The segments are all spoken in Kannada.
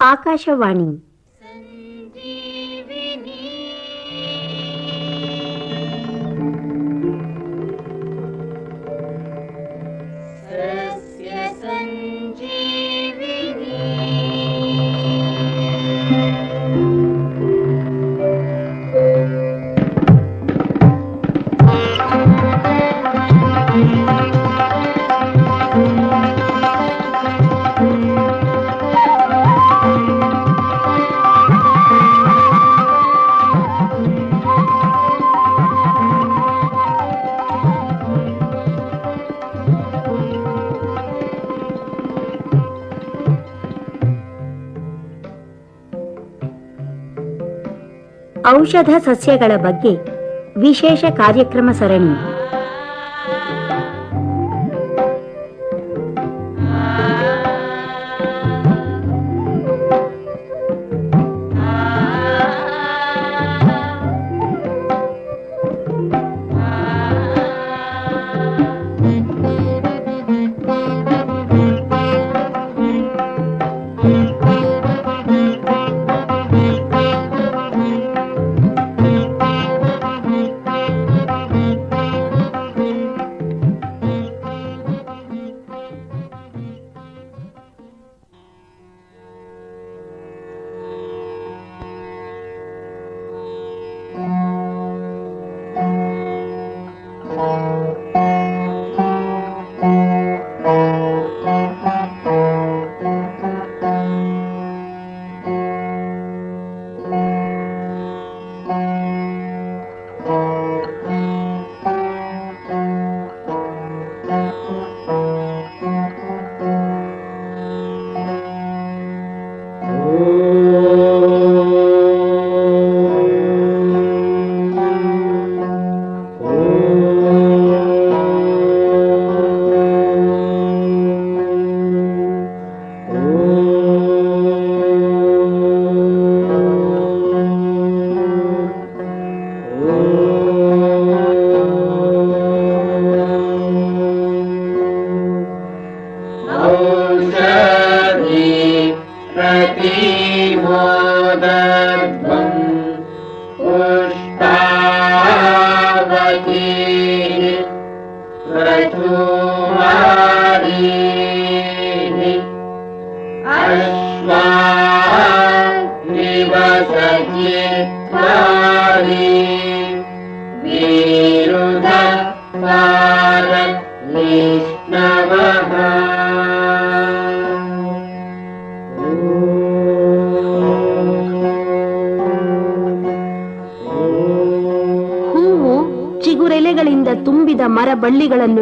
ಆಕಾಶವಾಣಿ ಔಷಧ ಸಸ್ಯಗಳ ಬಗ್ಗೆ ವಿಶೇಷ ಕಾರ್ಯಕ್ರಮ ಸರಣಿ.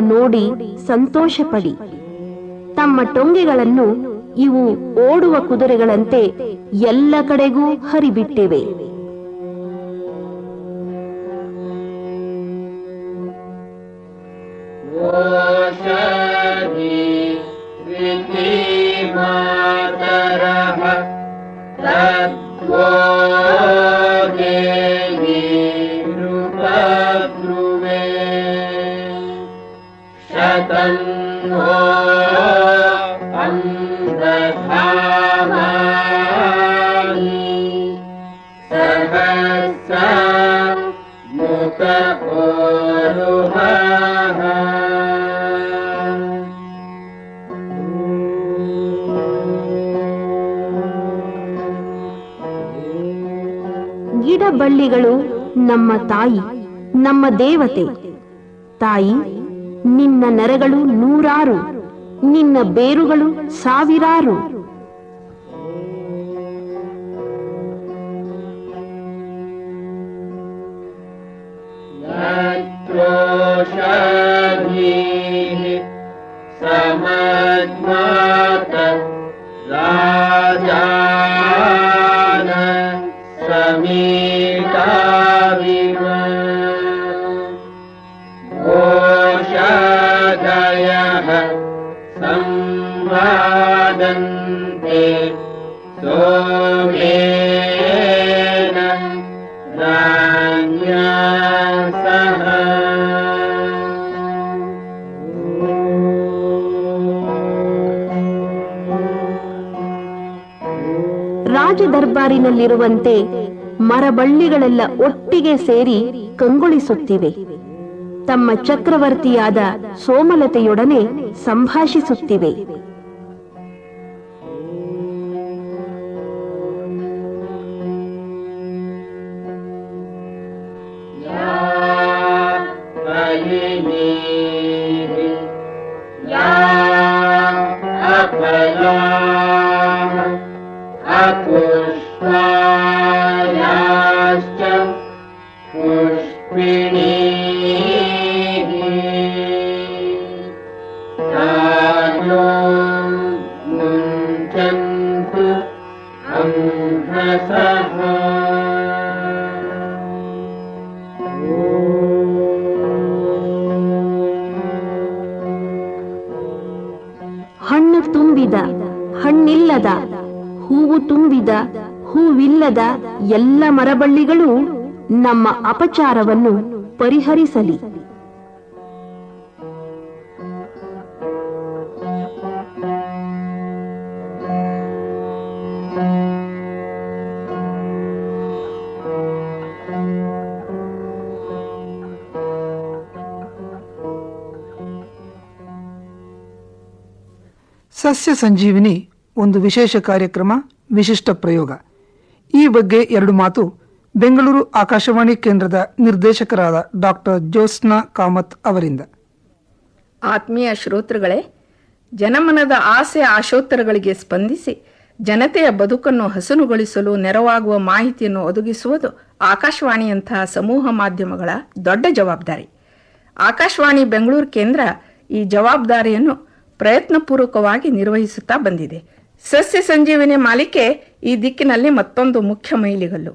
ನೋಡಿ ಸಂತೋಷಪಡಿ. ತಮ್ಮ ಟೊಂಗೆಗಳನ್ನು ಇವು ಓಡುವ ಕುದುರೆಗಳಂತೆ ಎಲ್ಲ ಕಡೆಗೂ ಹರಿಬಿಟ್ಟಿವೆ. ದೇವತೆ. ತಾಯಿ ನಿನ್ನ ನರಗಳು ನೂರಾರು ನಿನ್ನ ಬೇರುಗಳು ಸಾವಿರಾರು. ಮರಬಳ್ಳಿಗಳೆಲ್ಲ ಒಟ್ಟಿಗೆ ಸೇರಿ ಕಂಗೊಳಿಸುತ್ತಿವೆ. ತಮ್ಮ ಚಕ್ರವರ್ತಿಯಾದ ಸೋಮಲತೆಯೊಡನೆ ಸಂಭಾಷಿಸುತ್ತಿವೆ. ಅಪಚಾರವನ್ನು ಪರಿಹರಿಸಲಿ. ಸಸ್ಯ ಸಂಜೀವಿನಿ ಒಂದು ವಿಶೇಷ ಕಾರ್ಯಕ್ರಮ ವಿಶಿಷ್ಟ ಪ್ರಯೋಗ. ಈ ಬಗ್ಗೆ ಎರಡು ಮಾತು ಬೆಂಗಳೂರು ಆಕಾಶವಾಣಿ ಕೇಂದ್ರದ ನಿರ್ದೇಶಕರಾದ ಡಾಕ್ಟರ್ ಜ್ಯೋತ್ಸ್ನಾ ಕಾಮತ್ ಅವರಿಂದ. ಆತ್ಮೀಯ ಶ್ರೋತೃಗಳೇ, ಜನಮನದ ಆಸೆ ಆಶೋತ್ತರಗಳಿಗೆ ಸ್ಪಂದಿಸಿ ಜನತೆಯ ಬದುಕನ್ನು ಹಸನುಗೊಳಿಸಲು ನೆರವಾಗುವ ಮಾಹಿತಿಯನ್ನು ಒದಗಿಸುವುದು ಆಕಾಶವಾಣಿಯಂತಹ ಸಮೂಹ ಮಾಧ್ಯಮಗಳ ದೊಡ್ಡ ಜವಾಬ್ದಾರಿ. ಆಕಾಶವಾಣಿ ಬೆಂಗಳೂರು ಕೇಂದ್ರ ಈ ಜವಾಬ್ದಾರಿಯನ್ನು ಪ್ರಯತ್ನಪೂರ್ವಕವಾಗಿ ನಿರ್ವಹಿಸುತ್ತಾ ಬಂದಿದೆ. ಸಸ್ಯ ಸಂಜೀವಿನಿ ಮಾಲಿಕೆ ಈ ದಿಕ್ಕಿನಲ್ಲಿ ಮತ್ತೊಂದು ಮುಖ್ಯ ಮೈಲಿಗಲ್ಲು.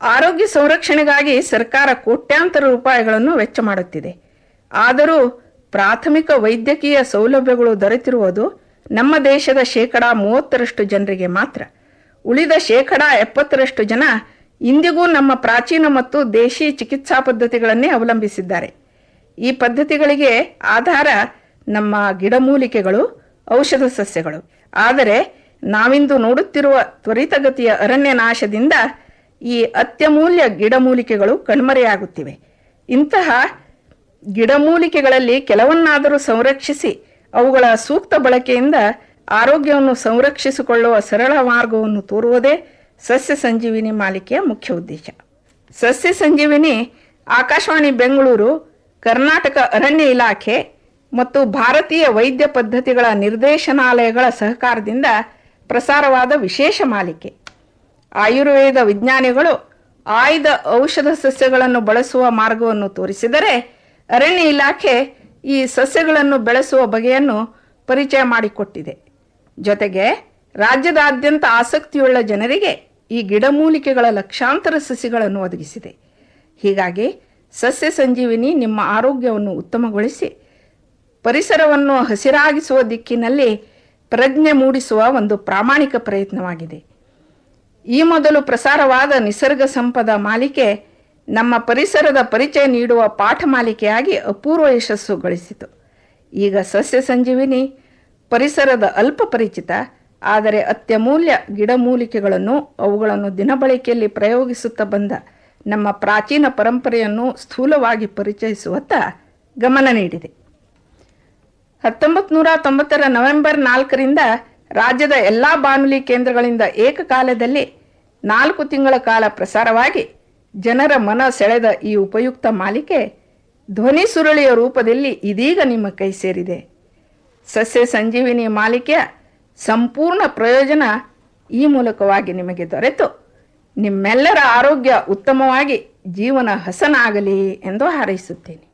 ಆರೋಗ್ಯ ಸಂರಕ್ಷಣೆಗಾಗಿ ಸರ್ಕಾರ ಕೋಟ್ಯಾಂತರ ರೂಪಾಯಿಗಳನ್ನು ವೆಚ್ಚ ಮಾಡುತ್ತಿದೆ. ಆದರೂ ಪ್ರಾಥಮಿಕ ವೈದ್ಯಕೀಯ ಸೌಲಭ್ಯಗಳು ದೊರೆತಿರುವುದು ನಮ್ಮ ದೇಶದ ಶೇಕಡಾ ಮೂವತ್ತರಷ್ಟು ಜನರಿಗೆ ಮಾತ್ರ. ಉಳಿದ ಶೇಕಡ ಎಪ್ಪತ್ತರಷ್ಟು ಜನ ಇಂದಿಗೂ ನಮ್ಮ ಪ್ರಾಚೀನ ಮತ್ತು ದೇಶಿ ಚಿಕಿತ್ಸಾ ಪದ್ಧತಿಗಳನ್ನೇ ಅವಲಂಬಿಸಿದ್ದಾರೆ. ಈ ಪದ್ಧತಿಗಳಿಗೆ ಆಧಾರ ನಮ್ಮ ಗಿಡಮೂಲಿಕೆಗಳು, ಔಷಧ ಸಸ್ಯಗಳು. ಆದರೆ ನಾವಿಂದು ನೋಡುತ್ತಿರುವ ತ್ವರಿತಗತಿಯ ಅರಣ್ಯ ನಾಶದಿಂದ ಈ ಅತ್ಯಮೂಲ್ಯ ಗಿಡಮೂಲಿಕೆಗಳು ಕಣ್ಮರೆಯಾಗುತ್ತಿವೆ. ಇಂತಹ ಗಿಡಮೂಲಿಕೆಗಳಲ್ಲಿ ಕೆಲವನ್ನಾದರೂ ಸಂರಕ್ಷಿಸಿ, ಅವುಗಳ ಸೂಕ್ತ ಬಳಕೆಯಿಂದ ಆರೋಗ್ಯವನ್ನು ಸಂರಕ್ಷಿಸಿಕೊಳ್ಳುವ ಸರಳ ಮಾರ್ಗವನ್ನು ತೋರುವುದೇ ಸಸ್ಯ ಸಂಜೀವಿನಿ ಮಾಲಿಕೆಯ ಮುಖ್ಯ ಉದ್ದೇಶ. ಸಸ್ಯ ಸಂಜೀವಿನಿ ಆಕಾಶವಾಣಿ ಬೆಂಗಳೂರು, ಕರ್ನಾಟಕ ಅರಣ್ಯ ಇಲಾಖೆ ಮತ್ತು ಭಾರತೀಯ ವೈದ್ಯ ಪದ್ಧತಿಗಳ ನಿರ್ದೇಶನಾಲಯಗಳ ಸಹಕಾರದಿಂದ ಪ್ರಸಾರವಾದ ವಿಶೇಷ ಮಾಲಿಕೆ. ಆಯುರ್ವೇದ ವಿಜ್ಞಾನಿಗಳು ಆಯ್ದ ಔಷಧ ಸಸ್ಯಗಳನ್ನು ಬಳಸುವ ಮಾರ್ಗವನ್ನು ತೋರಿಸಿದರೆ ಅರಣ್ಯ ಇಲಾಖೆ ಈ ಸಸ್ಯಗಳನ್ನು ಬೆಳೆಸುವ ಬಗೆಯನ್ನು ಪರಿಚಯ ಮಾಡಿಕೊಟ್ಟಿದೆ. ಜೊತೆಗೆ ರಾಜ್ಯದಾದ್ಯಂತ ಆಸಕ್ತಿಯುಳ್ಳ ಜನರಿಗೆ ಈ ಗಿಡಮೂಲಿಕೆಗಳ ಲಕ್ಷಾಂತರ ಸಸಿಗಳನ್ನು ಒದಗಿಸಿದೆ. ಹೀಗಾಗಿ ಸಸ್ಯ ಸಂಜೀವಿನಿ ನಿಮ್ಮ ಆರೋಗ್ಯವನ್ನು ಉತ್ತಮಗೊಳಿಸಿ, ಪರಿಸರವನ್ನು ಹಸಿರಾಗಿಸುವ ದಿಕ್ಕಿನಲ್ಲಿ ಪ್ರಜ್ಞೆ ಮೂಡಿಸುವ ಒಂದು ಪ್ರಾಮಾಣಿಕ ಪ್ರಯತ್ನವಾಗಿದೆ. ಈ ಮೊದಲು ಪ್ರಸಾರವಾದ ನಿಸರ್ಗ ಸಂಪದ ಮಾಲಿಕೆ ನಮ್ಮ ಪರಿಸರದ ಪರಿಚಯ ನೀಡುವ ಪಾಠ ಮಾಲಿಕೆಯಾಗಿ ಅಪೂರ್ವ ಯಶಸ್ಸು ಗಳಿಸಿತು. ಈಗ ಸಸ್ಯ ಸಂಜೀವಿನಿ ಪರಿಸರದ ಅಲ್ಪ ಪರಿಚಿತ, ಆದರೆ ಅತ್ಯಮೂಲ್ಯ ಗಿಡಮೂಲಿಕೆಗಳನ್ನು ಅವುಗಳನ್ನು ದಿನಬಳಕೆಯಲ್ಲಿ ಪ್ರಯೋಗಿಸುತ್ತಾ ಬಂದ ನಮ್ಮ ಪ್ರಾಚೀನ ಪರಂಪರೆಯನ್ನು ಸ್ಥೂಲವಾಗಿ ಪರಿಚಯಿಸುವತ್ತ ಗಮನ ನೀಡಿದೆ. ಹತ್ತೊಂಬತ್ತು ನೂರ ತೊಂಬತ್ತರ ನವೆಂಬರ್ ನಾಲ್ಕರಿಂದ ರಾಜ್ಯದ ಎಲ್ಲ ಬಾನುಲಿ ಕೇಂದ್ರಗಳಿಂದ ಏಕಕಾಲದಲ್ಲಿ ನಾಲ್ಕು ತಿಂಗಳ ಕಾಲ ಪ್ರಸಾರವಾಗಿ ಜನರ ಮನ ಸೆಳೆದ ಈ ಉಪಯುಕ್ತ ಮಾಲಿಕೆ ಧ್ವನಿ ಸುರುಳಿಯ ರೂಪದಲ್ಲಿ ಇದೀಗ ನಿಮ್ಮ ಕೈ ಸೇರಿದೆ. ಸಸ್ಯ ಸಂಜೀವಿನಿ ಮಾಲಿಕೆಯ ಸಂಪೂರ್ಣ ಪ್ರಯೋಜನ ಈ ಮೂಲಕವಾಗಿ ನಿಮಗೆ ದೊರೆತು. ನಿಮ್ಮೆಲ್ಲರ ಆರೋಗ್ಯ ಉತ್ತಮವಾಗಿ ಜೀವನ ಹಸನಾಗಲಿ ಎಂದು ಹಾರೈಸುತ್ತೇನೆ.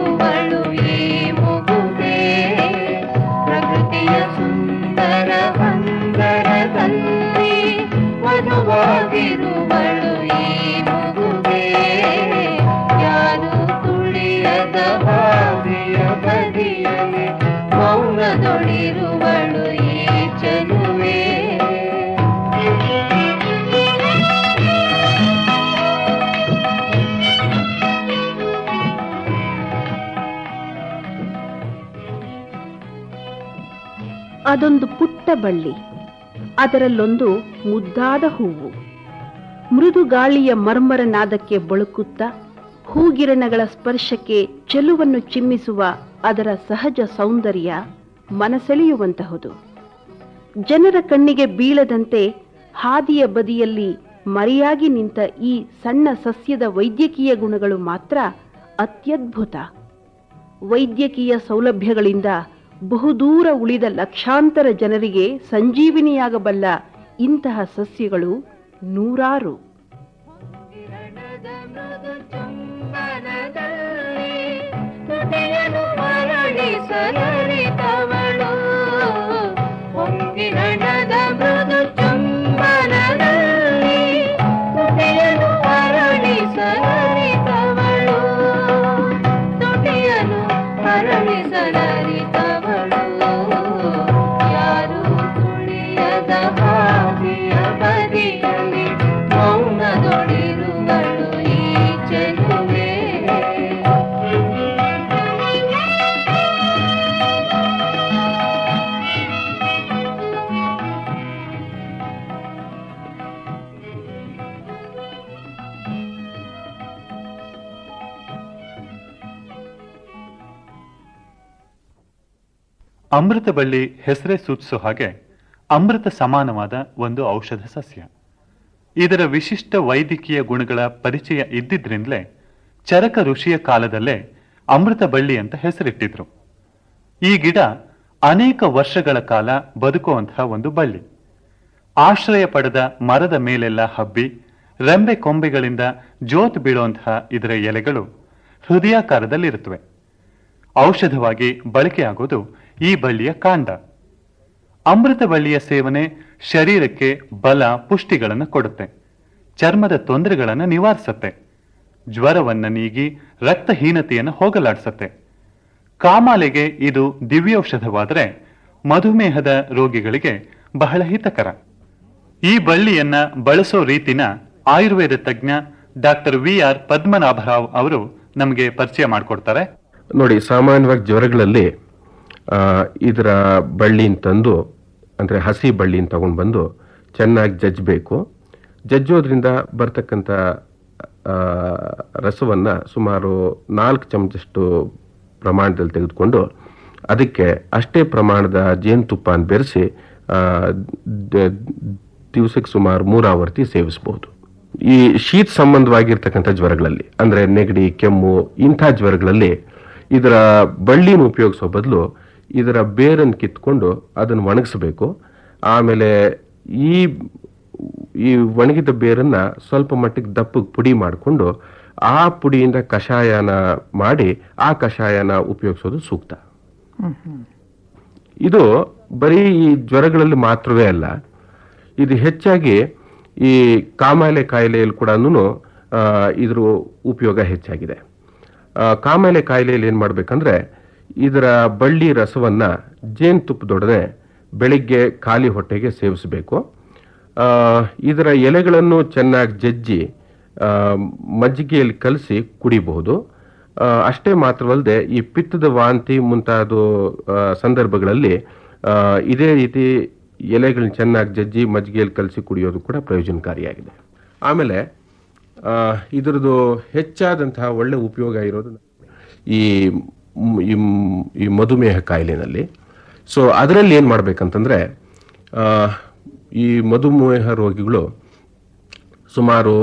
ಬಾವಿಯ ಬದಿಯಲ್ಲಿ ಈ ಚನುವೆ ಅದೊಂದು ಪುಟ್ಟ ಬಳ್ಳಿ, ಅದರಲ್ಲೊಂದು ಮುದ್ದಾದ ಹೂವು. ಮೃದು ಗಾಳಿಯ ಮರ್ಮರ ನಾದಕ್ಕೆ ಬಳುಕುತ್ತಾ ಹೂಗಿರಣಗಳ ಸ್ಪರ್ಶಕ್ಕೆ ಚೆಲುವನ್ನು ಚಿಮ್ಮಿಸುವ ಅದರ ಸಹಜ ಸೌಂದರ್ಯ ಮನಸೆಳೆಯುವಂತಹುದು. ಜನರ ಕಣ್ಣಿಗೆ ಬೀಳದಂತೆ ಹಾದಿಯ ಬದಿಯಲ್ಲಿ ಮರೆಯಾಗಿ ನಿಂತ ಈ ಸಣ್ಣ ಸಸ್ಯದ ವೈದ್ಯಕೀಯ ಗುಣಗಳು ಮಾತ್ರ ಅತ್ಯದ್ಭುತ. ವೈದ್ಯಕೀಯ ಸೌಲಭ್ಯಗಳಿಂದ ಬಹುದೂರ ಉಳಿದ ಲಕ್ಷಾಂತರ ಜನರಿಗೆ ಸಂಜೀವಿನಿಯಾಗಬಲ್ಲ ಇಂತಹ ಸಸ್ಯಗಳು ನೂರಾರು. ತುಟಿಯನ್ನು ಮರಳಿಸಲರಿತವಳು ಅಮೃತ ಬಳ್ಳಿ ಹೆಸರೇ ಸೂಚಿಸೋ ಹಾಗೆ ಅಮೃತ ಸಮಾನವಾದ ಒಂದು ಔಷಧ ಸಸ್ಯ. ಇದರ ವಿಶಿಷ್ಟ ವೈದ್ಯಕೀಯ ಗುಣಗಳ ಪರಿಚಯ ಇದ್ದಿದ್ರಿಂದಲೇ ಚರಕ ಋಷಿಯ ಕಾಲದಲ್ಲೇ ಅಮೃತ ಬಳ್ಳಿ ಅಂತ ಹೆಸರಿಟ್ಟಿದ್ರು. ಈ ಗಿಡ ಅನೇಕ ವರ್ಷಗಳ ಕಾಲ ಬದುಕುವಂತಹ ಒಂದು ಬಳ್ಳಿ. ಆಶ್ರಯ ಪಡೆದ ಮರದ ಮೇಲೆಲ್ಲ ಹಬ್ಬಿ ರೆಂಬೆ ಕೊಂಬೆಗಳಿಂದ ಜೋತ್ ಬೀಳುವಂತಹ ಇದರ ಎಲೆಗಳು ಹೃದಯಾಕಾರದಲ್ಲಿರುತ್ತವೆ. ಔಷಧವಾಗಿ ಬಳಕೆಯಾಗೋದು ಈ ಬಳ್ಳಿಯ ಕಾಂಡ. ಅಮೃತ ಬಳ್ಳಿಯ ಸೇವನೆ ಶರೀರಕ್ಕೆ ಬಲ ಪುಷ್ಟಿಗಳನ್ನು ಕೊಡುತ್ತೆ. ಚರ್ಮದ ತೊಂದರೆಗಳನ್ನು ನಿವಾರಿಸುತ್ತೆ. ಜ್ವರವನ್ನು ನೀಗಿ ರಕ್ತಹೀನತೆಯನ್ನು ಹೋಗಲಾಡಿಸುತ್ತೆ. ಕಾಮಾಲೆಗೆ ಇದು ದಿವ್ಯೌಷಧವಾದರೆ ಮಧುಮೇಹದ ರೋಗಿಗಳಿಗೆ ಬಹಳ ಹಿತಕರ. ಈ ಬಳ್ಳಿಯನ್ನ ಬಳಸೋ ರೀತಿನ ಆಯುರ್ವೇದ ತಜ್ಞ ಡಾಕ್ಟರ್ ವಿ ಆರ್ ಪದ್ಮನಾಭರಾವ್ ಅವರು ನಮಗೆ ಪರಿಚಯ ಮಾಡಿಕೊಡ್ತಾರೆ. ನೋಡಿ, ಸಾಮಾನ್ಯವಾಗಿ ಜ್ವರಗಳಲ್ಲಿ ಇದರ ಬಳ್ಳಿನ ತಂದು, ಅಂದರೆ ಹಸಿ ಬಳ್ಳಿನ ತಗೊಂಡು ಬಂದು ಚೆನ್ನಾಗಿ ಜಜ್ಜಬೇಕು. ಜಜ್ಜೋದ್ರಿಂದ ಬರ್ತಕ್ಕಂಥ ರಸವನ್ನು ಸುಮಾರು ನಾಲ್ಕು ಚಮಚಷ್ಟು ಪ್ರಮಾಣದಲ್ಲಿ ತೆಗೆದುಕೊಂಡು ಅದಕ್ಕೆ ಅಷ್ಟೇ ಪ್ರಮಾಣದ ಜೇನುತುಪ್ಪನ ಬೆರೆಸಿ ದಿವಸಕ್ಕೆ ಸುಮಾರು ಮೂರಾವರ್ತಿ ಸೇವಿಸಬಹುದು ಈ ಶೀತ ಸಂಬಂಧವಾಗಿರ್ತಕ್ಕಂಥ ಜ್ವರಗಳಲ್ಲಿ, ಅಂದರೆ ನೆಗಡಿ, ಕೆಮ್ಮು ಇಂಥ ಜ್ವರಗಳಲ್ಲಿ ಇದರ ಬಳ್ಳಿನ ಉಪಯೋಗಿಸೋ ಬದಲು ಇದರ ಬೇರನ್ನು ಕಿತ್ಕೊಂಡು ಅದನ್ನು ಒಣಗಿಸಬೇಕು. ಆಮೇಲೆ ಈ ಈ ಒಣಗಿದ ಬೇರನ್ನ ಸ್ವಲ್ಪ ಮಟ್ಟಿಗೆ ದಪ್ಪಗೆ ಪುಡಿ ಮಾಡಿಕೊಂಡು ಆ ಪುಡಿಯಿಂದ ಕಷಾಯನ ಮಾಡಿ ಆ ಕಷಾಯನ ಉಪಯೋಗಿಸೋದು ಸೂಕ್ತ. ಇದು ಬರೀ ಈ ಜ್ವರಗಳಲ್ಲಿ ಮಾತ್ರವೇ ಅಲ್ಲ ಇದು ಹೆಚ್ಚಾಗಿ ಈ ಕಾಮಾಲೆ ಕಾಯಿಲೆಯಲ್ಲಿ ಕೂಡ ಇದ್ರ ಉಪಯೋಗ ಹೆಚ್ಚಾಗಿದೆ. ಕಾಮಾಲೆ ಕಾಯಿಲೆಯಲ್ಲಿ ಏನು ಮಾಡಬೇಕಂದ್ರೆ ಇದರ ಬಳ್ಳಿ ರಸವನ್ನು ಜೇನುತುಪ್ಪದೊಡನೆ ಬೆಳಿಗ್ಗೆ ಖಾಲಿ ಹೊಟ್ಟೆಗೆ ಸೇವಿಸಬೇಕು. ಇದರ ಎಲೆಗಳನ್ನು ಚೆನ್ನಾಗಿ ಜಜ್ಜಿ ಮಜ್ಜಿಗೆಯಲ್ಲಿ ಕಲಸಿ ಕುಡಿಬಹುದು. ಅಷ್ಟೇ ಮಾತ್ರವಲ್ಲದೆ ಈ ಪಿತ್ತದ ವಾಂತಿ ಮುಂತಾದ ಸಂದರ್ಭಗಳಲ್ಲಿ ಇದೇ ರೀತಿ ಎಲೆಗಳನ್ನ ಚೆನ್ನಾಗಿ ಜಜ್ಜಿ ಮಜ್ಜಿಗೆಯಲ್ಲಿ ಕಲಸಿ ಕುಡಿಯೋದು ಕೂಡ ಪ್ರಯೋಜನಕಾರಿಯಾಗಿದೆ. ಆಮೇಲೆ ಇದರದು ಹೆಚ್ಚಾದಂತಹ ಒಳ್ಳೆ ಉಪಯೋಗ ಇರೋದು ಈ ಈ ಈ ಮಧುಮೇಹ ಕಾಯಿಲೆನಲ್ಲಿ. ಸೊ ಅದರಲ್ಲಿ ಏನು ಮಾಡಬೇಕಂತಂದರೆ ಈ ಮಧುಮೇಹ ರೋಗಿಗಳು ಸುಮಾರು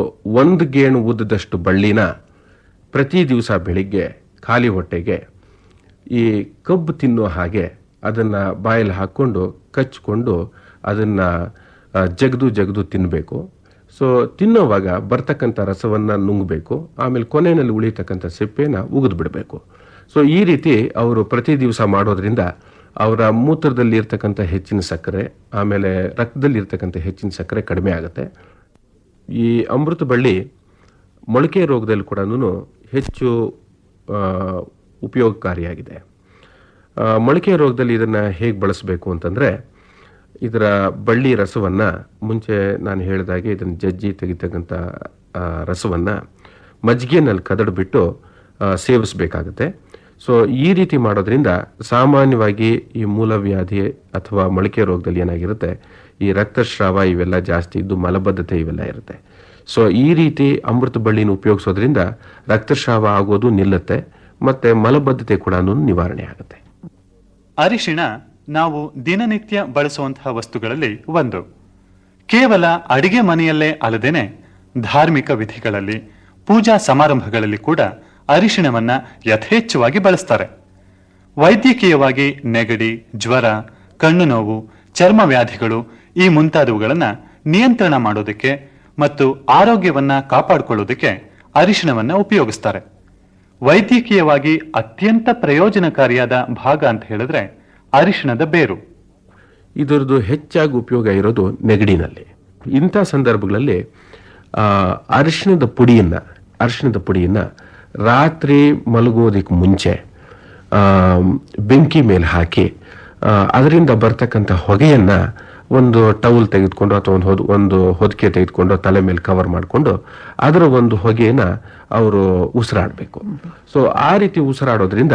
ಒಂದು ಗೇಣು ಉದ್ದದಷ್ಟು ಬಳ್ಳಿನ ಪ್ರತಿ ದಿವಸ ಬೆಳಿಗ್ಗೆ ಖಾಲಿ ಹೊಟ್ಟೆಗೆ ಈ ಕಬ್ಬು ತಿನ್ನೋ ಹಾಗೆ ಅದನ್ನು ಬಾಯಲ್ಲಿ ಹಾಕ್ಕೊಂಡು, ಕಚ್ಕೊಂಡು ಅದನ್ನು ಜಗದು ಜಗ್ದು ತಿನ್ನಬೇಕು ಸೊ ತಿನ್ನೋವಾಗ ಬರ್ತಕ್ಕಂಥ ರಸವನ್ನು ನುಂಗಬೇಕು. ಆಮೇಲೆ ಕೊನೆಯಲ್ಲಿ ಉಳಿತಕ್ಕಂಥ ಸಿಪ್ಪೆನ ಉಗಿದು ಬಿಡಬೇಕು ಸೊ ಈ ರೀತಿ ಅವರು ಪ್ರತಿ ದಿವಸ ಮಾಡೋದ್ರಿಂದ ಅವರ ಮೂತ್ರದಲ್ಲಿ ಇರ್ತಕ್ಕಂಥ ಹೆಚ್ಚಿನ ಸಕ್ಕರೆ, ಆಮೇಲೆ ರಕ್ತದಲ್ಲಿ ಇರ್ತಕ್ಕಂಥ ಹೆಚ್ಚಿನ ಸಕ್ಕರೆ ಕಡಿಮೆ ಆಗುತ್ತೆ. ಈ ಅಮೃತ ಬಳ್ಳಿ ಮೊಳಕೆ ರೋಗದಲ್ಲಿ ಕೂಡ ಹೆಚ್ಚು ಉಪಯೋಗಕಾರಿಯಾಗಿದೆ. ಮೊಳಕೆ ರೋಗದಲ್ಲಿ ಇದನ್ನು ಹೇಗೆ ಬಳಸಬೇಕು ಅಂತಂದರೆ, ಇದರ ಬಳ್ಳಿ ರಸವನ್ನು ಮುಂಚೆ ನಾನು ಹೇಳಿದಾಗೆ ಇದನ್ನು ಜಜ್ಜಿ ತೆಗಿತಕ್ಕಂಥ ರಸವನ್ನು ಮಜ್ಜಿಗೆನಲ್ಲಿ ಕದಡ್ಬಿಟ್ಟು ಸೇವಿಸಬೇಕಾಗುತ್ತೆ. ಸೊ ಈ ರೀತಿ ಮಾಡೋದ್ರಿಂದ ಸಾಮಾನ್ಯವಾಗಿ ಈ ಮೂಲವ್ಯಾಧಿ ಅಥವಾ ಮೊಳಕೆ ರೋಗದಲ್ಲಿ ಏನಾಗಿರುತ್ತೆ, ಈ ರಕ್ತಸ್ರಾವ ಇವೆಲ್ಲ ಜಾಸ್ತಿ ಇದ್ದು ಮಲಬದ್ಧತೆ ಇವೆಲ್ಲ ಇರುತ್ತೆ. ಸೊ ಈ ರೀತಿ ಅಮೃತ ಬಳ್ಳಿನ ಉಪಯೋಗಿಸೋದ್ರಿಂದ ರಕ್ತಸ್ರಾವ ಆಗೋದು ನಿಲ್ಲುತ್ತೆ, ಮತ್ತೆ ಮಲಬದ್ಧತೆ ಕೂಡ ನಿವಾರಣೆ ಆಗುತ್ತೆ. ಅರಿಶಿಣ ನಾವು ದಿನನಿತ್ಯ ಬಳಸುವಂತಹ ವಸ್ತುಗಳಲ್ಲಿ ಒಂದು. ಕೇವಲ ಅಡಿಗೆ ಮನೆಯಲ್ಲೇ ಅಲ್ಲದೇನೆ ಧಾರ್ಮಿಕ ವಿಧಿಗಳಲ್ಲಿ, ಪೂಜಾ ಸಮಾರಂಭಗಳಲ್ಲಿ ಕೂಡ ಅರಿಶಿಣವನ್ನ ಯಥೇಚ್ಛವಾಗಿ ಬಳಸ್ತಾರೆ. ವೈದ್ಯಕೀಯವಾಗಿ ನೆಗಡಿ, ಜ್ವರ, ಕಣ್ಣು ನೋವು, ಚರ್ಮ ವ್ಯಾಧಿಗಳು ಈ ಮುಂತಾದವುಗಳನ್ನ ನಿಯಂತ್ರಣ ಮಾಡೋದಕ್ಕೆ ಮತ್ತು ಆರೋಗ್ಯವನ್ನ ಕಾಪಾಡಿಕೊಳ್ಳೋದಕ್ಕೆ ಅರಿಶಿಣವನ್ನ ಉಪಯೋಗಿಸ್ತಾರೆ. ವೈದ್ಯಕೀಯವಾಗಿ ಅತ್ಯಂತ ಪ್ರಯೋಜನಕಾರಿಯಾದ ಭಾಗ ಅಂತ ಹೇಳಿದ್ರೆ ಅರಿಶಿಣದ ಬೇರು. ಇದರದ್ದು ಹೆಚ್ಚಾಗಿ ಉಪಯೋಗ ಇರೋದು ನೆಗಡಿನಲ್ಲಿ. ಇಂಥ ಸಂದರ್ಭಗಳಲ್ಲಿ ಅರಿಶಿಣದ ಪುಡಿಯನ್ನ ಅರಿಶಿಣದ ಪುಡಿಯನ್ನ ರಾತ್ರಿ ಮಲಗೋದಕ್ಕೆ ಮುಂಚೆ ಬೆಂಕಿ ಮೇಲೆ ಹಾಕಿ ಅದರಿಂದ ಬರ್ತಕ್ಕಂಥ ಹೊಗೆಯನ್ನು ಒಂದು ಟವಲ್ ತೆಗೆದುಕೊಂಡು ಅಥವಾ ಒಂದು ಹೊದ್, ಒಂದು ಹೊದಿಕೆ ತೆಗೆದುಕೊಂಡು ತಲೆ ಮೇಲೆ ಕವರ್ ಮಾಡಿಕೊಂಡು ಅದರ ಒಂದು ಹೊಗೆಯನ್ನ ಅವರು ಉಸಿರಾಡಬೇಕು. ಸೊ ಆ ರೀತಿ ಉಸಿರಾಡೋದ್ರಿಂದ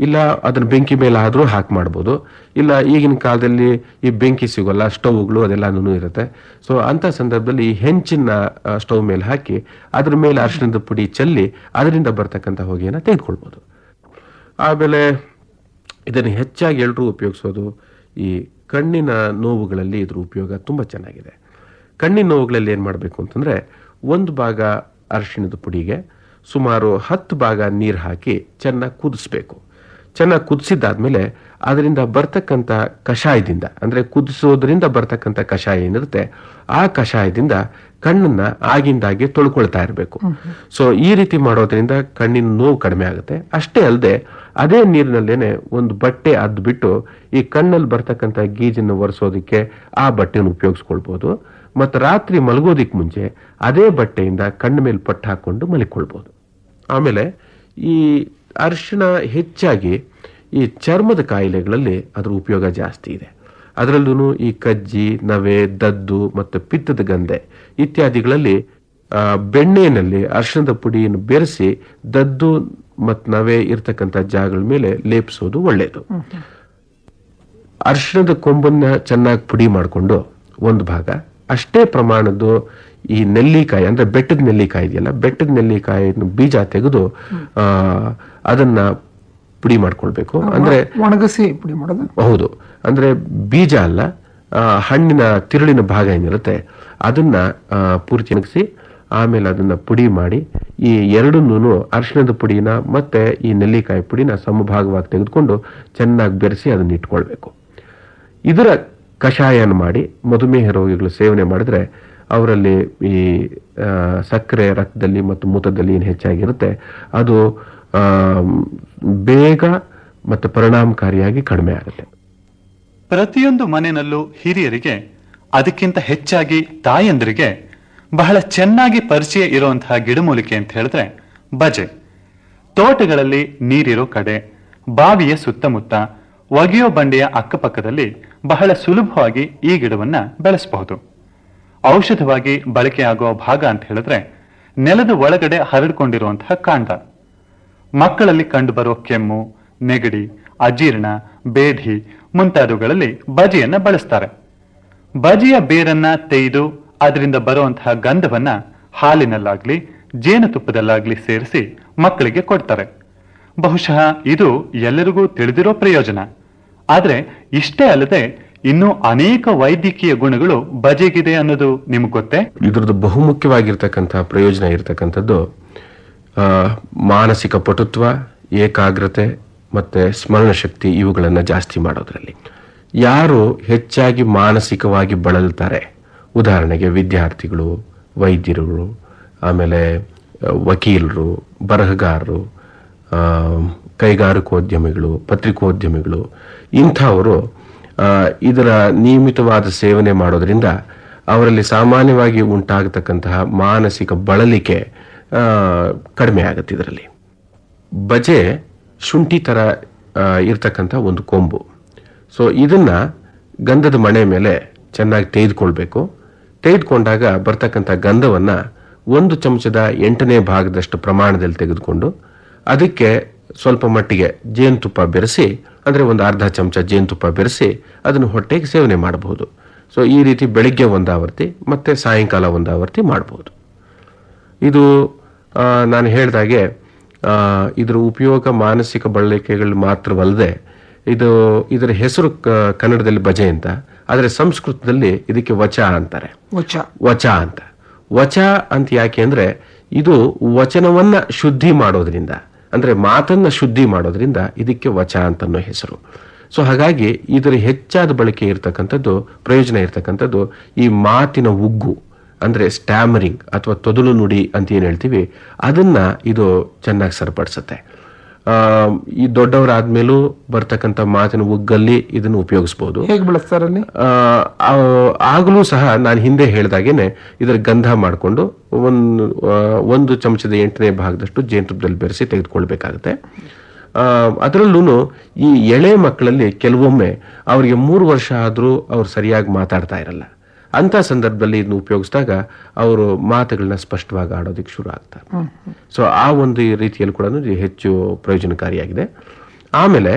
ಇಲ್ಲ, ಅದನ್ನ ಬೆಂಕಿ ಮೇಲೆ ಆದರೂ ಹಾಕಿ ಮಾಡ್ಬೋದು. ಇಲ್ಲ, ಈಗಿನ ಕಾಲದಲ್ಲಿ ಈ ಬೆಂಕಿ ಸಿಗೋಲ್ಲ, ಸ್ಟವ್ಗಳು ಅದೆಲ್ಲನೂ ಇರುತ್ತೆ. ಸೊ ಅಂತ ಸಂದರ್ಭದಲ್ಲಿ ಈ ಹೆಂಚಿನ ಸ್ಟೌವ್ ಮೇಲೆ ಹಾಕಿ, ಅದ್ರ ಮೇಲೆ ಅರಿಶಿಣದ ಪುಡಿ ಚೆಲ್ಲಿ, ಅದರಿಂದ ಬರ್ತಕ್ಕಂಥ ಹೊಗೆಯನ್ನು ತೆಗೆದುಕೊಳ್ಬೋದು. ಆಮೇಲೆ, ಇದನ್ನು ಹೆಚ್ಚಾಗಿ ಎಲ್ಲರೂ ಉಪಯೋಗಿಸೋದು ಈ ಕಣ್ಣಿನ ನೋವುಗಳಲ್ಲಿ ಇದ್ರ ಉಪಯೋಗ ತುಂಬ ಚೆನ್ನಾಗಿದೆ. ಕಣ್ಣಿನ ನೋವುಗಳಲ್ಲಿ ಏನು ಮಾಡಬೇಕು ಅಂತಂದರೆ, ಒಂದು ಭಾಗ ಅರಿಶಿಣದ ಪುಡಿಗೆ ಸುಮಾರು ಹತ್ತು ಭಾಗ ನೀರು ಹಾಕಿ ಚೆನ್ನಾಗಿ ಕುದಿಸ್ಬೇಕು. ಚೆನ್ನಾಗಿ ಕುದಿಸಿದ್ದಾದ್ಮೇಲೆ ಅದರಿಂದ ಬರ್ತಕ್ಕಂಥ ಕಷಾಯದಿಂದ ಅಂದರೆ ಕುದಿಸೋದ್ರಿಂದ ಬರ್ತಕ್ಕಂಥ ಕಷಾಯ ಏನಿರುತ್ತೆ ಆ ಕಷಾಯದಿಂದ ಕಣ್ಣನ್ನ ಆಗಿಂದಾಗೆ ತೊಳ್ಕೊಳ್ತಾ ಇರಬೇಕು. ಸೊ ಈ ರೀತಿ ಮಾಡೋದ್ರಿಂದ ಕಣ್ಣಿನ ನೋವು ಕಡಿಮೆ ಆಗುತ್ತೆ. ಅಷ್ಟೇ ಅಲ್ಲದೆ ಅದೇ ನೀರಿನಲ್ಲೇನೆ ಒಂದು ಬಟ್ಟೆ ಅದ್ಬಿಟ್ಟು ಈ ಕಣ್ಣಲ್ಲಿ ಬರ್ತಕ್ಕಂಥ ಗೀಜನ್ನು ಒರೆಸೋದಕ್ಕೆ ಆ ಬಟ್ಟೆಯನ್ನು ಉಪಯೋಗಿಸ್ಕೊಳ್ಬಹುದು ಮತ್ತು ರಾತ್ರಿ ಮಲಗೋದಿಕ್ ಮುಂಚೆ ಅದೇ ಬಟ್ಟೆಯಿಂದ ಕಣ್ಣ ಮೇಲೆ ಪಟ್ಟು ಹಾಕ್ಕೊಂಡು ಮಲಿಕೊಳ್ಬೋದು. ಆಮೇಲೆ ಈ ಅರಿಶಿಣ ಹೆಚ್ಚಾಗಿ ಈ ಚರ್ಮದ ಕಾಯಿಲೆಗಳಲ್ಲಿ ಅದರ ಉಪಯೋಗ ಜಾಸ್ತಿ ಇದೆ. ಅದರಲ್ಲೂ ಈ ಕಜ್ಜಿ ನವೆ ದದ್ದು ಮತ್ತು ಪಿತ್ತದ ಗಂಧೆ ಇತ್ಯಾದಿಗಳಲ್ಲಿ ಬೆಣ್ಣೆಯಲ್ಲಿ ಅರಿಶಿಣದ ಪುಡಿಯನ್ನು ಬೆರೆಸಿ ದದ್ದು ಮತ್ತು ನವೆ ಇರತಕ್ಕಂಥ ಜಾಗಗಳ ಮೇಲೆ ಲೇಪಿಸೋದು ಒಳ್ಳೆಯದು ಅರಿಶಿಣದ ಕೊಂಬನ್ನ ಚೆನ್ನಾಗಿ ಪುಡಿ ಮಾಡಿಕೊಂಡು ಒಂದು ಭಾಗ ಅಷ್ಟೇ ಪ್ರಮಾಣದ್ದು ಈ ನೆಲ್ಲಿಕಾಯಿ ಅಂದ್ರೆ ಬೆಟ್ಟದ ನೆಲ್ಲಿಕಾಯಿ ಇದೆಯಲ್ಲ ಬೆಟ್ಟದ ನೆಲ್ಲಿಕಾಯಿ ಬೀಜ ತೆಗೆದು ಅದನ್ನ ಪುಡಿ ಮಾಡ್ಕೊಳ್ಬೇಕು. ಅಂದ್ರೆ ಒಣಗಿಸಿ ಪುಡಿ ಮಾಡೋದು? ಹೌದು. ಅಂದ್ರೆ ಬೀಜ ಅಲ್ಲ ಹಣ್ಣಿನ ತಿರುಳಿನ ಭಾಗ ಏನಿರುತ್ತೆ ಅದನ್ನ ಪೂರ್ತಿ ಒಣಗಿಸಿ ಆಮೇಲೆ ಅದನ್ನ ಪುಡಿ ಮಾಡಿ ಈ ಎರಡನ್ನೂ ಅರಿಶಿಣದ ಪುಡಿನ ಮತ್ತೆ ಈ ನೆಲ್ಲಿಕಾಯಿ ಪುಡಿನ ಸಮಭಾಗವಾಗಿ ತೆಗೆದುಕೊಂಡು ಚೆನ್ನಾಗಿ ಬೆರೆಸಿ ಅದನ್ನ ಇಟ್ಕೊಳ್ಬೇಕು. ಇದರ ಕಷಾಯನ ಮಾಡಿ ಮಧುಮೇಹ ರೋಗಿಗಳು ಸೇವನೆ ಮಾಡಿದ್ರೆ ಅವರಲ್ಲಿ ಈ ಸಕ್ಕರೆ ರಕ್ತದಲ್ಲಿ ಮತ್ತು ಮೂತ್ರದಲ್ಲಿ ಏನು ಹೆಚ್ಚಾಗಿರುತ್ತೆ, ಅದು ಬೇಗ ಮತ್ತು ಪರಿಣಾಮಕಾರಿಯಾಗಿ ಕಡಿಮೆ ಆಗುತ್ತೆ. ಪ್ರತಿಯೊಂದು ಮನೆಯಲ್ಲೂ ಹಿರಿಯರಿಗೆ, ಅದಕ್ಕಿಂತ ಹೆಚ್ಚಾಗಿ ತಾಯಂದರಿಗೆ ಬಹಳ ಚೆನ್ನಾಗಿ ಪರಿಚಯ ಇರುವಂತಹ ಗಿಡಮೂಲಿಕೆ ಅಂತ ಹೇಳಿದ್ರೆ ಬಜೆ. ತೋಟಗಳಲ್ಲಿ ನೀರಿರೋ ಕಡೆ, ಬಾವಿಯ ಸುತ್ತಮುತ್ತ ಒಗೆಯೋ ಬಂಡೆಯ ಅಕ್ಕಪಕ್ಕದಲ್ಲಿ ಬಹಳ ಸುಲಭವಾಗಿ ಈ ಗಿಡವನ್ನ ಬೆಳೆಸಬಹುದು. ಔಷಧವಾಗಿ ಬಳಕೆಯಾಗುವ ಭಾಗ ಅಂತ ಹೇಳಿದ್ರೆ ನೆಲದ ಒಳಗಡೆ ಹರಡಿಕೊಂಡಿರುವಂತಹ ಕಾಂಡ. ಮಕ್ಕಳಲ್ಲಿ ಕಂಡುಬರುವ ಕೆಮ್ಮು, ನೆಗಡಿ, ಅಜೀರ್ಣ, ಬೇಧಿ ಮುಂತಾದವುಗಳಲ್ಲಿ ಬಜಿಯನ್ನ ಬಳಸ್ತಾರೆ. ಬಜಿಯ ಬೇರನ್ನ ತೆಗೆದು ಅದರಿಂದ ಬರುವಂತಹ ಗಂಧವನ್ನ ಹಾಲಿನಲ್ಲಾಗ್ಲಿ, ಜೇನುತುಪ್ಪದಲ್ಲಾಗ್ಲಿ ಸೇರಿಸಿ ಮಕ್ಕಳಿಗೆ ಕೊಡ್ತಾರೆ. ಬಹುಶಃ ಇದು ಎಲ್ಲರಿಗೂ ತಿಳಿದಿರೋ ಪ್ರಯೋಜನ. ಆದರೆ ಇಷ್ಟೇ ಅಲ್ಲದೆ ಇನ್ನೂ ಅನೇಕ ವೈದ್ಯಕೀಯ ಗುಣಗಳು ಬಜೆಗಿದೆ ಅನ್ನೋದು ನಿಮ್ಗೆ ಗೊತ್ತೇ? ಇದ್ರದ್ದು ಬಹುಮುಖ್ಯವಾಗಿರ್ತಕ್ಕಂಥ ಪ್ರಯೋಜನ ಇರತಕ್ಕಂಥದ್ದು ಮಾನಸಿಕ ಪಟುತ್ವ, ಏಕಾಗ್ರತೆ ಮತ್ತೆ ಸ್ಮರಣ ಶಕ್ತಿ ಇವುಗಳನ್ನು ಜಾಸ್ತಿ ಮಾಡೋದ್ರಲ್ಲಿ. ಯಾರು ಹೆಚ್ಚಾಗಿ ಮಾನಸಿಕವಾಗಿ ಬಳಲ್ತಾರೆ? ಉದಾಹರಣೆಗೆ ವಿದ್ಯಾರ್ಥಿಗಳು, ವೈದ್ಯರುಗಳು, ಆಮೇಲೆ ವಕೀಲರು, ಬರಹಗಾರರು ಕೈಗಾರಿಕೋದ್ಯಮಿಗಳು, ಪತ್ರಿಕೋದ್ಯಮಿಗಳು, ಇಂಥವರು ಇದರ ನಿಯಮಿತವಾದ ಸೇವನೆ ಮಾಡೋದರಿಂದ ಅವರಲ್ಲಿ ಸಾಮಾನ್ಯವಾಗಿ ಉಂಟಾಗತಕ್ಕಂತಹ ಮಾನಸಿಕ ಬಳಲಿಕೆ ಕಡಿಮೆ ಆಗುತ್ತೆ ಇದರಲ್ಲಿ. ಬಜೆ ಶುಂಠಿ ಇರತಕ್ಕಂಥ ಇರ್ತಕ್ಕಂಥ ಒಂದು ಕೊಂಬು. ಸೊ ಇದನ್ನ ಗಂಧದ ಮಣೆ ಮೇಲೆ ಚೆನ್ನಾಗಿ ತೆಗೆದುಕೊಳ್ಬೇಕು. ತೆಗೆದುಕೊಂಡಾಗ ಬರ್ತಕ್ಕಂಥ ಗಂಧವನ್ನ ಒಂದು ಚಮಚದ ಎಂಟನೇ ಭಾಗದಷ್ಟು ಪ್ರಮಾಣದಲ್ಲಿ ತೆಗೆದುಕೊಂಡು ಅದಕ್ಕೆ ಸ್ವಲ್ಪ ಮಟ್ಟಿಗೆ ಜೇನುತುಪ್ಪ ಬೆರೆಸಿ ಅಂದರೆ ಒಂದು ಅರ್ಧ ಚಮಚ ಜೇನುತುಪ್ಪ ಬೆರೆಸಿ ಅದನ್ನು ಹೊಟ್ಟೆಗೆ ಸೇವನೆ ಮಾಡಬಹುದು. ಸೊ ಈ ರೀತಿ ಬೆಳಿಗ್ಗೆ ಒಂದಾವರ್ತಿ ಮತ್ತೆ ಸಾಯಂಕಾಲ ಒಂದು ಆವರ್ತಿ ಮಾಡಬಹುದು. ಇದು ನಾನು ಹೇಳಿದಾಗೆ ಇದರ ಉಪಯೋಗ ಮಾನಸಿಕ ಬಳಕೆಗಳು ಮಾತ್ರವಲ್ಲದೆ ಇದು ಇದರ ಹೆಸರು ಕನ್ನಡದಲ್ಲಿ ಭಜೆ ಅಂತ ಆದರೆ ಸಂಸ್ಕೃತದಲ್ಲಿ ಇದಕ್ಕೆ ವಚ ಅಂತಾರೆ. ವಚ. ವಚ ಅಂತ. ವಚ ಅಂತ ಯಾಕೆ ಅಂದರೆ ಇದು ವಚನವನ್ನು ಶುದ್ಧಿ ಮಾಡೋದ್ರಿಂದ. ಅಂದ್ರೆ ಮಾತನ್ನು ಶುದ್ಧಿ ಮಾಡೋದ್ರಿಂದ ಇದಕ್ಕೆ ವಚ ಅಂತನ್ನೋ ಹೆಸರು. ಸೊ ಹಾಗಾಗಿ ಇದರ ಹೆಚ್ಚಾದ ಬಳಕೆ ಇರತಕ್ಕಂಥದ್ದು, ಪ್ರಯೋಜನ ಇರತಕ್ಕಂಥದ್ದು ಈ ಮಾತಿನ ಉಗ್ಗು, ಅಂದರೆ ಸ್ಟ್ಯಾಮರಿಂಗ್ ಅಥವಾ ತೊದಲು ನುಡಿ ಅಂತ ಏನು ಹೇಳ್ತೀವಿ, ಅದನ್ನು ಇದು ಚೆನ್ನಾಗಿ ಸರಿಪಡಿಸುತ್ತೆ. ಈ ದೊಡ್ಡವರಾದ್ಮೇಲೂ ಬರ್ತಕ್ಕಂಥ ಮಾತಿನ ಉಗ್ಗಲ್ಲಿ ಇದನ್ನು ಉಪಯೋಗಿಸಬಹುದು ಹೇಗೆ ಬಳಸ್ತಾರೆ ಅಲ್ಲಿ? ಆ, ಆ- ಆಗಲೂ ಸಹ ನಾನು ಹಿಂದೆ ಹೇಳಿದಾಗೇನೆ ಇದರ ಗಂಧ ಮಾಡಿಕೊಂಡು ಒಂದು ಒಂದು ಚಮಚದ ಎಂಟನೇ ಭಾಗದಷ್ಟು ಜೇನುತುಪ್ಪದಲ್ಲಿ ಬೆರೆಸಿ ತೆಗೆದುಕೊಳ್ಬೇಕಾಗತ್ತೆ. ಅದರಲ್ಲೂ ಈ ಎಳೆ ಮಕ್ಕಳಲ್ಲಿ ಕೆಲವೊಮ್ಮೆ ಅವರಿಗೆ ಮೂರು ವರ್ಷ ಆದರೂ ಅವ್ರು ಸರಿಯಾಗಿ ಮಾತಾಡ್ತಾ ಇರಲ್ಲ. ಅಂತ ಸಂದರ್ಭದಲ್ಲಿ ಇದನ್ನು ಉಪಯೋಗಿಸಿದಾಗ ಅವರು ಮಾತುಗಳನ್ನ ಸ್ಪಷ್ಟವಾಗಿ ಆಡೋದಕ್ಕೆ ಶುರು ಆಗ್ತಾರೆ. ಸೊ ಆ ಒಂದು ರೀತಿಯಲ್ಲಿ ಕೂಡ ಹೆಚ್ಚು ಪ್ರಯೋಜನಕಾರಿಯಾಗಿದೆ. ಆಮೇಲೆ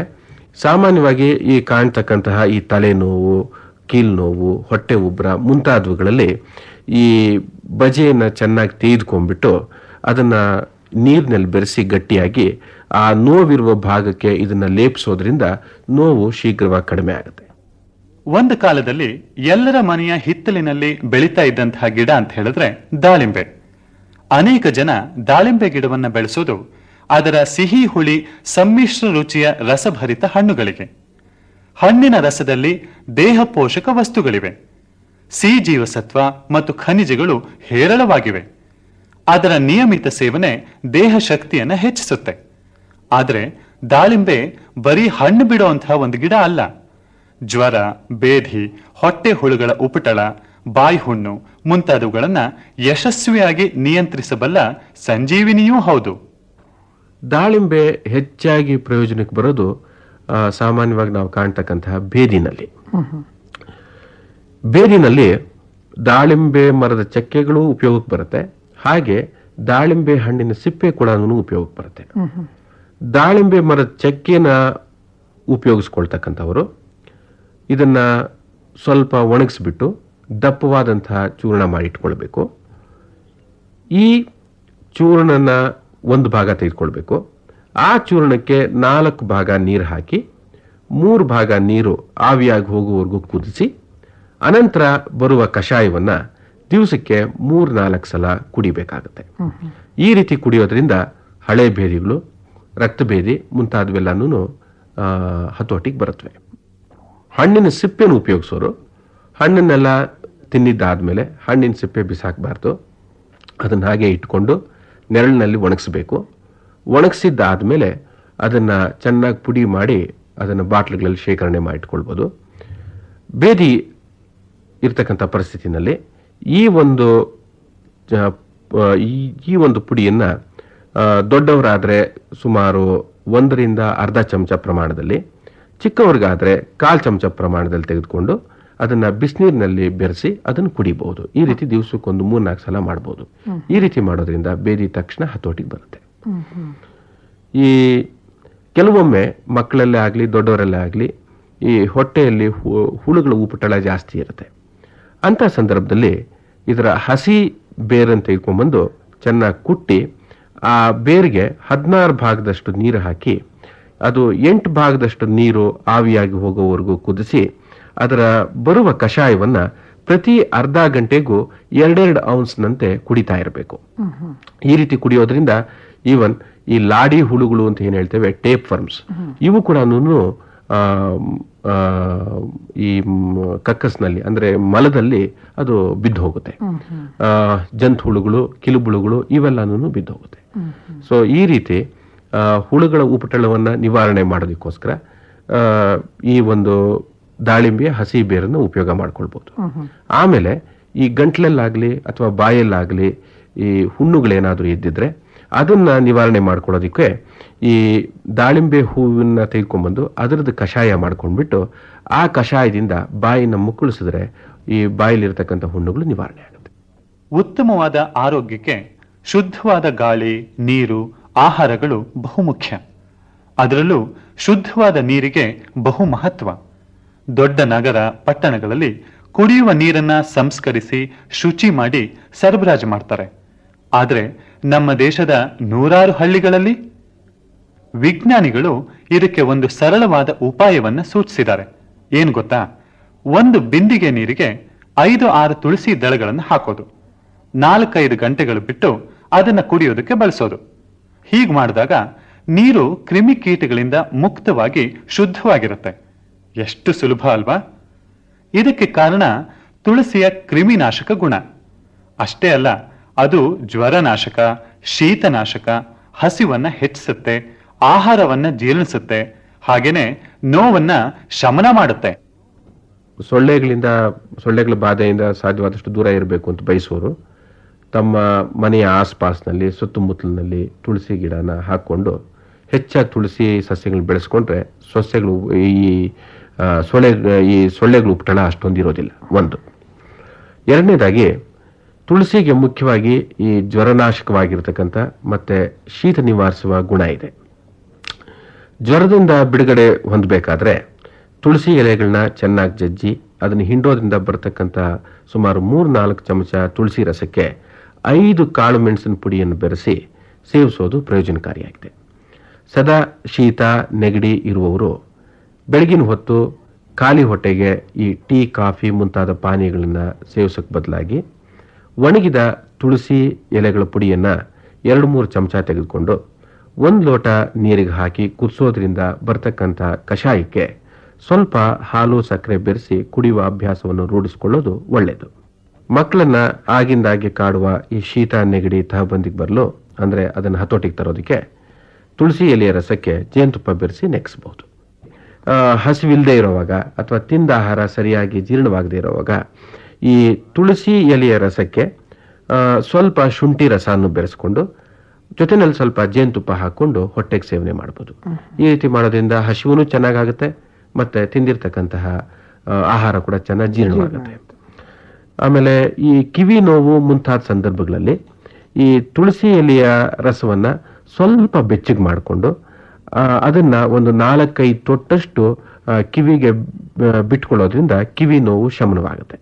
ಸಾಮಾನ್ಯವಾಗಿ ಈ ಕಾಣ್ತಕ್ಕಂತಹ ಈ ತಲೆನೋವು ಕೀಲ್ ನೋವು ಹೊಟ್ಟೆ ಉಬ್ರ ಮುಂತಾದವುಗಳಲ್ಲಿ ಈ ಬಜೆಯನ್ನು ಚೆನ್ನಾಗಿ ತೆಗೆದುಕೊಂಡ್ಬಿಟ್ಟು ಅದನ್ನ ನೀರಿನಲ್ಲಿ ಬೆರೆಸಿ ಗಟ್ಟಿಯಾಗಿ ಆ ನೋವಿರುವ ಭಾಗಕ್ಕೆ ಇದನ್ನ ಲೇಪಿಸೋದ್ರಿಂದ ನೋವು ಶೀಘ್ರವಾಗಿ ಕಡಿಮೆ ಆಗುತ್ತೆ. ಒಂದು ಕಾಲದಲ್ಲಿ ಎಲ್ಲರ ಮನೆಯ ಹಿತ್ತಲಿನಲ್ಲಿ ಬೆಳೀತಾ ಇದ್ದಂತಹ ಗಿಡ ಅಂತ ಹೇಳಿದ್ರೆ ದಾಳಿಂಬೆ. ಅನೇಕ ಜನ ದಾಳಿಂಬೆ ಗಿಡವನ್ನ ಬೆಳೆಸೋದು ಅದರ ಸಿಹಿ ಹುಳಿ ಸಮ್ಮಿಶ್ರ ರುಚಿಯ ರಸಭರಿತ ಹಣ್ಣುಗಳಿಗೆ. ಹಣ್ಣಿನ ರಸದಲ್ಲಿ ದೇಹ ಪೋಷಕ ವಸ್ತುಗಳಿವೆ. ಸಿ ಜೀವಸತ್ವ ಮತ್ತು ಖನಿಜಗಳು ಹೇರಳವಾಗಿವೆ. ಅದರ ನಿಯಮಿತ ಸೇವನೆ ದೇಹ ಶಕ್ತಿಯನ್ನ ಹೆಚ್ಚಿಸುತ್ತೆ. ಆದರೆ ದಾಳಿಂಬೆ ಬರೀ ಹಣ್ಣು ಬಿಡುವಂತಹ ಒಂದು ಗಿಡ ಅಲ್ಲ. ಜ್ವರ ಬೇಧಿ ಹೊಟ್ಟೆ ಹುಳುಗಳ ಉಪಟಳ ಬಾಯಿ ಹುಣ್ಣು ಮುಂತಾದವುಗಳನ್ನು ಯಶಸ್ವಿಯಾಗಿ ನಿಯಂತ್ರಿಸಬಲ್ಲ ಸಂಜೀವಿನಿಯೂ ಹೌದು. ದಾಳಿಂಬೆ ಹೆಚ್ಚಾಗಿ ಪ್ರಯೋಜನಕ್ಕೆ ಬರೋದು ಸಾಮಾನ್ಯವಾಗಿ ನಾವು ಕಾಣ್ತಕ್ಕಂತಹ ಬೇದಿನಲ್ಲಿ. ಬೇದಿನಲ್ಲಿ ದಾಳಿಂಬೆ ಮರದ ಚಕ್ಕೆಗಳು ಉಪಯೋಗಕ್ಕೆ ಬರುತ್ತೆ. ಹಾಗೆ ದಾಳಿಂಬೆ ಹಣ್ಣಿನ ಸಿಪ್ಪೆ ಕೂಡ ಉಪಯೋಗಕ್ಕೆ ಬರುತ್ತೆ. ದಾಳಿಂಬೆ ಮರದ ಚಕ್ಕೆನ ಉಪಯೋಗಿಸ್ಕೊಳ್ತಕ್ಕಂಥವರು ಇದನ್ನ ಸ್ವಲ್ಪ ಒಣಗಿಸ್ಬಿಟ್ಟು ದಪ್ಪವಾದಂತಹ ಚೂರ್ಣ ಮಾಡಿಟ್ಕೊಳ್ಬೇಕು ಈ ಚೂರ್ಣನ ಒಂದು ಭಾಗ ತೆಗೆದುಕೊಳ್ಬೇಕು. ಆ ಚೂರ್ಣಕ್ಕೆ ನಾಲ್ಕು ಭಾಗ ನೀರು ಹಾಕಿ, ಮೂರು ಭಾಗ ನೀರು ಆವಿಯಾಗಿ ಹೋಗುವವರೆಗೂ ಕುದಿಸಿ, ಅನಂತರ ಬರುವ ಕಷಾಯವನ್ನ ದಿವಸಕ್ಕೆ ಮೂರ್ ನಾಲ್ಕು ಸಲ ಕುಡಿಬೇಕಾಗುತ್ತೆ. ಈ ರೀತಿ ಕುಡಿಯೋದ್ರಿಂದ ಹಳೆ ಭೇದಿಗಳು ರಕ್ತಭೇದಿ ಮುಂತಾದವೆಲ್ಲನೂ ಹತೋಟಿಗೆ ಬರುತ್ತವೆ. ಹಣ್ಣಿನ ಸಿಪ್ಪೆನ ಉಪಯೋಗಿಸೋರು. ಹಣ್ಣನ್ನೆಲ್ಲ ತಿಂದಿದ್ದಾದಮೇಲೆ ಹಣ್ಣಿನ ಸಿಪ್ಪೆ ಬಿಸಾಕಬಾರ್ದು. ಅದನ್ನು ಹಾಗೆ ಇಟ್ಕೊಂಡು ನೆರಳಿನಲ್ಲಿ ಒಣಗಿಸ್ಬೇಕು. ಒಣಗಿಸಿದ್ದಾದಮೇಲೆ ಅದನ್ನು ಚೆನ್ನಾಗಿ ಪುಡಿ ಮಾಡಿ ಅದನ್ನು ಬಾಟ್ಲುಗಳಲ್ಲಿ ಶೇಖರಣೆ ಮಾಡಿಟ್ಕೊಳ್ಬೋದು. ಬೇದಿ ಇರ್ತಕ್ಕಂಥ ಪರಿಸ್ಥಿತಿನಲ್ಲಿ ಈ ಒಂದು ಈ- ಒಂದು ಪುಡಿಯನ್ನು ದೊಡ್ಡವರಾದ್ರೆ ಸುಮಾರು ಒಂದರಿಂದ ಅರ್ಧ ಚಮಚ ಪ್ರಮಾಣದಲ್ಲಿ ಚಿಕ್ಕವರಿಗಾದ್ರೆ ಕಾಲ್ ಚಮಚ ಪ್ರಮಾಣದಲ್ಲಿ ತೆಗೆದುಕೊಂಡು ಅದನ್ನ ಬಿಸಿನೀರಿನಲ್ಲಿ ಬೆರೆಸಿ ಅದನ್ನು ಕುಡಿಬಹುದು ಈ ರೀತಿ ದಿವಸಕ್ಕೊಂದು ಮೂರ್ನಾಲ್ಕು ಸಲ ಮಾಡಬಹುದು ಈ ರೀತಿ ಮಾಡೋದ್ರಿಂದ ಬೇದಿ ತಕ್ಷಣ ಹತೋಟಿಗೆ ಬರುತ್ತೆ. ಈ ಕೆಲವೊಮ್ಮೆ ಮಕ್ಕಳಲ್ಲೇ ಆಗಲಿ ದೊಡ್ಡವರಲ್ಲೇ ಆಗಲಿ ಈ ಹೊಟ್ಟೆಯಲ್ಲಿ ಹುಳುಗಳ ಉಪಟಳ ಜಾಸ್ತಿ ಇರುತ್ತೆ. ಅಂತ ಸಂದರ್ಭದಲ್ಲಿ ಇದರ ಹಸಿ ಬೇರನ್ನು ತೆಗೆದುಕೊಂಡ್ಬಂದು ಚೆನ್ನಾಗಿ ಕುಟ್ಟಿ ಆ ಬೇರಿಗೆ ಹದಿನಾರು ಭಾಗದಷ್ಟು ನೀರು ಹಾಕಿ ಅದು ಎಂಟು ಭಾಗದಷ್ಟು ನೀರು ಆವಿಯಾಗಿ ಹೋಗುವವರೆಗೂ ಕುದಿಸಿ ಅದರ ಬರುವ ಕಷಾಯವನ್ನ ಪ್ರತಿ ಅರ್ಧ ಗಂಟೆಗೂ ಎರಡೆರಡು ಔನ್ಸ್ನಂತೆ ಕುಡಿತಾ ಇರಬೇಕು. ಈ ರೀತಿ ಕುಡಿಯೋದ್ರಿಂದ ಈವನ್ ಈ ಲಾಡಿ ಹುಳುಗಳು ಅಂತ ಏನ್ ಹೇಳ್ತೇವೆ ಟೇಪ್ ಫರ್ಮ್ಸ್ ಇವು ಕೂಡ ಈ ಕಕ್ಕಸ್ನಲ್ಲಿ ಅಂದ್ರೆ ಮಲದಲ್ಲಿ ಅದು ಬಿದ್ದು ಹೋಗುತ್ತೆ. ಆ, ಜಂತು ಹುಳುಗಳು ಕಿಲುಬುಳುಗಳು ಇವೆಲ್ಲನೂ ಬಿದ್ದು ಹೋಗುತ್ತೆ. ಸೊ ಈ ರೀತಿ ಹುಳುಗಳ ಉಪಟಳವನ್ನು ನಿವಾರಣೆ ಮಾಡೋದಕ್ಕೋಸ್ಕರ ಈ ಒಂದು ದಾಳಿಂಬೆಯ ಹಸಿ ಬೇರನ್ನು ಉಪಯೋಗ ಮಾಡ್ಕೊಳ್ಬೋದು. ಆಮೇಲೆ ಈ ಗಂಟ್ಲಲ್ಲಾಗಲಿ ಅಥವಾ ಬಾಯಲ್ಲಾಗಲಿ ಈ ಹುಣ್ಣುಗಳೇನಾದರೂ ಇದ್ದಿದ್ರೆ ಅದನ್ನು ನಿವಾರಣೆ ಮಾಡ್ಕೊಳ್ಳೋದಕ್ಕೆ ಈ ದಾಳಿಂಬೆ ಹೂವನ್ನು ತೆಗೆದುಕೊಂಡ್ಬಂದು ಅದರದ್ದು ಕಷಾಯ ಮಾಡ್ಕೊಂಡ್ಬಿಟ್ಟು ಆ ಕಷಾಯದಿಂದ ಬಾಯಿನ ಮುಕ್ಕಳಿಸಿದ್ರೆ ಈ ಬಾಯಿಲಿರ್ತಕ್ಕಂಥ ಹುಣ್ಣುಗಳು ನಿವಾರಣೆ ಆಗುತ್ತೆ. ಉತ್ತಮವಾದ ಆರೋಗ್ಯಕ್ಕೆ ಶುದ್ಧವಾದ ಗಾಳಿ, ನೀರು ಆಹಾರಗಳು ಬಹುಮುಖ್ಯ. ಅದರಲ್ಲೂ ಶುದ್ಧವಾದ ನೀರಿಗೆ ಬಹು ಮಹತ್ವ. ದೊಡ್ಡ ನಗರ ಪಟ್ಟಣಗಳಲ್ಲಿ ಕುಡಿಯುವ ನೀರನ್ನ ಸಂಸ್ಕರಿಸಿ ಶುಚಿ ಮಾಡಿ ಸರಬರಾಜು ಮಾಡ್ತಾರೆ. ಆದರೆ ನಮ್ಮ ದೇಶದ ನೂರಾರು ಹಳ್ಳಿಗಳಲ್ಲಿ? ವಿಜ್ಞಾನಿಗಳು ಇದಕ್ಕೆ ಒಂದು ಸರಳವಾದ ಉಪಾಯವನ್ನ ಸೂಚಿಸಿದ್ದಾರೆ. ಏನು ಗೊತ್ತಾ? ಒಂದು ಬಿಂದಿಗೆ ನೀರಿಗೆ ಐದು ಆರು ತುಳಸಿ ದಳಗಳನ್ನು ಹಾಕೋದು. ನಾಲ್ಕೈದು ಗಂಟೆಗಳು ಬಿಟ್ಟು ಅದನ್ನ ಕುಡಿಯೋದಕ್ಕೆ ಬಳಸೋದು. ಹೀಗೆ ಮಾಡಿದಾಗ ನೀರು ಕ್ರಿಮಿಕೀಟಗಳಿಂದ ಮುಕ್ತವಾಗಿ ಶುದ್ಧವಾಗಿರುತ್ತೆ. ಎಷ್ಟು ಸುಲಭ ಅಲ್ವಾ? ಇದಕ್ಕೆ ಕಾರಣ ತುಳಸಿಯ ಕ್ರಿಮಿನಾಶಕ ಗುಣ. ಅಷ್ಟೇ ಅಲ್ಲ, ಅದು ಜ್ವರನಾಶಕ, ಶೀತನಾಶಕ, ಹಸಿವನ್ನ ಹೆಚ್ಚಿಸುತ್ತೆ, ಆಹಾರವನ್ನ ಜೀರ್ಣಿಸುತ್ತೆ, ಹಾಗೇನೆ ನೋವನ್ನ ಶಮನ ಮಾಡುತ್ತೆ. ಸೊಳ್ಳೆಗಳಿಂದ, ಸೊಳ್ಳೆಗಳ ಬಾಧೆಯಿಂದ ಸಾಧ್ಯವಾದಷ್ಟು ದೂರ ಇರಬೇಕು ಅಂತ ಬಯಸುವವರು. ತಮ್ಮ ಮನೆಯ ಆಸ್ಪಾಸ್ನಲ್ಲಿ, ಸುತ್ತಮುತ್ತಲಿನಲ್ಲಿ ತುಳಸಿ ಗಿಡನ ಹಾಕ್ಕೊಂಡು ಹೆಚ್ಚಾಗಿ ತುಳಸಿ ಸಸ್ಯಗಳನ್ನ ಬೆಳೆಸ್ಕೊಂಡ್ರೆ ಸಸ್ಯಗಳು ಈ ಸೊಳ್ಳೆ, ಈ ಸೊಳ್ಳೆಗಳು ಉಪಟಳ ಅಷ್ಟೊಂದು ಇರೋದಿಲ್ಲ. ಒಂದು. ಎರಡನೇದಾಗಿ ತುಳಸಿಗೆ ಮುಖ್ಯವಾಗಿ ಈ ಜ್ವರನಾಶಕವಾಗಿರ್ತಕ್ಕಂಥ ಮತ್ತೆ ಶೀತ ನಿವಾರಿಸುವ ಗುಣ ಇದೆ. ಜ್ವರದಿಂದ ಬಿಡುಗಡೆ ಹೊಂದಬೇಕಾದ್ರೆ ತುಳಸಿ ಎಲೆಗಳನ್ನ ಚೆನ್ನಾಗಿ ಜಜ್ಜಿ, ಅದನ್ನು ಹಿಂಡೋದ್ರಿಂದ ಬರ್ತಕ್ಕಂಥ ಸುಮಾರು ಮೂರು ನಾಲ್ಕು ಚಮಚ ತುಳಸಿ ರಸಕ್ಕೆ ಐದು ಕಾಳು ಮೆಣಸಿನ ಪುಡಿಯನ್ನು ಬೆರೆಸಿ ಸೇವಿಸೋದು ಪ್ರಯೋಜನಕಾರಿಯಾಗಿದೆ. ಸದಾ ಶೀತ, ನೆಗಡಿ ಇರುವವರು ಬೆಳಗಿನ ಹೊತ್ತು ಖಾಲಿ ಹೊಟ್ಟೆಗೆ ಈ ಟೀ, ಕಾಫಿ ಮುಂತಾದ ಪಾನೀಯಗಳನ್ನು ಸೇವಿಸೋಕ್ಕೆ ಬದಲಾಗಿ ಒಣಗಿದ ತುಳಸಿ ಎಲೆಗಳ ಪುಡಿಯನ್ನು ಎರಡು ಮೂರು ಚಮಚ ತೆಗೆದುಕೊಂಡು ಒಂದು ಲೋಟ ನೀರಿಗೆ ಹಾಕಿ ಕುದಿಸೋದ್ರಿಂದ ಬರ್ತಕ್ಕಂಥ ಕಷಾಯಕ್ಕೆ ಸ್ವಲ್ಪ ಹಾಲು, ಸಕ್ಕರೆ ಬೆರೆಸಿ ಕುಡಿಯುವ ಅಭ್ಯಾಸವನ್ನು ರೂಢಿಸಿಕೊಳ್ಳೋದು ಒಳ್ಳೆಯದು ಮಕ್ಕಳನ್ನ ಆಗಿಂದಾಗೆ ಕಾಡುವ ಈ ಶೀತ ನೆಗಡಿ ತಹಬಂದಿಗೆ ಬರಲು ಅಂದ್ರೆ ಅದನ್ನು ಹತೋಟಿಗೆ ತರೋದಕ್ಕೆ ತುಳಸಿ ಎಲೆಯ ರಸಕ್ಕೆ ಜೇನುತುಪ್ಪ ಬೆರೆಸಿ ನೆಕ್ಸಬಹುದು ಆ, ಹಸಿವಿಲ್ಲದೆ ಇರುವಾಗ ಅಥವಾ ತಿಂದ ಆಹಾರ ಸರಿಯಾಗಿ ಜೀರ್ಣವಾಗದೇ ಇರುವಾಗ ಈ ತುಳಸಿ ಎಲೆಯ ರಸಕ್ಕೆ ಸ್ವಲ್ಪ ಶುಂಠಿ ರಸವನ್ನು ಬೆರೆಸ್ಕೊಂಡು ಜೊತೆನಲ್ಲಿ ಸ್ವಲ್ಪ ಜೇನುತುಪ್ಪ ಹಾಕ್ಕೊಂಡು ಹೊಟ್ಟೆಗೆ ಸೇವನೆ ಮಾಡ್ಬೋದು. ಈ ರೀತಿ ಮಾಡೋದ್ರಿಂದ ಹಸಿವು ಚೆನ್ನಾಗಾಗುತ್ತೆ ಮತ್ತೆ ತಿಂದಿರ್ತಕ್ಕಂತಹ ಆಹಾರ ಕೂಡ ಚೆನ್ನಾಗಿ ಜೀರ್ಣವಾಗುತ್ತೆ. ಆಮೇಲೆ ಈ ಕಿವಿ ನೋವು ಮುಂತಾದ ಸಂದರ್ಭಗಳಲ್ಲಿ ಈ ತುಳಸಿ ಎಲೆಯ ರಸವನ್ನು ಸ್ವಲ್ಪ ಬೆಚ್ಚಗೆ ಮಾಡಿಕೊಂಡು ಅದನ್ನು ಒಂದು ನಾಲ್ಕೈದು ತೊಟ್ಟಷ್ಟು ಕಿವಿಗೆ ಬಿಟ್ಕೊಳ್ಳೋದ್ರಿಂದ ಕಿವಿ ನೋವು ಶಮನವಾಗುತ್ತೆ.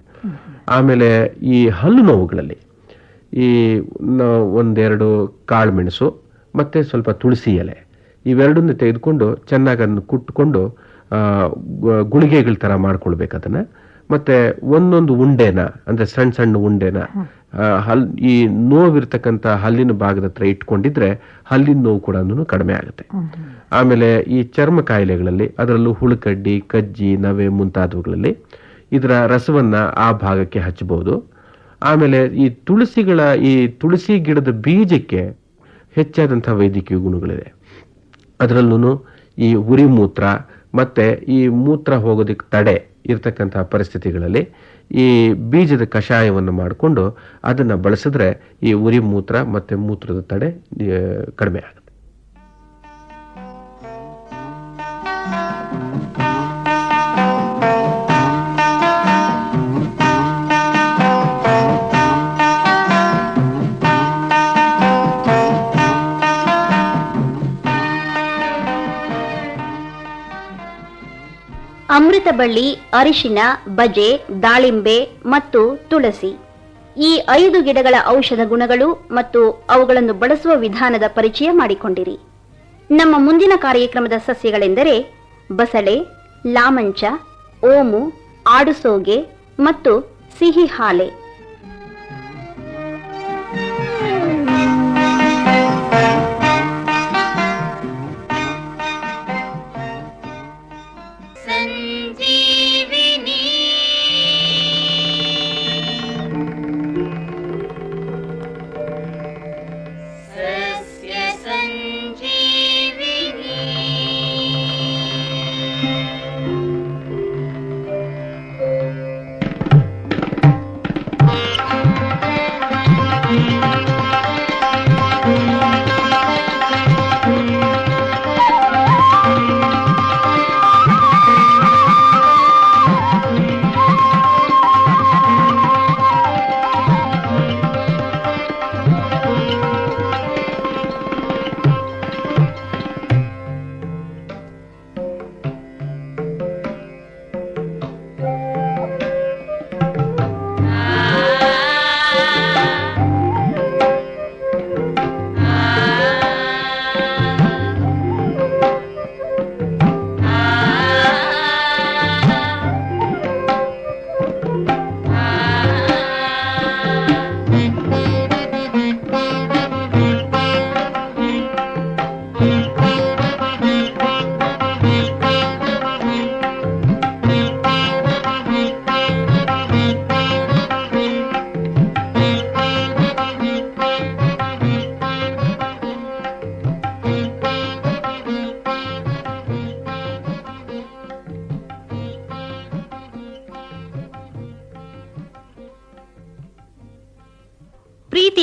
ಆಮೇಲೆ ಈ ಹಲ್ಲು ನೋವುಗಳಲ್ಲಿ ಈ ಒಂದೆರಡು ಕಾಳು ಮೆಣಸು, ಮತ್ತೆ ಸ್ವಲ್ಪ ತುಳಸಿ ಎಲೆ, ಇವೆರಡನ್ನು ತೆಗೆದುಕೊಂಡು ಚೆನ್ನಾಗಿ ಅದನ್ನು ಕುಟ್ಕೊಂಡು ಗುಳಿಗೆಗಳ ಥರ ಮಾಡ್ಕೊಳ್ಬೇಕು ಅದನ್ನ. ಮತ್ತೆ ಒಂದೊಂದು ಉಂಡೆನ ಅಂದ್ರೆ ಸಣ್ಣ ಸಣ್ಣ ಉಂಡೆನ ಹಲ್ ಈ ನೋವಿರ್ತಕ್ಕಂಥ ಹಲ್ಲಿನ ಭಾಗದ ಹತ್ರ ಇಟ್ಕೊಂಡಿದ್ರೆ ಹಲ್ಲಿನ ನೋವು ಕೂಡ ಕಡಿಮೆ ಆಗುತ್ತೆ. ಆಮೇಲೆ ಈ ಚರ್ಮ ಕಾಯಿಲೆಗಳಲ್ಲಿ ಅದರಲ್ಲೂ ಹುಳುಕಡ್ಡಿ ಕಜ್ಜಿ ನವೆ ಮುಂತಾದವುಗಳಲ್ಲಿ ಇದರ ರಸವನ್ನ ಆ ಭಾಗಕ್ಕೆ ಹಚ್ಚಬಹುದು ಆಮೇಲೆ ಈ ತುಳಸಿಗಳ ಈ ತುಳಸಿ ಗಿಡದ ಬೀಜಕ್ಕೆ ಹೆಚ್ಚಾದಂತಹ ವೈದ್ಯಕೀಯ ಗುಣಗಳಿದೆ ಅದರಲ್ಲೂ ಈ ಉರಿ ಮೂತ್ರ ಮತ್ತೆ ಈ ಮೂತ್ರ ಹೋಗೋದಕ್ಕೆ ತಡೆ ಇರತಕ್ಕಂತಹ ಪರಿಸ್ಥಿತಿಗಳಲ್ಲಿ ಈ ಬೀಜದ ಕಷಾಯವನ್ನು ಮಾಡಿಕೊಂಡು ಅದನ್ನು ಬಳಸಿದ್ರೆ ಈ ಉರಿ ಮೂತ್ರ ಮತ್ತು ಮೂತ್ರದ ತಡೆ ಕಡಿಮೆ ಆಗುತ್ತೆ ಅಮೃತಬಳ್ಳಿ ಅರಿಶಿನ, ಬಜೆ, ದಾಳಿಂಬೆ ಮತ್ತು ತುಳಸಿ. ಈ ಐದು ಗಿಡಗಳ ಔಷಧ ಗುಣಗಳು ಮತ್ತು ಅವುಗಳನ್ನು ಬಳಸುವ ವಿಧಾನದ ಪರಿಚಯ ಮಾಡಿಕೊಂಡಿರಿ. ನಮ್ಮ ಮುಂದಿನ ಕಾರ್ಯಕ್ರಮದ ಸಸ್ಯಗಳೆಂದರೆ ಬಸಳೆ, ಲಾಮಂಚ, ಓಮು, ಆಡುಸೋಗೆ ಮತ್ತು ಸಿಹಿ ಹಾಲೆ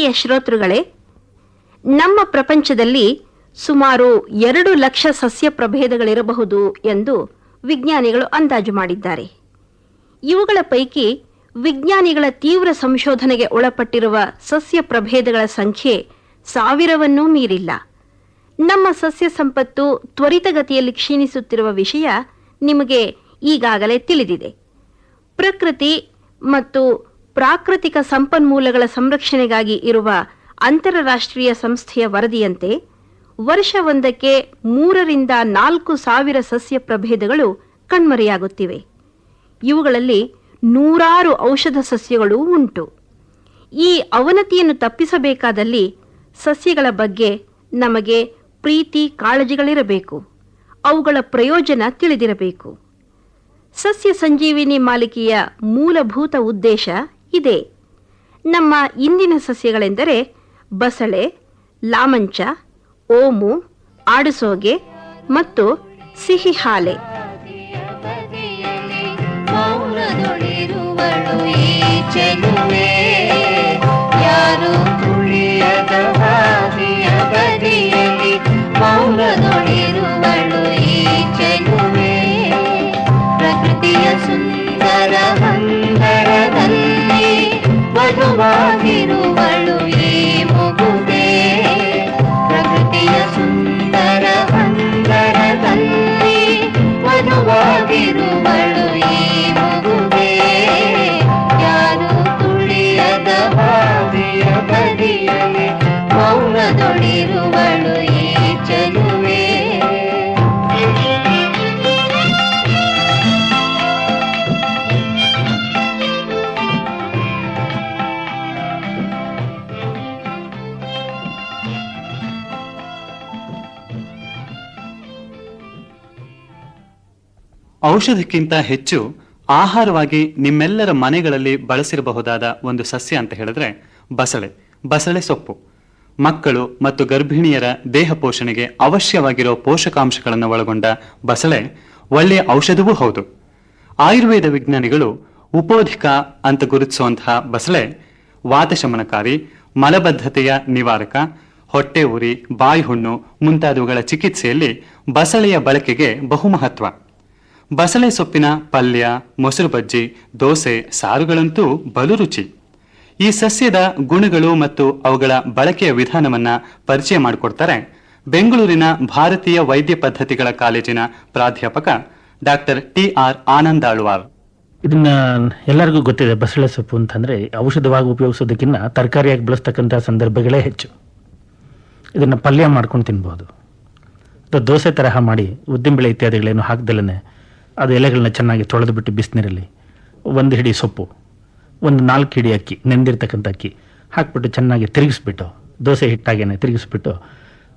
ಪ್ರೀತಿಯ ಶ್ರೋತೃಗಳೇ, ನಮ್ಮ ಪ್ರಪಂಚದಲ್ಲಿ ಸುಮಾರು ಎರಡು ಲಕ್ಷ ಸಸ್ಯ ಪ್ರಭೇದಗಳಿರಬಹುದು ಎಂದು ವಿಜ್ಞಾನಿಗಳು ಅಂದಾಜು ಮಾಡಿದ್ದಾರೆ. ಇವುಗಳ ಪೈಕಿ ವಿಜ್ಞಾನಿಗಳ ತೀವ್ರ ಸಂಶೋಧನೆಗೆ ಒಳಪಟ್ಟಿರುವ ಸಸ್ಯ ಪ್ರಭೇದಗಳ ಸಂಖ್ಯೆ ಸಾವಿರವನ್ನೂ ಮೀರಿಲ್ಲ. ನಮ್ಮ ಸಸ್ಯ ಸಂಪತ್ತು ತ್ವರಿತಗತಿಯಲ್ಲಿ ಕ್ಷೀಣಿಸುತ್ತಿರುವ ವಿಷಯ ನಿಮಗೆ ಈಗಾಗಲೇ ತಿಳಿದಿದೆ. ಪ್ರಕೃತಿ ಮತ್ತು ಪ್ರಾಕೃತಿಕ ಸಂಪನ್ಮೂಲಗಳ ಸಂರಕ್ಷಣೆಗಾಗಿ ಇರುವ ಅಂತಾರಾಷ್ಟ್ರೀಯ ಸಂಸ್ಥೆಯ ವರದಿಯಂತೆ ವರ್ಷವೊಂದಕ್ಕೆ ಮೂರರಿಂದ ನಾಲ್ಕು ಸಾವಿರ ಸಸ್ಯ ಪ್ರಭೇದಗಳು ಕಣ್ಮರೆಯಾಗುತ್ತಿವೆ. ಇವುಗಳಲ್ಲಿ ನೂರಾರು ಔಷಧ ಸಸ್ಯಗಳು ಉಂಟು. ಈ ಅವನತಿಯನ್ನು ತಪ್ಪಿಸಬೇಕಾದಲ್ಲಿ ಸಸ್ಯಗಳ ಬಗ್ಗೆ ನಮಗೆ ಪ್ರೀತಿ, ಕಾಳಜಿಗಳಿರಬೇಕು. ಅವುಗಳ ಪ್ರಯೋಜನ ತಿಳಿದಿರಬೇಕು. ಸಸ್ಯ ಸಂಜೀವಿನಿ ಮಾಲಿಕೆಯ ಮೂಲಭೂತ ಉದ್ದೇಶ ಇದೆ. ನಮ್ಮ ಇಂದಿನ ಸಸ್ಯಗಳೆಂದರೆ ಬಸಳೆ ಲಾಮಂಚ ಓಮು ಆಡಸೋಗೆ ಮತ್ತು ಸಿಹಿ ಹಾಲೆ ಔಷಧಕ್ಕಿಂತ ಹೆಚ್ಚು ಆಹಾರವಾಗಿ ನಿಮ್ಮೆಲ್ಲರ ಮನೆಗಳಲ್ಲಿ ಬಳಸಿರಬಹುದಾದ ಒಂದು ಸಸ್ಯ ಅಂತ ಹೇಳಿದ್ರೆ ಬಸಳೆ. ಬಸಳೆ ಸೊಪ್ಪು. ಮಕ್ಕಳು ಮತ್ತು ಗರ್ಭಿಣಿಯರ ದೇಹ ಪೋಷಣೆಗೆ ಅವಶ್ಯವಾಗಿರೋ ಪೋಷಕಾಂಶಗಳನ್ನು ಒಳಗೊಂಡ ಬಸಳೆ ಒಳ್ಳೆಯ ಔಷಧವೂ ಹೌದು. ಆಯುರ್ವೇದ ವಿಜ್ಞಾನಿಗಳು ಉಪೋಧಿಕ ಅಂತ ಗುರುತಿಸುವಂತಹ ಬಸಳೆ ವಾತಶಮನಕಾರಿ, ಮಲಬದ್ಧತೆಯ ನಿವಾರಕ, ಹೊಟ್ಟೆ ಉರಿ, ಬಾಯಿ ಹುಣ್ಣು ಮುಂತಾದವುಗಳ ಚಿಕಿತ್ಸೆಯಲ್ಲಿ ಬಸಳೆಯ ಬಳಕೆಗೆ ಬಹುಮಹತ್ವ. ಬಸಳೆ ಸೊಪ್ಪಿನ ಪಲ್ಯ, ಮೊಸರು ಬಜ್ಜಿ, ದೋಸೆ, ಸಾರುಗಳಂತೂ ಬಲು ರುಚಿ. ಈ ಸಸ್ಯದ ಗುಣಗಳು ಮತ್ತು ಅವುಗಳ ಬಳಕೆಯ ವಿಧಾನವನ್ನ ಪರಿಚಯ ಮಾಡಿಕೊಡ್ತಾರೆ ಬೆಂಗಳೂರಿನ ಭಾರತೀಯ ವೈದ್ಯ ಪದ್ಧತಿಗಳ ಕಾಲೇಜಿನ ಪ್ರಾಧ್ಯಾಪಕ doctor T R Anand Alvar. ಇದನ್ನ ಎಲ್ಲರಿಗೂ ಗೊತ್ತಿದೆ, ಬಸಳೆ ಸೊಪ್ಪು ಅಂತಂದ್ರೆ ಔಷಧವಾಗಿ ಉಪಯೋಗಿಸೋದಕ್ಕಿಂತ ತರಕಾರಿಯಾಗಿ ಬಳಸ್ತಕ್ಕಂಥ ಸಂದರ್ಭಗಳೇ ಹೆಚ್ಚು. ಇದನ್ನ ಪಲ್ಯ ಮಾಡ್ಕೊಂಡು ತಿನ್ಬಹುದು ದೋಸೆ ತರಹ ಮಾಡಿ ಉದ್ದಿನಬೇಳೆ ಇತ್ಯಾದಿಗಳೇನು ಹಾಕ್ದಲೇ ಅದು ಎಲೆಗಳನ್ನ ಚೆನ್ನಾಗಿ ತೊಳೆದು ಬಿಟ್ಟು ಬಿಸಿನೀರಲ್ಲಿ ಒಂದು ಹಿಡಿ ಸೊಪ್ಪು, ಒಂದು ನಾಲ್ಕು ಹಿಡಿ ಅಕ್ಕಿ, ನೆಂದಿರ್ತಕ್ಕಂಥ ಅಕ್ಕಿ ಹಾಕ್ಬಿಟ್ಟು ಚೆನ್ನಾಗಿ ತಿರುಗಿಸ್ಬಿಟ್ಟು, ದೋಸೆ ಹಿಟ್ಟಾಗೇನೆ ತಿರುಗಿಸ್ಬಿಟ್ಟು,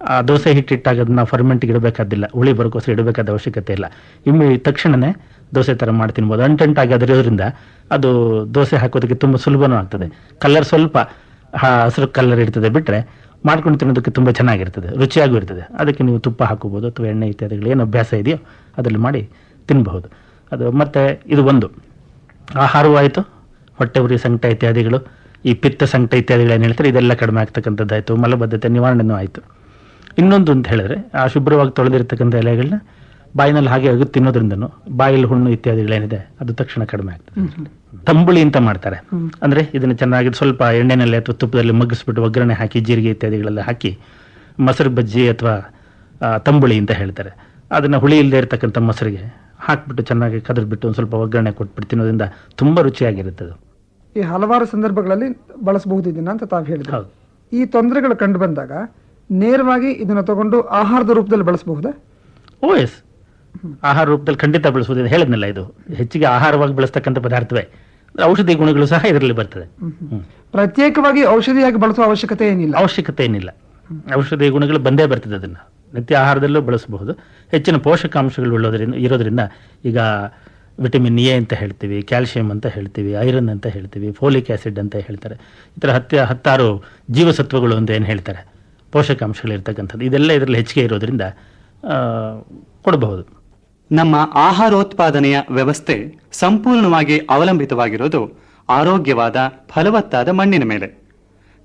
ಆ ದೋಸೆ ಹಿಟ್ಟು ಇಟ್ಟಾಗ ಅದನ್ನ ಫರ್ಮೆಂಟ್ಗೆ ಇಡಬೇಕಾದಿಲ್ಲ, ಹುಳಿ ಬರೋಕ್ಕೋಸ್ಕರ ಇಡಬೇಕಾದ ಅವಶ್ಯಕತೆ ಇಲ್ಲ. ಇಮ್ಮಿ ತಕ್ಷಣನೇ ದೋಸೆ ಥರ ಮಾಡಿ ತಿನ್ಬೋದು. ಅಂಟಂಟಾಗಿ ಅದರಿಂದ ಅದು ದೋಸೆ ಹಾಕೋದಕ್ಕೆ ತುಂಬ ಸುಲಭನೂ ಆಗ್ತದೆ. ಕಲರ್ ಸ್ವಲ್ಪ ಹಸಿರು ಕಲರ್ ಇರ್ತದೆ ಬಿಟ್ಟರೆ ಮಾಡ್ಕೊಂಡು ತಿನ್ನೋದಕ್ಕೆ ತುಂಬ ಚೆನ್ನಾಗಿರ್ತದೆ, ರುಚಿಯಾಗೂ ಇರ್ತದೆ. ಅದಕ್ಕೆ ನೀವು ತುಪ್ಪ ಹಾಕೋಬೋದು ಅಥವಾ ಎಣ್ಣೆ ಇತ್ಯಾದಿಗಳು ಏನು ಅಭ್ಯಾಸ ಇದೆಯೋ ಅದರಲ್ಲಿ ಮಾಡಿ ತಿನ್ನಬಹುದು ಅದು ಮತ್ತೆ ಇದು ಒಂದು. ಆಹಾರವೂ ಆಯಿತು ಹೊಟ್ಟೆ ಉರಿ ಸಂಕಟ ಇತ್ಯಾದಿಗಳು ಈ ಪಿತ್ತ ಸಂಕಟ ಇತ್ಯಾದಿಗಳು ಏನು ಹೇಳ್ತಾರೆ ಇದೆಲ್ಲ ಕಡಿಮೆ ಆಗ್ತಕ್ಕಂಥದ್ದಾಯಿತು ಮಲಬದ್ಧತೆ ನಿವಾರಣೆನೂ ಆಯಿತು. ಇನ್ನೊಂದು ಅಂತ ಹೇಳಿದ್ರೆ ಆ ಶುಭ್ರವಾಗಿ ತೊಳೆದಿರ್ತಕ್ಕಂಥ ಎಲೆಗಳನ್ನ ಬಾಯಿನಲ್ಲಿ ಹಾಗೆ ಅಗದು ತಿನ್ನೋದ್ರಿಂದನೂ ಬಾಯಲ್ಲಿ ಹುಣ್ಣು ಇತ್ಯಾದಿಗಳೇನಿದೆ ಅದು ತಕ್ಷಣ ಕಡಿಮೆ ಆಗ್ತದೆ. ತಂಬುಳಿ ಅಂತ ಮಾಡ್ತಾರೆ. ಅಂದ್ರೆ ಇದನ್ನ ಚೆನ್ನಾಗಿ ಸ್ವಲ್ಪ ಎಣ್ಣೆನಲ್ಲಿ ಅಥವಾ ತುಪ್ಪದಲ್ಲಿ ಮಗ್ಗಿಸ್ಬಿಟ್ಟು ಒಗ್ಗರಣೆ ಹಾಕಿ ಜೀರಿಗೆ ಇತ್ಯಾದಿಗಳೆಲ್ಲ ಹಾಕಿ ಮೊಸರು ಬಜ್ಜಿ ಅಥವಾ ತಂಬುಳಿ ಅಂತ ಹೇಳ್ತಾರೆ. ಅದನ್ನ ಹುಳಿ ಇಲ್ಲದೆ ಇರತಕ್ಕಂಥ ಮೊಸರಿಗೆ ಹಾಕ್ಬಿಟ್ಟು ಚೆನ್ನಾಗಿ ಕದರ್ಬಿಟ್ಟು ಒಂದು ಸ್ವಲ್ಪ ಒಗ್ಗರಣೆ ಕೊಟ್ಬಿಟ್ಟು ತಿನ್ನೋದ್ರಿಂದ ತುಂಬಾ ರುಚಿಯಾಗಿರುತ್ತೆ ಅದು ಈ ಹಲವಾರು ಸಂದರ್ಭಗಳಲ್ಲಿ ಬಳಸಬಹುದು ಇದನ್ನ ಅಂತ ತಾವು ಹೇಳಿದ್ರು. ಈ ತೊಂದರೆಗಳು ಕಂಡು ಬಂದಾಗ ನೇರವಾಗಿ ಇದನ್ನ ತಗೊಂಡು ಆಹಾರದ ರೂಪದಲ್ಲಿ ಬಳಸಬಹುದಾ? ಓ ಎಸ್ ಆಹಾರ ರೂಪದಲ್ಲಿ ಖಂಡಿತ ಬಳಸಬಹುದು ಇದು. ಹೇಳಿದ್ನಲ್ಲ ಇದು. ಹೆಚ್ಚಿಗೆ ಆಹಾರವಾಗಿ ಬಳಸ್ತಕ್ಕಂಥ ಪದಾರ್ಥವೇ. ಔಷಧಿ ಗುಣಗಳು ಸಹ ಇದರಲ್ಲಿ ಬರ್ತದೆ. ಪ್ರತ್ಯೇಕವಾಗಿ ಔಷಧಿಯಾಗಿ ಬಳಸುವ ಅವಶ್ಯಕತೆ ಏನಿಲ್ಲ? ಅವಶ್ಯಕತೆ ಏನಿಲ್ಲ. ಔಷಧಿ ಗುಣಗಳು ಬಂದೇ ಬರ್ತದೆ ಅದನ್ನು. ನಿತ್ಯ ಆಹಾರದಲ್ಲೂ ಬಳಸಬಹುದು. ಹೆಚ್ಚಿನ ಪೋಷಕಾಂಶಗಳು ಉಳ್ಳೋದ್ರಿಂದ, ಇರೋದ್ರಿಂದ ಈಗ ವಿಟಮಿನ್ ಎ ಅಂತ ಹೇಳ್ತೀವಿ ಕ್ಯಾಲ್ಸಿಯಂ ಅಂತ ಹೇಳ್ತೀವಿ, ಐರನ್ ಅಂತ ಹೇಳ್ತೀವಿ, ಫೋಲಿಕ್ ಆಸಿಡ್ ಅಂತ ಹೇಳ್ತಾರೆ. ಈ ಥರ ಹತ್ತು ಹತ್ತಾರು ಜೀವಸತ್ವಗಳು ಅಂತ ಏನು ಹೇಳ್ತಾರೆ? ಪೋಷಕಾಂಶಗಳಿರ್ತಕ್ಕಂಥದ್ದು. ಇದೆಲ್ಲ ಇದರಲ್ಲಿ ಹೆಚ್ಚಿಗೆ ಇರೋದ್ರಿಂದ ಕೊಡಬಹುದು. ನಮ್ಮ ಆಹಾರೋತ್ಪಾದನೆಯ ವ್ಯವಸ್ಥೆ ಸಂಪೂರ್ಣವಾಗಿ ಅವಲಂಬಿತವಾಗಿರೋದು ಆರೋಗ್ಯವಾದ ಫಲವತ್ತಾದ ಮಣ್ಣಿನ ಮೇಲೆ.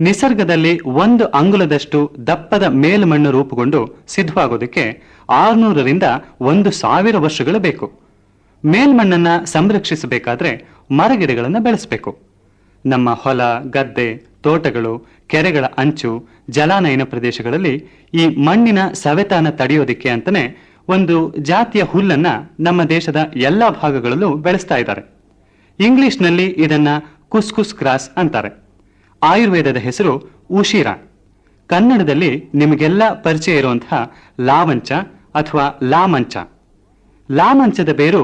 ನಿಸರ್ಗದಲ್ಲಿ ಒಂದು ಅಂಗುಲದಷ್ಟು ದಪ್ಪದ ಮೇಲ್ಮಣ್ಣು ರೂಪುಗೊಂಡು ಸಿದ್ಧವಾಗೋದಕ್ಕೆ ಆರುನೂರರಿಂದ ಒಂದು ಸಾವಿರ ವರ್ಷಗಳು ಬೇಕು. ಮೇಲ್ಮಣ್ಣನ್ನ ಸಂರಕ್ಷಿಸಬೇಕಾದ್ರೆ ಮರಗಿಡಗಳನ್ನು ಬೆಳೆಸಬೇಕು. ನಮ್ಮ ಹೊಲ, ಗದ್ದೆ, ತೋಟಗಳು, ಕೆರೆಗಳ ಅಂಚು, ಜಲಾನಯನ ಪ್ರದೇಶಗಳಲ್ಲಿ ಈ ಮಣ್ಣಿನ ಸವೆತಾನ ತಡೆಯೋದಿಕ್ಕೆ ಅಂತಲೇ ಒಂದು ಜಾತಿಯ ಹುಲ್ಲನ್ನ ನಮ್ಮ ದೇಶದ ಎಲ್ಲ ಭಾಗಗಳಲ್ಲೂ ಬೆಳೆಸ್ತಾ ಇದ್ದಾರೆ. ಇಂಗ್ಲಿಷ್ನಲ್ಲಿ ಇದನ್ನ ಕುಸ್ಕುಸ್ ಕ್ರಾಸ್ ಅಂತಾರೆ. ಆಯುರ್ವೇದದ ಹೆಸರು ಉಶಿರ ಕನ್ನಡದಲ್ಲಿ ನಿಮಗೆಲ್ಲ ಪರಿಚಯ ಇರುವಂತಹ ಲಾವಂಚ ಅಥವಾ ಲಾಮಂಚ. ಲಾಮಂಚದ ಬೇರು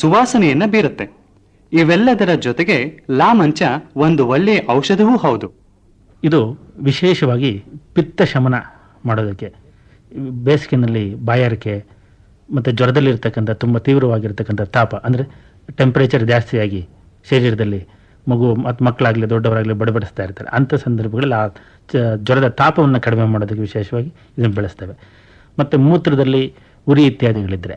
ಸುವಾಸನೆಯನ್ನ ಬೀರುತ್ತೆ. ಇವೆಲ್ಲದರ ಜೊತೆಗೆ ಲಾಮಂಚ ಒಂದು ಒಳ್ಳೆಯ ಔಷಧವೂ ಹೌದು. ಇದು ವಿಶೇಷವಾಗಿ ಪಿತ್ತ ಶಮನ ಮಾಡೋದಕ್ಕೆ, ಬೇಸಿಗೆನಲ್ಲಿ ಬಾಯಾರಿಕೆ ಮತ್ತು ಜ್ವರದಲ್ಲಿರ್ತಕ್ಕಂಥ, ತುಂಬ ತೀವ್ರವಾಗಿರ್ತಕ್ಕಂಥ ತಾಪ, ಅಂದರೆ ಟೆಂಪರೇಚರ್ ಜಾಸ್ತಿಯಾಗಿ ಶರೀರದಲ್ಲಿ ಮಗು ಮತ್ತು ಮಕ್ಕಳಾಗಲಿ ದೊಡ್ಡವರಾಗಲಿ ಬಡಬಡಿಸ್ತಾ ಇರ್ತಾರೆ. ಅಂಥ ಸಂದರ್ಭಗಳಲ್ಲಿ ಆ ಜ್ವರದ ತಾಪವನ್ನು ಕಡಿಮೆ ಮಾಡೋದಕ್ಕೆ ವಿಶೇಷವಾಗಿ ಇದನ್ನು ಬೆಳೆಸ್ತೇವೆ. ಮತ್ತು ಮೂತ್ರದಲ್ಲಿ ಉರಿ ಇತ್ಯಾದಿಗಳಿದ್ದರೆ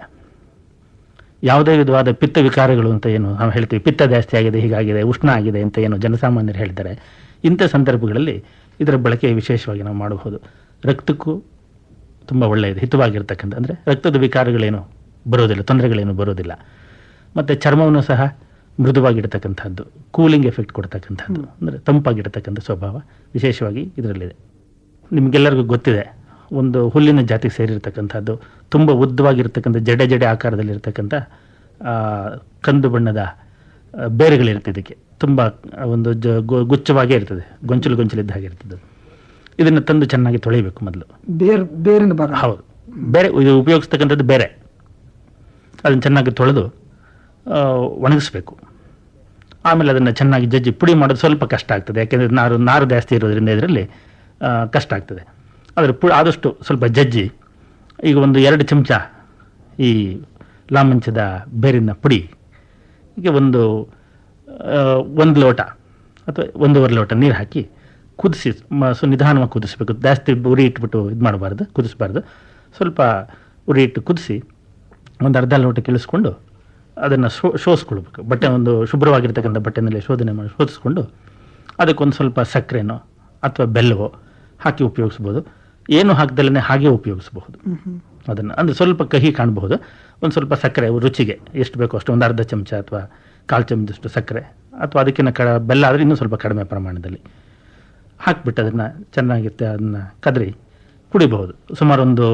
ಯಾವುದೇ ವಿಧವಾದ ಪಿತ್ತ ವಿಕಾರಗಳು ಅಂತ ಏನು ನಾವು ಹೇಳ್ತೀವಿ. ಪಿತ್ತ ಜಾಸ್ತಿ ಆಗಿದೆ, ಹೀಗಾಗಿದೆ, ಉಷ್ಣ ಆಗಿದೆ ಅಂತ ಏನು ಜನಸಾಮಾನ್ಯರು ಹೇಳ್ತಾರೆ. ಇಂಥ ಸಂದರ್ಭಗಳಲ್ಲಿ ಇದರ ಬಳಕೆ ವಿಶೇಷವಾಗಿ ನಾವು ಮಾಡಬಹುದು. ರಕ್ತಕ್ಕೂ ತುಂಬ ಒಳ್ಳೆಯದು, ಹಿತವಾಗಿರ್ತಕ್ಕಂಥ, ಅಂದರೆ ರಕ್ತದ ವಿಕಾರಗಳೇನು ಬರೋದಿಲ್ಲ, ತೊಂದರೆಗಳೇನು ಬರೋದಿಲ್ಲ. ಮತ್ತು ಚರ್ಮವನ್ನು ಸಹ ಮೃದುವಾಗಿಡ್ತಕ್ಕಂಥದ್ದು ಕೂಲಿಂಗ್ ಎಫೆಕ್ಟ್ ಕೊಡ್ತಕ್ಕಂಥದ್ದು ಅಂದರೆ ತಂಪಾಗಿಡ್ತಕ್ಕಂಥ ಸ್ವಭಾವ ವಿಶೇಷವಾಗಿ ಇದರಲ್ಲಿದೆ. ನಿಮಗೆಲ್ಲರಿಗೂ ಗೊತ್ತಿದೆ ಒಂದು ಹುಲ್ಲಿನ ಜಾತಿಗೆ ಸೇರಿರ್ತಕ್ಕಂಥದ್ದು ತುಂಬ ಉದ್ದವಾಗಿರ್ತಕ್ಕಂಥ ಜಡೆ ಜಡೆ ಆಕಾರದಲ್ಲಿರ್ತಕ್ಕಂಥ ಕಂದು ಬಣ್ಣದ ಇದಕ್ಕೆ. ತುಂಬ ಒಂದು ಜ ಗುಚ್ಚವಾಗೇ ಗುಚ್ಛವಾಗೇ ಇರ್ತದೆ ಗೊಂಚಲು ಗೊಂಚಲಿದ್ದ ಹಾಗೆ ಇರ್ತದೆ. ಇದನ್ನು ತಂದು ಚೆನ್ನಾಗಿ ತೊಳಿಬೇಕು ಮೊದಲು. ಬೇರೆ ಬೇರಿನ ಭಾಗ. ಹೌದು. ಬೇರೆ ಇದು ಉಪಯೋಗಿಸ್ತಕ್ಕಂಥದ್ದು ಬೇರೆ. ಅದನ್ನು ಚೆನ್ನಾಗಿ ತೊಳೆದು ಒಣಗಿಸ್ಬೇಕು. ಆಮೇಲೆ ಅದನ್ನು ಚೆನ್ನಾಗಿ ಜಜ್ಜಿ ಪುಡಿ ಮಾಡೋದು ಸ್ವಲ್ಪ ಕಷ್ಟ ಆಗ್ತದೆ. ಯಾಕೆಂದರೆ ನಾರು ನಾರು ಜಾಸ್ತಿ ಇರೋದ್ರಿಂದ ಇದರಲ್ಲಿ ಕಷ್ಟ ಆಗ್ತದೆ. ಆದರೆ ಪುಡಿ ಆದಷ್ಟು ಸ್ವಲ್ಪ ಜಜ್ಜಿ. ಈಗ ಒಂದು ಎರಡು ಚಮಚ ಈ ಲಾಮಂಚದ ಬೇರಿನ ಪುಡಿ. ಈಗ ಒಂದು ಒಂದು ಲೋಟ ಅಥವಾ ಒಂದೂವರೆ ಲೋಟ ನೀರು ಹಾಕಿ ಕುದಿಸಿ ಸೊ ನಿಧಾನವಾಗಿ ಕುದಿಸ್ಬೇಕು. ಜಾಸ್ತಿ ಉರಿ ಇಟ್ಬಿಟ್ಟು ಇದು ಮಾಡಬಾರ್ದು, ಕುದಿಸ್ಬಾರ್ದು. ಸ್ವಲ್ಪ ಉರಿ ಇಟ್ಟು ಕುದಿಸಿ ಒಂದು ಅರ್ಧ ಲೋಟ ಇಳಿಸ್ಕೊಂಡು ಅದನ್ನು ಶೋ ಶೋಸ್ಕೊಳ್ಬೇಕು. ಬಟ್ಟೆ ಒಂದು ಶುಭ್ರವಾಗಿರ್ತಕ್ಕಂಥ ಬಟ್ಟೆನಲ್ಲಿ ಶೋಧನೆ ಮಾಡಿ ಶೋಧಿಸ್ಕೊಂಡು ಅದಕ್ಕೊಂದು ಸ್ವಲ್ಪ ಸಕ್ಕರೆನೋ ಅಥವಾ ಬೆಲ್ಲವೋ ಹಾಕಿ ಉಪಯೋಗಿಸ್ಬೋದು. ಏನು ಹಾಕ್ದಲ್ಲೇ ಹಾಗೆ ಉಪಯೋಗಿಸಬಹುದು. ಅದನ್ನು ಅಂದರೆ ಸ್ವಲ್ಪ ಕಹಿ ಕಾಣಬಹುದು. ಒಂದು ಸ್ವಲ್ಪ ಸಕ್ಕರೆ ರುಚಿಗೆ ಎಷ್ಟು ಬೇಕೋ ಅಷ್ಟು ಒಂದು ಅರ್ಧ ಚಮಚ ಅಥವಾ ಕಾಲು ಚಮಚದಷ್ಟು ಸಕ್ಕರೆ ಅಥವಾ ಅದಕ್ಕಿಂತ ಕ ಬೆಲ್ಲ ಆದರೆ ಇನ್ನೂ ಸ್ವಲ್ಪ ಕಡಿಮೆ ಪ್ರಮಾಣದಲ್ಲಿ ಹಾಕ್ಬಿಟ್ಟು ಅದನ್ನು ಚೆನ್ನಾಗಿರುತ್ತೆ ಅದನ್ನು ಕದರಿ ಕುಡಿಬಹುದು. ಸುಮಾರು ಒಂದು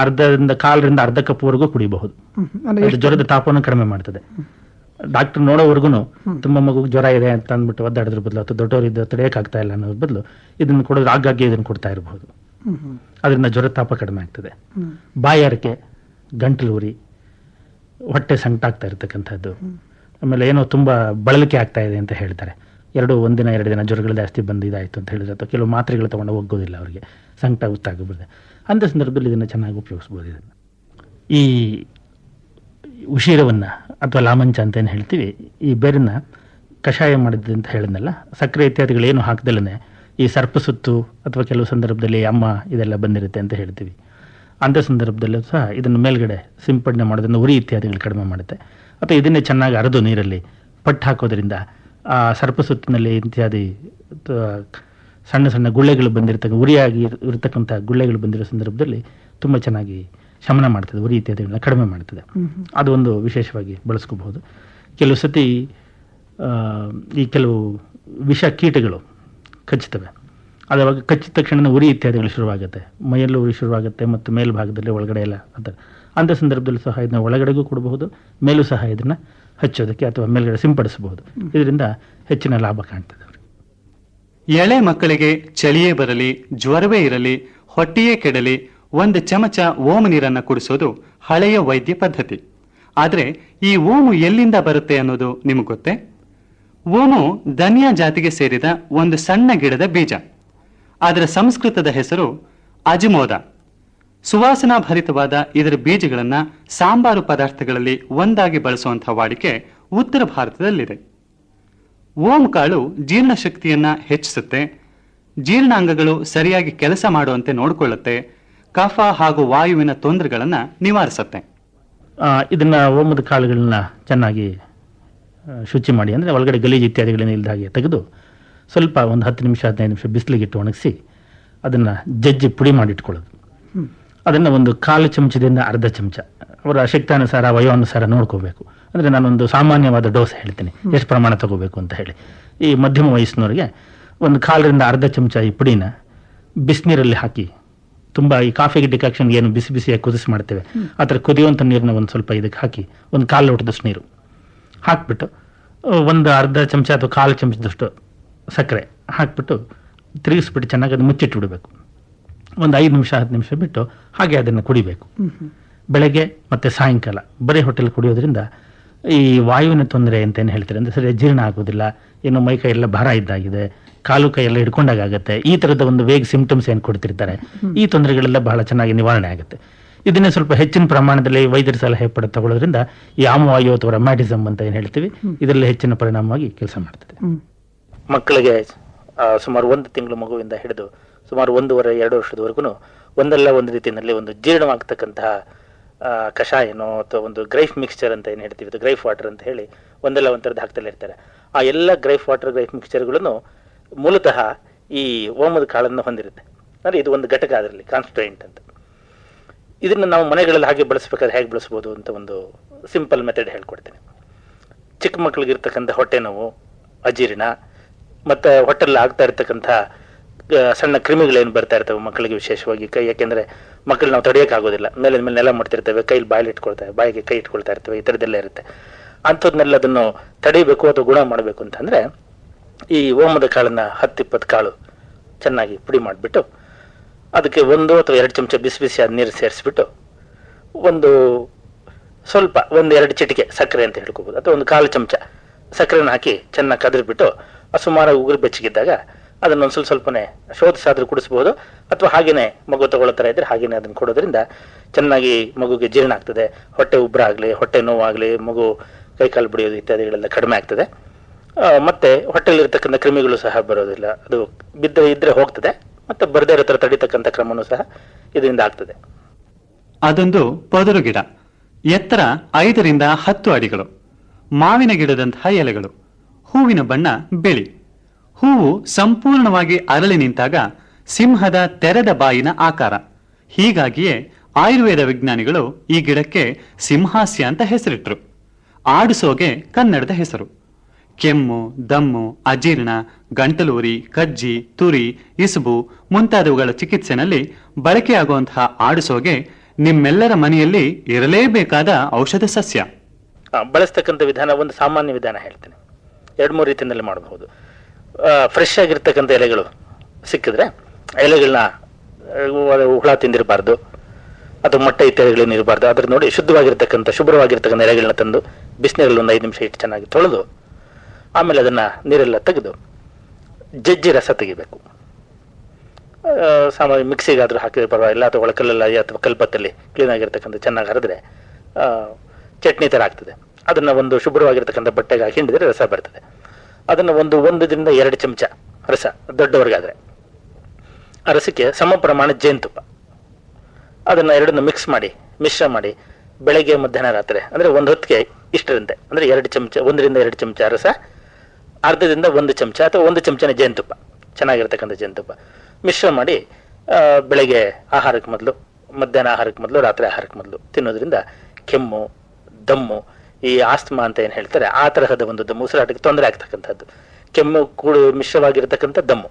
ಅರ್ಧದಿಂದ ಕಾಲರಿಂದ ಅರ್ಧ ಕಪ್ವರೆಗೂ ಕುಡಿಬಹುದು ಜ್ವರದ ತಾಪವನ್ನು ಕಡಿಮೆ ಮಾಡ್ತದೆ. ಡಾಕ್ಟರ್ ನೋಡೋವರೆಗೂ ತುಂಬಾ ಮಗು ಜ್ವರ ಇದೆ ಅಂತ ಅಂದ್ಬಿಟ್ಟು ಒದ್ದಾಡೋದ್ರ ಬದಲು ಅಥವಾ ದೊಡ್ಡವರಿದ್ದ ತಡೆಯೋಕ್ಕಾಗ್ತಾ ಇಲ್ಲ ಅನ್ನೋದ್ರ ಬದಲು ಇದನ್ನು ಕೊಡೋದು ಆಗಾಗ್ಗೆ ಇದನ್ನು ಕೊಡ್ತಾ ಇರಬಹುದು ಅದರಿಂದ ಜ್ವರ ತಾಪ ಕಡಿಮೆ ಆಗ್ತದೆ. ಬಾಯಾರಿಕೆ ಗಂಟಲು ಉರಿ ಹೊಟ್ಟೆ ಸಂಕಟಾಗ್ತಾ ಇರತಕ್ಕಂಥದ್ದು. ಆಮೇಲೆ ಏನೋ ತುಂಬಾ ಬಳಲಿಕೆ ಆಗ್ತಾ ಇದೆ ಅಂತ ಹೇಳ್ತಾರೆ. ಎರಡು ಒಂದಿನ ಎರಡು ದಿನ ಜ್ವರಗಳು ಜಾಸ್ತಿ ಬಂದು ಇದಾಯಿತು ಅಂತ ಹೇಳಿದ್ರೆ ಅಥವಾ ಕೆಲವು ಮಾತ್ರೆಗಳು ತಗೊಂಡು ಹೋಗೋದಿಲ್ಲ ಅವರಿಗೆ. ಸಂಕಟ ಗೊತ್ತಾಗಬಿಡುತ್ತೆ ಅಂಥ ಸಂದರ್ಭದಲ್ಲಿ ಇದನ್ನು ಚೆನ್ನಾಗಿ ಉಪಯೋಗಿಸ್ಬೋದು ಇದನ್ನು. ಈ ಉಶೀರವನ್ನು ಅಥವಾ ಲಾಮಂಚ ಅಂತ ಏನು ಹೇಳ್ತೀವಿ, ಈ ಬೆರನ್ನ ಕಷಾಯ ಮಾಡಿದ್ದು ಅಂತ ಹೇಳಿದ್ನಲ್ಲ, ಸಕ್ಕರೆ ಇತ್ಯಾದಿಗಳೇನು ಹಾಕ್ದಲ್ಲೇ ಈ ಸರ್ಪಸುತ್ತು ಅಥವಾ ಕೆಲವು ಸಂದರ್ಭದಲ್ಲಿ ಅಮ್ಮ ಇದೆಲ್ಲ ಬಂದಿರುತ್ತೆ ಅಂತ ಹೇಳ್ತೀವಿ. ಅಂಥ ಸಂದರ್ಭದಲ್ಲೂ ಸಹ ಇದನ್ನು ಮೇಲ್ಗಡೆ ಸಿಂಪಡಣೆ ಮಾಡೋದನ್ನು ಉರಿ ಇತ್ಯಾದಿಗಳು ಕಡಿಮೆ ಮಾಡುತ್ತೆ. ಅಥವಾ ಇದನ್ನೇ ಚೆನ್ನಾಗಿ ಅರೆದು ನೀರಲ್ಲಿ ಪಟ್ಟು ಹಾಕೋದ್ರಿಂದ ಆ ಸರ್ಪಸುತ್ತಿನಲ್ಲಿ ಇತ್ಯಾದಿ ತ- ಸಣ್ಣ ಸಣ್ಣ ಗುಳ್ಳೆಗಳು ಬಂದಿರ್ತಕ್ಕ ಉರಿಯಾಗಿ ಇರತಕ್ಕಂಥ ಗುಳ್ಳೆಗಳು ಬಂದಿರೋ ಸಂದರ್ಭದಲ್ಲಿ ತುಂಬ ಚೆನ್ನಾಗಿ ಶಮನ ಮಾಡ್ತದೆ ಉರಿ ಇತ್ಯಾದಿಗಳನ್ನ ಕಡಿಮೆ ಮಾಡ್ತದೆ. ಅದು ಒಂದು ವಿಶೇಷವಾಗಿ ಬಳಸ್ಕೋಬಹುದು. ಕೆಲವು ಸತಿ ಈ ಕೆಲವು ವಿಷ ಕೀಟಗಳು ಕಚ್ಚುತ್ತವೆ. ಅದಾವಾಗ ಕಚ್ಚಿದ ತಕ್ಷಣ ಉರಿ ಇತ್ಯಾದಿಗಳು ಶುರುವಾಗುತ್ತೆ. ಮೈಯಲ್ಲೂ ಉರಿ ಶುರುವಾಗುತ್ತೆ ಮತ್ತು ಮೇಲ್ಭಾಗದಲ್ಲಿ ಒಳಗಡೆ ಎಲ್ಲ ಅಂತ. ಅಂಥ ಸಂದರ್ಭದಲ್ಲಿ ಸಹ ಇದನ್ನ ಒಳಗಡೆಗೂ ಕೊಡಬಹುದು ಮೇಲೂ ಸಹ ಇದನ್ನು ಹಚ್ಚೋದಕ್ಕೆ ಅಥವಾ ಮೇಲ್ಗಡೆ ಸಿಂಪಡಿಸಬಹುದು. ಇದರಿಂದ ಹೆಚ್ಚಿನ ಲಾಭ ಕಾಣ್ತದೆ. ಎಳೆ ಮಕ್ಕಳಿಗೆ ಚಳಿಯೇ ಬರಲಿ, ಜ್ವರವೇ ಇರಲಿ, ಹೊಟ್ಟೆಯೇ ಕೆಡಲಿ, ಒಂದು ಚಮಚ ಓಮ ನೀರನ್ನ ಕುಡಿಸೋದು ಹಳೆಯ ವೈದ್ಯ ಪದ್ಧತಿ. ಆದರೆ ಈ ಓಮು ಎಲ್ಲಿಂದ ಬರುತ್ತೆ ಅನ್ನೋದು ನಿಮಗೆ ಗೊತ್ತೇ? ಓಮು ಧನಿಯಾ ಜಾತಿಗೆ ಸೇರಿದ ಒಂದು ಸಣ್ಣ ಗಿಡದ ಬೀಜ. ಅದರ ಸಂಸ್ಕೃತದ ಹೆಸರು ಅಜಮೋದ. ಸುವಾಸನಾ ಭರಿತವಾದ ಇದರ ಬೀಜಗಳನ್ನು ಸಾಂಬಾರು ಪದಾರ್ಥಗಳಲ್ಲಿ ಒಂದಾಗಿ ಬಳಸುವಂತಹ ವಾಡಿಕೆ ಉತ್ತರ ಭಾರತದಲ್ಲಿದೆ. ಓಂ ಕಾಳು ಜೀರ್ಣಶಕ್ತಿಯನ್ನ ಹೆಚ್ಚಿಸುತ್ತೆ. ಜೀರ್ಣಾಂಗಗಳು ಸರಿಯಾಗಿ ಕೆಲಸ ಮಾಡುವಂತೆ ನೋಡಿಕೊಳ್ಳುತ್ತೆ. ಕಫ ಹಾಗೂ ವಾಯುವಿನ ತೊಂದರೆಗಳನ್ನ ನಿವಾರಿಸುತ್ತೆ. ಇದನ್ನ ಓಮದ ಕಾಳುಗಳನ್ನ ಚೆನ್ನಾಗಿ ಶುಚಿ ಮಾಡಿ ಅಂದರೆ ಒಳಗಡೆ ಗಲೀಜು ಇತ್ಯಾದಿಗಳನ್ನ ಇಲ್ಲದ ಹಾಗೆ ತೆಗೆದು ಸ್ವಲ್ಪ ಒಂದು ಹತ್ತು ನಿಮಿಷ ಹದಿನೈದು ನಿಮಿಷ ಬಿಸಿಲಿಗಿಟ್ಟು ಒಣಗಿಸಿ ಅದನ್ನು ಜಜ್ಜಿ ಪುಡಿ ಮಾಡಿಟ್ಕೊಳ್ಳೋದು ಅದನ್ನು ಒಂದು ಕಾಲು ಚಮಚದಿಂದ ಅರ್ಧ ಚಮಚ. ಅವರ ಶಕ್ತಾನುಸಾರ ವಯೋನುಸಾರ ನೋಡ್ಕೋಬೇಕು. ಅಂದರೆ ನಾನೊಂದು ಸಾಮಾನ್ಯವಾದ ಡೋಸ್ ಹೇಳ್ತೀನಿ. ಎಷ್ಟು ಪ್ರಮಾಣ ತಗೋಬೇಕು ಅಂತ ಹೇಳಿ. ಈ ಮಧ್ಯಮ ವಯಸ್ಸಿನವರಿಗೆ ಒಂದು ಕಾಲರಿಂದ ಅರ್ಧ ಚಮಚ ಈ ಪುಡಿನ ಬಿಸಿನೀರಲ್ಲಿ ಹಾಕಿ ತುಂಬ ಈ ಕಾಫಿಗೆ ಡಿಕಾಕ್ಷನ್ಗೆ ಏನು ಬಿಸಿ ಬಿಸಿಯಾಗಿ ಕುದಿಸಿ ಮಾಡ್ತೇವೆ ಆ ಥರ ಕುದಿಯುವಂಥ ನೀರನ್ನ ಒಂದು ಸ್ವಲ್ಪ ಇದಕ್ಕೆ ಹಾಕಿ ಒಂದು ಕಾಲು ಲೋಟದಷ್ಟು ನೀರು ಹಾಕ್ಬಿಟ್ಟು ಒಂದು ಅರ್ಧ ಚಮಚ ಅಥವಾ ಕಾಲು ಚಮಚದಷ್ಟು ಸಕ್ಕರೆ ಹಾಕ್ಬಿಟ್ಟು ತಿರುಗಿಸ್ಬಿಟ್ಟು ಚೆನ್ನಾಗಿ ಅದು ಮುಚ್ಚಿಟ್ಟು ಬಿಡಬೇಕು. ಒಂದು ಐದು ನಿಮಿಷ ಹತ್ತು ನಿಮಿಷ ಬಿಟ್ಟು ಹಾಗೆ ಅದನ್ನು ಕುಡಿಬೇಕು. ಬೆಳಗ್ಗೆ ಮತ್ತು ಸಾಯಂಕಾಲ ಬರೀ ಹೋಟೆಲ್ ಕುಡಿಯೋದ್ರಿಂದ ಈ ವಾಯುವಿನ ತೊಂದರೆ ಅಂತ ಏನು ಹೇಳ್ತಾರೆ? ಅಂದರೆ ಸರಿ ಜೀರ್ಣ ಆಗೋದಿಲ್ಲ ಏನು ಮೈ ಕೈ ಎಲ್ಲ ಭಾರ ಇದ್ದಾಗಿದೆ ಕಾಲು ಕೈ ಎಲ್ಲ ಹಿಡ್ಕೊಂಡಾಗತ್ತೆ ಈ ಥರದ ಒಂದು ವೇಗ್ ಸಿಂಪ್ಟಮ್ಸ್ ಏನು ಕೊಡ್ತಿರ್ತಾರೆ? ಈ ತೊಂದರೆಗಳೆಲ್ಲ ಬಹಳ ಚೆನ್ನಾಗಿ ನಿವಾರಣೆ ಆಗುತ್ತೆ. ಇದನ್ನೇ ಸ್ವಲ್ಪ ಹೆಚ್ಚಿನ ಪ್ರಮಾಣದಲ್ಲಿ ವೈದ್ಯರ ಸಲಹೆ ಪಡೆದು ತಗೊಳ್ಳೋದ್ರಿಂದ ಈ ಆಮವಾಯು ಅಥವಾ ರಮ್ಯಾಟಿಸಮ್ ಅಂತ ಏನು ಹೇಳ್ತೀವಿ ಇದರಲ್ಲಿ ಹೆಚ್ಚಿನ ಪರಿಣಾಮವಾಗಿ ಕೆಲಸ ಮಾಡ್ತದೆ. ಮಕ್ಕಳಿಗೆ ಆ, ಸುಮಾರು ಒಂದು ತಿಂಗಳು ಮಗುವಿಂದ ಹಿಡಿದು ಸುಮಾರು ಒಂದೂವರೆ ಎರಡು ವರ್ಷದವರೆಗೂ ಒಂದಲ್ಲ ಒಂದು ರೀತಿಯಲ್ಲಿ ಒಂದು ಜೀರ್ಣವಾಗ್ತಕ್ಕಂತಹ ಕಷಾಯನೋ ಅಥವಾ ಒಂದು ಗ್ರೈಫ್ ಮಿಕ್ಸ್ಚರ್ ಅಂತ ಏನು ಹೇಳ್ತೀವಿ, ಅದು ಗ್ರೈಫ್ ವಾಟರ್ ಅಂತ ಹೇಳಿ ಒಂದಲ್ಲ ಒಂಥರದ್ದು ಹಾಕ್ತಲೇ ಇರ್ತಾರೆ. ಆ ಎಲ್ಲ ಗ್ರೈಫ್ ವಾಟರ್, ಗ್ರೈಫ್ ಮಿಕ್ಸ್ಚರ್ಗಳನ್ನು ಮೂಲತಃ ಈ ಓಮದ ಕಾಳನ್ನು ಹೊಂದಿರುತ್ತೆ. ಅಂದರೆ ಇದು ಒಂದು ಘಟಕ ಅದರಲ್ಲಿ ಕಾನ್ಸ್ಟ್ರೆಂಟ್ ಅಂತ. ಇದನ್ನು ನಾವು ಮನೆಗಳಲ್ಲಿ ಹಾಗೆ ಬಳಸ್ಬೇಕಾದ್ರೆ ಹೇಗೆ ಬಳಸ್ಬೋದು ಅಂತ ಒಂದು ಸಿಂಪಲ್ ಮೆಥಡ್ ಹೇಳ್ಕೊಡ್ತೇನೆ. ಚಿಕ್ಕ ಮಕ್ಕಳಿಗಿರ್ತಕ್ಕಂಥ ಹೊಟ್ಟೆ ನೋವು, ಅಜೀರ್ಣ, ಮತ್ತು ಹೊಟ್ಟೆಲ್ಲಿ ಆಗ್ತಾ ಇರ್ತಕ್ಕಂಥ ಸಣ್ಣ ಕ್ರಿಮಿಗಳೇನು ಬರ್ತಾ ಇರ್ತವೆ ಮಕ್ಕಳಿಗೆ ವಿಶೇಷವಾಗಿ, ಕೈ, ಯಾಕೆಂದರೆ ಮಕ್ಕಳು ನಾವು ತಡೆಯೋಕ್ಕಾಗೋದಿಲ್ಲ ಮೇಲೆ ಮೇಲೆ ನೆಲ ಮಾಡ್ತಿರ್ತೇವೆ ಕೈಲಿ ಬಾಯಲ್ಲಿ ಇಟ್ಕೊಳ್ತೇವೆ, ಬಾಯಿಗೆ ಕೈ ಇಟ್ಕೊಳ್ತಾ ಇರ್ತೇವೆ, ಈ ಥರದ್ದೆಲ್ಲ ಇರುತ್ತೆ. ಅಂಥದ್ನೆಲ್ಲ ಅದನ್ನು ತಡಿಬೇಕು ಅಥವಾ ಗುಣ ಮಾಡಬೇಕು ಅಂತಂದರೆ, ಈ ಓಮದ ಕಾಳನ್ನು ಹತ್ತಿಪ್ಪತ್ತು ಕಾಳು ಚೆನ್ನಾಗಿ ಪುಡಿ ಮಾಡಿಬಿಟ್ಟು, ಅದಕ್ಕೆ ಒಂದು ಅಥವಾ ಎರಡು ಚಮಚ ಬಿಸಿ ಬಿಸಿ ಆದ ನೀರು ಸೇರಿಸ್ಬಿಟ್ಟು, ಒಂದು ಸ್ವಲ್ಪ, ಒಂದು ಎರಡು ಚಿಟಿಕೆ ಸಕ್ಕರೆ ಅಂತ ಹೇಳ್ಕೋಬೋದು. ಅಥವಾ ಒಂದು ಕಾಲು ಚಮಚ ಸಕ್ಕರೆನ ಹಾಕಿ ಚೆನ್ನಾಗಿ ಕದ್ರಿಬಿಟ್ಟು ಸುಮಾರು ಉಗುರು ಬೆಚ್ಚಗಿದ್ದಾಗ ಅದನ್ನು ಒಂದು ಸ್ವಲ್ಪ ಸ್ವಲ್ಪನೇ ಶೋಧಿಸಾದ್ರೂ ಕುಡಿಸ್ಬೋದು ಅಥವಾ ಹಾಗೇನೆ ಮಗು ತಗೊಳ್ಳೋ ಥರ ಇದ್ರೆ ಹಾಗೇನೆ ಅದನ್ನು ಕೊಡೋದ್ರಿಂದ ಚೆನ್ನಾಗಿ ಮಗುಗೆ ಜೀರ್ಣ ಆಗ್ತದೆ. ಹೊಟ್ಟೆ ಉಬ್ಬರ ಆಗಲಿ, ಹೊಟ್ಟೆ ನೋವಾಗಲಿ, ಮಗು ಕೈಕಾಲು ಬಿಡಿಯೋದು ಇತ್ಯಾದಿಗಳೆಲ್ಲ ಕಡಿಮೆ ಆಗ್ತದೆ. ಮತ್ತೆ ಮತ್ತೆ ಹೊಟ್ಟೆಲಿರ್ತಕ್ಕಂಥ ಕ್ರಿಮಿಗಳು ಸಹ ಬರೋದಿಲ್ಲ. ಅದು ಬಿದ್ದರೆ ಇದ್ರೆ ಹೋಗ್ತದೆ, ಮತ್ತೆ ಬರದೇ ಇರೋ ಥರ ತಡಿತಕ್ಕಂಥ ಕ್ರಮನೂ ಸಹ ಇದರಿಂದ ಆಗ್ತದೆ. ಅದೊಂದು ಪದರು ಗಿಡ. ಎತ್ತರ ಐದರಿಂದ ಹತ್ತು ಅಡಿಗಳು. ಮಾವಿನ ಗಿಡದಂತಹ ಎಲೆಗಳು. ಹೂವಿನ ಬಣ್ಣ ಬಿಳಿ. ಹೂವು ಸಂಪೂರ್ಣವಾಗಿ ಅರಳಿ ನಿಂತಾಗ ಸಿಂಹದ ತೆರೆದ ಬಾಯಿನ ಆಕಾರ. ಹೀಗಾಗಿಯೇ ಆಯುರ್ವೇದ ವಿಜ್ಞಾನಿಗಳು ಈ ಗಿಡಕ್ಕೆ ಸಿಂಹಾಸ್ಯ ಅಂತ ಹೆಸರಿಟ್ರು. ಆಡಿಸೋಗೆ ಕನ್ನಡದ ಹೆಸರು. ಕೆಮ್ಮು, ದಮ್ಮು, ಅಜೀರ್ಣ, ಗಂಟಲೂರಿ, ಕಜ್ಜಿ, ತುರಿ, ಇಸುಬು ಮುಂತಾದವುಗಳ ಚಿಕಿತ್ಸೆನಲ್ಲಿ ಬಳಕೆಯಾಗುವಂತಹ ಆಡಿಸೋಗೆ ನಿಮ್ಮೆಲ್ಲರ ಮನೆಯಲ್ಲಿ ಇರಲೇಬೇಕಾದ ಔಷಧ ಸಸ್ಯ. ಬಳಸ್ತಕ್ಕಂಥ ವಿಧಾನ ಒಂದು ಸಾಮಾನ್ಯ ವಿಧಾನ ಹೇಳ್ತೇನೆ. ಎರಡು ಮೂರು ರೀತಿಯಲ್ಲಿ ಮಾಡಬಹುದು. ಫ್ರೆಶ್ ಆಗಿರ್ತಕ್ಕಂಥ ಎಲೆಗಳು ಸಿಕ್ಕಿದ್ರೆ ಎಲೆಗಳನ್ನ ಹುಳ ತಿಂದಿರಬಾರ್ದು, ಅಥವಾ ಮೊಟ್ಟೆ ಇತ್ಯಾದಿಗಳೇನು ಇರಬಾರ್ದು ಅದ್ರ ನೋಡಿ ಶುದ್ಧವಾಗಿರ್ತಕ್ಕಂಥ, ಶುಭ್ರವಾಗಿರ್ತಕ್ಕಂಥ ಎಲೆಗಳನ್ನ ತಂದು ಬಿಸಿನೀರಲ್ಲಿ ಒಂದು ಐದು ನಿಮಿಷ ಇಟ್ಟು ಚೆನ್ನಾಗಿ ತೊಳೆದು, ಆಮೇಲೆ ಅದನ್ನು ನೀರೆಲ್ಲ ತೆಗೆದು ಜಜ್ಜಿ ರಸ ತೆಗಿಬೇಕು. ಸಾಮಾನ್ಯ ಮಿಕ್ಸಿಗಾದರೂ ಹಾಕಿದ್ರೆ ಪರವಾಗಿಲ್ಲ, ಅಥವಾ ಒಳಕಲ್ಲಲ್ಲ ಅಥವಾ ಕಲ್ಪತ್ತಲ್ಲಿ ಕ್ಲೀನಾಗಿರ್ತಕ್ಕಂಥ ಚೆನ್ನಾಗಿ ಹರಿದ್ರೆ ಚಟ್ನಿ ಥರ ಆಗ್ತದೆ. ಅದನ್ನು ಒಂದು ಶುಭ್ರವಾಗಿರ್ತಕ್ಕಂಥ ಬಟ್ಟೆಗೆ ಹಾಕಿ ಹಿಂಡಿದ್ರೆ ರಸ ಬರ್ತದೆ. ಅದನ್ನು ಒಂದು ಒಂದರಿಂದ ಎರಡು ಚಮಚ ರಸ ದೊಡ್ಡವರಿಗಾದರೆ. ಆ ರಸಕ್ಕೆ ಸಮ ಪ್ರಮಾಣ ಜೇನುತುಪ್ಪ. ಅದನ್ನು ಎರಡನ್ನು ಮಿಕ್ಸ್ ಮಾಡಿ, ಮಿಶ್ರ ಮಾಡಿ ಬೆಳಗ್ಗೆ, ಮಧ್ಯಾಹ್ನ, ರಾತ್ರಿ, ಅಂದರೆ ಒಂದು ಹೊತ್ತಿಗೆ ಇಷ್ಟರಂತೆ. ಅಂದರೆ ಎರಡು ಚಮಚ, ಒಂದರಿಂದ ಎರಡು ಚಮಚ ರಸ ಅರ್ಧದಿಂದ ಒಂದು ಚಮಚ ಅಥವಾ ಒಂದು ಚಮಚನ ಜೇನುತುಪ್ಪ. ಚೆನ್ನಾಗಿರ್ತಕ್ಕಂಥ ಜೇನುತುಪ್ಪ. ಮಿಶ್ರ ಮಾಡಿ ಬೆಳಗ್ಗೆ ಆಹಾರಕ್ಕೆ ಮೊದಲು, ಮಧ್ಯಾಹ್ನ ಆಹಾರಕ್ಕೆ ಮೊದಲು, ರಾತ್ರಿ ಆಹಾರಕ್ಕೆ ಮೊದಲು ತಿನ್ನೋದ್ರಿಂದ ಕೆಮ್ಮು, ದಮ್ಮು ಈ ಆಸ್ತಮಾ ಅಂತ ಏನು ಹೇಳ್ತಾರೆ, ಆ ತರಹದ ಒಂದು ದಮ್ಮು. ಉಸಿರಾಟಕ್ಕೆ ತೊಂದರೆ ಆಗ್ತಕ್ಕಂಥದ್ದು. ಕೆಮ್ಮು ಕೂಡು ಮಿಶ್ರವಾಗಿರತಕ್ಕಂಥ ದಮ್ಮು.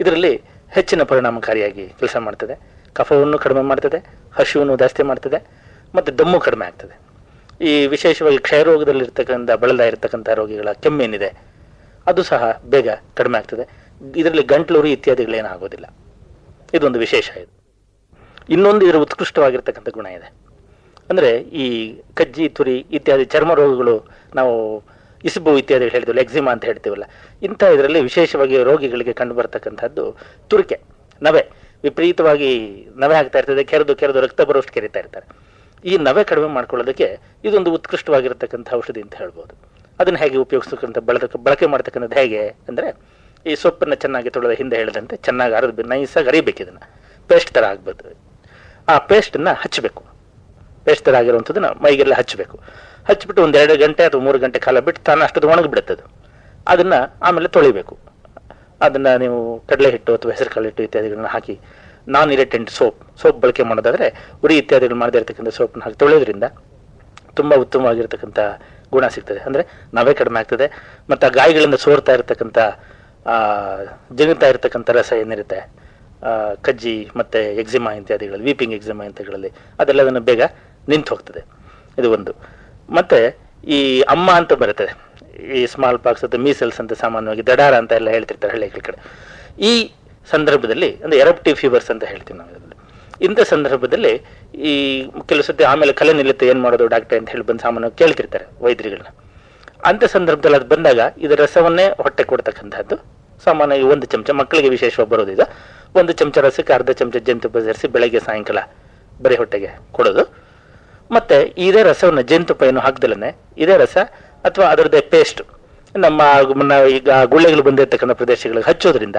ಇದರಲ್ಲಿ ಹೆಚ್ಚಿನ ಪರಿಣಾಮಕಾರಿಯಾಗಿ ಕೆಲಸ ಮಾಡ್ತದೆ. ಕಫವನ್ನು ಕಡಿಮೆ ಮಾಡ್ತದೆ, ಹಸಿವನ್ನು ಜಾಸ್ತಿ ಮಾಡ್ತದೆ, ಮತ್ತು ದಮ್ಮು ಕಡಿಮೆ ಆಗ್ತದೆ. ಈ ವಿಶೇಷವಾಗಿ ಕ್ಷಯರೋಗದಲ್ಲಿರ್ತಕ್ಕಂಥ ಬಳಲ ಇರತಕ್ಕಂಥ ರೋಗಿಗಳ ಕೆಮ್ಮೇನಿದೆ, ಅದು ಸಹ ಬೇಗ ಕಡಿಮೆ ಆಗ್ತದೆ. ಇದರಲ್ಲಿ ಗಂಟ್ಲುರಿ ಇತ್ಯಾದಿಗಳೇನಾಗೋದಿಲ್ಲ. ಇದೊಂದು ವಿಶೇಷ ಇದು. ಇನ್ನೊಂದು ಇದರ ಉತ್ಕೃಷ್ಟವಾಗಿರ್ತಕ್ಕಂಥ ಗುಣ ಇದೆ. ಅಂದರೆ ಈ ಕಜ್ಜಿ, ತುರಿ ಇತ್ಯಾದಿ ಚರ್ಮ ರೋಗಗಳು ನಾವು ಇಸುಬು ಇತ್ಯಾದಿ ಹೇಳ್ತೀವಲ್ಲ ಎಕ್ಸಿಮಾ ಅಂತ ಹೇಳ್ತೀವಲ್ಲ, ಇಂಥ ಇದರಲ್ಲಿ ವಿಶೇಷವಾಗಿ ರೋಗಿಗಳಿಗೆ ಕಂಡು ಬರ್ತಕ್ಕಂಥದ್ದು ತುರಿಕೆ. ನವೆ, ವಿಪರೀತವಾಗಿ ನವೆ ಆಗ್ತಾ ಇರ್ತದೆ, ಕೆರೆದು ಕೆರೆದು ರಕ್ತ ಬರೋಷ್ಟು ಕೆರಿತಾ ಇರ್ತಾರೆ. ಈ ನವೆ ಕಡಿಮೆ ಮಾಡ್ಕೊಳ್ಳೋದಕ್ಕೆ ಇದೊಂದು ಉತ್ಕೃಷ್ಟವಾಗಿರತಕ್ಕಂಥ ಔಷಧಿ ಅಂತ ಹೇಳ್ಬೋದು. ಅದನ್ನು ಹೇಗೆ ಉಪಯೋಗಿಸ್ತಕ್ಕಂಥ ಬಳದ, ಬಳಕೆ ಮಾಡ್ತಕ್ಕಂಥದ್ದು ಹೇಗೆ ಅಂದರೆ, ಈ ಸೊಪ್ಪನ್ನು ಚೆನ್ನಾಗಿ ತೊಳೆದ ಹಿಂದೆ ಹೇಳಿದಂತೆ ಚೆನ್ನಾಗಿ ಅರದು ನೈಸಾಗಿ ಅರಿಬೇಕು ಇದನ್ನು ಪೇಸ್ಟ್ ಥರ ಆಗ್ಬೋದು. ಆ ಪೇಸ್ಟನ್ನು ಹಚ್ಚಬೇಕು ಪೇಸ್ಟ್ ಥರ ನಾವು ಮೈಗೆಲ್ಲ ಹಚ್ಚಬೇಕು. ಹಚ್ಚಿಬಿಟ್ಟು ಒಂದು ಎರಡು ಗಂಟೆ ಅಥವಾ ಮೂರು ಗಂಟೆ ಕಾಲ ಬಿಟ್ಟು ತಾನು ಅಷ್ಟೊಂದು ಒಣಗಿಬಿಡುತ್ತದು ಅದು. ಅದನ್ನು ಆಮೇಲೆ ತೊಳಿಬೇಕು. ಅದನ್ನು ನೀವು ಕಡಲೆ ಹಿಟ್ಟು ಅಥವಾ ಹೆಸರು ಕಾಳು ಹಿಟ್ಟು ಇತ್ಯಾದಿಗಳನ್ನ ಹಾಕಿ ನಾನ್ ಇರಿಟೆಂಟ್ ಸೋಪ್ ಸೋಪ್ ಬಳಕೆ ಮಾಡೋದಾದರೆ ಉರಿ ಇತ್ಯಾದಿಗಳು ಮಾಡದೇ ಇರತಕ್ಕಂಥ ಸೋಪ್ನ ಹಾಕಿ ತೊಳೆಯೋದ್ರಿಂದ ತುಂಬ ಉತ್ತಮವಾಗಿರ್ತಕ್ಕಂಥ ಗುಣ ಸಿಗ್ತದೆ. ಅಂದರೆ ನಾವೇ ಕಡಿಮೆ ಆಗ್ತದೆ ಮತ್ತು ಆ ಗಾಯಗಳಿಂದ ಸೋರ್ತಾ ಇರತಕ್ಕಂಥ ಆ, ಜಿಗುತ್ತಾ ಇರತಕ್ಕಂಥ ರಸ ಏನಿರುತ್ತೆ ಕಜ್ಜಿ ಮತ್ತು ಎಕ್ಸಿಮಾ ಇತ್ಯಾದಿಗಳಲ್ಲಿ ವೀಪಿಂಗ್ ಎಕ್ಸಿಮಾ ಅದೆಲ್ಲ ಅದೆಲ್ಲದನ್ನು ಬೇಗ ನಿಂತು ಹೋಗ್ತದೆ ಇದು ಒಂದು. ಮತ್ತು ಈ ಅಮ್ಮ ಅಂತ ಬರುತ್ತದೆ. ಈ ಸ್ಮಾಲ್ ಪಾಕ್ಸ್ ಅಥವಾ ಮೀಸಲ್ಸ್ ಅಂತ ಸಾಮಾನ್ಯವಾಗಿ ದಡಾರ ಅಂತ ಎಲ್ಲ ಹೇಳ್ತಿರ್ತಾರೆ ಹಳ್ಳಿಗಳ ಕಡೆ. ಈ ಸಂದರ್ಭದಲ್ಲಿ ಅಂದರೆ ಎರಪ್ಟಿವ್ ಫೀವರ್ಸ್ ಅಂತ ಹೇಳ್ತೀವಿ ನಾವು ಇದರಲ್ಲಿ. ಇಂಥ ಸಂದರ್ಭದಲ್ಲಿ ಈ ಕೆಲವು ಸತಿ ಆಮೇಲೆ ಕಲೆ ನಿಲ್ಲುತ್ತೆ, ಏನು ಮಾಡೋದು ಡಾಕ್ಟರ್ ಅಂತ ಹೇಳಿ ಬಂದು ಸಾಮಾನ್ಯವಾಗಿ ಕೇಳ್ತಿರ್ತಾರೆ ವೈದ್ಯರುಗಳನ್ನ ಅಂಥ ಸಂದರ್ಭದಲ್ಲಿ ಅದು ಬಂದಾಗ ಇದರ ರಸವನ್ನೇ ಹೊಟ್ಟೆ ಕೊಡ್ತಕ್ಕಂಥದ್ದು. ಸಾಮಾನ್ಯವಾಗಿ ಒಂದು ಚಮಚ, ಮಕ್ಕಳಿಗೆ ವಿಶೇಷವಾಗಿ ಬರೋದಿದೆ ಇದು. ಒಂದು ಚಮಚ ರಸಕ್ಕೆ ಅರ್ಧ ಚಮಚ ಜಂತು ಸೇರಿಸಿ ಬೆಳಗ್ಗೆ ಸಾಯಂಕಾಲ ಬರೀ ಹೊಟ್ಟೆಗೆ ಕೊಡೋದು. ಮತ್ತೆ ಇದೇ ರಸವನ್ನು ಏನು ಹಾಕ್ದಲೇ ಇದೇ ರಸ ಅಥವಾ ಅದರದೇ ಪೇಸ್ಟ್ ನಮ್ಮ ಈಗ ಗುಳ್ಳೆಗಳು ಬಂದಿರತಕ್ಕಂಥ ಪ್ರದೇಶಗಳಿಗೆ ಹಚ್ಚೋದ್ರಿಂದ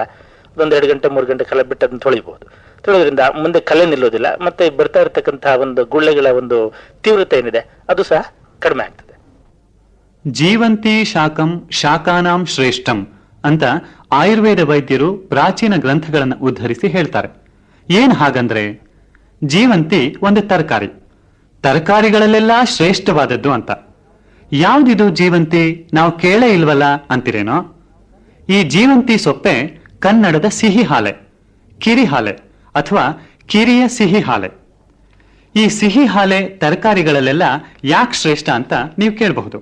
ಒಂದೆರಡು ಗಂಟೆ, ಮೂರು ಗಂಟೆ ಕಾಲ ಬಿಟ್ಟು ಅದನ್ನು ತೊಳಿಬಹುದು ತೊಳೆಯೋದ್ರಿಂದ ಮುಂದೆ ಕಲೆ ನಿಲ್ಲೋದಿಲ್ಲ, ಮತ್ತೆ ಬರ್ತಾ ಇರತಕ್ಕಂಥ ಒಂದು ಗುಳ್ಳೆಗಳ ಒಂದು ತೀವ್ರತೆ ಏನಿದೆ, ಅದು ಸಹ ಕಡಿಮೆ ಆಗ್ತದೆ. ಜೀವಂತಿ ಶಾಖಂ ಶಾಖಾನಾಂ ಶ್ರೇಷ್ಠಂ ಅಂತ ಆಯುರ್ವೇದ ವೈದ್ಯರು ಪ್ರಾಚೀನ ಗ್ರಂಥಗಳನ್ನು ಉದ್ಧರಿಸಿ ಹೇಳ್ತಾರೆ. ಏನ್ ಹಾಗಂದ್ರೆ, ಜೀವಂತಿ ಒಂದು ತರಕಾರಿ. ತರಕಾರಿಗಳಲ್ಲೆಲ್ಲ ಶ್ರೇಷ್ಠವಾದದ್ದು ಅಂತ. ಯಾವುದಿದು ಜೀವಂತಿ ನಾವು ಕೇಳೇ ಇಲ್ವಲ್ಲ ಅಂತಿರೇನೋ? ಈ ಜೀವಂತಿ ಸೊಪ್ಪೆ ಕನ್ನಡದ ಸಿಹಿ ಹಾಲೆ, ಕಿರಿ ಹಾಲೆ ಅಥವಾ ಕಿರಿಯ ಸಿಹಿ ಹಾಲೆ. ಈ ಸಿಹಿ ಹಾಲೆ ತರಕಾರಿಗಳಲ್ಲೆಲ್ಲ ಯಾಕೆ ಶ್ರೇಷ್ಠ ಅಂತ ನೀವು ಕೇಳಬಹುದು.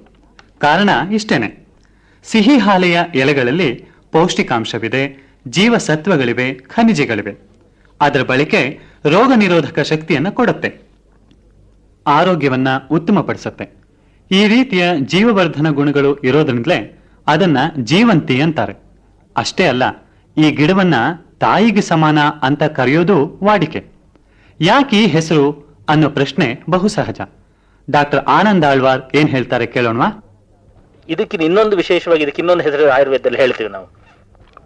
ಕಾರಣ ಇಷ್ಟೇನೆ. ಸಿಹಿ ಹಾಲೆಯ ಎಲೆಗಳಲ್ಲಿ ಪೌಷ್ಟಿಕಾಂಶವಿದೆ, ಜೀವಸತ್ವಗಳಿವೆ, ಖನಿಜಗಳಿವೆ. ಅದರ ಬಳಿಕೆ ರೋಗ ನಿರೋಧಕ ಶಕ್ತಿಯನ್ನು ಕೊಡುತ್ತೆ. ಆರೋಗ್ಯವನ್ನ ಉತ್ತಮಪಡಿಸುತ್ತೆ. ಈ ರೀತಿಯ ಜೀವವರ್ಧನ ಗುಣಗಳು ಇರೋದ್ರಿಂದಲೇ ಅದನ್ನ ಜೀವಂತಿ ಅಂತಾರೆ. ಅಷ್ಟೇ ಅಲ್ಲ, ಈ ಗಿಡವನ್ನ ತಾಯಿಗೆ ಸಮಾನ ಅಂತ ಕರೆಯೋದು ವಾಡಿಕೆ. ಯಾಕೆ ಈ ಹೆಸರು ಅನ್ನೋ ಪ್ರಶ್ನೆ ಬಹು ಸಹಜ. ಡಾಕ್ಟರ್ ಆನಂದ್ ಆಳ್ವಾರ್ ಏನ್ ಹೇಳ್ತಾರೆ ಕೇಳೋಣವಾ? ಇದಕ್ಕೆ ಇನ್ನೊಂದು ವಿಶೇಷವಾಗಿ ಇದಕ್ಕೆ ಇನ್ನೊಂದು ಹೆಸರು ಆಯುರ್ವೇದದಲ್ಲಿ ಹೇಳ್ತೀವಿ ನಾವು.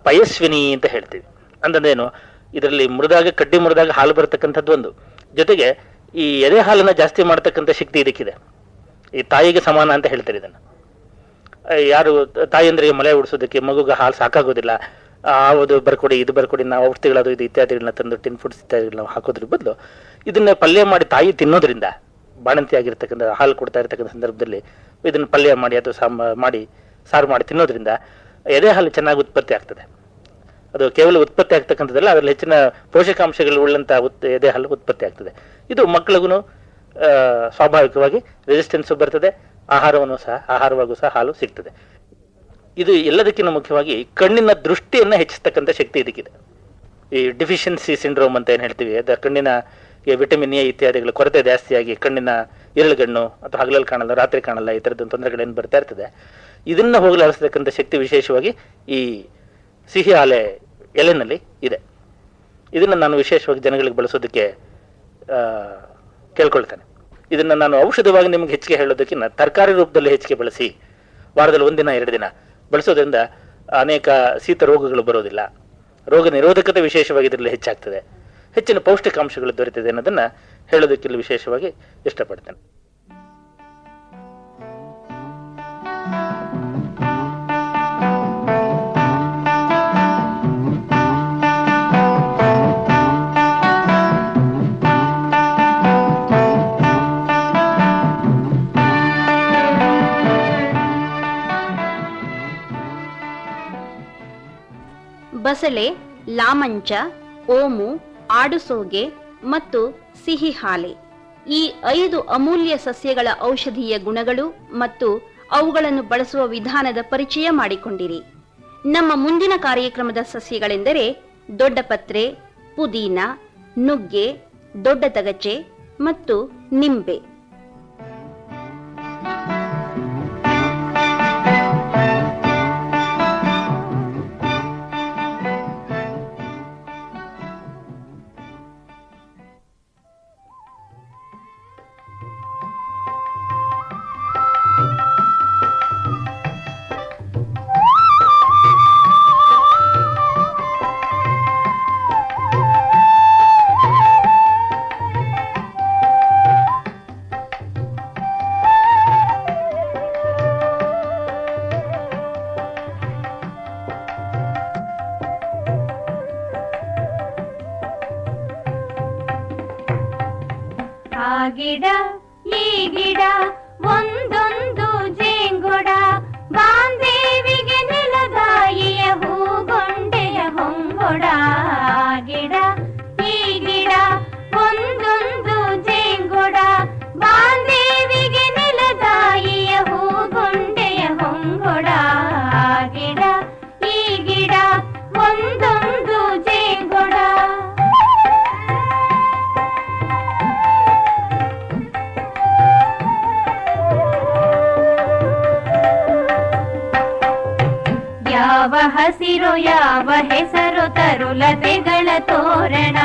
ಪಯಸ್ವಿನಿ ಅಂತ ಹೇಳ್ತೀವಿ. ಅಂತಂದೇನು ಇದರಲ್ಲಿ ಮುರಿದಾಗ ಕಡ್ಡಿ ಮುರಿದಾಗ ಹಾಲು ಬರತಕ್ಕಂಥದ್ದು ಒಂದು. ಜೊತೆಗೆ ಈ ಎದೆ ಹಾಲನ್ನ ಜಾಸ್ತಿ ಮಾಡ್ತಕ್ಕಂಥ ಶಕ್ತಿ ಇದಕ್ಕಿದೆ. ಈ ತಾಯಿಗೆ ಸಮಾನ ಅಂತ ಹೇಳ್ತಾರೆ ಇದನ್ನ. ಯಾರು ತಾಯಂದ್ರಿಗೆ ಮಲೆ ಉಡಿಸೋದಕ್ಕೆ ಮಗುಗೆ ಹಾಲು ಸಾಕಾಗೋದಿಲ್ಲ. ಆ, ಅದು ಬರ್ಕೊಡಿ ಇದು ಬರ್ಕೊಡಿ ನಾವು ಔಷಧಿಗಳದು ಇದು ಇತ್ಯಾದಿಗಳನ್ನ ತಂದು ಟಿನ್ ಫುಡ್ಸ್ ಇತ್ಯಾದಿಗಳನ್ನ ನಾವು ಹಾಕೋದ್ರ ಬದಲು ಇದನ್ನ ಪಲ್ಯ ಮಾಡಿ ತಾಯಿ ತಿನ್ನೋದ್ರಿಂದ ಬಾಣಂತಿ ಆಗಿರ್ತಕ್ಕಂಥ ಹಾಲು ಕೊಡ್ತಾ ಇರ್ತಕ್ಕಂಥ ಸಂದರ್ಭದಲ್ಲಿ ಇದನ್ನ ಪಲ್ಯ ಮಾಡಿ ಅಥವಾ ಸಾಂಬ ಮಾಡಿ ಸಾರು ಮಾಡಿ ತಿನ್ನೋದ್ರಿಂದ ಎದೆ ಹಾಲು ಚೆನ್ನಾಗಿ ಉತ್ಪತ್ತಿ ಆಗ್ತದೆ. ಅದು ಕೇವಲ ಉತ್ಪತ್ತಿ ಆಗ್ತಕ್ಕಂಥದ್ದಲ್ಲ, ಅದರಲ್ಲಿ ಹೆಚ್ಚಿನ ಪೋಷಕಾಂಶಗಳು ಉಳ್ಳಂತಹ ಉತ್, ಎದೆ ಹಾಲು ಉತ್ಪತ್ತಿ ಆಗ್ತದೆ. ಇದು ಮಕ್ಕಳಿಗೂ ಸ್ವಾಭಾವಿಕವಾಗಿ ರೆಸಿಸ್ಟೆನ್ಸ್ ಬರ್ತದೆ, ಆಹಾರವನ್ನು ಸಹ, ಆಹಾರವಾಗೂ ಸಹ ಹಾಲು ಸಿಗ್ತದೆ. ಇದು ಎಲ್ಲದಕ್ಕಿಂತ ಮುಖ್ಯವಾಗಿ ಕಣ್ಣಿನ ದೃಷ್ಟಿಯನ್ನ ಹೆಚ್ಚಿಸ್ತಕ್ಕಂಥ ಶಕ್ತಿ ಇದಕ್ಕಿದೆ. ಈ ಡಿಫಿಷಿಯನ್ಸಿ ಸಿಂಡ್ರೋಮ್ ಅಂತ ಏನು ಹೇಳ್ತೀವಿ, ಅದು ಕಣ್ಣಿನ ವಿಟಮಿನ್ ಎ ಇತ್ಯಾದಿಗಳ ಕೊರತೆ ಜಾಸ್ತಿಯಾಗಿ ಕಣ್ಣಿನ ಇರಳುಗಣ್ಣು ಅಥವಾ ಹಗಲಲ್ಲಿ ಕಾಣಲ್ಲ, ರಾತ್ರಿ ಕಾಣಲ್ಲ, ಈ ಥರದ್ದು ತೊಂದರೆಗಳೇನು ಬರ್ತಾ ಇರ್ತದೆ. ಇದನ್ನ ಹೋಗಲಾಡಿಸ್ತಕ್ಕಂಥ ಶಕ್ತಿ ವಿಶೇಷವಾಗಿ ಈ ಸಿಹಿ ಆಲೆ ಎಲೆನಲ್ಲಿ ಇದೆ. ಇದನ್ನು ನಾನು ವಿಶೇಷವಾಗಿ ಜನಗಳಿಗೆ ಬಳಸೋದಕ್ಕೆ ಕೇಳ್ಕೊಳ್ತೇನೆ. ಇದನ್ನು ನಾನು ಔಷಧವಾಗಿ ನಿಮಗೆ ಹೆಚ್ಚಿಗೆ ಹೇಳೋದಕ್ಕಿಂತ ತರಕಾರಿ ರೂಪದಲ್ಲಿ ಹೆಚ್ಚಿಗೆ ಬಳಸಿ ವಾರದಲ್ಲಿ ಒಂದಿನ, ಎರಡು ದಿನ ಬಳಸೋದ್ರಿಂದ ಅನೇಕ ಶೀತ ರೋಗಗಳು ಬರೋದಿಲ್ಲ. ರೋಗ ನಿರೋಧಕತೆ ವಿಶೇಷವಾಗಿ ಇದರಲ್ಲಿ ಹೆಚ್ಚಾಗ್ತದೆ. ಹೆಚ್ಚಿನ ಪೌಷ್ಟಿಕಾಂಶಗಳು ದೊರೆತಿದೆ ಅನ್ನೋದನ್ನ ಹೇಳೋದಕ್ಕೆ ಇಲ್ಲಿ ವಿಶೇಷವಾಗಿ ಇಷ್ಟಪಡ್ತೇನೆ. ಬಸಳೆ, ಲಾಮಂಚ, ಓಮು, ಆಡುಸೋಗೆ ಮತ್ತು ಸಿಹಿ ಹಾಲೆ ಈ ಐದು ಅಮೂಲ್ಯ ಸಸ್ಯಗಳ ಔಷಧೀಯ ಗುಣಗಳು ಮತ್ತು ಅವುಗಳನ್ನು ಬಳಸುವ ವಿಧಾನದ ಪರಿಚಯ ಮಾಡಿಕೊಂಡಿರಿ. ನಮ್ಮ ಮುಂದಿನ ಕಾರ್ಯಕ್ರಮದ ಸಸ್ಯಗಳೆಂದರೆ ದೊಡ್ಡಪತ್ರೆ, ಪುದೀನ, ನುಗ್ಗೆ, ದೊಡ್ಡ ತಗಚೆ ಮತ್ತು ನಿಂಬೆ. ತೋರಣ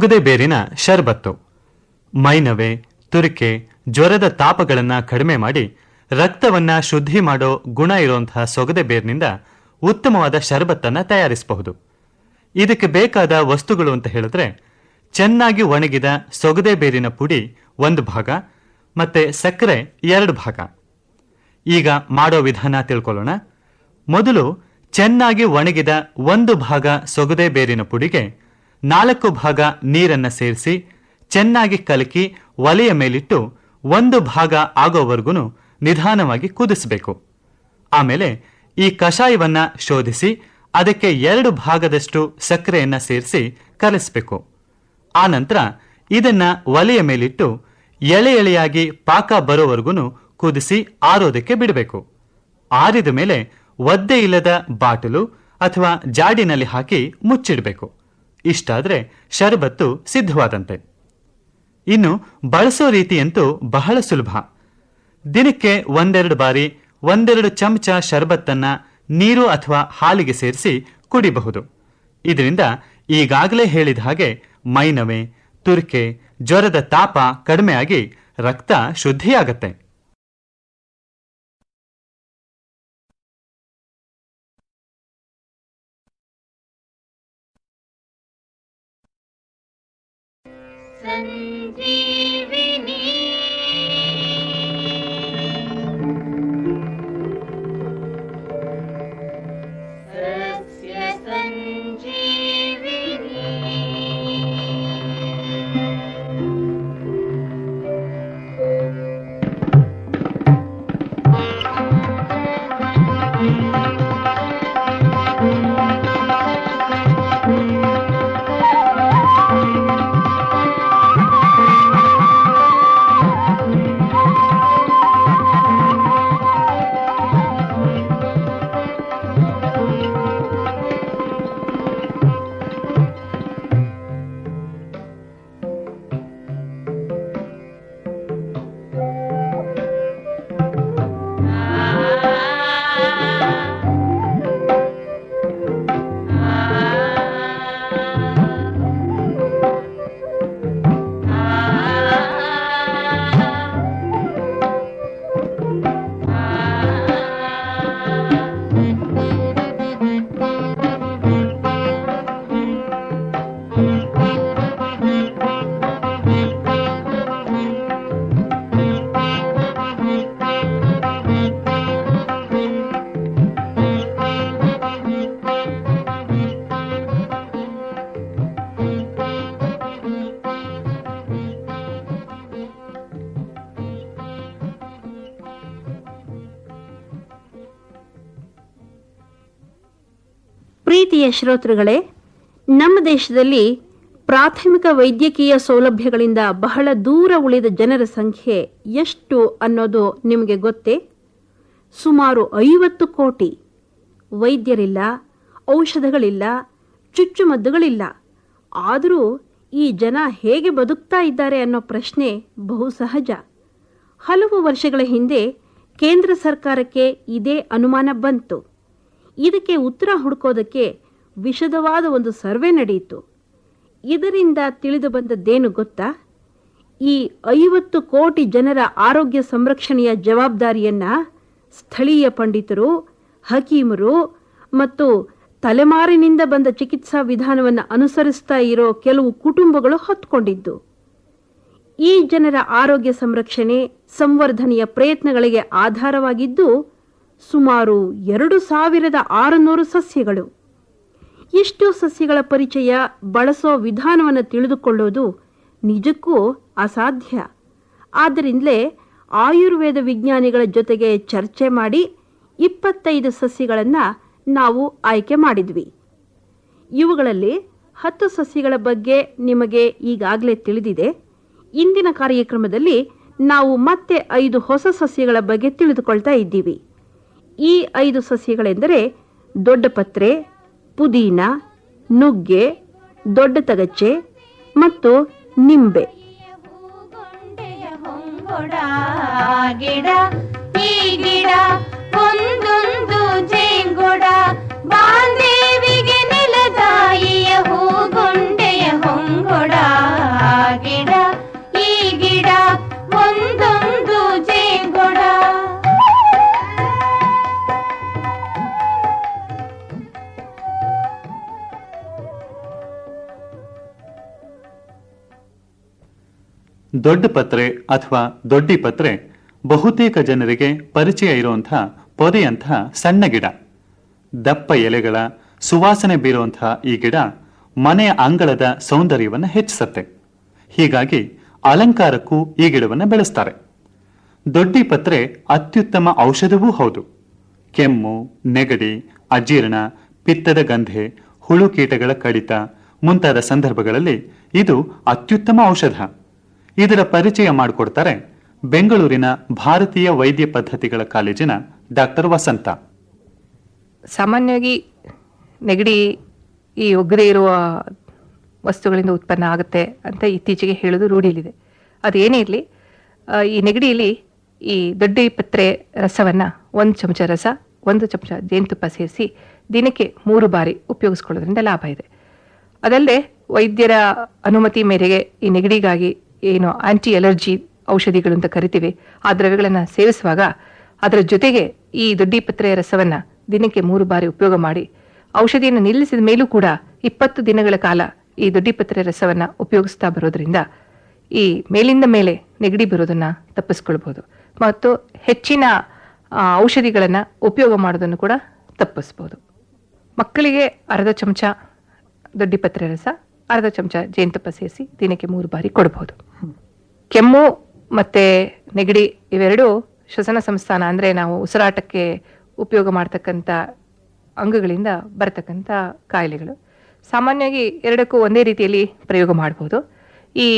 ಸೊಗದೆ ಬೇರಿನ ಶರ್ಬತ್ತು. ಮೈನವೆ, ತುರಿಕೆ, ಜ್ವರದ ತಾಪಗಳನ್ನು ಕಡಿಮೆ ಮಾಡಿ ರಕ್ತವನ್ನ ಶುದ್ಧಿ ಮಾಡೋ ಗುಣ ಇರುವಂತಹ ಸೊಗದೆ ಬೇರಿನಿಂದ ಉತ್ತಮವಾದ ಶರ್ಬತ್ತನ್ನ ತಯಾರಿಸಬಹುದು. ಇದಕ್ಕೆ ಬೇಕಾದ ವಸ್ತುಗಳು ಅಂತ ಹೇಳಿದ್ರೆ ಚೆನ್ನಾಗಿ ಒಣಗಿದ ಸೊಗದೆ ಬೇರಿನ ಪುಡಿ ಒಂದು ಭಾಗ ಮತ್ತೆ ಸಕ್ಕರೆ ಎರಡು ಭಾಗ. ಈಗ ಮಾಡೋ ವಿಧಾನ ತಿಳ್ಕೊಳ್ಳೋಣ. ಮೊದಲು ಚೆನ್ನಾಗಿ ಒಣಗಿದ ಒಂದು ಭಾಗ ಸೊಗದೆ ಬೇರಿನ ಪುಡಿಗೆ ನಾಲ್ಕು ಭಾಗ ನೀರನ್ನ ಸೇರಿಸಿ ಚೆನ್ನಾಗಿ ಕಲಕಿ ಒಲೆಯ ಮೇಲಿಟ್ಟು ಒಂದು ಭಾಗ ಆಗೋವರೆಗೂ ನಿಧಾನವಾಗಿ ಕುದಿಸಬೇಕು. ಆಮೇಲೆ ಈ ಕಷಾಯವನ್ನ ಶೋಧಿಸಿ ಅದಕ್ಕೆ ಎರಡು ಭಾಗದಷ್ಟು ಸಕ್ಕರೆಯನ್ನ ಸೇರಿಸಿ ಕಲಿಸಬೇಕು. ಆನಂತರ ಇದನ್ನ ಒಲೆಯ ಮೇಲಿಟ್ಟು ಎಳೆ ಎಳೆಯಾಗಿ ಪಾಕ ಬರೋವರೆಗೂ ಕುದಿಸಿ ಆರೋದಕ್ಕೆ ಬಿಡಬೇಕು. ಆರಿದ ಮೇಲೆ ಒದ್ದೆ ಇಲ್ಲದ ಬಾಟಲು ಅಥವಾ ಜಾಡಿನಲ್ಲಿ ಹಾಕಿ ಮುಚ್ಚಿಡಬೇಕು. ಇಷ್ಟಾದ್ರೆ ಶರಬತ್ತು ಸಿದ್ಧವಾದಂತೆ. ಇನ್ನು ಬಳಸೋ ರೀತಿಯಂತೂ ಬಹಳ ಸುಲಭ. ದಿನಕ್ಕೆ ಒಂದೆರಡು ಬಾರಿ ಒಂದೆರಡು ಚಮಚ ಶರಬತ್ತನ್ನ ನೀರು ಅಥವಾ ಹಾಲಿಗೆ ಸೇರಿಸಿ ಕುಡಿಬಹುದು. ಇದರಿಂದ ಈಗಾಗಲೇ ಹೇಳಿದ ಹಾಗೆ ಮೈನವೆ, ತುರ್ಕೆ, ಜ್ವರದ ತಾಪ ಕಡಿಮೆಯಾಗಿ ರಕ್ತ ಶುದ್ಧಿಯಾಗತ್ತೆ. ಸಂಜೀವಿನಿ ಶ್ರೋತೃಗಳೇ, ನಮ್ಮ ದೇಶದಲ್ಲಿ ಪ್ರಾಥಮಿಕ ವೈದ್ಯಕೀಯ ಸೌಲಭ್ಯಗಳಿಂದ ಬಹಳ ದೂರ ಉಳಿದ ಜನರ ಸಂಖ್ಯೆ ಎಷ್ಟು ಅನ್ನೋದು ನಿಮಗೆ ಗೊತ್ತೇ? ಸುಮಾರು ಐವತ್ತು ಕೋಟಿ. ವೈದ್ಯರಿಲ್ಲ, ಔಷಧಗಳಿಲ್ಲ, ಚುಚ್ಚುಮದ್ದುಗಳಿಲ್ಲ. ಆದರೂ ಈ ಜನ ಹೇಗೆ ಬದುಕ್ತಾ ಇದ್ದಾರೆ ಅನ್ನೋ ಪ್ರಶ್ನೆ ಬಹು ಸಹಜ. ಹಲವು ವರ್ಷಗಳ ಹಿಂದೆ ಕೇಂದ್ರ ಸರ್ಕಾರಕ್ಕೆ ಇದೇ ಅನುಮಾನ ಬಂತು. ಇದಕ್ಕೆ ಉತ್ತರ ಹುಡುಕೋದಕ್ಕೆ ವಿಶದವಾದ ಒಂದು ಸರ್ವೆ ನಡೆಯಿತು. ಇದರಿಂದ ತಿಳಿದು ಬಂದದ್ದೇನು ಗೊತ್ತಾ? ಈ ಐವತ್ತು ಕೋಟಿ ಜನರ ಆರೋಗ್ಯ ಸಂರಕ್ಷಣೆಯ ಜವಾಬ್ದಾರಿಯನ್ನು ಸ್ಥಳೀಯ ಪಂಡಿತರು, ಹಕೀಮರು ಮತ್ತು ತಲೆಮಾರಿನಿಂದ ಬಂದ ಚಿಕಿತ್ಸಾ ವಿಧಾನವನ್ನು ಅನುಸರಿಸ್ತಾ ಇರೋ ಕೆಲವು ಕುಟುಂಬಗಳು ಹೊತ್ಕೊಂಡಿದ್ದು. ಈ ಜನರ ಆರೋಗ್ಯ ಸಂರಕ್ಷಣೆ ಸಂವರ್ಧನೆಯ ಪ್ರಯತ್ನಗಳಿಗೆ ಆಧಾರವಾಗಿದ್ದು ಸುಮಾರು ಎರಡು ಸಾವಿರದ ಆರುನೂರು ಸಸ್ಯಗಳು. ಇಷ್ಟು ಸಸ್ಯಗಳ ಪರಿಚಯ ಬಳಸೋ ವಿಧಾನವನ್ನು ತಿಳಿದುಕೊಳ್ಳೋದು ನಿಜಕ್ಕೂ ಅಸಾಧ್ಯ. ಆದ್ದರಿಂದಲೇ ಆಯುರ್ವೇದ ವಿಜ್ಞಾನಿಗಳ ಜೊತೆಗೆ ಚರ್ಚೆ ಮಾಡಿ ಇಪ್ಪತ್ತೈದು ಸಸ್ಯಗಳನ್ನು ನಾವು ಆಯ್ಕೆ ಮಾಡಿದ್ವಿ. ಇವುಗಳಲ್ಲಿ ಹತ್ತು ಸಸ್ಯಗಳ ಬಗ್ಗೆ ನಿಮಗೆ ಈಗಾಗಲೇ ತಿಳಿದಿದೆ. ಇಂದಿನ ಕಾರ್ಯಕ್ರಮದಲ್ಲಿ ನಾವು ಮತ್ತೆ ಐದು ಹೊಸ ಸಸ್ಯಗಳ ಬಗ್ಗೆ ತಿಳಿದುಕೊಳ್ತಾ ಇದ್ದೀವಿ. ಈ ಐದು ಸಸ್ಯಗಳೆಂದರೆ ದೊಡ್ಡಪತ್ರೆ ಪುದೀನ, ನುಗ್ಗೆ, ದೊಡ್ಡ ತಗಚೆ ಮತ್ತು ನಿಂಬೆ. ಗಿಡ, ಈ ಗಿಡ ಒಂದೊಂದು ಜೇಂಗೊಡ. ಬಾಂದೇವಿಗೆ ನೆಲದಾಯಿಯ ಹೂಗೊಂಡೆಯ ಹೊಂಗೊಡ ಗಿಡ. ದೊಡ್ಡ ಪತ್ರೆ ಅಥವಾ ದೊಡ್ಡಿ ಪತ್ರೆ ಬಹುತೇಕ ಜನರಿಗೆ ಪರಿಚಯ ಇರುವಂತಹ ಪೊದೆಯಂತಹ ಸಣ್ಣ ಗಿಡ. ದಪ್ಪ ಎಲೆಗಳ ಸುವಾಸನೆ ಬೀರುವಂತಹ ಈ ಗಿಡ ಮನೆಯ ಅಂಗಳದ ಸೌಂದರ್ಯವನ್ನು ಹೆಚ್ಚಿಸುತ್ತೆ. ಹೀಗಾಗಿ ಅಲಂಕಾರಕ್ಕೂ ಈ ಗಿಡವನ್ನು ಬೆಳೆಸ್ತಾರೆ. ದೊಡ್ಡಿ ಪತ್ರೆ ಅತ್ಯುತ್ತಮ ಔಷಧವೂ ಹೌದು. ಕೆಮ್ಮು, ನೆಗಡಿ, ಅಜೀರ್ಣ, ಪಿತ್ತದ ಗಂಧೆ, ಹುಳು ಕೀಟಗಳ ಕಡಿತ ಮುಂತಾದ ಸಂದರ್ಭಗಳಲ್ಲಿ ಇದು ಅತ್ಯುತ್ತಮ ಔಷಧ. ಇದರ ಪರಿಚಯ ಮಾಡಿಕೊಡ್ತಾರೆ ಬೆಂಗಳೂರಿನ ಭಾರತೀಯ ವೈದ್ಯ ಪದ್ಧತಿಗಳ ಕಾಲೇಜಿನ ಡಾಕ್ಟರ್ ವಸಂತ. ಸಾಮಾನ್ಯವಾಗಿ ನೆಗಡಿ ಈ ಒಗ್ಗದೆ ಇರುವ ವಸ್ತುಗಳಿಂದ ಉತ್ಪನ್ನ ಆಗುತ್ತೆ ಅಂತ ಇತ್ತೀಚೆಗೆ ಹೇಳೋದು ಅದು ಅದೇನೇ ಇರಲಿ ಈ ನೆಗಡಿಯಲ್ಲಿ ಈ ದೊಡ್ಡ ಪತ್ರೆ ರಸವನ್ನು ಒಂದು ಚಮಚ ರಸ, ಒಂದು ಚಮಚ ಜೇನುತುಪ್ಪ ಸೇರಿಸಿ ದಿನಕ್ಕೆ ಮೂರು ಬಾರಿ ಉಪಯೋಗಿಸ್ಕೊಳ್ಳೋದ್ರಿಂದ ಲಾಭ ಇದೆ. ಅದಲ್ಲದೆ ವೈದ್ಯರ ಅನುಮತಿ ಮೇರೆಗೆ ಈ ನೆಗಡಿಗಾಗಿ ಏನು ಆಂಟಿ ಅಲರ್ಜಿ ಔಷಧಿಗಳು ಅಂತ ಕರಿತೀವಿ, ಆ ದ್ರವ್ಯಗಳನ್ನು ಸೇವಿಸುವಾಗ ಅದರ ಜೊತೆಗೆ ಈ ದೊಡ್ಡಿಪತ್ರೆಯ ರಸವನ್ನು ದಿನಕ್ಕೆ ಮೂರು ಬಾರಿ ಉಪಯೋಗ ಮಾಡಿ, ಔಷಧಿಯನ್ನು ನಿಲ್ಲಿಸಿದ ಮೇಲೂ ಕೂಡ ಇಪ್ಪತ್ತು ದಿನಗಳ ಕಾಲ ಈ ದೊಡ್ಡಿಪತ್ರೆ ರಸವನ್ನು ಉಪಯೋಗಿಸ್ತಾ ಬರೋದ್ರಿಂದ ಈ ಮೇಲಿಂದ ಮೇಲೆ ನೆಗಡಿ ಬರೋದನ್ನ ತಪ್ಪಿಸ್ಕೊಳ್ಬೋದು. ಮತ್ತು ಹೆಚ್ಚಿನ ಔಷಧಿಗಳನ್ನು ಉಪಯೋಗ ಮಾಡೋದನ್ನು ಕೂಡ ತಪ್ಪಿಸ್ಬೋದು. ಮಕ್ಕಳಿಗೆ ಅರ್ಧ ಚಮಚ ದೊಡ್ಡಿಪತ್ರೆ ರಸ ಅರ್ಧ ಚಮಚ ಜೇನುತುಪ್ಪ ಸೇರಿಸಿ ದಿನಕ್ಕೆ ಮೂರು ಬಾರಿ ಕೊಡಬಹುದು ಕೆಮ್ಮು ಮತ್ತೆ ನೆಗಡಿ ಇವೆರಡು ಶ್ವಸನ ಸಂಸ್ಥಾನ ಅಂದ್ರೆ ನಾವು ಉಸಿರಾಟಕ್ಕೆ ಉಪಯೋಗ ಮಾಡ್ತಕ್ಕಂಥ ಅಂಗಗಳಿಂದ ಬರತಕ್ಕಂಥ ಕಾಯಿಲೆಗಳು. ಸಾಮಾನ್ಯವಾಗಿ ಎರಡಕ್ಕೂ ಒಂದೇ ರೀತಿಯಲ್ಲಿ ಪ್ರಯೋಗ ಮಾಡಬಹುದು ಈ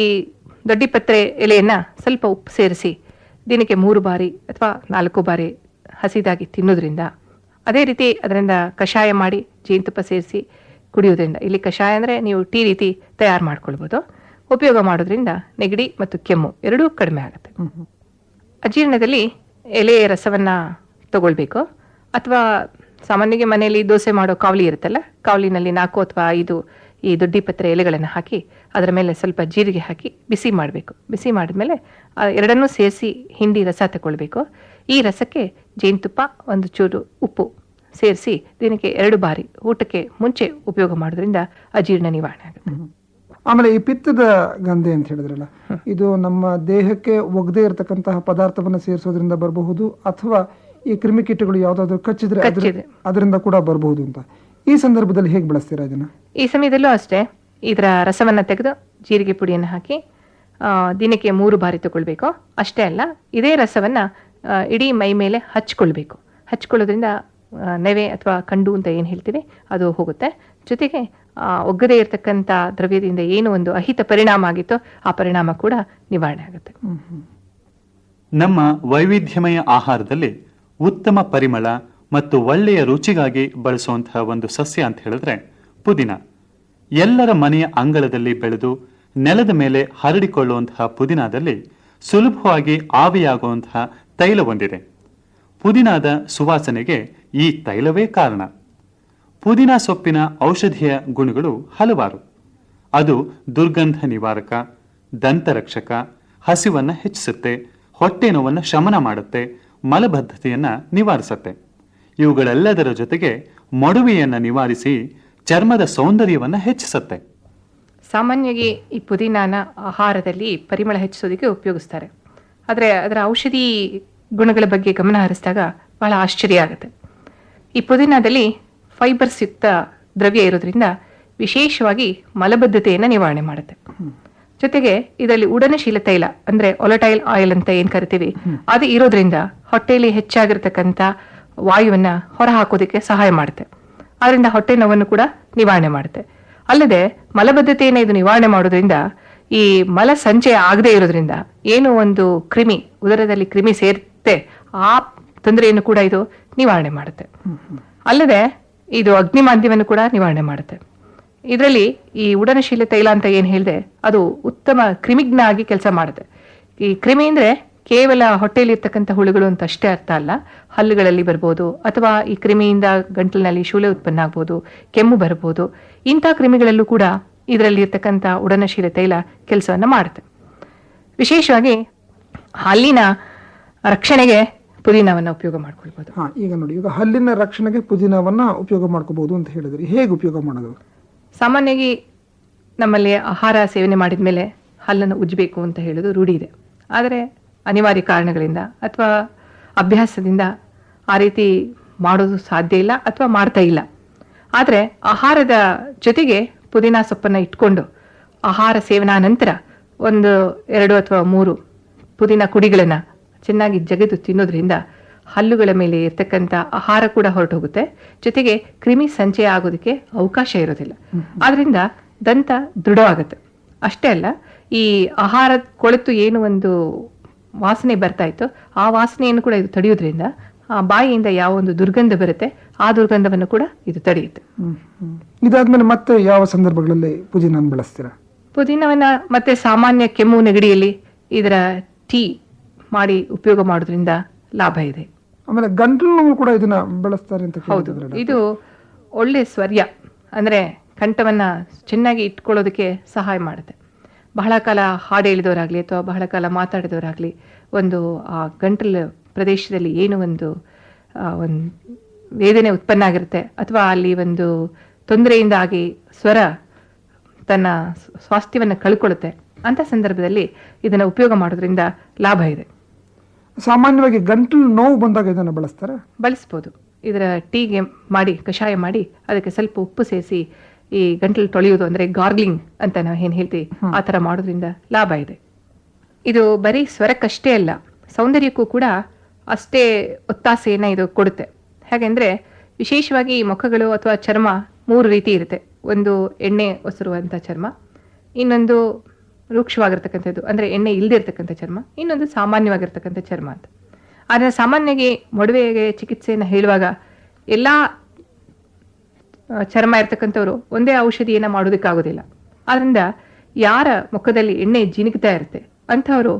ದೊಡ್ಡಿಪತ್ರೆ ಎಲೆಯನ್ನ ಸ್ವಲ್ಪ ಉಪ್ಪು ಸೇರಿಸಿ ದಿನಕ್ಕೆ ಮೂರು ಬಾರಿ ಅಥವಾ ನಾಲ್ಕು ಬಾರಿ ಹಸಿದಾಗಿ ತಿನ್ನೋದ್ರಿಂದ ಅದೇ ರೀತಿ ಅದರಿಂದ ಕಷಾಯ ಮಾಡಿ ಜೇನುತುಪ್ಪ ಸೇರಿಸಿ ಕುಡಿಯೋದ್ರಿಂದ ಇಲ್ಲಿ ಕಷಾಯ ಅಂದರೆ ನೀವು ಟೀ ರೀತಿ ತಯಾರು ಮಾಡ್ಕೊಳ್ಬೋದು. ಉಪಯೋಗ ಮಾಡೋದ್ರಿಂದ ನೆಗಡಿ ಮತ್ತು ಕೆಮ್ಮು ಎರಡೂ ಕಡಿಮೆ ಆಗುತ್ತೆ. ಅಜೀರ್ಣದಲ್ಲಿ ಎಲೆಯ ರಸವನ್ನು ತಗೊಳ್ಬೇಕು. ಅಥವಾ ಸಾಮಾನ್ಯವಾಗಿ ಮನೆಯಲ್ಲಿ ದೋಸೆ ಮಾಡೋ ಕಾವಲಿ ಇರುತ್ತಲ್ಲ ಕಾವಲಿನಲ್ಲಿ ನಾಲ್ಕು ಅಥವಾ ಐದು ಈ ದೊಡ್ಡಿಪತ್ರೆ ಎಲೆಗಳನ್ನು ಹಾಕಿ ಅದರ ಮೇಲೆ ಸ್ವಲ್ಪ ಜೀರಿಗೆ ಹಾಕಿ ಬಿಸಿ ಮಾಡಬೇಕು. ಬಿಸಿ ಮಾಡಿದ್ಮೇಲೆ ಎರಡನ್ನೂ ಸೇರಿಸಿ ಹಿಂಡಿ ರಸ ತಗೊಳ್ಬೇಕು. ಈ ರಸಕ್ಕೆ ಜೇನುತುಪ್ಪ ಒಂದು ಚೂರು ಉಪ್ಪು ಸೇರಿಸಿ ದಿನಕ್ಕೆ ಎರಡು ಬಾರಿ ಊಟಕ್ಕೆ ಮುಂಚೆ ಉಪಯೋಗ ಮಾಡೋದ್ರಿಂದ ಅಜೀರ್ಣ ನಿವಾರಣೆ ಆಗುತ್ತೆ. ಆಮೇಲೆ ಈ ಪಿತ್ತದ ಗಂಧೆ ಅಂತ ಹೇಳಿದ್ರಲ್ಲ ಇದು ನಮ್ಮ ದೇಹಕ್ಕೆ ಒಗ್ದೇ ಇರತಕ್ಕಂತಹ ಪದಾರ್ಥವನ್ನ ಸೇರಿಸೋದ್ರಿಂದ ಬರಬಹುದು ಅಥವಾ ಈ ಕ್ರಿಮಿಕೀಟಗಳು ಯಾವ್ದಾದ್ರು ಕಚ್ಚಿದ್ರೆ ಅದ್ರ- ಕಚ್ಚಿದ್ರೆ. ಅದರಿಂದ ಕೂಡ ಬರಬಹುದು ಅಂತ. ಈ ಸಂದರ್ಭದಲ್ಲಿ ಹೇಗೆ ಬಳಸ್ತೀರಾ ಇದನ್ನ? ಈ ಸಮಯದಲ್ಲೂ ಅಷ್ಟೇ ಇದರ ರಸವನ್ನ ತೆಗೆದು ಜೀರಿಗೆ ಪುಡಿಯನ್ನು ಹಾಕಿ ದಿನಕ್ಕೆ ಮೂರು ಬಾರಿ ತಗೊಳ್ಬೇಕು. ಅಷ್ಟೇ ಅಲ್ಲ ಇದೇ ರಸವನ್ನ ಇಡೀ ಮೈ ಮೇಲೆ ಹಚ್ಕೊಳ್ಬೇಕು. ಹಚ್ಕೊಳ್ಳೋದ್ರಿಂದ ನೆವೆ ಅಥವಾ ಕಂಡು ಅಂತ ಏನು ಹೇಳ್ತೀವಿ, ಅದು ಹೋಗುತ್ತೆ. ಜೊತೆಗೆ ಒಗ್ಗದೇ ಇರತಕ್ಕಂಥ ದ್ರವ್ಯದಿಂದ ಏನು ಒಂದು ಅಹಿತ ಪರಿಣಾಮ ಆಗಿತ್ತೋ ಆ ಪರಿಣಾಮ ಕೂಡ ನಿವಾರಣೆ ಆಗುತ್ತೆ. ನಮ್ಮ ವೈವಿಧ್ಯಮಯ ಆಹಾರದಲ್ಲಿ ಉತ್ತಮ ಪರಿಮಳ ಮತ್ತು ಒಳ್ಳೆಯ ರುಚಿಗಾಗಿ ಬಳಸುವಂತಹ ಒಂದು ಸಸ್ಯ ಅಂತ ಹೇಳಿದ್ರೆ ಪುದೀನ. ಎಲ್ಲರ ಮನೆಯ ಅಂಗಳದಲ್ಲಿ ಬೆಳೆದು ನೆಲದ ಮೇಲೆ ಹರಡಿಕೊಳ್ಳುವಂತಹ ಪುದೀನಾದಲ್ಲಿ ಸುಲಭವಾಗಿ ಆವಿಯಾಗುವಂತಹ ತೈಲ ಹೊಂದಿದೆ ಪುದೀನಾದ ಸುವಾಸನೆಗೆ ಈ ತೈಲವೇ ಕಾರಣ. ಪುದೀನ ಸೊಪ್ಪಿನ ಔಷಧೀಯ ಗುಣಗಳು ಹಲವಾರು. ಅದು ದುರ್ಗಂಧ ನಿವಾರಕ, ದಂತರಕ್ಷಕ, ಹಸಿವನ್ನು ಹೆಚ್ಚಿಸುತ್ತೆ, ಹೊಟ್ಟೆ ನೋವನ್ನು ಶಮನ ಮಾಡುತ್ತೆ, ಮಲಬದ್ಧತೆಯನ್ನು ನಿವಾರಿಸುತ್ತೆ. ಇವುಗಳೆಲ್ಲದರ ಜೊತೆಗೆ ಮಡುವೆಯನ್ನು ನಿವಾರಿಸಿ ಚರ್ಮದ ಸೌಂದರ್ಯವನ್ನು ಹೆಚ್ಚಿಸುತ್ತೆ. ಸಾಮಾನ್ಯವಾಗಿ ಈ ಪುದೀನಾನ ಆಹಾರದಲ್ಲಿ ಪರಿಮಳ ಹೆಚ್ಚಿಸೋದಕ್ಕೆ ಉಪಯೋಗಿಸ್ತಾರೆ. ಆದರೆ ಅದರ ಔಷಧಿ ಗುಣಗಳ ಬಗ್ಗೆ ಗಮನ ಹರಿಸಿದಾಗ ಬಹಳ ಆಶ್ಚರ್ಯ ಆಗುತ್ತೆ. ಈ ಪುದೀನಾದಲ್ಲಿ ಫೈಬರ್ಸ್ ಯುಕ್ತ ದ್ರವ್ಯ ಇರೋದ್ರಿಂದ ವಿಶೇಷವಾಗಿ ಮಲಬದ್ಧತೆಯನ್ನು ನಿವಾರಣೆ ಮಾಡುತ್ತೆ. ಜೊತೆಗೆ ಇದರಲ್ಲಿ ಉಡನಶೀಲ ತೈಲ ಅಂದ್ರೆ ಒಲಟೈಲ್ ಆಯಿಲ್ ಅಂತ ಏನ್ ಕರಿತೀವಿ? ಅದು ಇರೋದ್ರಿಂದ ಹೊಟ್ಟೆಯಲ್ಲಿ ಹೆಚ್ಚಾಗಿರ್ತಕ್ಕಂಥ ವಾಯುವನ್ನ ಹೊರಹಾಕೋದಕ್ಕೆ ಸಹಾಯ ಮಾಡುತ್ತೆ. ಅದರಿಂದ ಹೊಟ್ಟೆ ನೋವನ್ನು ಕೂಡ ನಿವಾರಣೆ ಮಾಡುತ್ತೆ. ಅಲ್ಲದೆ ಮಲಬದ್ಧತೆಯನ್ನು ಇದು ನಿವಾರಣೆ ಮಾಡೋದ್ರಿಂದ ಈ ಮಲ ಸಂಚಯ ಆಗದೆ ಇರೋದ್ರಿಂದ ಏನು ಒಂದು ಕ್ರಿಮಿ ಉದರದಲ್ಲಿ ಕ್ರಿಮಿ ಸೇರುತ್ತೆ ಆ ತೊಂದರೆಯನ್ನು ಕೂಡ ಇದು ನಿವಾರಣೆ ಮಾಡುತ್ತೆ. ಅಲ್ಲದೆ ಇದು ಅಗ್ನಿ ಮಾಧ್ಯಮವನ್ನು ಕೂಡ ನಿವಾರಣೆ ಮಾಡುತ್ತೆ. ಇದರಲ್ಲಿ ಈ ಉಡನಶೀಲ ತೈಲ ಅಂತ ಏನು ಹೇಳಿದೆ, ಅದು ಉತ್ತಮ ಕ್ರಿಮಿಗ್ನ ಆಗಿ ಕೆಲಸ ಮಾಡುತ್ತೆ. ಈ ಕ್ರಿಮಿ ಅಂದರೆ ಕೇವಲ ಹೊಟ್ಟೆಯಲ್ಲಿ ಇರ್ತಕ್ಕಂಥ ಹುಳುಗಳು ಅಂತ ಅಷ್ಟೇ ಅರ್ಥ ಅಲ್ಲ. ಹಲ್ಲುಗಳಲ್ಲಿ ಬರ್ಬೋದು, ಅಥವಾ ಈ ಕ್ರಿಮಿಯಿಂದ ಗಂಟಲಿನಲ್ಲಿ ಶೂಲೆ ಉತ್ಪನ್ನ ಆಗ್ಬೋದು, ಕೆಮ್ಮು ಬರ್ಬೋದು. ಇಂಥ ಕ್ರಿಮಿಗಳಲ್ಲೂ ಕೂಡ ಇದರಲ್ಲಿ ಇರ್ತಕ್ಕಂಥ ಉಡನಶೀಲ ತೈಲ ಕೆಲಸವನ್ನು ಮಾಡುತ್ತೆ. ವಿಶೇಷವಾಗಿ ಹಲ್ಲಿನ ರಕ್ಷಣೆಗೆ ಪುದೀನವನ್ನ ಉಪಯೋಗ ಮಾಡ್ಕೊಳ್ಬೋದು. ಹಾ ಈಗ ನೋಡಿ ಈಗ ಹಲ್ಲಿನ ರಕ್ಷಣೆಗೆ ಪುದೀನವನ್ನ ಉಪಯೋಗ ಮಾಡ್ಕೋಬಹುದು ಅಂತ ಹೇಳಿದ್ರಿ. ಹೇಗೆ ಉಪಯೋಗ ಮಾಡೋದು? ಸಾಮಾನ್ಯವಾಗಿ ನಮ್ಮಲ್ಲಿ ಆಹಾರ ಸೇವನೆ ಮಾಡಿದ ಮೇಲೆ ಹಲ್ಲನ್ನು ಉಜ್ಜಬೇಕು ಅಂತ ಹೇಳೋದು ರೂಢಿ ಇದೆ. ಆದರೆ ಅನಿವಾರ್ಯ ಕಾರಣಗಳಿಂದ ಅಥವಾ ಅಭ್ಯಾಸದಿಂದ ಆ ರೀತಿ ಮಾಡೋದು ಸಾಧ್ಯ ಇಲ್ಲ ಅಥವಾ ಮಾಡ್ತಾ ಇಲ್ಲ. ಆದರೆ ಆಹಾರದ ಜೊತೆಗೆ ಪುದೀನ ಸೊಪ್ಪನ್ನು ಇಟ್ಕೊಂಡು ಆಹಾರ ಸೇವನಾ ನಂತರ ಒಂದು ಎರಡು ಅಥವಾ ಮೂರು ಪುದೀನ ಕುಡಿಗಳನ್ನು ಚೆನ್ನಾಗಿ ಜಗೆದು ತಿನ್ನೋದ್ರಿಂದ ಹಲ್ಲುಗಳ ಮೇಲೆ ಇರ್ತಕ್ಕಂಥ ಆಹಾರ ಕೂಡ ಹೊರಟು ಹೋಗುತ್ತೆ ಜೊತೆಗೆ ಕ್ರಿಮಿ ಸಂಚಯ ಆಗೋದಕ್ಕೆ ಅವಕಾಶ ಇರೋದಿಲ್ಲ. ಆದ್ರಿಂದ ದಂತ ದೃಢವಾಗುತ್ತೆ ಅಷ್ಟೇ ಅಲ್ಲ ಈ ಆಹಾರ ಕೊಳೆತು ಏನು ಒಂದು ವಾಸನೆ ಬರ್ತಾ ಇತ್ತು ಆ ವಾಸನೆಯನ್ನು ಕೂಡ ಇದು ತಡೆಯೋದ್ರಿಂದ ಆ ಬಾಯಿಯಿಂದ ಯಾವ ಒಂದು ದುರ್ಗಂಧ ಬರುತ್ತೆ ಆ ದುರ್ಗಂಧವನ್ನು ಕೂಡ ಇದು ತಡೆಯುತ್ತೆ. ಇದಾದ್ಮೇಲೆ ಮತ್ತೆ ಯಾವ ಸಂದರ್ಭಗಳಲ್ಲಿ ಪುದೀನ ಬಳಸ್ತೀರಾ? ಪುದೀನವನ್ನ ಮತ್ತೆ ಸಾಮಾನ್ಯ ಕೆಮ್ಮು ನೆಗಡಿಯಲ್ಲಿ ಇದರ ಟೀ ಮಾಡಿ ಉಪಯೋಗ ಮಾಡೋದ್ರಿಂದ ಲಾಭ ಇದೆ. ಆಮೇಲೆ ಗಂಟಲು ಕೂಡ ಇದನ್ನ ಬಳಸ್ತಾರೆ ಅಂತ ಹೌದು. ಇದು ಒಳ್ಳೆ ಸ್ವರ್ಯ. ಅಂದ್ರೆ ಕಂಠವನ್ನ ಚೆನ್ನಾಗಿ ಇಟ್ಕೊಳ್ಳೋದಕ್ಕೆ ಸಹಾಯ ಮಾಡುತ್ತೆ. ಬಹಳ ಕಾಲ ಹಾಡು ಹೇಳಿದವರಾಗ್ಲಿ ಅಥವಾ ಬಹಳ ಕಾಲ ಮಾತಾಡಿದವರಾಗ್ಲಿ ಒಂದು ಆ ಗಂಟಲು ಪ್ರದೇಶದಲ್ಲಿ ಏನು ಒಂದು ಒಂದು ವೇದನೆ ಉತ್ಪನ್ನ ಆಗಿರುತ್ತೆ ಅಥವಾ ಅಲ್ಲಿ ಒಂದು ತೊಂದರೆಯಿಂದಾಗಿ ಸ್ವರ ತನ್ನ ಸ್ವಾಸ್ಥ್ಯವನ್ನು ಕಳ್ಕೊಳ್ಳುತ್ತೆ. ಅಂತ ಸಂದರ್ಭದಲ್ಲಿ ಇದನ್ನು ಉಪಯೋಗ ಮಾಡೋದ್ರಿಂದ ಲಾಭ ಇದೆ. ಸಾಮಾನ್ಯವಾಗಿ ಗಂಟಲು ನೋವು ಬಂದಾಗ ಇದನ್ನು ಬಳಸ್ತಾರೆ? ಬಳಸ್ಬೋದು. ಇದರ ಟೀಗೆ ಮಾಡಿ ಕಷಾಯ ಮಾಡಿ ಅದಕ್ಕೆ ಸ್ವಲ್ಪ ಉಪ್ಪು ಸೇರಿಸಿ ಈ ಗಂಟಲು ತೊಳೆಯೋದು ಅಂದ್ರೆ ಗಾರ್ಗ್ಲಿಂಗ್ ಅಂತ ನಾವು ಏನು ಹೇಳ್ತೀವಿ ಆ ಥರ ಮಾಡೋದ್ರಿಂದ ಲಾಭ ಇದೆ. ಇದು ಬರೀ ಸ್ವರಕ್ಕಷ್ಟೇ ಅಲ್ಲ ಸೌಂದರ್ಯಕ್ಕೂ ಕೂಡ ಅಷ್ಟೇ ಒತ್ತಾಸೆಯನ್ನು ಇದು ಕೊಡುತ್ತೆ. ಹಾಗೆಂದ್ರೆ ವಿಶೇಷವಾಗಿ ಈ ಮುಖಗಳು ಅಥವಾ ಚರ್ಮ ಮೂರು ರೀತಿ ಇರುತ್ತೆ. ಒಂದು ಎಣ್ಣೆ ಒಸರುವಂಥ ಚರ್ಮ ಇನ್ನೊಂದು ರೂಕ್ಷವಾಗಿರ್ತಕ್ಕಂಥದ್ದು. ಅಂದರೆ ಎಣ್ಣೆ ಇಲ್ಲದೆ ಚರ್ಮ, ಇನ್ನೊಂದು ಸಾಮಾನ್ಯವಾಗಿರ್ತಕ್ಕಂಥ ಚರ್ಮ ಅಂತ. ಆದರೆ ಸಾಮಾನ್ಯವಾಗಿ ಮೊಡವೆಗೆ ಚಿಕಿತ್ಸೆಯನ್ನು ಹೇಳುವಾಗ ಎಲ್ಲ ಚರ್ಮ ಇರ್ತಕ್ಕಂಥವ್ರು ಒಂದೇ ಔಷಧಿಯನ್ನು ಮಾಡೋದಕ್ಕಾಗೋದಿಲ್ಲ. ಆದ್ದರಿಂದ ಯಾರ ಮುಖದಲ್ಲಿ ಎಣ್ಣೆ ಜಿನುಗ್ತಾ ಇರುತ್ತೆ, ಅಂಥವರು,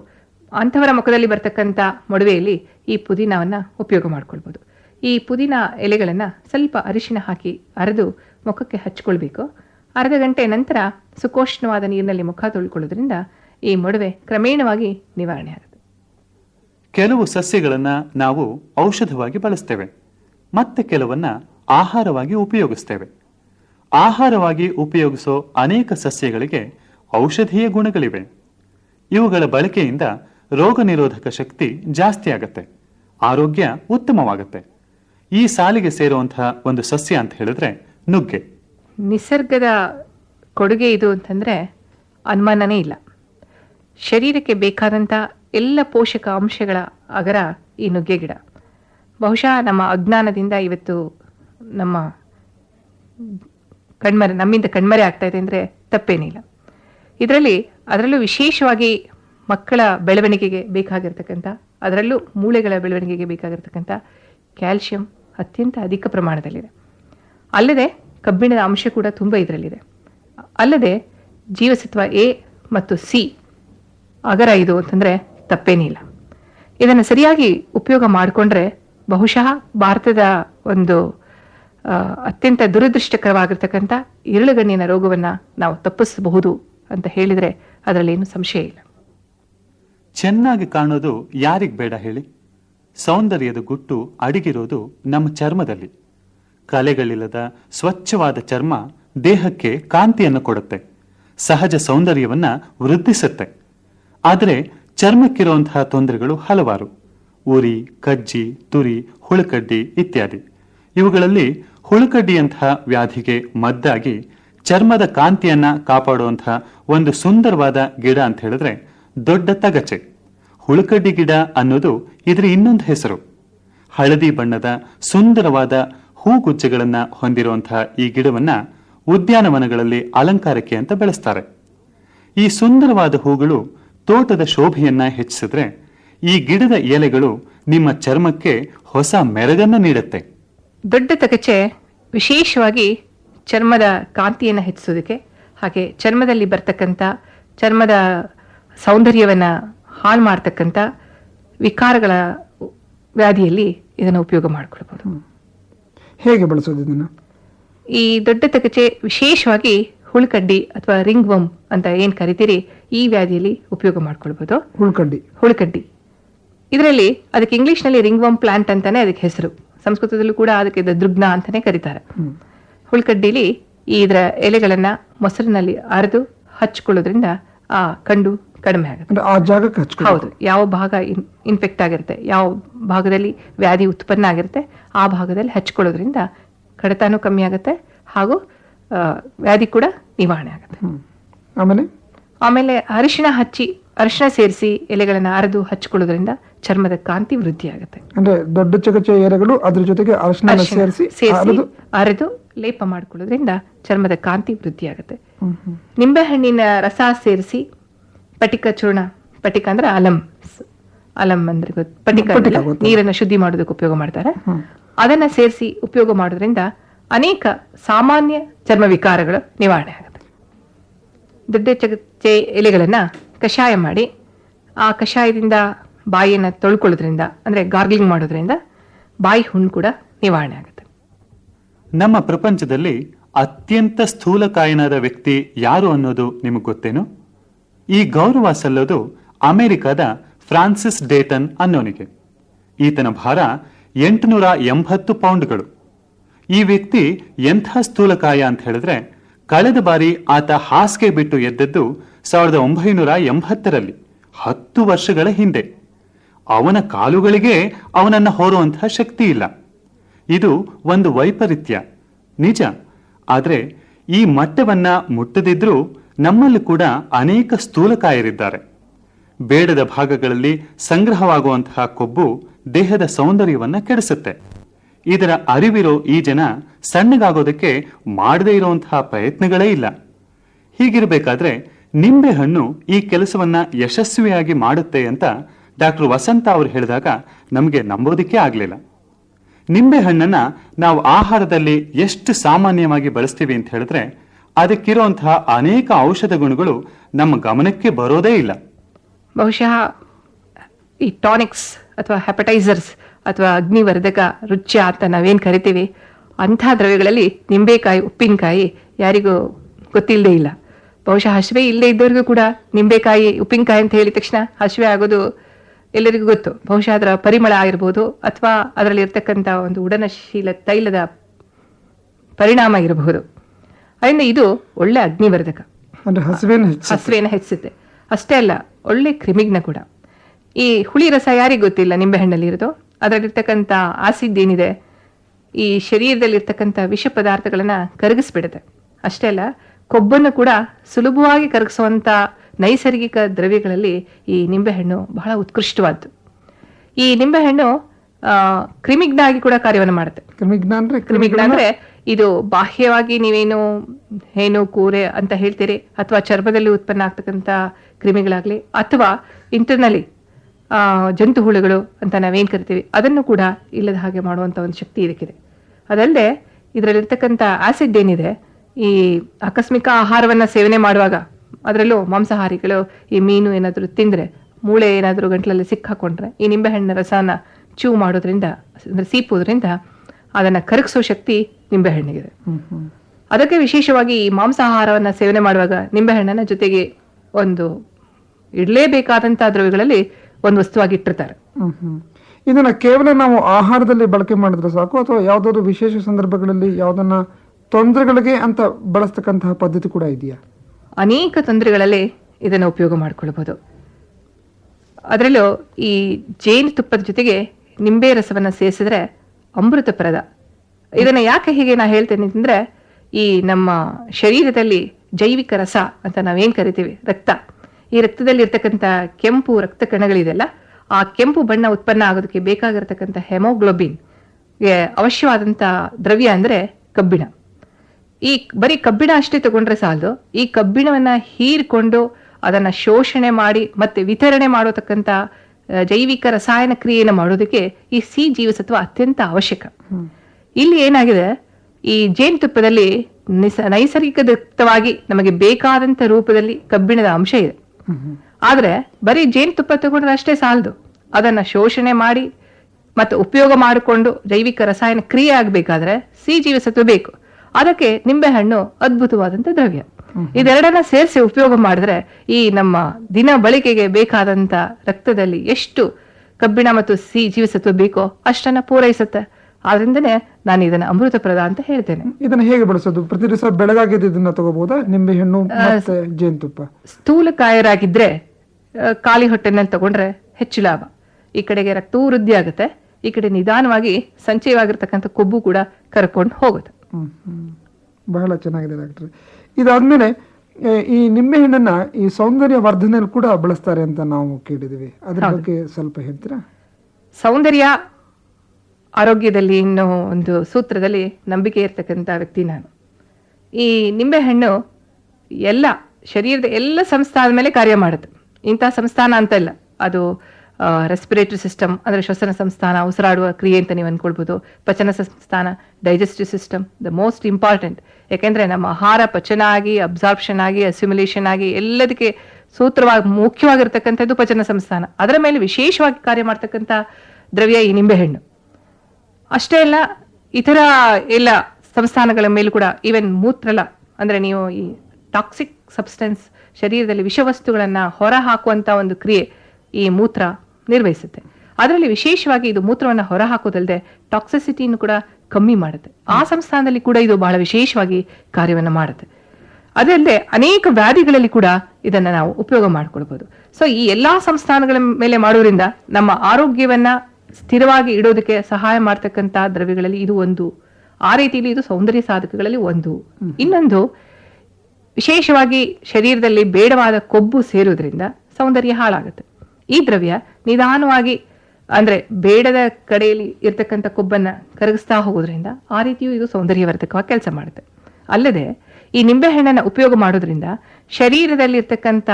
ಅಂಥವರ ಮುಖದಲ್ಲಿ ಬರ್ತಕ್ಕಂಥ ಮೊಡವೆಯಲ್ಲಿ ಈ ಪುದೀನವನ್ನು ಉಪಯೋಗ ಮಾಡ್ಕೊಳ್ಬೋದು. ಈ ಪುದೀನ ಎಲೆಗಳನ್ನು ಸ್ವಲ್ಪ ಅರಿಶಿನ ಹಾಕಿ ಅರೆದು ಮುಖಕ್ಕೆ ಹಚ್ಕೊಳ್ಬೇಕು. ಅರ್ಧ ಗಂಟೆ ನಂತರ ಸುಕೋಷ್ಣವಾದ ನೀರಿನಲ್ಲಿ ಮುಖ ತೊಳ್ಕೊಳ್ಳೋದ್ರಿಂದ ಈ ಮೊಡವೆ ಕ್ರಮೇಣವಾಗಿ ನಿವಾರಣೆ ಆಗುತ್ತೆ ಕೆಲವು ಸಸ್ಯಗಳನ್ನ ನಾವು ಔಷಧವಾಗಿ ಬಳಸ್ತೇವೆ. ಮತ್ತೆ ಕೆಲವನ್ನ ಆಹಾರವಾಗಿ ಉಪಯೋಗಿಸ್ತೇವೆ. ಆಹಾರವಾಗಿ ಉಪಯೋಗಿಸೋ ಅನೇಕ ಸಸ್ಯಗಳಿಗೆ ಔಷಧೀಯ ಗುಣಗಳಿವೆ. ಇವುಗಳ ಬಳಕೆಯಿಂದ ರೋಗ ನಿರೋಧಕ ಶಕ್ತಿ ಜಾಸ್ತಿ ಆಗತ್ತೆ. ಆರೋಗ್ಯ ಉತ್ತಮವಾಗತ್ತೆ. ಈ ಸಾಲಿಗೆ ಸೇರುವಂತಹ ಒಂದು ಸಸ್ಯ ಅಂತ ಹೇಳಿದ್ರೆ ನುಗ್ಗೆ. ನಿಸರ್ಗದ ಕೊಡುಗೆ ಇದು ಅಂತಂದರೆ ಅನುಮಾನನೇ ಇಲ್ಲ. ಶರೀರಕ್ಕೆ ಬೇಕಾದಂಥ ಎಲ್ಲ ಪೋಷಕ ಅಂಶಗಳ ಅಗರ ಈ ನುಗ್ಗೆ ಗಿಡ. ಬಹುಶಃ ನಮ್ಮ ಅಜ್ಞಾನದಿಂದ ಇವತ್ತು ನಮ್ಮ ಕಣ್ಮರೆ, ನಮ್ಮಿಂದ ಕಣ್ಮರೆ ಆಗ್ತಾ ಇದೆ ಅಂದರೆ ತಪ್ಪೇನಿಲ್ಲ. ಇದರಲ್ಲಿ, ಅದರಲ್ಲೂ ವಿಶೇಷವಾಗಿ ಮಕ್ಕಳ ಬೆಳವಣಿಗೆಗೆ ಬೇಕಾಗಿರ್ತಕ್ಕಂಥ, ಅದರಲ್ಲೂ ಮೂಳೆಗಳ ಬೆಳವಣಿಗೆಗೆ ಬೇಕಾಗಿರ್ತಕ್ಕಂಥ ಕ್ಯಾಲ್ಶಿಯಂ ಅತ್ಯಂತ ಅಧಿಕ ಪ್ರಮಾಣದಲ್ಲಿದೆ. ಅಲ್ಲದೆ ಕಬ್ಬಿಣದ ಅಂಶ ಕೂಡ ತುಂಬ ಇದರಲ್ಲಿದೆ. ಅಲ್ಲದೆ ಜೀವಸತ್ವ ಎ ಮತ್ತು ಸಿ, ಅಗರ ಇದು ಅಂತಂದರೆ ತಪ್ಪೇನಿಲ್ಲ. ಇದನ್ನು ಸರಿಯಾಗಿ ಉಪಯೋಗ ಮಾಡಿಕೊಂಡ್ರೆ ಬಹುಶಃ ಭಾರತದ ಒಂದು ಅತ್ಯಂತ ದುರದೃಷ್ಟಕರವಾಗಿರ್ತಕ್ಕಂಥ ಇರುಳುಗಣ್ಣಿನ ರೋಗವನ್ನು ನಾವು ತಪ್ಪಿಸಬಹುದು ಅಂತ ಹೇಳಿದರೆ ಅದರಲ್ಲೇನು ಸಂಶಯ ಇಲ್ಲ. ಚೆನ್ನಾಗಿ ಕಾಣೋದು ಯಾರಿಗೆ ಬೇಡ ಹೇಳಿ? ಸೌಂದರ್ಯದ ಗುಟ್ಟು ಅಡಗಿರೋದು ನಮ್ಮ ಚರ್ಮದಲ್ಲಿ. ಕಲೆಗಳಿಲ್ಲದ ಸ್ವಚ್ಛವಾದ ಚರ್ಮ ದೇಹಕ್ಕೆ ಕಾಂತಿಯನ್ನು ಕೊಡುತ್ತೆ. ಸಹಜ ಸೌಂದರ್ಯವನ್ನ ವೃದ್ಧಿಸುತ್ತೆ. ಆದರೆ ಚರ್ಮಕ್ಕಿರುವಂತಹ ತೊಂದರೆಗಳು ಹಲವಾರು. ಉರಿ, ಕಜ್ಜಿ, ತುರಿ, ಹುಳುಕಡ್ಡಿ ಇತ್ಯಾದಿ. ಇವುಗಳಲ್ಲಿ ಹುಳುಕಡ್ಡಿಯಂತಹ ವ್ಯಾಧಿಗೆ ಮದ್ದಾಗಿ ಚರ್ಮದ ಕಾಂತಿಯನ್ನ ಕಾಪಾಡುವಂತಹ ಒಂದು ಸುಂದರವಾದ ಗಿಡ ಅಂತ ಹೇಳಿದ್ರೆ ದೊಡ್ಡ ತಗಚೆ. ಹುಳುಕಡ್ಡಿ ಗಿಡ ಅನ್ನೋದು ಇದರ ಇನ್ನೊಂದು ಹೆಸರು. ಹಳದಿ ಬಣ್ಣದ ಸುಂದರವಾದ ಹೂಗುಚ್ಚೆಗಳನ್ನ ಹೊಂದಿರುವಂತಹ ಈ ಗಿಡವನ್ನ ಉದ್ಯಾನವನಗಳಲ್ಲಿ ಅಲಂಕಾರಕ್ಕೆ ಅಂತ ಬೆಳೆಸ್ತಾರೆ. ಈ ಸುಂದರವಾದ ಹೂಗಳು ತೋಟದ ಶೋಭೆಯನ್ನ ಹೆಚ್ಚಿಸಿದ್ರೆ ಈ ಗಿಡದ ಎಲೆಗಳು ನಿಮ್ಮ ಚರ್ಮಕ್ಕೆ ಹೊಸ ಮೆರಗನ್ನು ನೀಡುತ್ತೆ. ದೊಡ್ಡ ತಗಚೆ ವಿಶೇಷವಾಗಿ ಚರ್ಮದ ಕಾಂತಿಯನ್ನು ಹೆಚ್ಚಿಸೋದಕ್ಕೆ, ಹಾಗೆ ಚರ್ಮದಲ್ಲಿ ಬರ್ತಕ್ಕಂಥ ಚರ್ಮದ ಸೌಂದರ್ಯವನ್ನು ಹಾಳು ಮಾಡ್ತಕ್ಕಂಥ ವಿಕಾರಗಳ ವ್ಯಾಧಿಯಲ್ಲಿ ಇದನ್ನು ಉಪಯೋಗ ಮಾಡ್ಕೊಳ್ಬೋದು ಹೇಗೆ ಬಳಸೋದು ಇದನ್ನು? ಈ ದೊಡ್ಡ ತಕಚೆ ವಿಶೇಷವಾಗಿ ಹುಳುಕಡ್ಡಿ ಅಥವಾ ರಿಂಗ್ ವಮ್ ಅಂತ ಏನು ಕರಿತೀರಿ ಈ ವ್ಯಾಧಿಯಲ್ಲಿ ಉಪಯೋಗ ಮಾಡ್ಕೊಳ್ಬೋದು. ಹುಳ್ಕಡ್ಡಿ. ಹುಳುಕಡ್ಡಿ. ಇದರಲ್ಲಿ ಅದಕ್ಕೆ ಇಂಗ್ಲಿಷ್ನಲ್ಲಿ ರಿಂಗ್ ವಮ್ ಪ್ಲಾಂಟ್ ಅಂತಾನೆ ಅದಕ್ಕೆ ಹೆಸರು. ಸಂಸ್ಕೃತದಲ್ಲೂ ಕೂಡ ಅದಕ್ಕೆ ದೃಗ್ನ ಅಂತಾನೆ ಕರೀತಾರೆ. ಹುಳುಕಡ್ಡಿಲಿ ಈ ಇದರ ಎಲೆಗಳನ್ನ ಮೊಸರಿನಲ್ಲಿ ಅರೆದು ಹಚ್ಕೊಳ್ಳೋದ್ರಿಂದ ಆ ಕಂಡು ಕಡಿಮೆ ಆಗುತ್ತೆ. ಆ ಜಾಗಕ್ಕೆ ಹೌದು ಯಾವ ಭಾಗ ಇನ್ಫೆಕ್ಟ್ ಆಗಿರುತ್ತೆ ಯಾವ ಭಾಗದಲ್ಲಿ ವ್ಯಾಧಿ ಉತ್ಪನ್ನ ಆಗಿರುತ್ತೆ ಆ ಭಾಗದಲ್ಲಿ ಹಚ್ಕೊಳ್ಳೋದ್ರಿಂದ ಕಡತನೂ ಕಮ್ಮಿ ಆಗುತ್ತೆ ಹಾಗೂ ವ್ಯಾಧಿ ಕೂಡ ನಿವಾರಣೆ ಆಗುತ್ತೆ. ಆಮೇಲೆ? ಆಮೇಲೆ ಅರಿಶಿಣ ಹಚ್ಚಿ ಅರಿಶಿಣ ಸೇರಿಸಿ ಎಲೆಗಳನ್ನು ಅರೆದು ಹಚ್ಕೊಳ್ಳೋದ್ರಿಂದ ಚರ್ಮದ ಕಾಂತಿ ವೃದ್ಧಿ ಆಗುತ್ತೆ. ಅಂದ್ರೆ ದೊಡ್ಡ ಚಕಚೆ ಎರೆಗಳು ಅದ್ರ ಜೊತೆಗೆ ಅರಿಶಿನ ಅರಿಶಿಣ ಸೇರಿಸಿ ಸೇರಿಸಿ ಅರೆದು ಅರೆದು ಲೇಪ ಮಾಡ್ಕೊಳ್ಳೋದ್ರಿಂದ ಚರ್ಮದ ಕಾಂತಿ ವೃದ್ಧಿ ಆಗುತ್ತೆ. ನಿಂಬೆಹಣ್ಣಿನ ರಸ ಸೇರಿಸಿ ಪಟಿಕ ಚೂರ್ಣ ಪಟಿಕ ಅಂದ್ರೆ ಅಲಂ ಅಲಂ ಅಂದ್ರೆ ಪಟಿಕ. ನೀರನ್ನ ಶುದ್ಧಿ ಮಾಡೋದಕ್ಕೆ ಉಪಯೋಗ ಮಾಡ್ತಾರೆ. ಅದನ್ನ ಸೇರಿಸಿ ಉಪಯೋಗ ಮಾಡೋದ್ರಿಂದ ಅನೇಕ ಸಾಮಾನ್ಯ ಚರ್ಮ ವಿಕಾರಗಳು ನಿವಾರಣೆ ಆಗುತ್ತೆ. ದೊಡ್ಡ ಚಗಚ್ಚೆ ಎಲೆಗಳನ್ನ ಕಷಾಯ ಮಾಡಿ ಆ ಕಷಾಯದಿಂದ ಬಾಯಿಯನ್ನು ತೊಳ್ಕೊಳ್ಳೋದ್ರಿಂದ ಅಂದ್ರೆ ಗಾರ್ಗ್ಲಿಂಗ್ ಮಾಡೋದ್ರಿಂದ ಬಾಯಿ ಹುಣ್ಣು ಕೂಡ ನಿವಾರಣೆ ಆಗುತ್ತೆ. ನಮ್ಮ ಪ್ರಪಂಚದಲ್ಲಿ ಅತ್ಯಂತ ಸ್ಥೂಲಕಾಯನಾದ ವ್ಯಕ್ತಿ ಯಾರು ಅನ್ನೋದು ನಿಮಗೆ ಗೊತ್ತೇನು? ಈ ಗೌರವ ಸಲ್ಲೋದು ಅಮೆರಿಕದ ಫ್ರಾನ್ಸಿಸ್ ಡೇಟನ್ ಅನ್ನೋನಿಗೆ. ಈತನ ಭಾರ ಎಂಟುನೂರ ಎಂಬತ್ತು ಪೌಂಡ್ಗಳು. ಈ ವ್ಯಕ್ತಿ ಎಂಥ ಸ್ಥೂಲಕಾಯ ಅಂತ ಹೇಳಿದ್ರೆ ಕಳೆದ ಬಾರಿ ಆತ ಹಾಸಿಗೆ ಬಿಟ್ಟು ಎದ್ದದ್ದು ಸಾವಿರದ ಒಂಬೈನೂರ ಎಂಬತ್ತರಲ್ಲಿ, ಹತ್ತು ವರ್ಷಗಳ ಹಿಂದೆ. ಅವನ ಕಾಲುಗಳಿಗೆ ಅವನನ್ನ ಹೋರುವಂತಹ ಶಕ್ತಿ ಇಲ್ಲ. ಇದು ಒಂದು ವೈಪರೀತ್ಯ. ನಿಜ. ಆದ್ರೆ ಈ ಮಟ್ಟವನ್ನ ಮುಟ್ಟದಿದ್ರೂ ನಮ್ಮಲ್ಲಿ ಕೂಡ ಅನೇಕ ಸ್ಥೂಲಕಾಯರಿದ್ದಾರೆ. ಬೇಡದ ಭಾಗಗಳಲ್ಲಿ ಸಂಗ್ರಹವಾಗುವಂತಹ ಕೊಬ್ಬು ದೇಹದ ಸೌಂದರ್ಯವನ್ನ ಕೆಡಿಸುತ್ತೆ. ಇದರ ಅರಿವಿರೋ ಈ ಜನ ಸಣ್ಣಗಾಗೋದಕ್ಕೆ ಮಾಡದೇ ಇರುವಂತಹ ಪ್ರಯತ್ನಗಳೇ ಇಲ್ಲ. ಹೀಗಿರಬೇಕಾದ್ರೆ ನಿಂಬೆಹಣ್ಣು ಈ ಕೆಲಸವನ್ನ ಯಶಸ್ವಿಯಾಗಿ ಮಾಡುತ್ತೆ ಅಂತ ಡಾಕ್ಟರ್ ವಸಂತ ಅವರು ಹೇಳಿದಾಗ ನಮಗೆ ನಂಬೋದಿಕ್ಕೆ ಆಗ್ಲಿಲ್ಲ. ನಿಂಬೆಹಣ್ಣನ್ನ ನಾವು ಆಹಾರದಲ್ಲಿ ಎಷ್ಟು ಸಾಮಾನ್ಯವಾಗಿ ಬಳಸ್ತೀವಿ ಅಂತ ಹೇಳಿದ್ರೆ ಅದಕ್ಕಿರುವಂತಹ ಅನೇಕ ಔಷಧ ಗುಣಗಳು ನಮ್ಮ ಗಮನಕ್ಕೆ ಬರೋದೇ ಇಲ್ಲ. ಬಹುಶಃ ಈ ಟಾನಿಕ್ಸ್ ಅಥವಾ ಹೆಪಟೈಸರ್ಸ್ ಅಥವಾ ಅಗ್ನಿವರ್ಧಕ ರುಚಿ ಅಂತ ನಾವೇನು ಕರಿತೀವಿ, ಅಂಥ ದ್ರವ್ಯಗಳಲ್ಲಿ ನಿಂಬೆಕಾಯಿ, ಉಪ್ಪಿನಕಾಯಿ ಯಾರಿಗೂ ಗೊತ್ತಿಲ್ಲದೆ ಇಲ್ಲ. ಬಹುಶಃ ಹಸಿವೆ ಇಲ್ಲದೆ ಇದ್ದವ್ರಿಗೂ ಕೂಡ ನಿಂಬೆಕಾಯಿ, ಉಪ್ಪಿನಕಾಯಿ ಅಂತ ಹೇಳಿದ ತಕ್ಷಣ ಹಸಿವೆ ಆಗೋದು ಎಲ್ಲರಿಗೂ ಗೊತ್ತು. ಬಹುಶಃ ಅದರ ಪರಿಮಳ ಆಗಿರ್ಬೋದು ಅಥವಾ ಅದರಲ್ಲಿ ಇರ್ತಕ್ಕಂಥ ಒಂದು ಉಡನಶೀಲ ತೈಲದ ಪರಿಣಾಮ ಇರಬಹುದು ಅದರಿಂದ ಇದು ಒಳ್ಳೆ ಅಗ್ನಿವರ್ಧಕ. ಹಸಿವೆಯನ್ನು ಹೆಚ್ಚಿಸುತ್ತೆ ಅಷ್ಟೇ ಅಲ್ಲ ಒಳ್ಳೆ ಕ್ರಿಮಿಗ್ನ ಕೂಡ. ಈ ಹುಳಿ ರಸ ಯಾರಿಗೂ ಗೊತ್ತಿಲ್ಲ ನಿಂಬೆಹಣ್ಣಲ್ಲಿ ಇರೋದು? ಅದರಲ್ಲಿರ್ತಕ್ಕಂಥ ಆಸಿಡ್ ಏನಿದೆ? ಈ ಶರೀರದಲ್ಲಿರ್ತಕ್ಕಂಥ ವಿಷ ಪದಾರ್ಥಗಳನ್ನ ಕರಗಿಸ್ಬಿಡುತ್ತೆ. ಅಷ್ಟೇ ಅಲ್ಲ ಕೊಬ್ಬನ್ನು ಕೂಡ ಸುಲಭವಾಗಿ ಕರಗಿಸುವಂತ ನೈಸರ್ಗಿಕ ದ್ರವ್ಯಗಳಲ್ಲಿ ಈ ನಿಂಬೆಹಣ್ಣು ಬಹಳ ಉತ್ಕೃಷ್ಟವಾದ್ದು. ಈ ನಿಂಬೆಹಣ್ಣು ಕ್ರಿಮಿಗ್ನ ಆಗಿ ಕೂಡ ಕಾರ್ಯವನ್ನು ಮಾಡುತ್ತೆ. ಕ್ರಿಮಿಗ್ನ ಅಂದ್ರೆ ಕ್ರಿಮಿಗ್ನ ಅಂದ್ರೆ ಇದು ಬಾಹ್ಯವಾಗಿ ನೀವೇನು ಏನು ಕೂರೆ ಅಂತ ಹೇಳ್ತೀರಿ? ಅಥವಾ ಚರ್ಮದಲ್ಲಿ ಉತ್ಪನ್ನ ಆಗ್ತಕ್ಕಂಥ ಕ್ರಿಮಿಗಳಾಗಲಿ, ಅಥವಾ ಇಂಟರ್ನಲಿ ಜಂತು ಹುಳುಗಳು ಅಂತ ನಾವೇನು ಕರಿತೀವಿ, ಅದನ್ನು ಕೂಡ ಇಲ್ಲದ ಹಾಗೆ ಮಾಡುವಂಥ ಒಂದು ಶಕ್ತಿ ಇದಕ್ಕಿದೆ. ಅದಲ್ಲದೆ, ಇದರಲ್ಲಿರ್ತಕ್ಕಂಥ ಆಸಿಡ್ ಏನಿದೆ, ಈ ಆಕಸ್ಮಿಕ ಆಹಾರವನ್ನು ಸೇವನೆ ಮಾಡುವಾಗ, ಅದರಲ್ಲೂ ಮಾಂಸಾಹಾರಿಗಳು, ಈ ಮೀನು ಏನಾದರೂ ತಿಂದರೆ, ಮೂಳೆ ಏನಾದರೂ ಗಂಟ್ಲಲ್ಲಿ ಸಿಕ್ಕಾಕೊಂಡ್ರೆ, ಈ ನಿಂಬೆಹಣ್ಣಿನ ರಸನ ಚೂ ಮಾಡೋದ್ರಿಂದ, ಅಂದರೆ ಸೀಪೋದ್ರಿಂದ ಅದನ್ನ ಕರಗಿಸೋ ಶಕ್ತಿ ನಿಂಬೆಹಣ್ಣಿಗಿದೆ ಅದಕ್ಕೆ ವಿಶೇಷವಾಗಿ ಈ ಮಾಂಸಾಹಾರವನ್ನ ಸೇವನೆ ಮಾಡುವಾಗ ನಿಂಬೆಹಣ್ಣನ ಜೊತೆಗೆ ಒಂದು ಇಡಲೇಬೇಕಾದಂತಹ ದ್ರವ್ಯಗಳಲ್ಲಿ ಒಂದು ವಸ್ತುವಾಗಿ ಇಟ್ಟಿರ್ತಾರೆ. ಇದನ್ನ ಕೇವಲ ನಾವು ಆಹಾರದಲ್ಲಿ ಬಳಕೆ ಮಾಡಿದ್ರೆ ಸಾಕು ಅಥವಾ ಯಾವ್ದಾದ್ರು ವಿಶೇಷ ಸಂದರ್ಭಗಳಲ್ಲಿ ಯಾವ್ದನ್ನ ತೊಂದರೆಗಳಿಗೆ ಅಂತ ಬಳಸ್ತಕ್ಕಂತಹ ಪದ್ಧತಿ ಕೂಡ ಇದೆಯಾ? ಅನೇಕ ತೊಂದರೆಗಳಲ್ಲಿ ಇದನ್ನು ಉಪಯೋಗ ಮಾಡಿಕೊಳ್ಬಹುದು ಅದರಲ್ಲೂ ಈ ಜೇನು ತುಪ್ಪದ ಜೊತೆಗೆ ನಿಂಬೆ ರಸವನ್ನು ಸೇರಿಸಿದ್ರೆ ಅಮೃತಪ್ರದ. ಇದನ್ನ ಯಾಕೆ ಹೀಗೆ ನಾ ಹೇಳ್ತೇನೆ ಅಂತಂದ್ರೆ ಈ ನಮ್ಮ ಶರೀರದಲ್ಲಿ ಜೈವಿಕ ರಸ ಅಂತ ನಾವೇನ್ ಕರಿತೀವಿ? ರಕ್ತ. ಈ ರಕ್ತದಲ್ಲಿ ಇರ್ತಕ್ಕಂಥ ಕೆಂಪು ರಕ್ತ ಕಣಗಳಿದೆಲ್ಲ ಆ ಕೆಂಪು ಬಣ್ಣ ಉತ್ಪನ್ನ ಆಗೋದಕ್ಕೆ ಬೇಕಾಗಿರ್ತಕ್ಕಂಥ ಹೆಮೋಗ್ಲೋಬಿನ್ಗೆ ಅವಶ್ಯವಾದಂತ ದ್ರವ್ಯ ಅಂದ್ರೆ ಕಬ್ಬಿಣ. ಈ ಬರೀ ಕಬ್ಬಿಣ ಅಷ್ಟೇ ತಗೊಂಡ್ರೆ ಸಾಲದು. ಈ ಕಬ್ಬಿಣವನ್ನ ಹೀರ್ಕೊಂಡು ಅದನ್ನ ಶೋಷಣೆ ಮಾಡಿ ಮತ್ತೆ ವಿತರಣೆ ಮಾಡತಕ್ಕಂತ ಆ, ಜೈವಿಕ ರಸಾಯನ ಕ್ರಿಯೆಯನ್ನು ಮಾಡೋದಕ್ಕೆ ಈ ಸಿ ಜೀವಸತ್ವ ಅತ್ಯಂತ ಅವಶ್ಯಕ. ಇಲ್ಲಿ ಏನಾಗಿದೆ? ಈ ಜೇನುತುಪ್ಪದಲ್ಲಿ ನಿಸ- ನೈಸರ್ಗಿಕದತ್ತವಾಗಿ ನಮಗೆ ಬೇಕಾದಂತ ರೂಪದಲ್ಲಿ ಕಬ್ಬಿಣದ ಅಂಶ ಇದೆ. ಆದರೆ ಬರೀ ಜೇನುತುಪ್ಪ ತಗೊಂಡ್ರೆ ಅಷ್ಟೇ ಸಾಲದು. ಅದನ್ನ ಶೋಷಣೆ ಮಾಡಿ ಮತ್ತು ಉಪಯೋಗ ಮಾಡಿಕೊಂಡು ಜೈವಿಕ ರಸಾಯನ ಕ್ರಿಯೆ ಆಗಬೇಕಾದ್ರೆ ಸಿ ಜೀವಸತ್ವ ಬೇಕು. ಅದಕ್ಕೆ ನಿಂಬೆಹಣ್ಣು ಅದ್ಭುತವಾದಂಥ ದ್ರವ್ಯ. ಇದೆರಡನ್ನ ಸೇರಿಸಿ ಉಪಯೋಗ ಮಾಡಿದ್ರೆ ಈ ನಮ್ಮ ದಿನ ಬಳಕೆಗೆ ಬೇಕಾದಂತ ರಕ್ತದಲ್ಲಿ ಎಷ್ಟು ಕಬ್ಬಿಣ ಮತ್ತು ಸಿ ಜೀವಸತ್ವ ಬೇಕೋ ಅಷ್ಟನ್ನ ಪೂರೈಸುತ್ತೆ. ಆದ್ರಿಂದನೇ ನಾನು ಇದನ್ನ ಅಮೃತ ಪ್ರದ ಅಂತ ಹೇಳ್ತೇನೆ. ಇದನ್ನ ಹೇಗೆ ಬಳಸೋದು? ಪ್ರತಿ ದಿವಸ ಬೆಳಗಾಗಿದ್ದು ಇದನ್ನ ತಗೋಬಹುದಾ? ನಿಂಬೆ ಹಣ್ಣು ಜೇನುತುಪ್ಪ? ಸ್ಥೂಲಕಾಯರಾಗಿದ್ರೆ ಕಾಯರಾಗಿದ್ರೆ ಖಾಲಿ ಹೊಟ್ಟೆನಲ್ಲಿ ತಗೊಂಡ್ರೆ ಹೆಚ್ಚು ಲಾಭ. ಈ ಕಡೆಗೆ ರಕ್ತವೂ ವೃದ್ಧಿ ಆಗುತ್ತೆ. ಈ ಕಡೆ ನಿಧಾನವಾಗಿ ಸಂಚಯವಾಗಿರ್ತಕ್ಕಂಥ ಕೊಬ್ಬು ಕೂಡ ಕರ್ಕೊಂಡು ಹೋಗುತ್ತೆ. ಬಹಳ ಚೆನ್ನಾಗಿದೆ ಡಾಕ್ಟ್ರೆ. ಇದಾದ್ಮೇಲೆ ಈ ನಿಂಬೆ ಹಣ್ಣನ್ನ ಈ ಸೌಂದರ್ಯ ವರ್ಧನೆಯಲ್ಲಿ ಕೂಡ ಬಳಸ್ತಾರೆ ಅಂತ ನಾವು ಕೇಳಿದೀವಿ. ಅದ್ರ ಬಗ್ಗೆ ಸ್ವಲ್ಪ ಹೇಳ್ತೀರಾ? ಸೌಂದರ್ಯ ಆರೋಗ್ಯದಲ್ಲಿ ಇನ್ನೂ ಒಂದು ಸೂತ್ರದಲ್ಲಿ ನಂಬಿಕೆ ಇರ್ತಕ್ಕಂಥ ವ್ಯಕ್ತಿ ನಾನು. ಈ ನಿಂಬೆಹಣ್ಣು ಎಲ್ಲ ಶರೀರದ ಎಲ್ಲ ಸಂಸ್ಥಾನದ ಮೇಲೆ ಕಾರ್ಯ ಮಾಡುತ್ತೆ. ಇಂಥ ಸಂಸ್ಥಾನ ಅಂತ ಇಲ್ಲ ಅದು ರೆಸ್ಪಿರೇಟರಿ ಸಿಸ್ಟಮ್ ಅಂದರೆ ಶ್ವಸನ ಸಂಸ್ಥಾನ, ಉಸಿರಾಡುವ ಕ್ರಿಯೆ ಅಂತ ನೀವು ಅಂದ್ಕೊಳ್ಬೋದು. ಪಚನ ಸಂಸ್ಥಾನ digestive system the most important ಯಾಕೆಂದರೆ ನಮ್ಮ ಆಹಾರ ಪಚನ ಆಗಿ ಅಬ್ಸಾರ್ಪ್ಷನ್ ಆಗಿ ಅಸ್ಯುಮಿಲೇಷನ್ ಆಗಿ ಎಲ್ಲದಕ್ಕೆ ಸೂತ್ರವಾಗಿ ಮುಖ್ಯವಾಗಿರ್ತಕ್ಕಂಥದ್ದು ಪಚನ ಸಂಸ್ಥಾನ. ಅದರ ಮೇಲೆ ವಿಶೇಷವಾಗಿ ಕಾರ್ಯ ಮಾಡ್ತಕ್ಕಂಥ ದ್ರವ್ಯ ಈ ನಿಂಬೆಹಣ್ಣು. ಅಷ್ಟೇ ಅಲ್ಲ, ಇತರ ಎಲ್ಲ ಸಂಸ್ಥಾನಗಳ ಮೇಲೂ ಕೂಡ ಈವನ್ ಮೂತ್ರಲ, ಅಂದರೆ ನೀವು ಈ ಟಾಕ್ಸಿಕ್ ಸಬ್ಸ್ಟೆನ್ಸ್ ಶರೀರದಲ್ಲಿ ವಿಷವಸ್ತುಗಳನ್ನು ಹೊರ ಹಾಕುವಂತ ಒಂದು ಕ್ರಿಯೆ ಈ ಮೂತ್ರ ನಿರ್ವಹಿಸುತ್ತೆ. ಅದರಲ್ಲಿ ವಿಶೇಷವಾಗಿ ಇದು ಮೂತ್ರವನ್ನು ಹೊರ ಹಾಕೋದಲ್ಲದೆ ಟಾಕ್ಸಿಸಿಟಿಯನ್ನು ಕೂಡ ಕಮ್ಮಿ ಮಾಡುತ್ತೆ. ಆ ಸಂಸ್ಥಾನದಲ್ಲಿ ಕೂಡ ಇದು ಬಹಳ ವಿಶೇಷವಾಗಿ ಕಾರ್ಯವನ್ನು ಮಾಡುತ್ತೆ. ಅದಲ್ಲದೆ ಅನೇಕ ವ್ಯಾಧಿಗಳಲ್ಲಿ ಕೂಡ ಇದನ್ನ ನಾವು ಉಪಯೋಗ ಮಾಡಿಕೊಳ್ಬೋದು. ಸೊ ಈ ಎಲ್ಲಾ ಸಂಸ್ಥಾನಗಳ ಮೇಲೆ ಮಾಡೋದ್ರಿಂದ ನಮ್ಮ ಆರೋಗ್ಯವನ್ನ ಸ್ಥಿರವಾಗಿ ಇಡೋದಕ್ಕೆ ಸಹಾಯ ಮಾಡತಕ್ಕಂತಹ ದ್ರವ್ಯಗಳಲ್ಲಿ ಇದು ಒಂದು. ಆ ರೀತಿಯಲ್ಲಿ ಇದು ಸೌಂದರ್ಯ ಸಾಧಕಗಳಲ್ಲಿ ಒಂದು. ಇನ್ನೊಂದು ವಿಶೇಷವಾಗಿ ಶರೀರದಲ್ಲಿ ಬೇಡವಾದ ಕೊಬ್ಬು ಸೇರೋದ್ರಿಂದ ಸೌಂದರ್ಯ ಹಾಳಾಗುತ್ತೆ. ಈ ದ್ರವ್ಯ ನಿಧಾನವಾಗಿ ಅಂದ್ರೆ ಬೇಡದ ಕಡೆಯಲ್ಲಿ ಇರ್ತಕ್ಕಂಥ ಕೊಬ್ಬನ್ನ ಕರಗಿಸ್ತಾ ಹೋಗೋದ್ರಿಂದ ಆ ರೀತಿಯೂ ಇದು ಸೌಂದರ್ಯವರ್ಧಕವಾಗಿ ಕೆಲಸ ಮಾಡುತ್ತೆ. ಅಲ್ಲದೆ ಈ ನಿಂಬೆಹಣ್ಣನ್ನ ಉಪಯೋಗ ಮಾಡೋದ್ರಿಂದ ಶರೀರದಲ್ಲಿ ಇರ್ತಕ್ಕಂಥ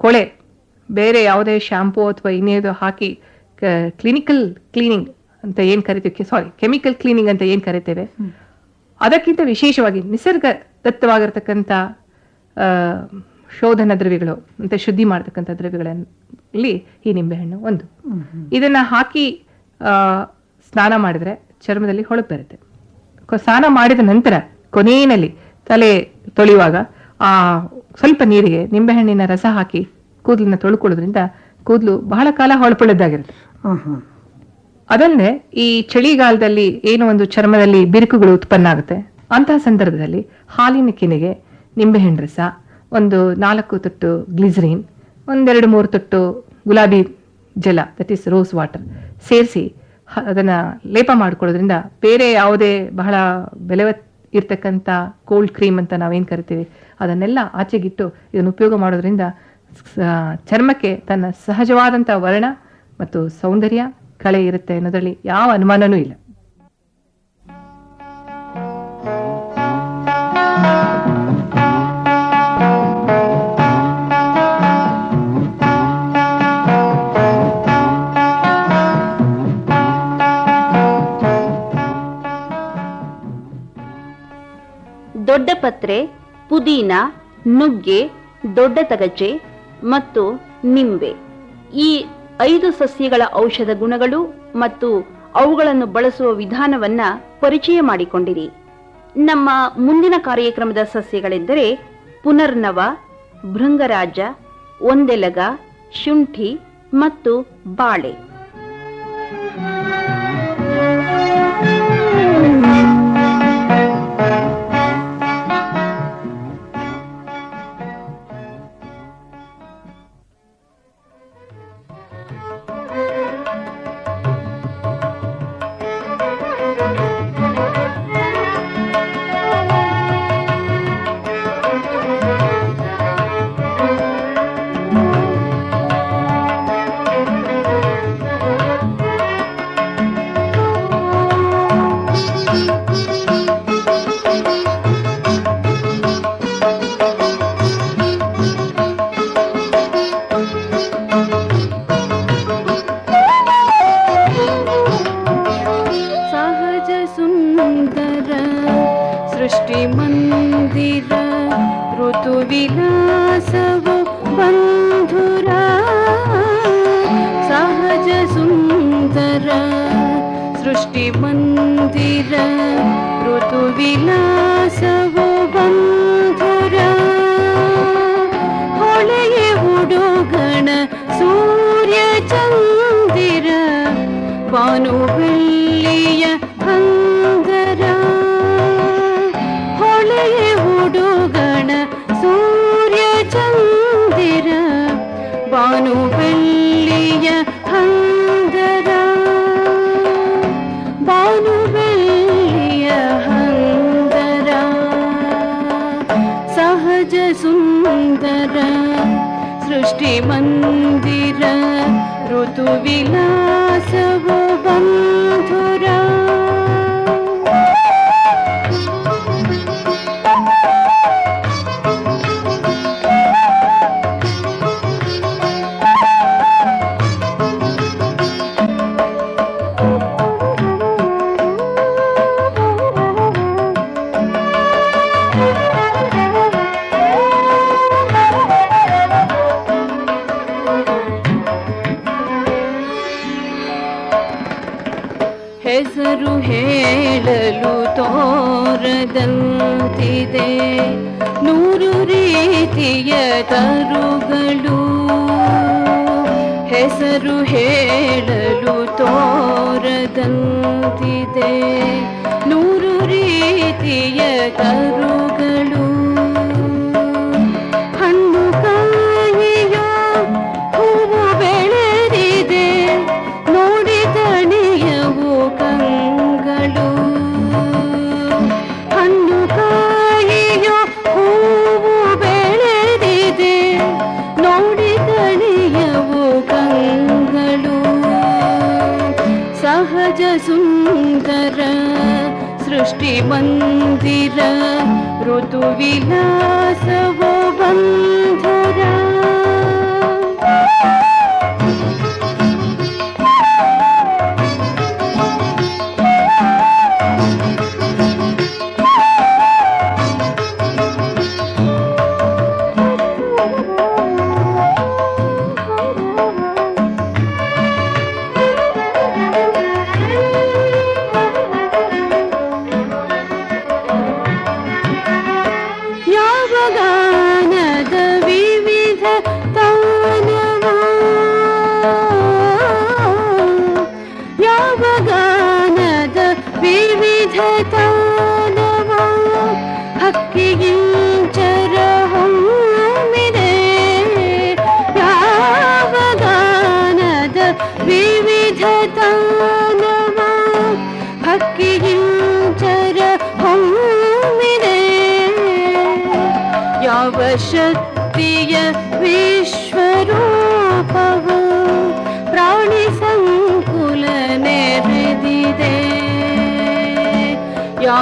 ಕೊಳೆ ಬೇರೆ ಯಾವುದೇ ಶಾಂಪೂ ಅಥವಾ ಇನ್ನೇದು ಹಾಕಿ ಕ್ಲಿನಿಕಲ್ ಕ್ಲೀನಿಂಗ್ ಅಂತ ಏನ್ ಕರಿತೀವಿ ಸಾರಿ ಕೆಮಿಕಲ್ ಕ್ಲೀನಿಂಗ್ ಅಂತ ಏನ್ ಕರಿತೇವೆ ಅದಕ್ಕಿಂತ ವಿಶೇಷವಾಗಿ ನಿಸರ್ಗ ದತ್ತವಾಗಿರ್ತಕ್ಕಂಥ ಆ, ಶೋಧನ ದ್ರವ್ಯಗಳು ಅಂತ ಶುದ್ಧಿ ಮಾಡತಕ್ಕಂಥ ದ್ರವ್ಯಗಳಲ್ಲಿ ಈ ನಿಂಬೆಹಣ್ಣು ಒಂದು. ಇದನ್ನ ಹಾಕಿ ಆ, ಸ್ನಾನ ಮಾಡಿದ್ರೆ ಚರ್ಮದಲ್ಲಿ ಹೊಳಪು ಬರುತ್ತೆ. ಸ್ನಾನ ಮಾಡಿದ ನಂತರ ಕೊನೆಯಲ್ಲಿ ತಲೆ ತೊಳೆಯುವಾಗ ಆ ಸ್ವಲ್ಪ ನೀರಿಗೆ ನಿಂಬೆಹಣ್ಣಿನ ರಸ ಹಾಕಿ ಕೂದಲನ್ನ ತೊಳ್ಕೊಳ್ಳೋದ್ರಿಂದ ಕೂದಲು ಬಹಳ ಕಾಲ ಹೊಳಪುಳ್ಳದ್ದಾಗಿರುತ್ತೆ. ಅದಲ್ಲದೆ ಈ ಚಳಿಗಾಲದಲ್ಲಿ ಏನೋ ಒಂದು ಚರ್ಮದಲ್ಲಿ ಬಿರುಕುಗಳು ಉತ್ಪನ್ನ ಆಗುತ್ತೆ. ಅಂತಹ ಸಂದರ್ಭದಲ್ಲಿ ಹಾಲಿನ ಕೆನೆಗೆ ನಿಂಬೆಹಣ್ಣು ರಸ ಒಂದು ನಾಲ್ಕು ತೊಟ್ಟು ಗ್ಲಿಸರಿನ್, ಒಂದೆರಡು ಮೂರು ತೊಟ್ಟು ಗುಲಾಬಿ ಜಲ ದಟ್ ಈಸ್ ರೋಸ್ ವಾಟರ್ ಸೇರಿಸಿ ಅದನ್ನು ಲೇಪ ಮಾಡ್ಕೊಳ್ಳೋದ್ರಿಂದ ಬೇರೆ ಯಾವುದೇ ಬಹಳ ಬೆಲೆ ಇರ್ತಕ್ಕಂಥ ಕೋಲ್ಡ್ ಕ್ರೀಮ್ ಅಂತ ನಾವೇನು ಕರಿತೀವಿ, ಅದನ್ನೆಲ್ಲ ಆಚೆಗಿಟ್ಟು ಇದನ್ನು ಉಪಯೋಗ ಮಾಡೋದ್ರಿಂದ ಚರ್ಮಕ್ಕೆ ತನ್ನ ಸಹಜವಾದಂಥ ವರ್ಣ ಮತ್ತು ಸೌಂದರ್ಯ ಕಳೆ ಇರುತ್ತೆ ಅನ್ನೋದರಲ್ಲಿ ಯಾವ ಅನುಮಾನವೂ ಇಲ್ಲ. ದೊಡ್ಡ ಪತ್ರೆ, ಪುದೀನ, ನುಗ್ಗೆ, ದೊಡ್ಡ ತಗಚೆ ಮತ್ತು ನಿಂಬೆ. ಈ ಐದು ಸಸ್ಯಗಳ ಔಷಧ ಗುಣಗಳು ಮತ್ತು ಅವುಗಳನ್ನು ಬಳಸುವ ವಿಧಾನವನ್ನ ಪರಿಚಯ ಮಾಡಿಕೊಂಡಿರಿ. ನಮ್ಮ ಮುಂದಿನ ಕಾರ್ಯಕ್ರಮದ ಸಸ್ಯಗಳೆಂದರೆ ಪುನರ್ನವ, ಭೃಂಗರಾಜ, ಒಂದೆಲಗ, ಶುಂಠಿ ಮತ್ತು ಬಾಳೆ.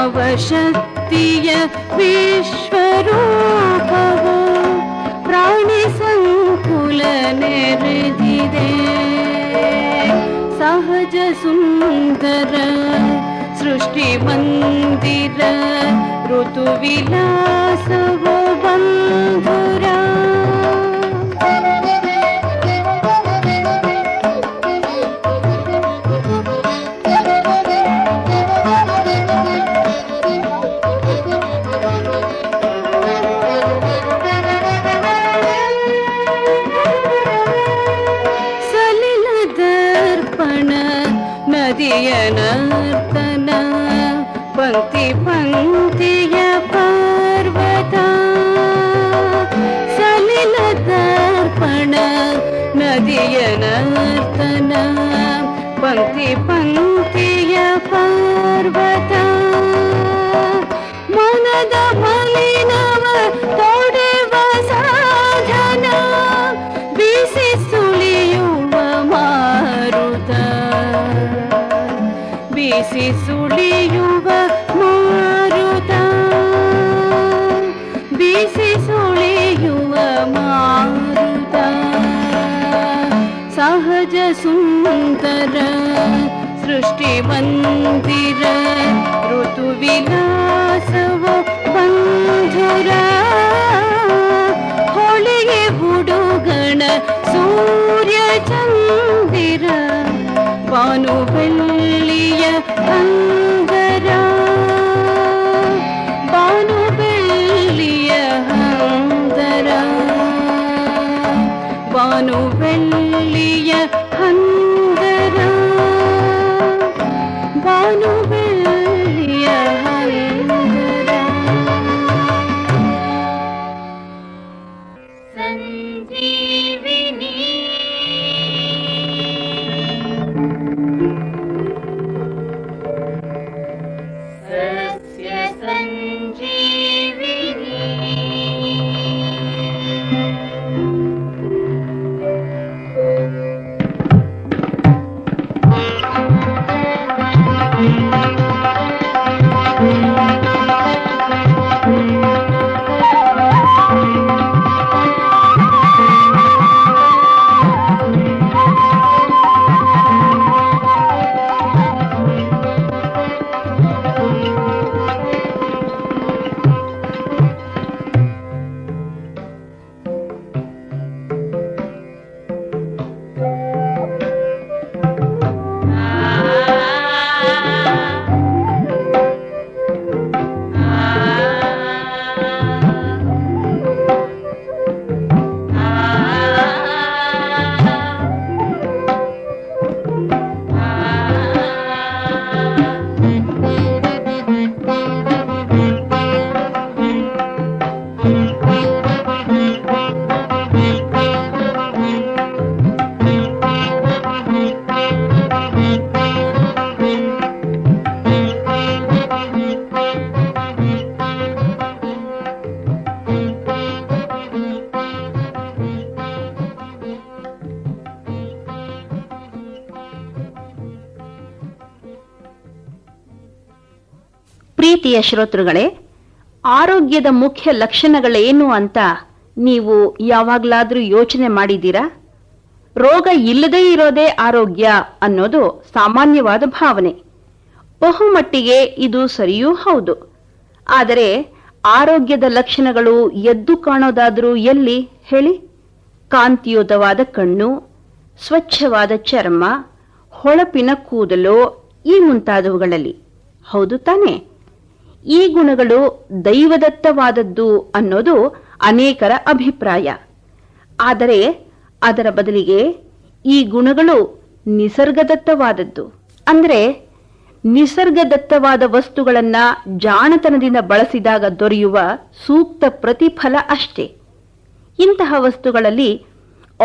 अवशक्ति यश्वरो प्राणिसङ्कुलनिर्दिदे प्राणी सहज सुन्दर सृष्टिमन्दिर ऋतुविलासवो बन्धुरा। கோவில் ಪ್ರೀತಿಯ ಶ್ರೋತೃಗಳೇ, ಆರೋಗ್ಯದ ಮುಖ್ಯ ಲಕ್ಷಣಗಳೇನು ಅಂತ ನೀವು ಯಾವಾಗಲಾದರೂ ಯೋಚನೆ ಮಾಡಿದ್ದೀರಾ? ರೋಗ ಇಲ್ಲದೇ ಇರೋದೇ ಆರೋಗ್ಯ ಅನ್ನೋದು ಸಾಮಾನ್ಯವಾದ ಭಾವನೆ. ಬಹುಮಟ್ಟಿಗೆ ಇದು ಸರಿಯೂ ಹೌದು. ಆದರೆ ಆರೋಗ್ಯದ ಲಕ್ಷಣಗಳು ಎದ್ದು ಕಾಣೋದಾದರೂ ಎಲ್ಲಿ? ಹೇಳಿ. ಕಾಂತಿಯುತವಾದ ಕಣ್ಣು, ಸ್ವಚ್ಛವಾದ ಚರ್ಮ, ಹೊಳಪಿನ ಕೂದಲು ಈ ಮುಂತಾದವುಗಳಲ್ಲಿ. ಹೌದು ತಾನೆ. ಈ ಗುಣಗಳು ದೈವದತ್ತವಾದದ್ದು ಅನ್ನೋದು ಅನೇಕರ ಅಭಿಪ್ರಾಯ. ಆದರೆ ಅದರ ಬದಲಿಗೆ ಈ ಗುಣಗಳು ನಿಸರ್ಗದತ್ತವಾದದ್ದು. ಅಂದರೆ ನಿಸರ್ಗದತ್ತವಾದ ವಸ್ತುಗಳನ್ನ ಜಾಣತನದಿಂದ ಬಳಸಿದಾಗ ದೊರೆಯುವ ಸೂಕ್ತ ಪ್ರತಿಫಲ ಅಷ್ಟೇ. ಇಂತಹ ವಸ್ತುಗಳಲ್ಲಿ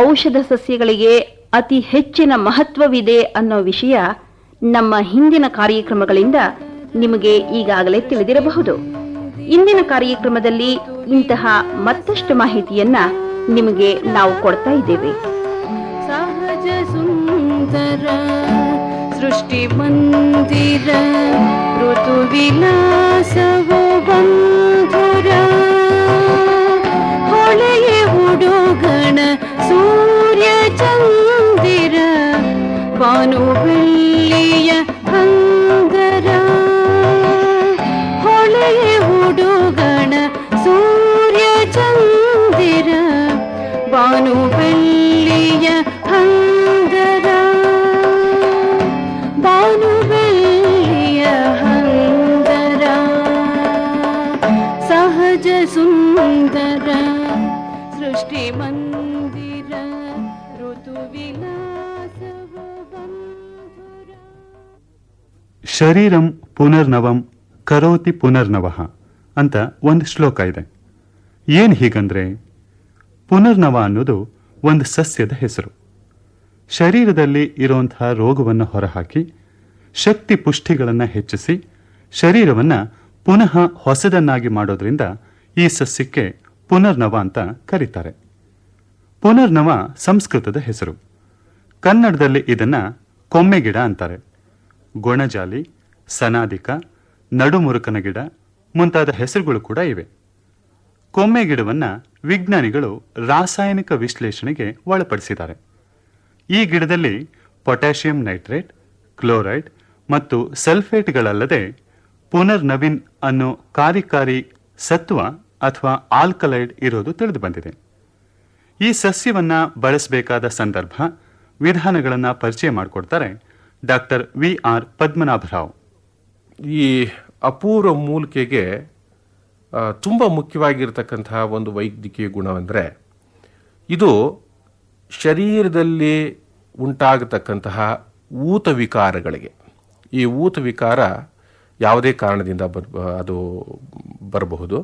ಔಷಧ ಸಸ್ಯಗಳಿಗೆ ಅತಿ ಹೆಚ್ಚಿನ ಮಹತ್ವವಿದೆ ಅನ್ನೋ ವಿಷಯ ನಮ್ಮ ಹಿಂದಿನ ಕಾರ್ಯಕ್ರಮಗಳಿಂದ ನಿಮಗೆ ಈಗಾಗಲೇ ತಿಳಿದಿರಬಹುದು. ಇಂದಿನ ಕಾರ್ಯಕ್ರಮದಲ್ಲಿ ಇಂತಹ ಮತ್ತಷ್ಟು ಮಾಹಿತಿಯನ್ನ ನಿಮಗೆ ನಾವು ಕೊಡ್ತಾ ಇದ್ದೇವೆ. ಸಹಜ ಸುಂದರ, ಸೃಷ್ಟಿ ಮಂದಿರ, ಋತು ವಿಲಾಸವು ಬಂಧುರ. ಹೊಳೆಯ ಹುಡುಗಣ ಸೂರ್ಯ ಚಂದಿರ ಬಾನು ಶರೀರಂ ಪುನರ್ನವಂ ಕರೋತಿ ಪುನರ್ನವಃ ಅಂತ ಒಂದು ಶ್ಲೋಕ ಇದೆ. ಏನು ಹೀಗಂದ್ರೆ? ಪುನರ್ನವ ಅನ್ನೋದು ಒಂದು ಸಸ್ಯದ ಹೆಸರು. ಶರೀರದಲ್ಲಿ ಇರುವಂತಹ ರೋಗವನ್ನು ಹೊರಹಾಕಿ, ಶಕ್ತಿ ಪುಷ್ಟಿಗಳನ್ನು ಹೆಚ್ಚಿಸಿ, ಶರೀರವನ್ನು ಪುನಃ ಹೊಸದನ್ನಾಗಿ ಮಾಡೋದ್ರಿಂದ ಈ ಸಸ್ಯಕ್ಕೆ ಪುನರ್ನವ ಅಂತ ಕರೀತಾರೆ. ಪುನರ್ನವ ಸಂಸ್ಕೃತದ ಹೆಸರು. ಕನ್ನಡದಲ್ಲಿ ಇದನ್ನ ಕೊಮ್ಮೆಗಿಡ ಅಂತಾರೆ. ಗೊಣಜಾಲಿ ಸನಾದಿಕ, ನಡುಮುರುಕನ ಗಿಡ, ಮುಂತಾದ ಹೆಸರುಗಳು ಕೂಡ ಇವೆ. ಕೊಮ್ಮೆ ಗಿಡವನ್ನ ವಿಜ್ಞಾನಿಗಳು ರಾಸಾಯನಿಕ ವಿಶ್ಲೇಷಣೆಗೆ ಒಳಪಡಿಸಿದ್ದಾರೆ. ಈ ಗಿಡದಲ್ಲಿ ಪೊಟ್ಯಾಷಿಯಂ ನೈಟ್ರೇಟ್, ಕ್ಲೋರೈಡ್ ಮತ್ತು ಸಲ್ಫೇಟ್ಗಳಲ್ಲದೆ ಪುನರ್ನವಿನ್ ಅನ್ನೋ ಕಾರಿಕಾರಿ ಸತ್ವ ಅಥವಾ ಆಲ್ಕಲೈಡ್ ಇರೋದು ತಿಳಿದು ಬಂದಿದೆ. ಈ ಸಸ್ಯವನ್ನು ಬಳಸಬೇಕಾದ ಸಂದರ್ಭ ವಿಧಾನಗಳನ್ನು ಪರಿಚಯ ಮಾಡಿಕೊಡ್ತಾರೆ ಡಾಕ್ಟರ್ ವಿ ಆರ್ ಪದ್ಮನಾಭರಾವ್. ಈ ಅಪೂರ್ವ ಮೂಲಿಕೆಗೆ ತುಂಬ ಮುಖ್ಯವಾಗಿರ್ತಕ್ಕಂತಹ ಒಂದು ವೈದ್ಯಕೀಯ ಗುಣವೆಂದರೆ, ಇದು ಶರೀರದಲ್ಲಿ ಉಂಟಾಗತಕ್ಕಂತಹ ಊತ ವಿಕಾರಗಳಿಗೆ. ಈ ಊತ ವಿಕಾರ ಯಾವುದೇ ಕಾರಣದಿಂದ ಬರ್ ಅದು ಬರಬಹುದು.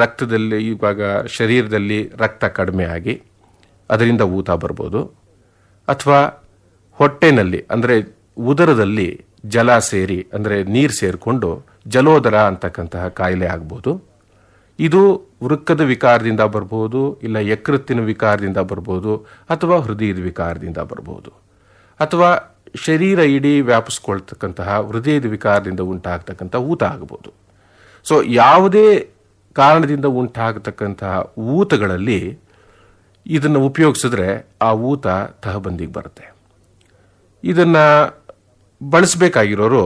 ರಕ್ತದಲ್ಲಿ ಇವಾಗ ಶರೀರದಲ್ಲಿ ರಕ್ತ ಕಡಿಮೆ ಆಗಿ, ಅದರಿಂದ ಊತ ಬರ್ಬೋದು. ಅಥವಾ ಹೊಟ್ಟೆನಲ್ಲಿ, ಅಂದರೆ ಉದರದಲ್ಲಿ ಜಲ ಸೇರಿ, ಅಂದರೆ ನೀರು ಸೇರಿಕೊಂಡು ಜಲೋದರ ಅಂತಕ್ಕಂತಹ ಕಾಯಿಲೆ ಆಗ್ಬೋದು. ಇದು ವೃಕ್ಕದ ವಿಕಾರದಿಂದ ಬರ್ಬೋದು, ಇಲ್ಲ ಯಕೃತ್ತಿನ ವಿಕಾರದಿಂದ ಬರ್ಬೋದು, ಅಥವಾ ಹೃದಯದ ವಿಕಾರದಿಂದ ಬರ್ಬೋದು. ಅಥವಾ ಶರೀರ ಇಡೀ ವ್ಯಾಪಿಸ್ಕೊಳ್ತಕ್ಕಂತಹ ಹೃದಯದ ವಿಕಾರದಿಂದ ಉಂಟಾಗ್ತಕ್ಕಂಥ ಊತ ಆಗ್ಬೋದು. ಸೊ ಯಾವುದೇ ಕಾರಣದಿಂದ ಉಂಟಾಗತಕ್ಕಂತಹ ಊತಗಳಲ್ಲಿ ಇದನ್ನು ಉಪಯೋಗಿಸಿದ್ರೆ ಆ ಊತ ತಹಬಂದಿಗೆ ಬರುತ್ತೆ. ಇದನ್ನ ಬಳಸಬೇಕಾಗಿರೋರು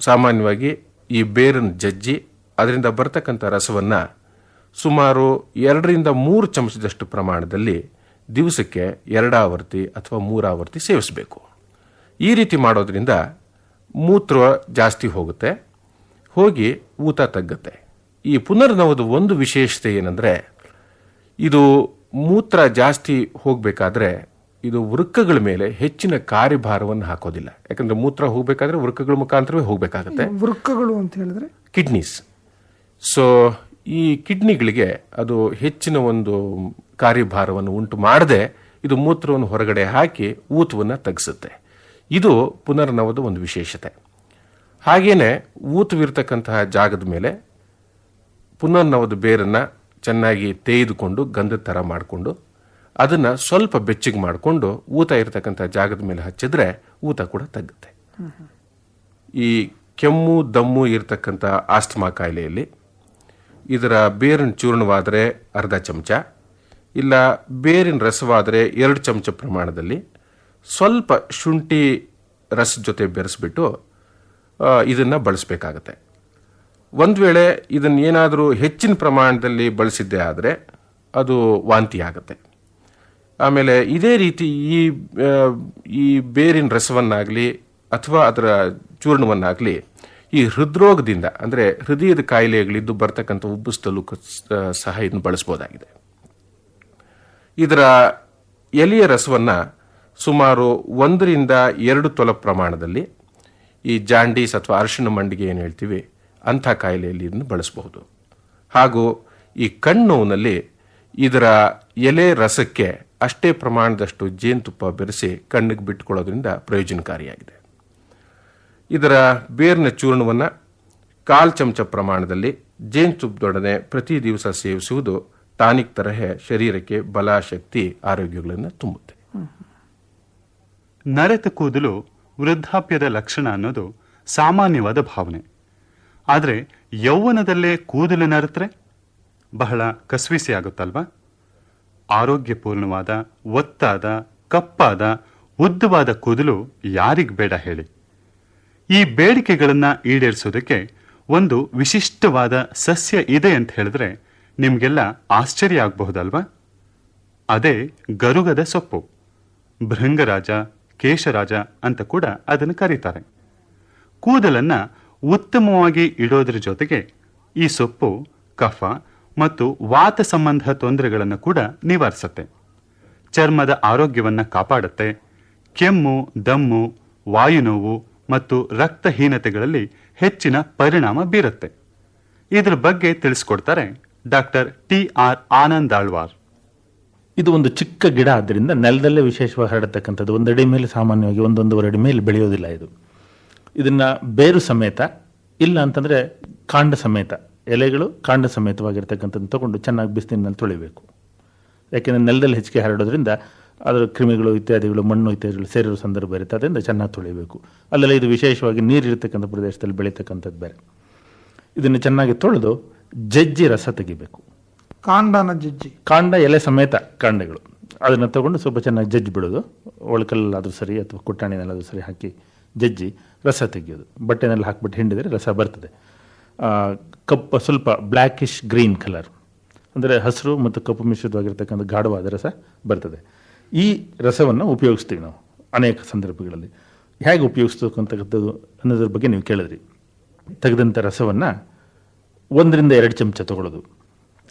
ಸಾಮಾನ್ಯವಾಗಿ ಈ ಬೇರನ್ನು ಜಜ್ಜಿ ಅದರಿಂದ ಬರ್ತಕ್ಕಂಥ ರಸವನ್ನ ಸುಮಾರು ಎರಡರಿಂದ ಮೂರು ಚಮಚದಷ್ಟು ಪ್ರಮಾಣದಲ್ಲಿ ದಿವಸಕ್ಕೆ ಎರಡಾವರ್ತಿ ಅಥವಾ ಮೂರಾವರ್ತಿ ಸೇವಿಸಬೇಕು. ಈ ರೀತಿ ಮಾಡೋದ್ರಿಂದ ಮೂತ್ರ ಜಾಸ್ತಿ ಹೋಗುತ್ತೆ, ಹೋಗಿ ಊತ ತಗ್ಗುತ್ತೆ. ಈ ಪುನರ್ನವದ ಒಂದು ವಿಶೇಷತೆ ಏನಂದರೆ, ಇದು ಮೂತ್ರ ಜಾಸ್ತಿ ಹೋಗಬೇಕಾದ್ರೆ ಇದು ವೃಕ್ಕಗಳ ಮೇಲೆ ಹೆಚ್ಚಿನ ಕಾರ್ಯಭಾರವನ್ನು ಹಾಕೋದಿಲ್ಲ. ಯಾಕಂದ್ರೆ ಮೂತ್ರ ಹೋಗಬೇಕಾದ್ರೆ ವೃಕ್ಕಗಳ ಮುಖಾಂತರವೇ ಹೋಗಬೇಕಾಗುತ್ತೆ. ವೃಕ್ಕಗಳು ಅಂತ ಹೇಳಿದ್ರೆ? ಕಿಡ್ನೀಸ್. ಸೊ ಈ ಕಿಡ್ನಿಗಳಿಗೆ ಅದು ಹೆಚ್ಚಿನ ಒಂದು ಕಾರ್ಯಭಾರವನ್ನು ಉಂಟು ಮಾಡದೆ ಇದು ಮೂತ್ರವನ್ನು ಹೊರಗಡೆ ಹಾಕಿ ಊತವನ್ನು ತಗ್ಸುತ್ತೆ. ಇದು ಪುನರ್ನವದ ಒಂದು ವಿಶೇಷತೆ. ಹಾಗೇನೆ ಊತವಿರ್ತಕ್ಕಂತಹ ಜಾಗದ ಮೇಲೆ ಪುನರ್ನವದ ಬೇರನ್ನು ಚೆನ್ನಾಗಿ ತೇಯ್ದುಕೊಂಡು ಗಂಧದ ಥರ ಮಾಡಿಕೊಂಡು ಅದನ್ನ ಸ್ವಲ್ಪ ಬೆಚ್ಚಿಗೆ ಮಾಡಿಕೊಂಡು ಊತ ಇರತಕ್ಕಂಥ ಜಾಗದ ಮೇಲೆ ಹಚ್ಚಿದ್ರೆ ಊತ ಕೂಡ ತಗ್ಗುತ್ತೆ. ಈ ಕೆಮ್ಮು, ದಮ್ಮು ಇರತಕ್ಕಂಥ ಆಸ್ತಮಾ ಕಾಯಿಲೆಯಲ್ಲಿ ಇದರ ಬೇರಿನ ಚೂರ್ಣವಾದರೆ ಅರ್ಧ ಚಮಚ, ಇಲ್ಲ ಬೇರಿನ ರಸವಾದರೆ ಎರಡು ಚಮಚ ಪ್ರಮಾಣದಲ್ಲಿ ಸ್ವಲ್ಪ ಶುಂಠಿ ರಸ ಜೊತೆ ಬೆರೆಸ್ಬಿಟ್ಟು ಇದನ್ನು ಬಳಸಬೇಕಾಗತ್ತೆ. ಒಂದು ವೇಳೆ ಇದನ್ನು ಏನಾದರೂ ಹೆಚ್ಚಿನ ಪ್ರಮಾಣದಲ್ಲಿ ಬಳಸಿದ್ದೇ ಆದರೆ ಅದು ವಾಂತಿ ಆಗುತ್ತೆ. ಆಮೇಲೆ ಇದೇ ರೀತಿ ಈ ಈ ಬೇರಿನ ರಸವನ್ನಾಗಲಿ ಅಥವಾ ಅದರ ಚೂರ್ಣವನ್ನಾಗಲಿ ಈ ಹೃದ್ರೋಗದಿಂದ, ಅಂದರೆ ಹೃದಯದ ಕಾಯಿಲೆಗಳಿದ್ದು ಬರ್ತಕ್ಕಂಥ ಉಬ್ಬಿಸ್ತಲು ಸಹ ಇದನ್ನು ಬಳಸ್ಬೋದಾಗಿದೆ. ಇದರ ಎಲೆಯ ರಸವನ್ನು ಸುಮಾರು ಒಂದರಿಂದ ಎರಡು ತೊಲ ಪ್ರಮಾಣದಲ್ಲಿ ಈ ಜಾಂಡೀಸ್ ಅಥವಾ ಅರಿಶಿಣ ಮಂಡಿಗೆ ಏನು ಹೇಳ್ತೀವಿ, ಅಂಥ ಕಾಯಿಲೆಯಲ್ಲಿ ಇದನ್ನು ಬಳಸಬಹುದು. ಹಾಗೂ ಈ ಕಣ್ಣೋವಿನಲ್ಲಿ ಇದರ ಎಲೆ ರಸಕ್ಕೆ ಅಷ್ಟೇ ಪ್ರಮಾಣದಷ್ಟು ಜೇನುತುಪ್ಪ ಬೆರೆಸಿ ಕಣ್ಣಿಗೆ ಬಿಟ್ಟುಕೊಳ್ಳೋದ್ರಿಂದ ಪ್ರಯೋಜನಕಾರಿಯಾಗಿದೆ. ಇದರ ಬೇರಿನ ಚೂರ್ಣವನ್ನು ಕಾಲು ಚಮಚ ಪ್ರಮಾಣದಲ್ಲಿ ಜೇನುತುಪ್ಪದೊಡನೆ ಪ್ರತಿ ದಿವಸ ಸೇವಿಸುವುದು ಟಾನಿಕ್ ತರಹ ಶರೀರಕ್ಕೆ ಬಲ ಶಕ್ತಿ ಆರೋಗ್ಯಗಳನ್ನು ತುಂಬುತ್ತೆ. ನರೆತ ಕೂದಲು ವೃದ್ಧಾಪ್ಯದ ಲಕ್ಷಣ ಅನ್ನೋದು ಸಾಮಾನ್ಯವಾದ ಭಾವನೆ. ಆದರೆ ಯೌವನದಲ್ಲೇ ಕೂದಲು ನರೆತ್ರೆ? ಬಹಳ ಕಸ್ವಿಸಿ ಆಗುತ್ತಲ್ವಾ ಆರೋಗ್ಯಪೂರ್ಣವಾದ, ಒತ್ತಾದ, ಕಪ್ಪಾದ, ಉದ್ದವಾದ ಕೂದಲು ಯಾರಿಗೆ ಬೇಡ ಹೇಳಿ. ಈ ಬೇಡಿಕೆಗಳನ್ನು ಈಡೇರಿಸೋದಕ್ಕೆ ಒಂದು ವಿಶಿಷ್ಟವಾದ ಸಸ್ಯ ಇದೆ ಅಂತ ಹೇಳಿದ್ರೆ ನಿಮಗೆಲ್ಲ ಆಶ್ಚರ್ಯ ಆಗಬಹುದಲ್ವಾ? ಅದೇ ಗರುಗದ ಸೊಪ್ಪು. ಭೃಂಗರಾಜ, ಕೇಶರಾಜ ಅಂತ ಕೂಡ ಅದನ್ನು ಕರೀತಾರೆ. ಕೂದಲನ್ನ ಉತ್ತಮವಾಗಿ ಇಡೋದ್ರ ಜೊತೆಗೆ ಈ ಸೊಪ್ಪು, ಕಫ ಮತ್ತು ವಾತ ಸಂಬಂಧ ತೊಂದರೆಗಳನ್ನು ಕೂಡ ನಿವಾರಿಸುತ್ತೆ. ಚರ್ಮದ ಆರೋಗ್ಯವನ್ನು ಕಾಪಾಡುತ್ತೆ. ಕೆಮ್ಮು, ದಮ್ಮು, ವಾಯುನೋವು ಮತ್ತು ರಕ್ತಹೀನತೆಗಳಲ್ಲಿ ಹೆಚ್ಚಿನ ಪರಿಣಾಮ ಬೀರುತ್ತೆ. ಇದರ ಬಗ್ಗೆ ತಿಳಿಸ್ಕೊಡ್ತಾರೆ doctor T R Anand Alvar. ಇದು ಒಂದು ಚಿಕ್ಕ ಗಿಡ ಆದ್ದರಿಂದ ನೆಲದಲ್ಲೇ ವಿಶೇಷವಾಗಿ ಹರಡತಕ್ಕಂಥದ್ದು. ಒಂದಡಿ ಮೇಲೆ ಸಾಮಾನ್ಯವಾಗಿ ಒಂದೊಂದೂವರೆ ಅಡಿ ಮೇಲೆ ಬೆಳೆಯೋದಿಲ್ಲ ಇದು. ಇದನ್ನು ಬೇರು ಸಮೇತ, ಇಲ್ಲ ಅಂತಂದರೆ ಕಾಂಡ ಸಮೇತ ಎಲೆಗಳು ಕಾಂಡ ಸಮೇತವಾಗಿರ್ತಕ್ಕಂಥದ್ದು ತೊಗೊಂಡು ಚೆನ್ನಾಗಿ ಬಿಸಿನಲ್ಲಿ ತೊಳಿಬೇಕು. ಯಾಕೆಂದರೆ ನೆಲದಲ್ಲಿ ಹೆಚ್ಚಿಗೆ ಹರಡೋದ್ರಿಂದ ಅದರ ಕ್ರಿಮಿಗಳು ಇತ್ಯಾದಿಗಳು ಮಣ್ಣು ಇತ್ಯಾದಿಗಳು ಸೇರಿರೋ ಸಂದರ್ಭ ಇರುತ್ತೆ. ಅದರಿಂದ ಚೆನ್ನಾಗಿ ತೊಳಿಬೇಕು. ಅಲ್ಲೆಲ್ಲ ಇದು ವಿಶೇಷವಾಗಿ ನೀರಿರ್ತಕ್ಕಂಥ ಪ್ರದೇಶದಲ್ಲಿ ಬೆಳೀತಕ್ಕಂಥದ್ದು ಬೇರೆ. ಇದನ್ನು ಚೆನ್ನಾಗಿ ತೊಳೆದು ಜಜ್ಜಿ ರಸ ತೆಗಿಬೇಕು. ಕಾಂಡನ ಜಜ್ಜಿ. ಕಾಂಡ ಎಲೆ ಸಮೇತ ಕಾಂಡಗಳು. ಅದನ್ನು ತಗೊಂಡು ಸ್ವಲ್ಪ ಚೆನ್ನಾಗಿ ಜಜ್ಜಿ ಬಿಡೋದು. ಒಳಕಲ್ಲಾದರೂ ಸರಿ ಅಥವಾ ಕುಟ್ಟಾಣಿನಲ್ಲಾದರೂ ಸರಿ ಹಾಕಿ ಜಜ್ಜಿ ರಸ ತೆಗೆಯೋದು. ಬಟ್ಟೆನಲ್ಲಿ ಹಾಕ್ಬಿಟ್ಟು ಹಿಂಡಿದರೆ ರಸ ಬರ್ತದೆ. ಕಪ್ಪು, ಸ್ವಲ್ಪ ಬ್ಲ್ಯಾಕಿಶ್ ಗ್ರೀನ್ ಕಲರ್ ಅಂದರೆ ಹಸಿರು ಮತ್ತು ಕಪ್ಪು ಮಿಶ್ರಿತವಾಗಿರ್ತಕ್ಕಂಥ ಗಾಢವಾದ ರಸ ಬರ್ತದೆ. ಈ ರಸವನ್ನು ಉಪಯೋಗಿಸ್ತೀವಿ ನಾವು ಅನೇಕ ಸಂದರ್ಭಗಳಲ್ಲಿ. ಹೇಗೆ ಉಪಯೋಗಿಸ್ತಕ್ಕಂಥದ್ದು ಅನ್ನೋದ್ರ ಬಗ್ಗೆ ನೀವು ಕೇಳಿದ್ರಿ. ತೆಗೆದಂಥ ರಸವನ್ನು ಒಂದರಿಂದ ಎರಡು ಚಮಚ ತಗೊಳ್ಳೋದು.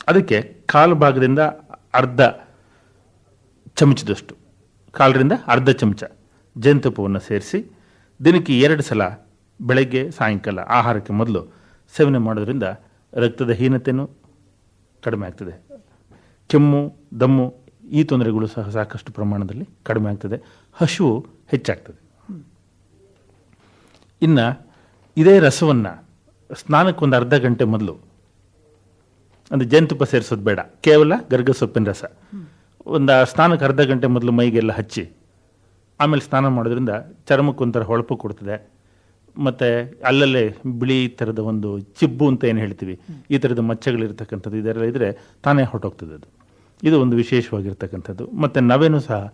ಅದಕ್ಕೆ ಕಾಲು ಭಾಗದಿಂದ ಅರ್ಧ ಚಮಚದಷ್ಟು, ಕಾಲರಿಂದ ಅರ್ಧ ಚಮಚ ಜೇನುತುಪ್ಪವನ್ನು ಸೇರಿಸಿ ದಿನಕ್ಕೆ ಎರಡು ಸಲ ಬೆಳಗ್ಗೆ, ಸಾಯಂಕಾಲ ಆಹಾರಕ್ಕೆ ಮೊದಲು ಸೇವನೆ ಮಾಡೋದ್ರಿಂದ ರಕ್ತದ ಹೀನತೆಯೂ ಕಡಿಮೆ ಆಗ್ತದೆ. ಕೆಮ್ಮು, ದಮ್ಮು ಈ ತೊಂದರೆಗಳು ಸಹ ಸಾಕಷ್ಟು ಪ್ರಮಾಣದಲ್ಲಿ ಕಡಿಮೆ ಆಗ್ತದೆ. ಹಸುವು ಹೆಚ್ಚಾಗ್ತದೆ. ಇನ್ನು ಇದೇ ರಸವನ್ನು ಸ್ನಾನಕ್ಕೊಂದು ಅರ್ಧ ಗಂಟೆ ಮೊದಲು ಅಂದರೆ ಜೇನುತುಪ್ಪ ಸೇರಿಸೋದು ಬೇಡ. ಕೇವಲ ಗರ್ಗ ಸೊಪ್ಪಿನ ರಸ. ಒಂದು ಸ್ನಾನಕ್ಕೆ ಅರ್ಧ ಗಂಟೆ ಮೊದಲು ಮೈಗೆಲ್ಲ ಹಚ್ಚಿ ಆಮೇಲೆ ಸ್ನಾನ ಮಾಡೋದ್ರಿಂದ ಚರ್ಮಕ್ಕೊಂಥರ ಹೊಳಪು ಕೊಡ್ತದೆ. ಮತ್ತು ಅಲ್ಲಲ್ಲೇ ಬಿಳಿ ಥರದ ಒಂದು ಚಿಬ್ಬು ಅಂತ ಏನು ಹೇಳ್ತೀವಿ? ಈ ಥರದ ಮಚ್ಚಗಳಿರ್ತಕ್ಕಂಥದ್ದು ಇದೆಲ್ಲ ಇದ್ದರೆ ತಾನೇ ಹೊರಟೋಗ್ತದೆ ಅದು. ಇದು ಒಂದು ವಿಶೇಷವಾಗಿರ್ತಕ್ಕಂಥದ್ದು. ಮತ್ತು ನವೆನೂ ಸಹ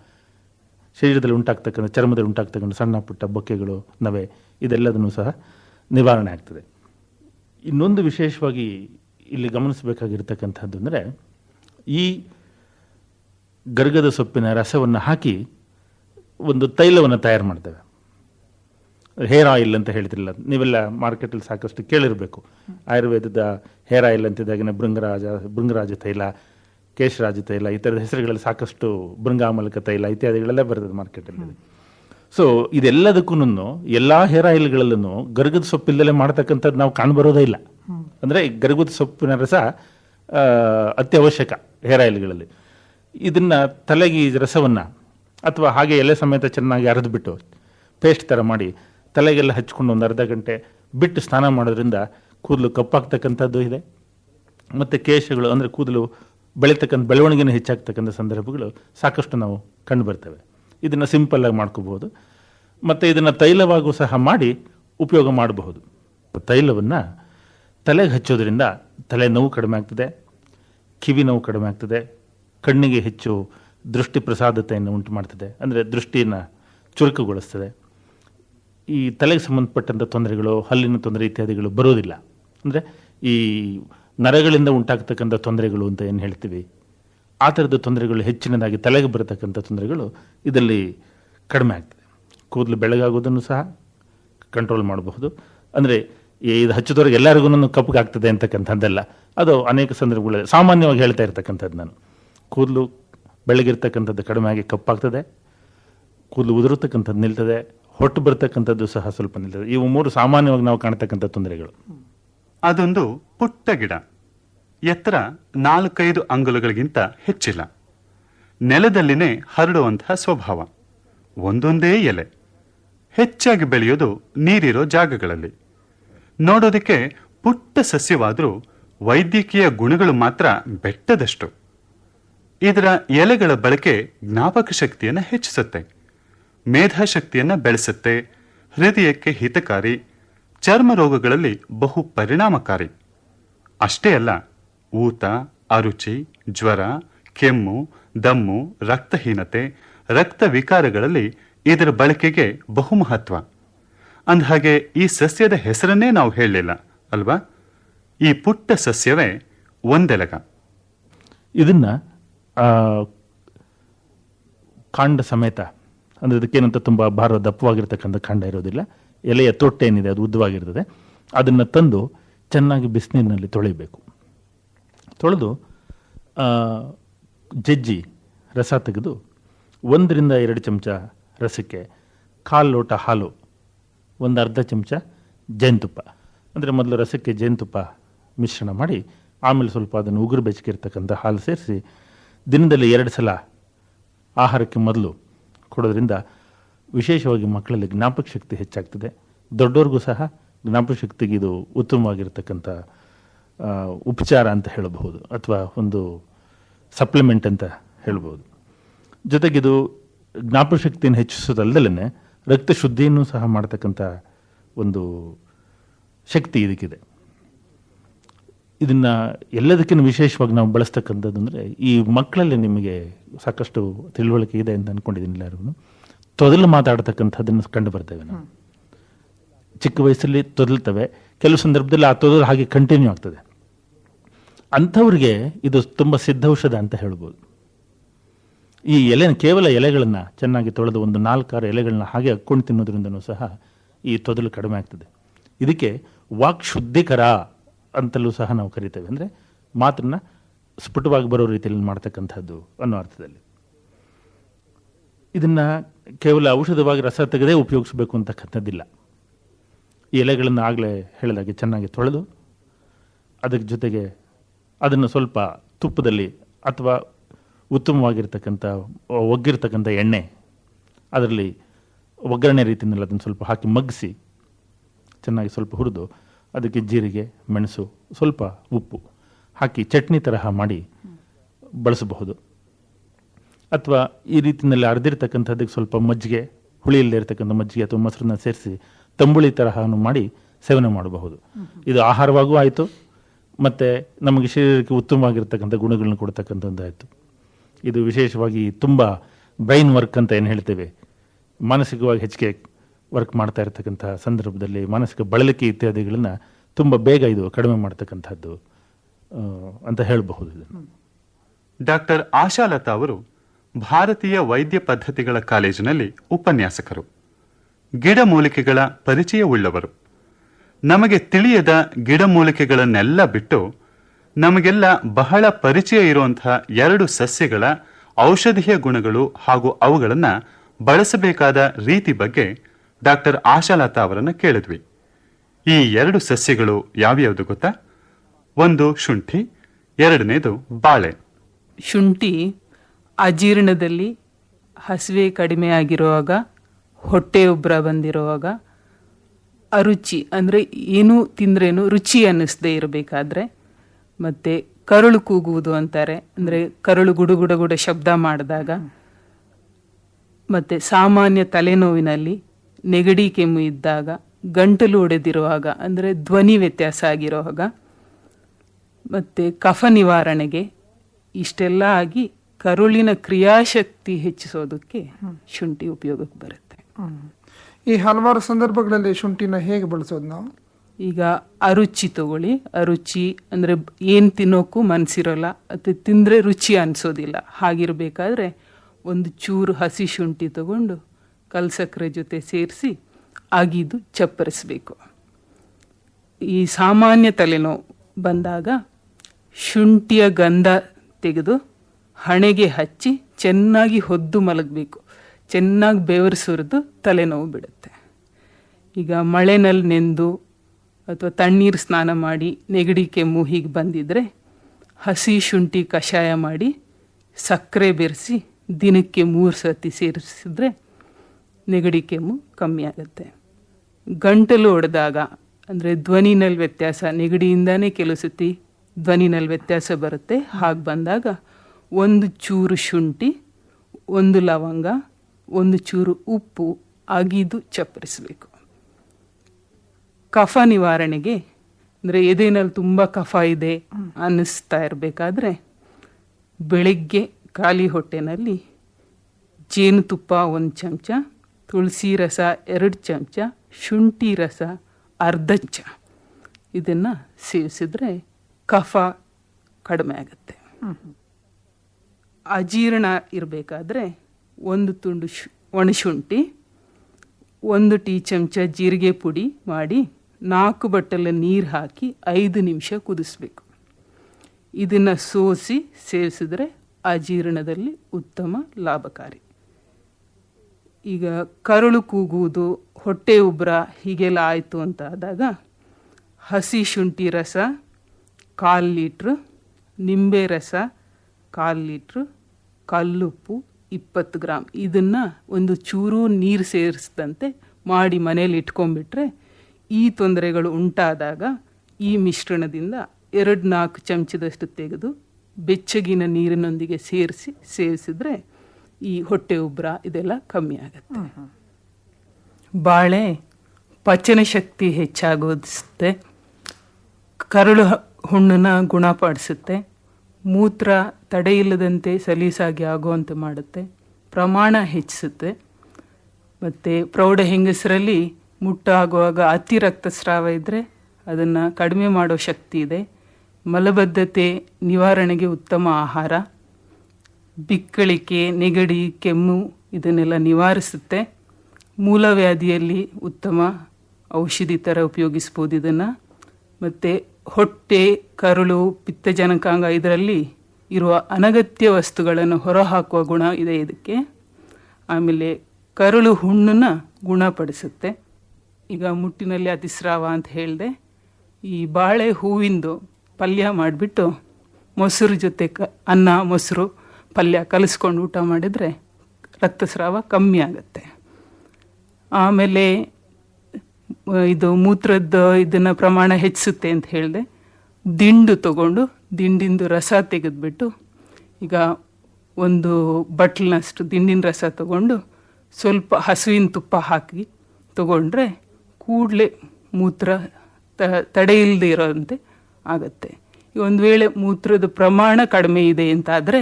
ಶರೀರದಲ್ಲಿ ಉಂಟಾಗ್ತಕ್ಕಂಥ, ಚರ್ಮದಲ್ಲಿ ಉಂಟಾಗ್ತಕ್ಕಂಥ ಸಣ್ಣ ಪುಟ್ಟ ಬೊಕ್ಕೆಗಳು, ನವೆ, ಇದೆಲ್ಲದನ್ನು ಸಹ ನಿವಾರಣೆ ಆಗ್ತದೆ. ಇನ್ನೊಂದು ವಿಶೇಷವಾಗಿ ಇಲ್ಲಿ ಗಮನಿಸಬೇಕಾಗಿರ್ತಕ್ಕಂಥದ್ದು ಅಂದರೆ ಈ ಗರ್ಗದ ಸೊಪ್ಪಿನ ರಸವನ್ನು ಹಾಕಿ ಒಂದು ತೈಲವನ್ನು ತಯಾರು ಮಾಡ್ತೇವೆ. ಹೇರ್ ಆಯಿಲ್ ಅಂತ ಹೇಳ್ತಿರಲ್ಲ ನೀವೆಲ್ಲ ಮಾರ್ಕೆಟಲ್ಲಿ ಸಾಕಷ್ಟು ಕೇಳಿರಬೇಕು. ಆಯುರ್ವೇದದ ಹೇರ್ ಆಯಿಲ್ ಅಂತಿದ್ದಾಗಿನ ಭೃಂಗರಾಜ ಭೃಂಗರಾಜ ತೈಲ, ಕೇಶರಾಜ ತೈಲ, ಈ ಥರದ ಹೆಸರುಗಳಲ್ಲಿ ಸಾಕಷ್ಟು ಭೃಂಗಾಮಲಕ ತೈಲ ಇತ್ಯಾದಿಗಳೆಲ್ಲ ಬರ್ತದೆ ಮಾರ್ಕೆಟಲ್ಲಿ ಸೊ ಇದೆಲ್ಲದಕ್ಕೂ ಎಲ್ಲ ಹೇರ್ ಆಯಿಲ್ಗಳಲ್ಲೂ ಗರ್ಗದ ಸೊಪ್ಪಿಲ್ಲದೆ ಮಾಡ್ತಕ್ಕಂಥದ್ದು ನಾವು ಕಾಣ್ಬರೋದೇ ಇಲ್ಲ. ಅಂದರೆ ಗರ್ಗದ ಸೊಪ್ಪಿನ ರಸ ಅತ್ಯವಶ್ಯಕ ಹೇರ್ ಆಯಿಲ್ಗಳಲ್ಲಿ. ಇದನ್ನ ತಲೆಗೆ ರಸವನ್ನು ಅಥವಾ ಹಾಗೆ ಎಲೆ ಸಮೇತ ಚೆನ್ನಾಗಿ ಅರೆದ್ಬಿಟ್ಟು ಪೇಸ್ಟ್ ಥರ ಮಾಡಿ ತಲೆಗೆಲ್ಲ ಹಚ್ಕೊಂಡು ಒಂದು ಅರ್ಧ ಗಂಟೆ ಬಿಟ್ಟು ಸ್ನಾನ ಮಾಡೋದ್ರಿಂದ ಕೂದಲು ಕಪ್ಪಾಗ್ತಕ್ಕಂಥದ್ದು ಇದೆ. ಮತ್ತು ಕೇಶಗಳು ಅಂದರೆ ಕೂದಲು ಬೆಳೀತಕ್ಕಂಥ ಬೆಳವಣಿಗೆನ ಹೆಚ್ಚಾಗ್ತಕ್ಕಂಥ ಸಂದರ್ಭಗಳು ಸಾಕಷ್ಟು ನಾವು ಕಂಡು ಬರ್ತೇವೆ. ಇದನ್ನು ಸಿಂಪಲ್ಲಾಗಿ ಮಾಡ್ಕೋಬಹುದು. ಮತ್ತು ಇದನ್ನು ತೈಲವಾಗೂ ಸಹ ಮಾಡಿ ಉಪಯೋಗ ಮಾಡಬಹುದು. ತೈಲವನ್ನು ತಲೆಗೆ ಹಚ್ಚೋದ್ರಿಂದ ತಲೆ ನೋವು ಕಡಿಮೆ ಆಗ್ತದೆ, ಕಿವಿ ನೋವು ಕಡಿಮೆ ಆಗ್ತದೆ, ಕಣ್ಣಿಗೆ ಹೆಚ್ಚು ದೃಷ್ಟಿ ಪ್ರಸಾದತೆಯನ್ನು ಉಂಟು ಮಾಡ್ತದೆ. ಅಂದರೆ ದೃಷ್ಟಿಯನ್ನು ಚುರುಕುಗೊಳಿಸ್ತದೆ. ಈ ತಲೆಗೆ ಸಂಬಂಧಪಟ್ಟಂಥ ತೊಂದರೆಗಳು, ಹಲ್ಲಿನ ತೊಂದರೆ ಇತ್ಯಾದಿಗಳು ಬರೋದಿಲ್ಲ. ಅಂದರೆ ಈ ನರಗಳಿಂದ ಉಂಟಾಗ್ತಕ್ಕಂಥ ತೊಂದರೆಗಳು ಅಂತ ಏನು ಹೇಳ್ತೀವಿ? ಆ ಥರದ ತೊಂದರೆಗಳು ಹೆಚ್ಚಿನದಾಗಿ ತಲೆಗೆ ಬರತಕ್ಕಂಥ ತೊಂದರೆಗಳು ಇದರಲ್ಲಿ ಕಡಿಮೆ ಆಗ್ತದೆ. ಕೂದಲು ಬೆಳಗಾಗೋದನ್ನು ಸಹ ಕಂಟ್ರೋಲ್ ಮಾಡಬಹುದು. ಅಂದರೆ ಇದು ಹಚ್ಚಿದವ್ರಿಗೆ ಎಲ್ಲರಿಗೂ ಕಪ್ಪಗೆ ಆಗ್ತದೆ ಅಂತಕ್ಕಂಥದ್ದಲ್ಲ. ಅದು ಅನೇಕ ಸಂದರ್ಭಗಳಲ್ಲಿ ಸಾಮಾನ್ಯವಾಗಿ ಹೇಳ್ತಾ ಇರ್ತಕ್ಕಂಥದ್ದು ನಾನು. ಕೂದಲು ಬೆಳಗಿರ್ತಕ್ಕಂಥದ್ದು ಕಡಿಮೆ ಆಗಿ ಕಪ್ಪಾಗ್ತದೆ. ಕೂದಲು ಉದುರತಕ್ಕಂಥದ್ದು ನಿಲ್ತದೆ. ಹೊಟ್ಟು ಬರ್ತಕ್ಕಂಥದ್ದು ಸಹ ಸ್ವಲ್ಪ ನಿಲ್ತದೆ ಇವು ಮೂರು ಸಾಮಾನ್ಯವಾಗಿ ನಾವು ಕಾಣ್ತಕ್ಕಂಥ ತೊಂದರೆಗಳು. ಅದೊಂದು ಪುಟ್ಟ ಗಿಡ. ಎತ್ತರ ನಾಲ್ಕೈದು ಅಂಗುಲಗಳಿಗಿಂತ ಹೆಚ್ಚಿಲ್ಲ. ನೆಲದಲ್ಲಿನೇ ಹರಡುವಂತಹ ಸ್ವಭಾವ. ಒಂದೊಂದೇ ಎಲೆ. ಹೆಚ್ಚಾಗಿ ಬೆಳೆಯೋದು ನೀರಿರೋ ಜಾಗಗಳಲ್ಲಿ. ನೋಡೋದಕ್ಕೆ ಪುಟ್ಟ ಸಸ್ಯವಾದರೂ ವೈದ್ಯಕೀಯ ಗುಣಗಳು ಮಾತ್ರ ಬೆಟ್ಟದಷ್ಟು. ಇದರ ಎಲೆಗಳ ಬಳಕೆ ಜ್ಞಾಪಕ ಶಕ್ತಿಯನ್ನು ಹೆಚ್ಚಿಸುತ್ತೆ. ಮೇಧಾಶಕ್ತಿಯನ್ನು ಬೆಳೆಸುತ್ತೆ. ಹೃದಯಕ್ಕೆ ಹಿತಕಾರಿ, ಚರ್ಮ ರೋಗಗಳಲ್ಲಿ ಬಹು ಪರಿಣಾಮಕಾರಿ. ಅಷ್ಟೇ ಅಲ್ಲ, ಊತ, ಅರುಚಿ, ಜ್ವರ, ಕೆಮ್ಮು, ದಮ್ಮು, ರಕ್ತಹೀನತೆ, ರಕ್ತ ವಿಕಾರಗಳಲ್ಲಿ ಇದರ ಬಳಕೆಗೆ ಬಹು ಮಹತ್ವ. ಅಂದಹಾಗೆ ಈ ಸಸ್ಯದ ಹೆಸರನ್ನೇ ನಾವು ಹೇಳಲಿಲ್ಲ, ಅಲ್ವಾ? ಈ ಪುಟ್ಟ ಸಸ್ಯವೇ ಒಂದೆಲಗ. ಇದನ್ನ ಕಾಂಡ ಸಮೇತ ಅಂದರೆ ಅದಕ್ಕೇನಂತ ತುಂಬ ಭಾರ ದಪ್ಪವಾಗಿರ್ತಕ್ಕಂಥ ಖಂಡ ಇರೋದಿಲ್ಲ. ಎಲೆಯ ತೊಟ್ಟೇನಿದೆ ಅದು ಉದ್ದವಾಗಿರ್ತದೆ. ಅದನ್ನು ತಂದು ಚೆನ್ನಾಗಿ ಬಿಸಿನೀರಿನಲ್ಲಿ ತೊಳಿಬೇಕು ತೊಳೆದು ಜಜ್ಜಿ ರಸ ತೆಗೆದು ಒಂದರಿಂದ ಎರಡು ಚಮಚ ರಸಕ್ಕೆ ಕಾಲು ಲೋಟ ಹಾಲು, ಒಂದು ಅರ್ಧ ಚಮಚ ಜೇನುತುಪ್ಪ. ಅಂದರೆ ಮೊದಲು ರಸಕ್ಕೆ ಜೇನುತುಪ್ಪ ಮಿಶ್ರಣ ಮಾಡಿ, ಆಮೇಲೆ ಸ್ವಲ್ಪ ಅದನ್ನು ಉಗುರು ಬೆಚ್ಚಗಿರ್ತಕ್ಕಂಥ ಹಾಲು ಸೇರಿಸಿ, ದಿನದಲ್ಲಿ ಎರಡು ಸಲ ಆಹಾರಕ್ಕೆ ಮೊದಲು ಕೊಡೋದ್ರಿಂದ ವಿಶೇಷವಾಗಿ ಮಕ್ಕಳಲ್ಲಿ ಜ್ಞಾಪಕ ಶಕ್ತಿ ಹೆಚ್ಚಾಗ್ತದೆ. ದೊಡ್ಡವ್ರಿಗೂ ಸಹ ಜ್ಞಾಪಕ ಶಕ್ತಿಗೆ ಇದು ಉತ್ತಮವಾಗಿರ್ತಕ್ಕಂಥ ಉಪಚಾರ ಅಂತ ಹೇಳಬಹುದು ಅಥವಾ ಒಂದು ಸಪ್ಲಿಮೆಂಟ್ ಅಂತ ಹೇಳ್ಬೋದು ಜೊತೆಗಿದು ಜ್ಞಾಪಕ ಶಕ್ತಿಯನ್ನು ಹೆಚ್ಚಿಸೋದಲ್ಲದಲ್ಲೇ ರಕ್ತ ಶುದ್ಧಿಯನ್ನು ಸಹ ಮಾಡ್ತಕ್ಕಂಥ ಒಂದು ಶಕ್ತಿ ಇದಕ್ಕಿದೆ. ಇದನ್ನ ಎಲ್ಲದಕ್ಕಿಂತ ವಿಶೇಷವಾಗಿ ನಾವು ಬಳಸ್ತಕ್ಕಂಥದ್ದು ಅಂದರೆ ಈ ಮಕ್ಕಳಲ್ಲಿ ನಿಮಗೆ ಸಾಕಷ್ಟು ತಿಳುವಳಿಕೆ ಇದೆ ಅಂತ ಅಂದ್ಕೊಂಡಿದ್ದೀನಿ ಎಲ್ಲರಿಗೂ ತೊದಲು ಮಾತಾಡ್ತಕ್ಕಂಥದ್ದನ್ನು ಕಂಡು ಬರ್ತೇವೆ ನಾವು. ಚಿಕ್ಕ ವಯಸ್ಸಲ್ಲಿ ತೊದಲ್ತವೆ, ಕೆಲವು ಸಂದರ್ಭದಲ್ಲಿ ಆ ತೊದಲು ಹಾಗೆ ಕಂಟಿನ್ಯೂ ಆಗ್ತದೆ. ಅಂಥವ್ರಿಗೆ ಇದು ತುಂಬ ಸಿದ್ಧೌಷಧ ಅಂತ ಹೇಳ್ಬೋದು. ಈ ಎಲೆ, ಕೇವಲ ಎಲೆಗಳನ್ನು ಚೆನ್ನಾಗಿ ತೊಳೆದು ಒಂದು ನಾಲ್ಕಾರು ಎಲೆಗಳನ್ನ ಹಾಗೆ ಹಾಕ್ಕೊಂಡು ತಿನ್ನೋದ್ರಿಂದನೂ ಸಹ ಈ ತೊದಲು ಕಡಿಮೆ ಆಗ್ತದೆ. ಇದಕ್ಕೆ ವಾಕ್ ಶುದ್ಧೀಕರ ಅಂತಲೂ ಸಹ ನಾವು ಕರಿತೇವೆ. ಅಂದರೆ ಮಾತನ್ನ ಸ್ಫುಟವಾಗಿ ಬರೋ ರೀತಿಯಲ್ಲಿ ಮಾಡ್ತಕ್ಕಂಥದ್ದು ಅನ್ನೋ ಅರ್ಥದಲ್ಲಿ. ಇದನ್ನ ಕೇವಲ ಔಷಧವಾಗಿ ರಸ ತೆಗೆದೇ ಉಪಯೋಗಿಸಬೇಕು ಅಂತಕ್ಕಂಥದ್ದಿಲ್ಲ. ಎಲೆಗಳನ್ನು ಆಗಲೇ ಹೇಳಿದಾಗೆ ಚೆನ್ನಾಗಿ ತೊಳೆದು, ಅದಕ್ಕೆ ಜೊತೆಗೆ ಅದನ್ನು ಸ್ವಲ್ಪ ತುಪ್ಪದಲ್ಲಿ ಅಥವಾ ಉತ್ತಮವಾಗಿರ್ತಕ್ಕಂಥ, ಒಗ್ಗಿರ್ತಕ್ಕಂಥ ಎಣ್ಣೆ, ಅದರಲ್ಲಿ ಒಗ್ಗರಣೆ ರೀತಿಯಲ್ಲಿ ಅದನ್ನು ಸ್ವಲ್ಪ ಹಾಕಿ ಮಗ್ಗಿಸಿ, ಚೆನ್ನಾಗಿ ಸ್ವಲ್ಪ ಹುರಿದು ಅದಕ್ಕೆ ಜೀರಿಗೆ ಮೆಣಸು ಸ್ವಲ್ಪ ಉಪ್ಪು ಹಾಕಿ ಚಟ್ನಿ ತರಹ ಮಾಡಿ ಬಳಸಬಹುದು. ಅಥವಾ ಈ ರೀತಿಯಲ್ಲಿ ಅರ್ದಿರ್ತಕ್ಕಂಥದ್ದಕ್ಕೆ ಸ್ವಲ್ಪ ಮಜ್ಜಿಗೆ ಹುಳಿಯಲ್ಲಿ ಇರತಕ್ಕಂಥ ಮಜ್ಜಿಗೆ ಅಥವಾ ಮೊಸರನ್ನ ಸೇರಿಸಿ ತಂಬುಳಿ ತರಹನು ಮಾಡಿ ಸೇವನೆ ಮಾಡಬಹುದು. ಇದು ಆಹಾರವಾಗೂ ಆಯಿತು ಮತ್ತು ನಮಗೆ ಶರೀರಕ್ಕೆ ಉತ್ತಮವಾಗಿರ್ತಕ್ಕಂಥ ಗುಣಗಳನ್ನ ಕೊಡ್ತಕ್ಕಂಥದ್ದಾಯಿತು. ಇದು ವಿಶೇಷವಾಗಿ ತುಂಬ ಬ್ರೈನ್ ವರ್ಕ್ ಅಂತ ಏನು ಹೇಳ್ತೇವೆ ಮಾನಸಿಕವಾಗಿ ಹೆಚ್ಚಿಗೆ ವರ್ಕ್ ಮಾಡ್ತಾ ಇರತಕ್ಕಂಥ ಸಂದರ್ಭದಲ್ಲಿ ಮಾನಸಿಕ ಬಳಲಿಕೆ ಇತ್ಯಾದಿಗಳನ್ನ ತುಂಬ ಬೇಗ ಇದು ಕಡಿಮೆ ಮಾಡ್ತಕ್ಕಂಥದ್ದು ಅಂತ ಹೇಳಬಹುದು ಇದನ್ನು. ಡಾಕ್ಟರ್ ಆಶಾಲತಾ ಅವರು ಭಾರತೀಯ ವೈದ್ಯ ಪದ್ಧತಿಗಳ ಕಾಲೇಜಿನಲ್ಲಿ ಉಪನ್ಯಾಸಕರು. ಗಿಡಮೂಲಿಕೆಗಳ ಪರಿಚಯವುಳ್ಳವರು. ನಮಗೆ ತಿಳಿಯದ ಗಿಡಮೂಲಿಕೆಗಳನ್ನೆಲ್ಲ ಬಿಟ್ಟು ನಮಗೆಲ್ಲ ಬಹಳ ಪರಿಚಯ ಇರುವಂತಹ ಎರಡು ಸಸ್ಯಗಳ ಔಷಧೀಯ ಗುಣಗಳು ಹಾಗೂ ಅವುಗಳನ್ನು ಬಳಸಬೇಕಾದ ರೀತಿ ಬಗ್ಗೆ ಡಾಕ್ಟರ್ ಆಶಾಲತಾ ಅವರನ್ನ ಕೇಳಿದ್ವಿ. ಈ ಎರಡು ಸಸ್ಯಗಳು ಯಾವ್ಯಾವುದು ಗೊತ್ತಾ? ಒಂದು ಶುಂಠಿ, ಎರಡನೇದು ಬಾಳೆ. ಶುಂಠಿ ಅಜೀರ್ಣದಲ್ಲಿ ಹಸಿವೆ ಕಡಿಮೆ ಆಗಿರುವಾಗ, ಹೊಟ್ಟೆ ಉಬ್ಬರ ಬಂದಿರುವಾಗ, ಅರುಚಿ ಅಂದರೆ ಏನೂ ತಿಂದ್ರೇನು ರುಚಿ ಅನ್ನಿಸದೇ ಇರಬೇಕಾದ್ರೆ, ಮತ್ತು ಕರುಳು ಕೂಗುವುದು ಅಂತಾರೆ. ಅಂದರೆ ಕರುಳು ಗುಡುಗುಡಗುಡ ಶಬ್ದ ಮಾಡಿದಾಗ, ಮತ್ತು ಸಾಮಾನ್ಯ ತಲೆನೋವಿನಲ್ಲಿ ನೆಗಡಿ ಕೆಮ್ಮು ಇದ್ದಾಗ ಗಂಟಲು ಒಡೆದಿರುವಾಗ ಅಂದರೆ ಧ್ವನಿ ವ್ಯತ್ಯಾಸ ಆಗಿರುವಾಗ ಮತ್ತು ಕಫ ನಿವಾರಣೆಗೆ ಇಷ್ಟೆಲ್ಲ ಆಗಿ ಕರುಳಿನ ಕ್ರಿಯಾಶಕ್ತಿ ಹೆಚ್ಚಿಸೋದಕ್ಕೆ ಶುಂಠಿ ಉಪಯೋಗಕ್ಕೆ ಬರುತ್ತೆ. ಈ ಹಲವಾರು ಸಂದರ್ಭಗಳಲ್ಲಿ ಶುಂಠಿನ ಹೇಗೆ ಬಳಸೋದು ನಾವು? ಈಗ ಅರುಚಿ ತಗೊಳ್ಳಿ. ಅರುಚಿ ಅಂದರೆ ಏನು ತಿನ್ನೋಕ್ಕೂ ಮನಸ್ಸಿರೋಲ್ಲ ಅದು ತಿಂದರೆ ರುಚಿ ಅನಿಸೋದಿಲ್ಲ. ಹಾಗಿರಬೇಕಾದ್ರೆ ಒಂದು ಚೂರು ಹಸಿ ಶುಂಠಿ ತಗೊಂಡು ಕಲ್ಸಕ್ಕರೆ ಜೊತೆ ಸೇರಿಸಿ ಅಗಿದು ಚಪ್ಪರಿಸಬೇಕು. ಈ ಸಾಮಾನ್ಯ ತಲೆನೋವು ಬಂದಾಗ ಶುಂಠಿಯ ಗಂಧ ತೆಗೆದು ಹಣೆಗೆ ಹಚ್ಚಿ ಚೆನ್ನಾಗಿ ಹೊದ್ದು ಮಲಗಬೇಕು. ಚೆನ್ನಾಗಿ ಬೆವರು ಸುರಿದು ತಲೆನೋವು ಬಿಡುತ್ತೆ. ಈಗ ಮಳೆನಲ್ಲಿ ನೆಂದು ಅಥವಾ ತಣ್ಣೀರು ಸ್ನಾನ ಮಾಡಿ ನೆಗಡಿ ಕೆಮ್ಮು ಹೀಗೆ ಬಂದಿದ್ರೆ ಹಸಿ ಶುಂಠಿ ಕಷಾಯ ಮಾಡಿ ಸಕ್ಕರೆ ಬೆರೆಸಿ ದಿನಕ್ಕೆ ಮೂರು ಸತಿ ಸೇರಿಸಿದ್ರೆ ನೆಗಡಿ ಕೆಮ್ಮು ಕಮ್ಮಿ ಆಗುತ್ತೆ. ಗಂಟಲು ಒಡೆದಾಗ, ಅಂದರೆ ಧ್ವನಿನಲ್ಲಿ ವ್ಯತ್ಯಾಸ, ನೆಗಡಿಯಿಂದಾನೇ ಕೆಲವು ಸತಿ ಧ್ವನಿನಲ್ಲಿ ವ್ಯತ್ಯಾಸ ಬರುತ್ತೆ. ಹಾಗೆ ಬಂದಾಗ ಒಂದು ಚೂರು ಶುಂಠಿ, ಒಂದು ಲವಂಗ, ಒಂದು ಚೂರು ಉಪ್ಪು, ಅಗಿದು ಚಪ್ಪರಿಸಬೇಕು. ಕಫ ನಿವಾರಣೆಗೆ, ಅಂದರೆ ಎದೆನಲ್ಲಿ ತುಂಬ ಕಫ ಇದೆ ಅನ್ನಿಸ್ತಾ ಇರಬೇಕಾದ್ರೆ, ಬೆಳಗ್ಗೆ ಖಾಲಿ ಹೊಟ್ಟೆನಲ್ಲಿ ಜೇನುತುಪ್ಪ ಒಂದು ಚಮಚ ತುಳಸಿ ರಸ ಎರಡು ಚಮಚ, ಶುಂಠಿ ರಸ ಅರ್ಧ ಚ ಇದನ್ನು ಸೇವಿಸಿದ್ರೆ ಕಫ ಕಡಿಮೆ ಆಗುತ್ತೆ. ಅಜೀರ್ಣ ಇರಬೇಕಾದ್ರೆ ಒಂದು ತುಂಡು ಶು ಒಣಶುಂಠಿ ಒಂದು ಟೀ ಚಮಚ ಜೀರಿಗೆ ಪುಡಿ ಮಾಡಿ ನಾಲ್ಕು ಬಟ್ಟಲ ನೀರು ಹಾಕಿ ಐದು ನಿಮಿಷ ಕುದಿಸ್ಬೇಕು. ಇದನ್ನು ಸೋಸಿ ಸೇವಿಸಿದ್ರೆ ಅಜೀರ್ಣದಲ್ಲಿ ಉತ್ತಮ ಲಾಭಕಾರಿ. ಈಗ ಕರುಳು ಕೂಗುವುದು, ಹೊಟ್ಟೆ ಉಬ್ರ ಹೀಗೆಲ್ಲ ಆಯಿತು ಅಂತ ಆದಾಗ ಹಸಿ ಶುಂಠಿ ರಸ, ಕಾಲು ಲೀಟ್ರು, ನಿಂಬೆ ರಸ, ಕಾಲು ಲೀಟ್ರು, ಕಲ್ಲುಪ್ಪು ಇಪ್ಪತ್ತು ಗ್ರಾಮ್ ಇದನ್ನು ಒಂದು ಚೂರು ನೀರು ಸೇರಿಸಿದಂತೆ ಮಾಡಿ ಮನೇಲಿ ಇಟ್ಕೊಂಡ್ಬಿಟ್ರೆ ಈ ತೊಂದರೆಗಳು ಉಂಟಾದಾಗ ಈ ಮಿಶ್ರಣದಿಂದ ಎರಡು ನಾಲ್ಕು ಚಮಚದಷ್ಟು ತೆಗೆದು ಬೆಚ್ಚಗಿನ ನೀರಿನೊಂದಿಗೆ ಸೇರಿಸಿ ಸೇವಿಸಿದ್ರೆ ಈ ಹೊಟ್ಟೆ ಉಬ್ಬರ ಇದೆಲ್ಲ ಕಮ್ಮಿ ಆಗುತ್ತೆ. ಬಾಳೆ ಪಚನ ಶಕ್ತಿ ಹೆಚ್ಚಾಗೋದಿಸುತ್ತೆ ಕರಳು ಹುಣ್ಣನ ಗುಣಪಡಿಸುತ್ತೆ. ಮೂತ್ರ ತಡೆಯಿಲ್ಲದಂತೆ ಸಲೀಸಾಗಿ ಆಗುವಂತೆ ಮಾಡುತ್ತೆ. ಪ್ರಮಾಣ ಹೆಚ್ಚಿಸುತ್ತೆ. ಮತ್ತು ಪ್ರೌಢ ಹೆಂಗಸರಲ್ಲಿ ಮುಟ್ಟ ಆಗುವಾಗ ಅತಿ ರಕ್ತಸ್ರಾವ ಇದ್ದರೆ ಅದನ್ನು ಕಡಿಮೆ ಮಾಡೋ ಶಕ್ತಿ ಇದೆ. ಮಲಬದ್ಧತೆ ನಿವಾರಣೆಗೆ ಉತ್ತಮ ಆಹಾರ. ಬಿಕ್ಕಳಿಕೆ, ನೆಗಡಿ, ಕೆಮ್ಮು ಇದನ್ನೆಲ್ಲ ನಿವಾರಿಸುತ್ತೆ. ಮೂಲವ್ಯಾಧಿಯಲ್ಲಿ ಉತ್ತಮ ಔಷಧಿ ಥರ ಉಪಯೋಗಿಸ್ಬೋದು ಇದನ್ನು. ಮತ್ತು ಹೊಟ್ಟೆ, ಕರುಳು, ಪಿತ್ತಜನಕಾಂಗ ಇದರಲ್ಲಿ ಇರುವ ಅನಗತ್ಯ ವಸ್ತುಗಳನ್ನು ಹೊರಹಾಕುವ ಗುಣ ಇದೆ ಇದಕ್ಕೆ. ಆಮೇಲೆ ಕರುಳು ಹುಣ್ಣನ್ನು ಗುಣಪಡಿಸುತ್ತೆ. ಈಗ ಮುಟ್ಟಿನಲ್ಲಿ ಅತಿಸ್ರಾವ ಅಂತ ಹೇಳಿದೆ, ಈ ಬಾಳೆ ಹೂವಿಂದು ಪಲ್ಯ ಮಾಡಿಬಿಟ್ಟು ಮೊಸರು ಜೊತೆ ಅನ್ನ, ಮೊಸರು ಪಲ್ಯ ಕಲಿಸ್ಕೊಂಡು ಊಟ ಮಾಡಿದರೆ ರಕ್ತಸ್ರಾವ ಕಮ್ಮಿ ಆಗುತ್ತೆ. ಆಮೇಲೆ ಇದು ಮೂತ್ರದ ಇದನ್ನು ಪ್ರಮಾಣ ಹೆಚ್ಚಿಸುತ್ತೆ ಅಂತ ಹೇಳಿದೆ. ದಿಂಡು ತಗೊಂಡು ದಿಂಡಿಂದು ರಸ ತೆಗೆದುಬಿಟ್ಟು, ಈಗ ಒಂದು ಬಟ್ಲಿನಷ್ಟು ದಿಂಡಿನ ರಸ ತಗೊಂಡು ಸ್ವಲ್ಪ ಹಸುವಿನ ತುಪ್ಪ ಹಾಕಿ ತಗೊಂಡ್ರೆ ಕೂಡಲೇ ಮೂತ್ರ ತಡೆಯಿಲ್ಲದೆ ಇರೋಂತೆ ಆಗುತ್ತೆ. ಒಂದು ವೇಳೆ ಮೂತ್ರದ ಪ್ರಮಾಣ ಕಡಿಮೆ ಇದೆ ಅಂತಾದರೆ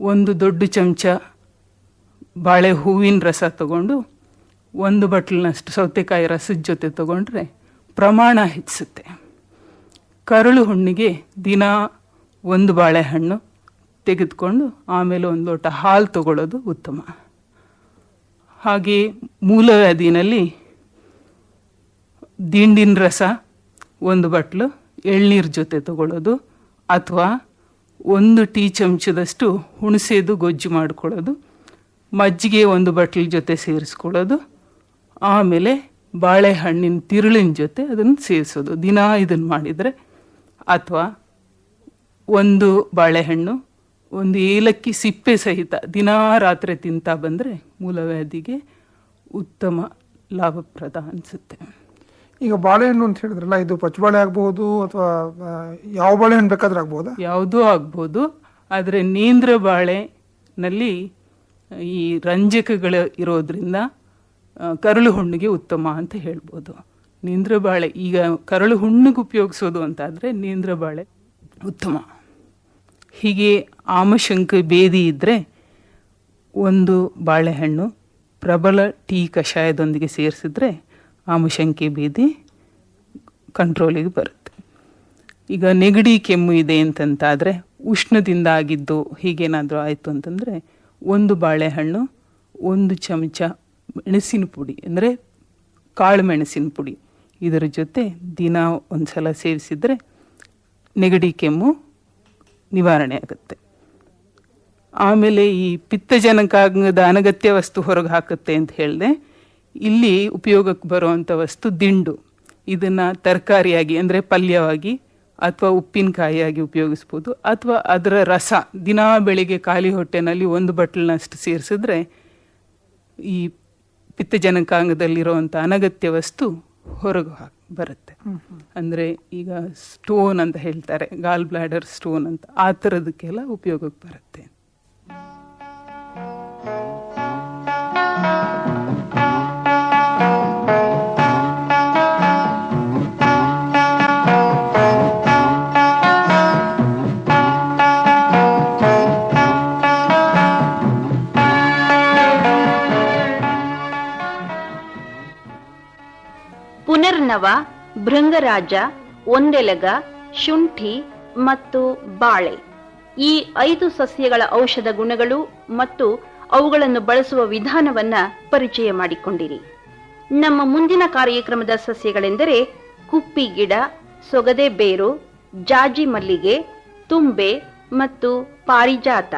ಒಂದು ದೊಡ್ಡ ಚಮಚ ಬಾಳೆ ಹೂವಿನ ರಸ ತಗೊಂಡು ಒಂದು ಬಟ್ಲಿನಷ್ಟು ಸೌತೆಕಾಯಿ ರಸದ ಜೊತೆ ತಗೊಂಡ್ರೆ ಪ್ರಮಾಣ ಹೆಚ್ಚಿಸುತ್ತೆ. ಕರುಳು ಹುಣ್ಣಿಗೆ ದಿನ ಒಂದು ಬಾಳೆಹಣ್ಣು ತೆಗೆದುಕೊಂಡು ಆಮೇಲೆ ಒಂದು ಲೋಟ ಹಾಲು ತಗೊಳ್ಳೋದು ಉತ್ತಮ. ಹಾಗೆ ಮೂಲವ್ಯಾಧಿನಲ್ಲಿ ದಿಂಡಿನ ರಸ, ಒಂದು ಬಟ್ಲು, ಎಳ್ನೀರು ಜೊತೆ ತಗೊಳ್ಳೋದು ಅಥವಾ ಒಂದು ಟೀ ಚಮಚದಷ್ಟು ಹುಣಸೆದು ಗೊಜ್ಜು ಮಾಡ್ಕೊಳ್ಳೋದು, ಮಜ್ಜಿಗೆ ಒಂದು ಬಟ್ಲ ಜೊತೆ ಸೇರಿಸ್ಕೊಳ್ಳೋದು, ಆಮೇಲೆ ಬಾಳೆಹಣ್ಣಿನ ತಿರುಳಿನ ಜೊತೆ ಅದನ್ನು ಸೇರಿಸೋದು. ದಿನ ಇದನ್ನು ಮಾಡಿದರೆ ಅಥವಾ ಒಂದು ಬಾಳೆಹಣ್ಣು, ಒಂದು ಏಲಕ್ಕಿ ಸಿಪ್ಪೆ ಸಹಿತ ದಿನಾ ರಾತ್ರಿ ತಿಂತಾ ಬಂದರೆ ಮೂಲವ್ಯಾಧಿಗೆ ಉತ್ತಮ ಲಾಭಪ್ರದ ಅನಿಸುತ್ತೆ. ಈಗ ಬಾಳೆಹಣ್ಣು ಅಂತ ಹೇಳಿದ್ರಲ್ಲ, ಇದು ಪಚ್ಚಬಾಳೆ ಆಗಬಹುದು ಅಥವಾ ಯಾವ ಬಾಳೆಹಣ್ಣು ಬೇಕಾದ್ರೂ ಆಗ್ಬಹುದಾ? ಯಾವುದೂ ಆಗ್ಬೋದು ಆದರೆ ನೇಂದ್ರ ಬಾಳೆನಲ್ಲಿ, ಈ ರಂಜಕಗಳು ಇರೋದ್ರಿಂದ ಕರಳು ಹುಣ್ಣಿಗೆ ಉತ್ತಮ ಅಂತ ಹೇಳ್ಬೋದು. ನೇಂದ್ರ ಬಾಳೆ, ಈಗ ಕರಳು ಹುಣ್ಣಿಗೆ ಉಪಯೋಗಿಸೋದು ಅಂತಾದರೆ ನೇಂದ್ರ ಬಾಳೆ ಉತ್ತಮ. ಹೀಗೆ ಆಮಶಂಕ ಬೇದಿ ಇದ್ದರೆ ಒಂದು ಬಾಳೆಹಣ್ಣು ಪ್ರಬಲ ಟೀ ಕಷಾಯದೊಂದಿಗೆ ಸೇರಿಸಿದ್ರೆ ಆಮಶಂಕೆ ಬೀದಿ ಕಂಟ್ರೋಲಿಗೆ ಬರುತ್ತೆ. ಈಗ ನೆಗಡಿ ಕೆಮ್ಮು ಇದೆ ಅಂತಂತಾದರೆ ಉಷ್ಣದಿಂದ ಆಗಿದ್ದು ಹೀಗೇನಾದರೂ ಆಯಿತು ಅಂತಂದರೆ ಒಂದು ಬಾಳೆಹಣ್ಣು, ಒಂದು ಚಮಚ ಮೆಣಸಿನ ಪುಡಿ, ಅಂದರೆ ಕಾಳು ಮೆಣಸಿನ ಪುಡಿ. ಇದರ ಜೊತೆ ದಿನ ಒಂದು ಸಲ ಸೇವಿಸಿದರೆ ನೆಗಡಿ ಕೆಮ್ಮು ನಿವಾರಣೆ ಆಗುತ್ತೆ. ಆಮೇಲೆ ಈ ಪಿತ್ತಜನಕಾಂಗದ ಅನಗತ್ಯ ವಸ್ತು ಹೊರಗೆ ಹಾಕುತ್ತೆ ಅಂತ ಹೇಳಿದೆ ಇಲ್ಲಿ ಉಪಯೋಗಕ್ಕೆ ಬರುವಂಥ ವಸ್ತು ದಿಂಡು. ಇದನ್ನು ತರಕಾರಿಯಾಗಿ ಅಂದರೆ ಪಲ್ಯವಾಗಿ ಅಥವಾ ಉಪ್ಪಿನಕಾಯಿಯಾಗಿ ಉಪಯೋಗಿಸ್ಬೋದು ಅಥವಾ ಅದರ ರಸ. ದಿನಾ ಬೆಳಿಗ್ಗೆ ಖಾಲಿ ಹೊಟ್ಟೆನಲ್ಲಿ ಒಂದು ಬಟ್ಲನಷ್ಟು ಸೇರಿಸಿದ್ರೆ ಈ ಪಿತ್ತಜನಕಾಂಗದಲ್ಲಿರುವಂಥ ಅನಗತ್ಯ ವಸ್ತು ಹೊರಗೆ ಹಾಕಿ ಬರುತ್ತೆ. ಅಂದರೆ ಈಗ ಸ್ಟೋನ್ ಅಂತ ಹೇಳ್ತಾರೆ ಗಾಲ್ ಬ್ಲಾಡರ್ ಸ್ಟೋನ್ ಅಂತ. ಆ ಥರದಕ್ಕೆಲ್ಲ ಉಪಯೋಗಕ್ಕೆ ಬರುತ್ತೆ. ಪುನರ್ನವ ಭೃಂಗರಾಜ, ಒಂದೆಲಗ, ಶುಂಠಿ ಮತ್ತು ಬಾಳೆ. ಈ ಐದು ಸಸ್ಯಗಳ ಔಷಧ ಗುಣಗಳು ಮತ್ತು ಅವುಗಳನ್ನು ಬಳಸುವ ವಿಧಾನವನ್ನ ಪರಿಚಯ ಮಾಡಿಕೊಂಡಿರಿ. ನಮ್ಮ ಮುಂದಿನ ಕಾರ್ಯಕ್ರಮದ ಸಸ್ಯಗಳೆಂದರೆ ಕುಪ್ಪಿ ಗಿಡ, ಸೊಗದೆ ಬೇರು, ಜಾಜಿ ಮಲ್ಲಿಗೆ, ತುಂಬೆ ಮತ್ತು ಪಾರಿಜಾತ.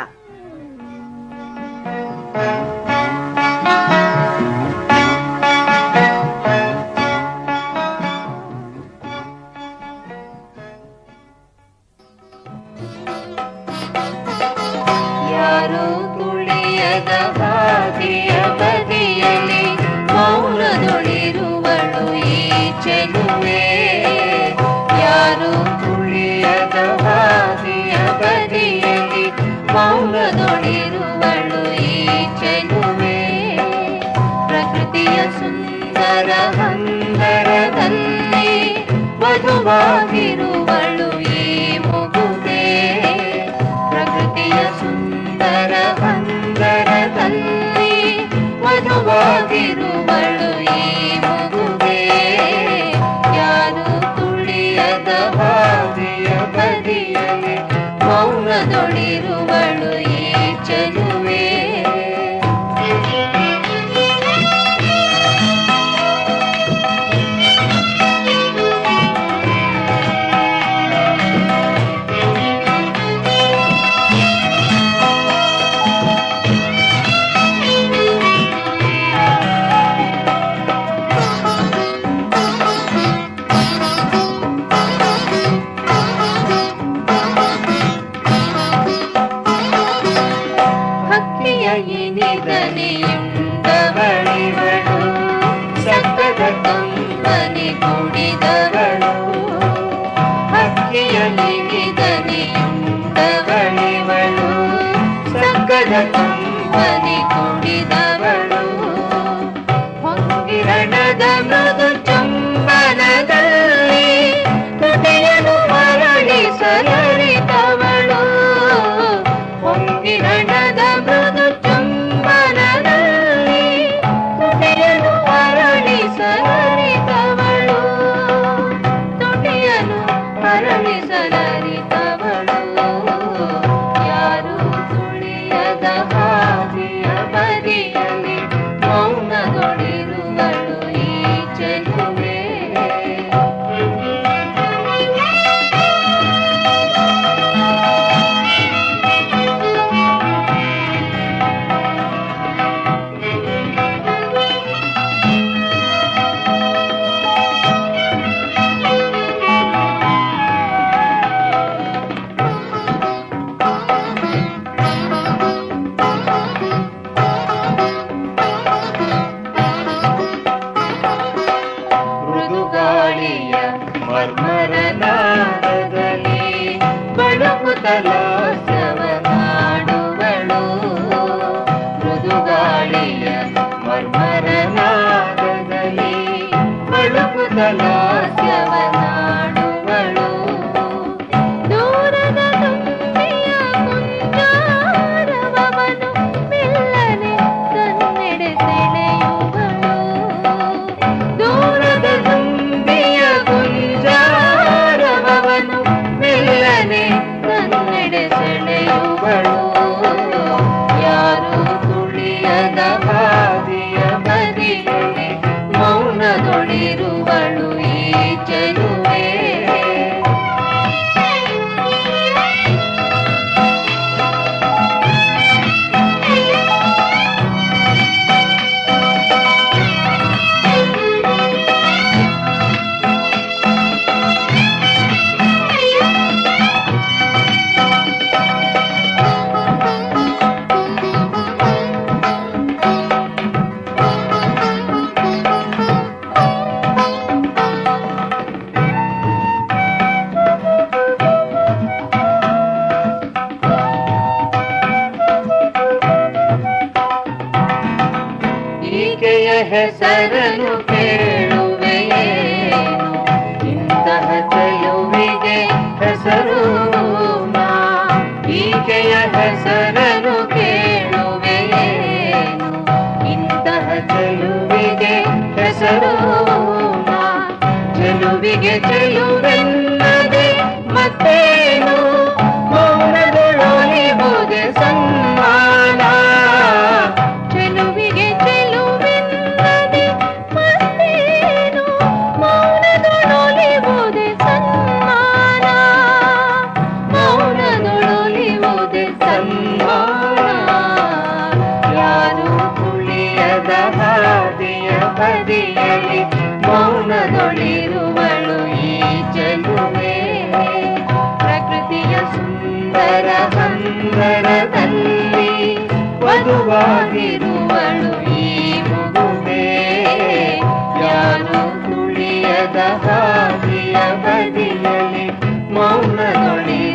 ಹಂದರದಲ್ಲಿ ವಧುವಾಗಿರುವಳು ಈ ಮಗುವೆ ಯಾರು ತುಳಿಯದ ಹಾದಿಯ ಬದಿಯಲ್ಲಿ ಮೌನದೊಳಿರುವಳು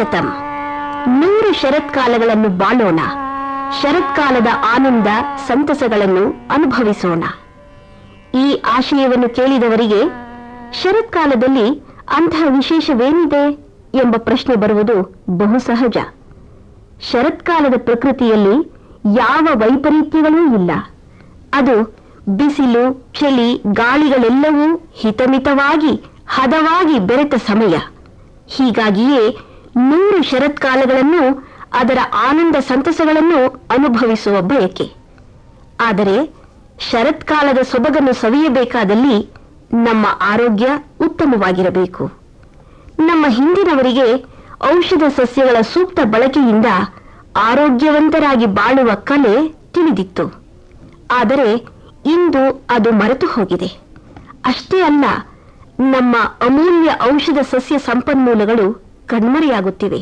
ಶರದಶತಂ ನೂರು ಶರತ್ಕಾಲಗಳನ್ನು ಬಾಳೋಣ. ಶರತ್ಕಾಲದ ಆನಂದ ಸಂತಸಗಳನ್ನು ಅನುಭವಿಸೋಣ. ಈ ಆಶಯವನ್ನು ಕೇಳಿದವರಿಗೆ, ಶರತ್ಕಾಲದಲ್ಲಿ ಅಂತಹ ವಿಶೇಷವೇನಿದೆ ಎಂಬ ಪ್ರಶ್ನೆ ಬರುವುದು ಬಹು ಸಹಜ. ಶರತ್ಕಾಲದ ಪ್ರಕೃತಿಯಲ್ಲಿ ಯಾವ ವೈಪರೀತ್ಯಗಳೂ ಇಲ್ಲ. ಅದು ಬಿಸಿಲು, ಚಳಿ, ಗಾಳಿಗಳೆಲ್ಲವೂ ಹಿತಮಿತವಾಗಿ, ಹದವಾಗಿ ಬೆರೆತ ಸಮಯ. ಹೀಗಾಗಿಯೇ ನೂರು ಶರತ್ಕಾಲಗಳನ್ನು ಅದರ ಆನಂದ ಸಂತಸಗಳನ್ನು ಅನುಭವಿಸುವ ಬಯಕೆ. ಆದರೆ ಶರತ್ಕಾಲದ ಸೊಬಗನ್ನು ಸವಿಯಬೇಕಾದಲ್ಲಿ ನಮ್ಮ ಆರೋಗ್ಯ ಉತ್ತಮವಾಗಿರಬೇಕು. ನಮ್ಮ ಹಿಂದಿನವರಿಗೆ ಔಷಧ ಸಸ್ಯಗಳ ಸೂಕ್ತ ಬಳಕೆಯಿಂದ ಆರೋಗ್ಯವಂತರಾಗಿ ಬಾಳುವ ಕಲೆ ತಿಳಿದಿತ್ತು. ಆದರೆ ಇಂದು ಅದು ಮರೆತು ಹೋಗಿದೆ. ಅಷ್ಟೇ ಅಲ್ಲ, ನಮ್ಮ ಅಮೂಲ್ಯ ಔಷಧ ಸಸ್ಯ ಸಂಪನ್ಮೂಲಗಳು ಕಣ್ಮರೆಯಾಗುತ್ತಿವೆ.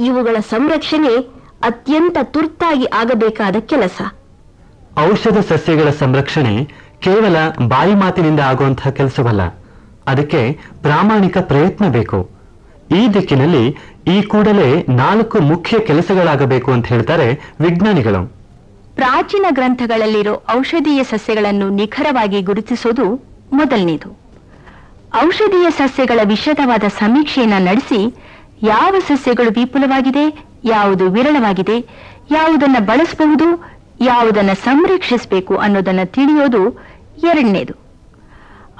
ಇವುಗಳ ಸಂರಕ್ಷಣೆ ಅತ್ಯಂತ ತುರ್ತಾಗಿ ಆಗಬೇಕಾದ ಕೆಲಸ. ಔಷಧ ಸಸ್ಯಗಳ ಸಂರಕ್ಷಣೆ ಕೇವಲ ಬಾಯಿ ಮಾತಿನಿಂದ ಆಗುವಂತಹ ಕೆಲಸವಲ್ಲ. ಅದಕ್ಕೆ ಪ್ರಾಮಾಣಿಕ ಪ್ರಯತ್ನ ಬೇಕು. ಈ ದಿಕ್ಕಿನಲ್ಲಿ ಈ ಕೂಡಲೇ ನಾಲ್ಕು ಮುಖ್ಯ ಕೆಲಸಗಳಾಗಬೇಕು ಅಂತ ಹೇಳ್ತಾರೆ ವಿಜ್ಞಾನಿಗಳು. ಪ್ರಾಚೀನ ಗ್ರಂಥಗಳಲ್ಲಿರೋ ಔಷಧೀಯ ಸಸ್ಯಗಳನ್ನು ನಿಖರವಾಗಿ ಗುರುತಿಸೋದು ಮೊದಲನೇದು. ಔಷಧೀಯ ಸಸ್ಯಗಳ ವಿಶದವಾದ ಸಮೀಕ್ಷೆಯನ್ನು ನಡೆಸಿ ಯಾವ ಸಸ್ಯಗಳು ವಿಪುಲವಾಗಿದೆ, ಯಾವುದು ವಿರಳವಾಗಿದೆ, ಯಾವುದನ್ನ ಬಳಸಬಹುದು, ಯಾವುದನ್ನ ಸಂರಕ್ಷಿಸಬೇಕು ಅನ್ನೋದನ್ನ ತಿಳಿಯೋದು ಎರಡನೇದು.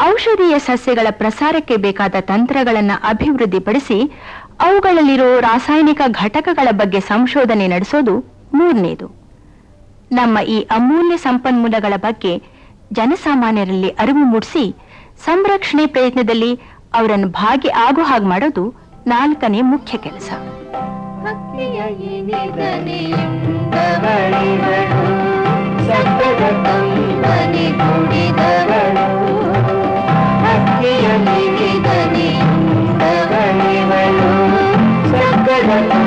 ಔಷಧೀಯ ಸಸ್ಯಗಳ ಪ್ರಸಾರಕ್ಕೆ ಬೇಕಾದ ತಂತ್ರಗಳನ್ನು ಅಭಿವೃದ್ಧಿಪಡಿಸಿ ಅವುಗಳಲ್ಲಿರೋ ರಾಸಾಯನಿಕ ಘಟಕಗಳ ಬಗ್ಗೆ ಸಂಶೋಧನೆ ನಡೆಸೋದು ಮೂರನೇದು. ನಮ್ಮ ಈ ಅಮೂಲ್ಯ ಸಂಪನ್ಮೂಲಗಳ ಬಗ್ಗೆ ಜನಸಾಮಾನ್ಯರಲ್ಲಿ ಅರಿವು ಮೂಡಿಸಿ ಸಂರಕ್ಷಣೆ ಪ್ರಯತ್ನದಲ್ಲಿ ಅವರನ್ನು ಭಾಗಿ ಆಗೋ ಹಾಗೆ ಮಾಡೋದು ನಾಲ್ಕನೇ ಮುಖ್ಯ ಕೆಲಸ. Thank ಕಂಬನಿ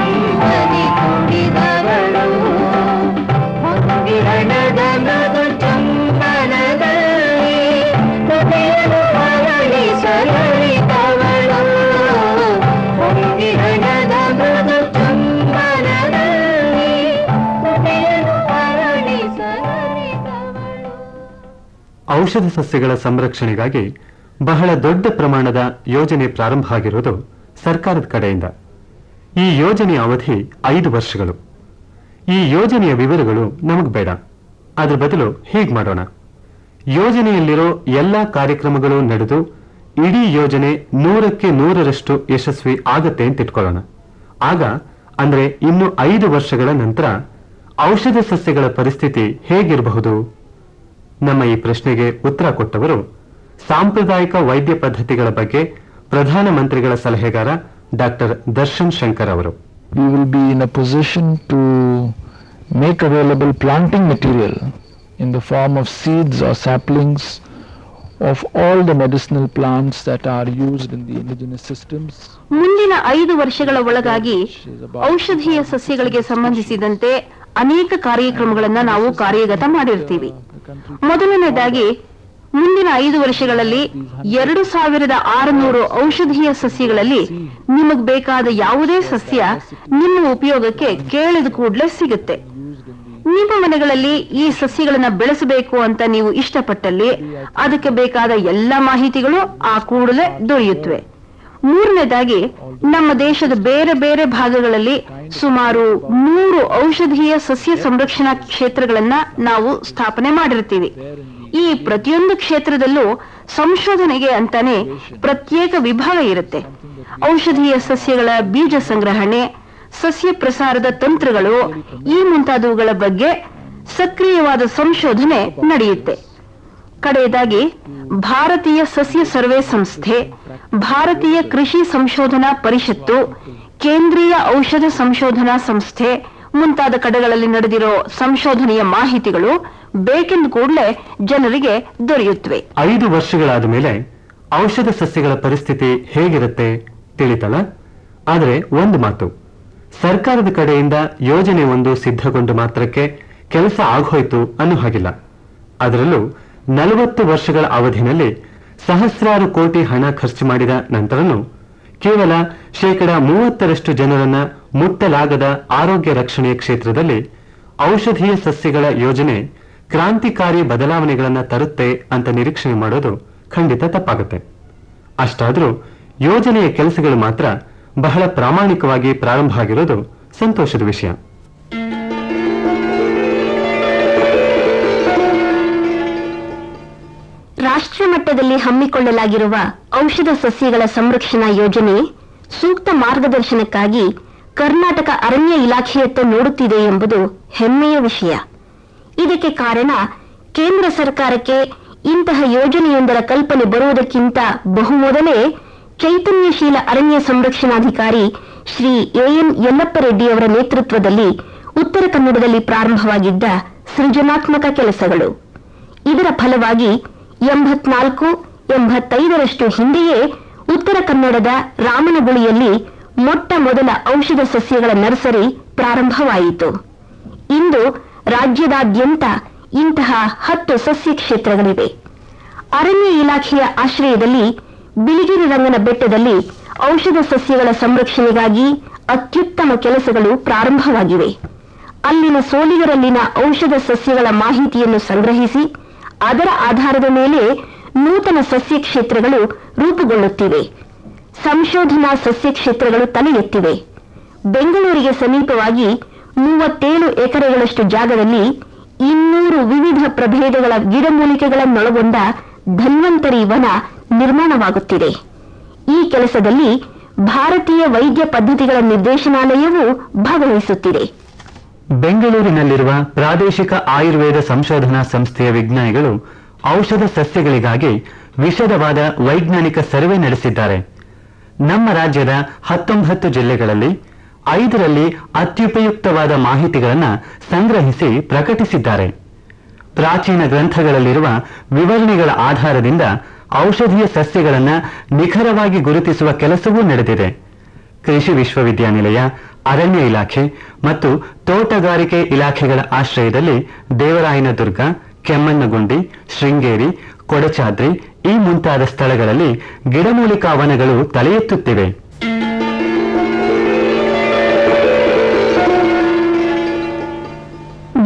ಔಷಧ ಸಸ್ಯಗಳ ಸಂರಕ್ಷಣೆಗಾಗಿ ಬಹಳ ದೊಡ್ಡ ಪ್ರಮಾಣದ ಯೋಜನೆ ಪ್ರಾರಂಭ ಆಗಿರುವುದು ಸರ್ಕಾರದ ಕಡೆಯಿಂದ. ಈ ಯೋಜನೆಯ ಅವಧಿ ಐದು ವರ್ಷಗಳು. ಈ ಯೋಜನೆಯ ವಿವರಗಳು ನಮಗೆ ಬೇಡ. ಅದರ ಬದಲು ಹೀಗೆ ಮಾಡೋಣ. ಯೋಜನೆಯಲ್ಲಿರೋ ಎಲ್ಲಾ ಕಾರ್ಯಕ್ರಮಗಳು ನಡೆದು ಇಡೀ ಯೋಜನೆ ನೂರಕ್ಕೆ ನೂರರಷ್ಟು ಯಶಸ್ವಿ ಆಗತ್ತೆ ಅಂತ ಇಟ್ಕೊಳ್ಳೋಣ. ಆಗ ಅಂದ್ರೆ ಇನ್ನು ಐದು ವರ್ಷಗಳ ನಂತರ ಔಷಧ ಸಸ್ಯಗಳ ಪರಿಸ್ಥಿತಿ ಹೇಗಿರಬಹುದು? ನಮ್ಮ ಈ ಪ್ರಶ್ನೆಗೆ ಉತ್ತರ ಕೊಟ್ಟವರು ಸಾಂಪ್ರದಾಯಿಕ ವೈದ್ಯ ಪದ್ಧತಿಗಳ ಬಗ್ಗೆ ಪ್ರಧಾನಮಂತ್ರಿಗಳ ಸಲಹೆಗಾರ ಡಾಕ್ಟರ್ ದರ್ಶನ್ ಶಂಕರ್ ಅವರು we will be in a position to make available planting material in the form of seeds or saplings of all the medicinal plants that are used in the indigenous systems. ಮುಂದಿನ ಐದು ವರ್ಷಗಳ ಒಳಗಾಗಿ ಔಷಧೀಯ ಸಸ್ಯಗಳಿಗೆ ಸಂಬಂಧಿಸಿದಂತೆ ಅನೇಕ ಕಾರ್ಯಕ್ರಮಗಳನ್ನು ನಾವು ಕಾರ್ಯಗತ ಮಾಡಿರ್ತೀವಿ ಮೊದಲನೇದಾಗಿ, ಮುಂದಿನ ಐದು ವರ್ಷಗಳಲ್ಲಿ ಎರಡು ಸಾವಿರದ ಆರುನೂರು ಔಷಧೀಯ ಸಸ್ಯಗಳಲ್ಲಿ ನಿಮಗೆ ಬೇಕಾದ ಯಾವುದೇ ಸಸ್ಯ ನಿಮ್ಮ ಉಪಯೋಗಕ್ಕೆ ಕೇಳಿದ ಕೂಡಲೇ ಸಿಗುತ್ತೆ. ನಿಮ್ಮ ಮನೆಗಳಲ್ಲಿ ಈ ಸಸ್ಯಗಳನ್ನ ಬೆಳೆಸಬೇಕು ಅಂತ ನೀವು ಇಷ್ಟಪಟ್ಟಲ್ಲಿ ಅದಕ್ಕೆ ಬೇಕಾದ ಎಲ್ಲ ಮಾಹಿತಿಗಳು ಆ ಕೂಡಲೇ ದೊರೆಯುತ್ತವೆ. ಮೂರನೇದಾಗಿ, ನಮ್ಮ ದೇಶದ ಬೇರೆ ಬೇರೆ ಭಾಗಗಳಲ್ಲಿ ಸುಮಾರು ಮೂರು ಔಷಧೀಯ ಸಸ್ಯ ಸಂರಕ್ಷಣಾ ಕ್ಷೇತ್ರಗಳನ್ನ ನಾವು ಸ್ಥಾಪನೆ ಮಾಡಿರ್ತೀವಿ. ಈ ಪ್ರತಿಯೊಂದು ಕ್ಷೇತ್ರದಲ್ಲೂ ಸಂಶೋಧನೆಗೆ ಅಂತಾನೆ ಪ್ರತ್ಯೇಕ ವಿಭಾಗ ಇರುತ್ತೆ. ಔಷಧೀಯ ಸಸ್ಯಗಳ ಬೀಜ ಸಂಗ್ರಹಣೆ, ಸಸ್ಯ ಪ್ರಸಾರದ ತಂತ್ರಗಳು, ಈ ಮುಂತಾದವುಗಳ ಬಗ್ಗೆ ಸಕ್ರಿಯವಾದ ಸಂಶೋಧನೆ ನಡೆಯುತ್ತೆ. ಕಡೆಯದಾಗಿ ಭಾರತೀಯ ಸಸ್ಯ ಸರ್ವೆ ಸಂಸ್ಥೆ, ಭಾರತೀಯ ಕೃಷಿ ಸಂಶೋಧನಾ ಪರಿಷತ್ತು, ಕೇಂದ್ರೀಯ ಔಷಧ ಸಂಶೋಧನಾ ಸಂಸ್ಥೆ ಮುಂತಾದ ಕಡೆಗಳಲ್ಲಿ ನಡೆದಿರೋ ಸಂಶೋಧನೆಯ ಮಾಹಿತಿಗಳು ಬೇಕೆಂದು ಕೂಡಲೇ ಜನರಿಗೆ ದೊರೆಯುತ್ತವೆ. ಐದು ವರ್ಷಗಳಾದ ಮೇಲೆ ಔಷಧ ಸಸ್ಯಗಳ ಪರಿಸ್ಥಿತಿ ಹೇಗಿರುತ್ತೆ ತಿಳಿತಲ್ಲ? ಆದರೆ ಒಂದು ಮಾತು, ಸರ್ಕಾರದ ಕಡೆಯಿಂದ ಯೋಜನೆ ಒಂದು ಸಿದ್ಧಗೊಂಡು ಮಾತ್ರಕ್ಕೆ ಕೆಲಸ ಆಗೋಯ್ತು ಅನ್ನೋ ಹಾಗಿಲ್ಲ. ಅದರಲ್ಲೂ ನಲವತ್ತು ವರ್ಷಗಳ ಅವಧಿನಲ್ಲಿ ಸಹಸ್ರಾರು ಕೋಟಿ ಹಣ ಖರ್ಚು ಮಾಡಿದ ನಂತರನೂ ಕೇವಲ ಶೇಕಡ ಮೂವತ್ತರಷ್ಟು ಜನರನ್ನ ಮುಟ್ಟಲಾಗದ ಆರೋಗ್ಯ ರಕ್ಷಣೆಯ ಕ್ಷೇತ್ರದಲ್ಲಿ ಔಷಧೀಯ ಸಸ್ಯಗಳ ಯೋಜನೆ ಕ್ರಾಂತಿಕಾರಿ ಬದಲಾವಣೆಗಳನ್ನ ತರುತ್ತೆ ಅಂತ ನಿರೀಕ್ಷಣೆ ಮಾಡೋದು ಖಂಡಿತ ತಪ್ಪಾಗುತ್ತೆ. ಅಷ್ಟಾದರೂ ಯೋಜನೆಯ ಕೆಲಸಗಳು ಮಾತ್ರ ಬಹಳ ಪ್ರಾಮಾಣಿಕವಾಗಿ ಪ್ರಾರಂಭ ಆಗಿರೋದು ಸಂತೋಷದ ವಿಷಯ. ರಾಷ್ಟ್ರ ಮಟ್ಟದಲ್ಲಿ ಹಮ್ಮಿಕೊಳ್ಳಲಾಗಿರುವ ಔಷಧ ಸಸ್ಯಗಳ ಸಂರಕ್ಷಣಾ ಯೋಜನೆ ಸೂಕ್ತ ಮಾರ್ಗದರ್ಶನಕ್ಕಾಗಿ ಕರ್ನಾಟಕ ಅರಣ್ಯ ಇಲಾಖೆಯತ್ತ ನೋಡುತ್ತಿದೆ ಎಂಬುದು ಹೆಮ್ಮೆಯ ವಿಷಯ. ಇದಕ್ಕೆ ಕಾರಣ ಕೇಂದ್ರ ಸರ್ಕಾರಕ್ಕೆ ಇಂತಹ ಯೋಜನೆಯೊಂದರ ಕಲ್ಪನೆ ಬರುವುದಕ್ಕಿಂತ ಬಹುಮೊದಲೇ ಚೈತನ್ಯಶೀಲ ಅರಣ್ಯ ಸಂರಕ್ಷಣಾಧಿಕಾರಿ ಶ್ರೀ ಎಎನ್ ಯಲ್ಲಪ್ಪರೆಡ್ಡಿಯವರ ನೇತೃತ್ವದಲ್ಲಿ ಉತ್ತರ ಕನ್ನಡದಲ್ಲಿ ಪ್ರಾರಂಭವಾಗಿದ್ದ ಸೃಜನಾತ್ಮಕ ಕೆಲಸಗಳು. ಇದರ ಫಲವಾಗಿ ಎಂಬತ್ನಾಲ್ಕು, ಎಂಬತ್ತೈದರಷ್ಟು ಹಿಂದೆಯೇ ಉತ್ತರ ಕನ್ನಡದ ರಾಮನಗುಳಿಯಲ್ಲಿ ಮೊಟ್ಟ ಮೊದಲ ಔಷಧ ಸಸ್ಯಗಳ ನರ್ಸರಿ ಪ್ರಾರಂಭವಾಯಿತು. ಇಂದು ರಾಜ್ಯದಾದ್ಯಂತ ಇಂತಹ ಹತ್ತು ಸಸ್ಯ ಕ್ಷೇತ್ರಗಳಿವೆ. ಅರಣ್ಯ ಇಲಾಖೆಯ ಆಶ್ರಯದಲ್ಲಿ ಬಿಳಿಗಿರಿ ರಂಗನ ಬೆಟ್ಟದಲ್ಲಿ ಔಷಧ ಸಸ್ಯಗಳ ಸಂರಕ್ಷಣೆಗಾಗಿ ಅತ್ಯುತ್ತಮ ಕೆಲಸಗಳು ಪ್ರಾರಂಭವಾಗಿವೆ. ಅಲ್ಲಿನ ಸೋಲಿಗರಲ್ಲಿನ ಔಷಧ ಸಸ್ಯಗಳ ಮಾಹಿತಿಯನ್ನು ಸಂಗ್ರಹಿಸಿ ಅದರ ಆಧಾರದ ಮೇಲೆ ನೂತನ ಸಸ್ಯ ಕ್ಷೇತ್ರಗಳು ರೂಪುಗೊಳ್ಳುತ್ತಿವೆ. ಸಂಶೋಧನಾ ಸಸ್ಯ ಕ್ಷೇತ್ರಗಳು ತಲೆ ಎತ್ತಿವೆ ಬೆಂಗಳೂರಿಗೆ ಸಮೀಪವಾಗಿ ಮೂವತ್ತೇಳು ಎಕರೆಗಳಷ್ಟು ಜಾಗದಲ್ಲಿ ಇನ್ನೂರು ವಿವಿಧ ಪ್ರಭೇದಗಳ ಗಿಡಮೂಲಿಕೆಗಳನ್ನೊಳಗೊಂಡ ಧನ್ವಂತರಿ ವನ ನಿರ್ಮಾಣವಾಗುತ್ತಿದೆ. ಈ ಕೆಲಸದಲ್ಲಿ ಭಾರತೀಯ ವೈದ್ಯ ಪದ್ಧತಿಗಳ ನಿರ್ದೇಶನಾಲಯವೂ ಭಾಗವಹಿಸುತ್ತಿದೆ. ಬೆಂಗಳೂರಿನಲ್ಲಿರುವ ಪ್ರಾದೇಶಿಕ ಆಯುರ್ವೇದ ಸಂಶೋಧನಾ ಸಂಸ್ಥೆಯ ವಿಜ್ಞಾನಿಗಳು ಔಷಧ ಸಸ್ಯಗಳಿಗಾಗಿ ವಿಷದವಾದ ವೈಜ್ಞಾನಿಕ ಸರ್ವೆ ನಡೆಸಿದ್ದಾರೆ. ನಮ್ಮ ರಾಜ್ಯದ ಹತ್ತೊಂಬತ್ತು ಜಿಲ್ಲೆಗಳಲ್ಲಿ ಐದರಲ್ಲಿ ಅತ್ಯುಪಯುಕ್ತವಾದ ಮಾಹಿತಿಗಳನ್ನು ಸಂಗ್ರಹಿಸಿ ಪ್ರಕಟಿಸಿದ್ದಾರೆ. ಪ್ರಾಚೀನ ಗ್ರಂಥಗಳಲ್ಲಿರುವ ವಿವರಣೆಗಳ ಆಧಾರದಿಂದ ಔಷಧೀಯ ಸಸ್ಯಗಳನ್ನು ನಿಖರವಾಗಿ ಗುರುತಿಸುವ ಕೆಲಸವೂ ನಡೆದಿದೆ. ಕೃಷಿ ವಿಶ್ವವಿದ್ಯಾನಿಲಯ ಅರಣ್ಯ ಇಲಾಖೆ ಮತ್ತು ತೋಟಗಾರಿಕೆ ಇಲಾಖೆಗಳ ಆಶ್ರಯದಲ್ಲಿ ದೇವರಾಯನದುರ್ಗ, ಕೆಮ್ಮಣ್ಣಗುಂಡಿ, ಶೃಂಗೇರಿ, ಕೊಡಚಾದ್ರಿ ಈ ಮುಂತಾದ ಸ್ಥಳಗಳಲ್ಲಿ ಗಿಡಮೂಲಿಕಾ ವನಗಳು ತಲೆ ಎತ್ತುತ್ತಿವೆ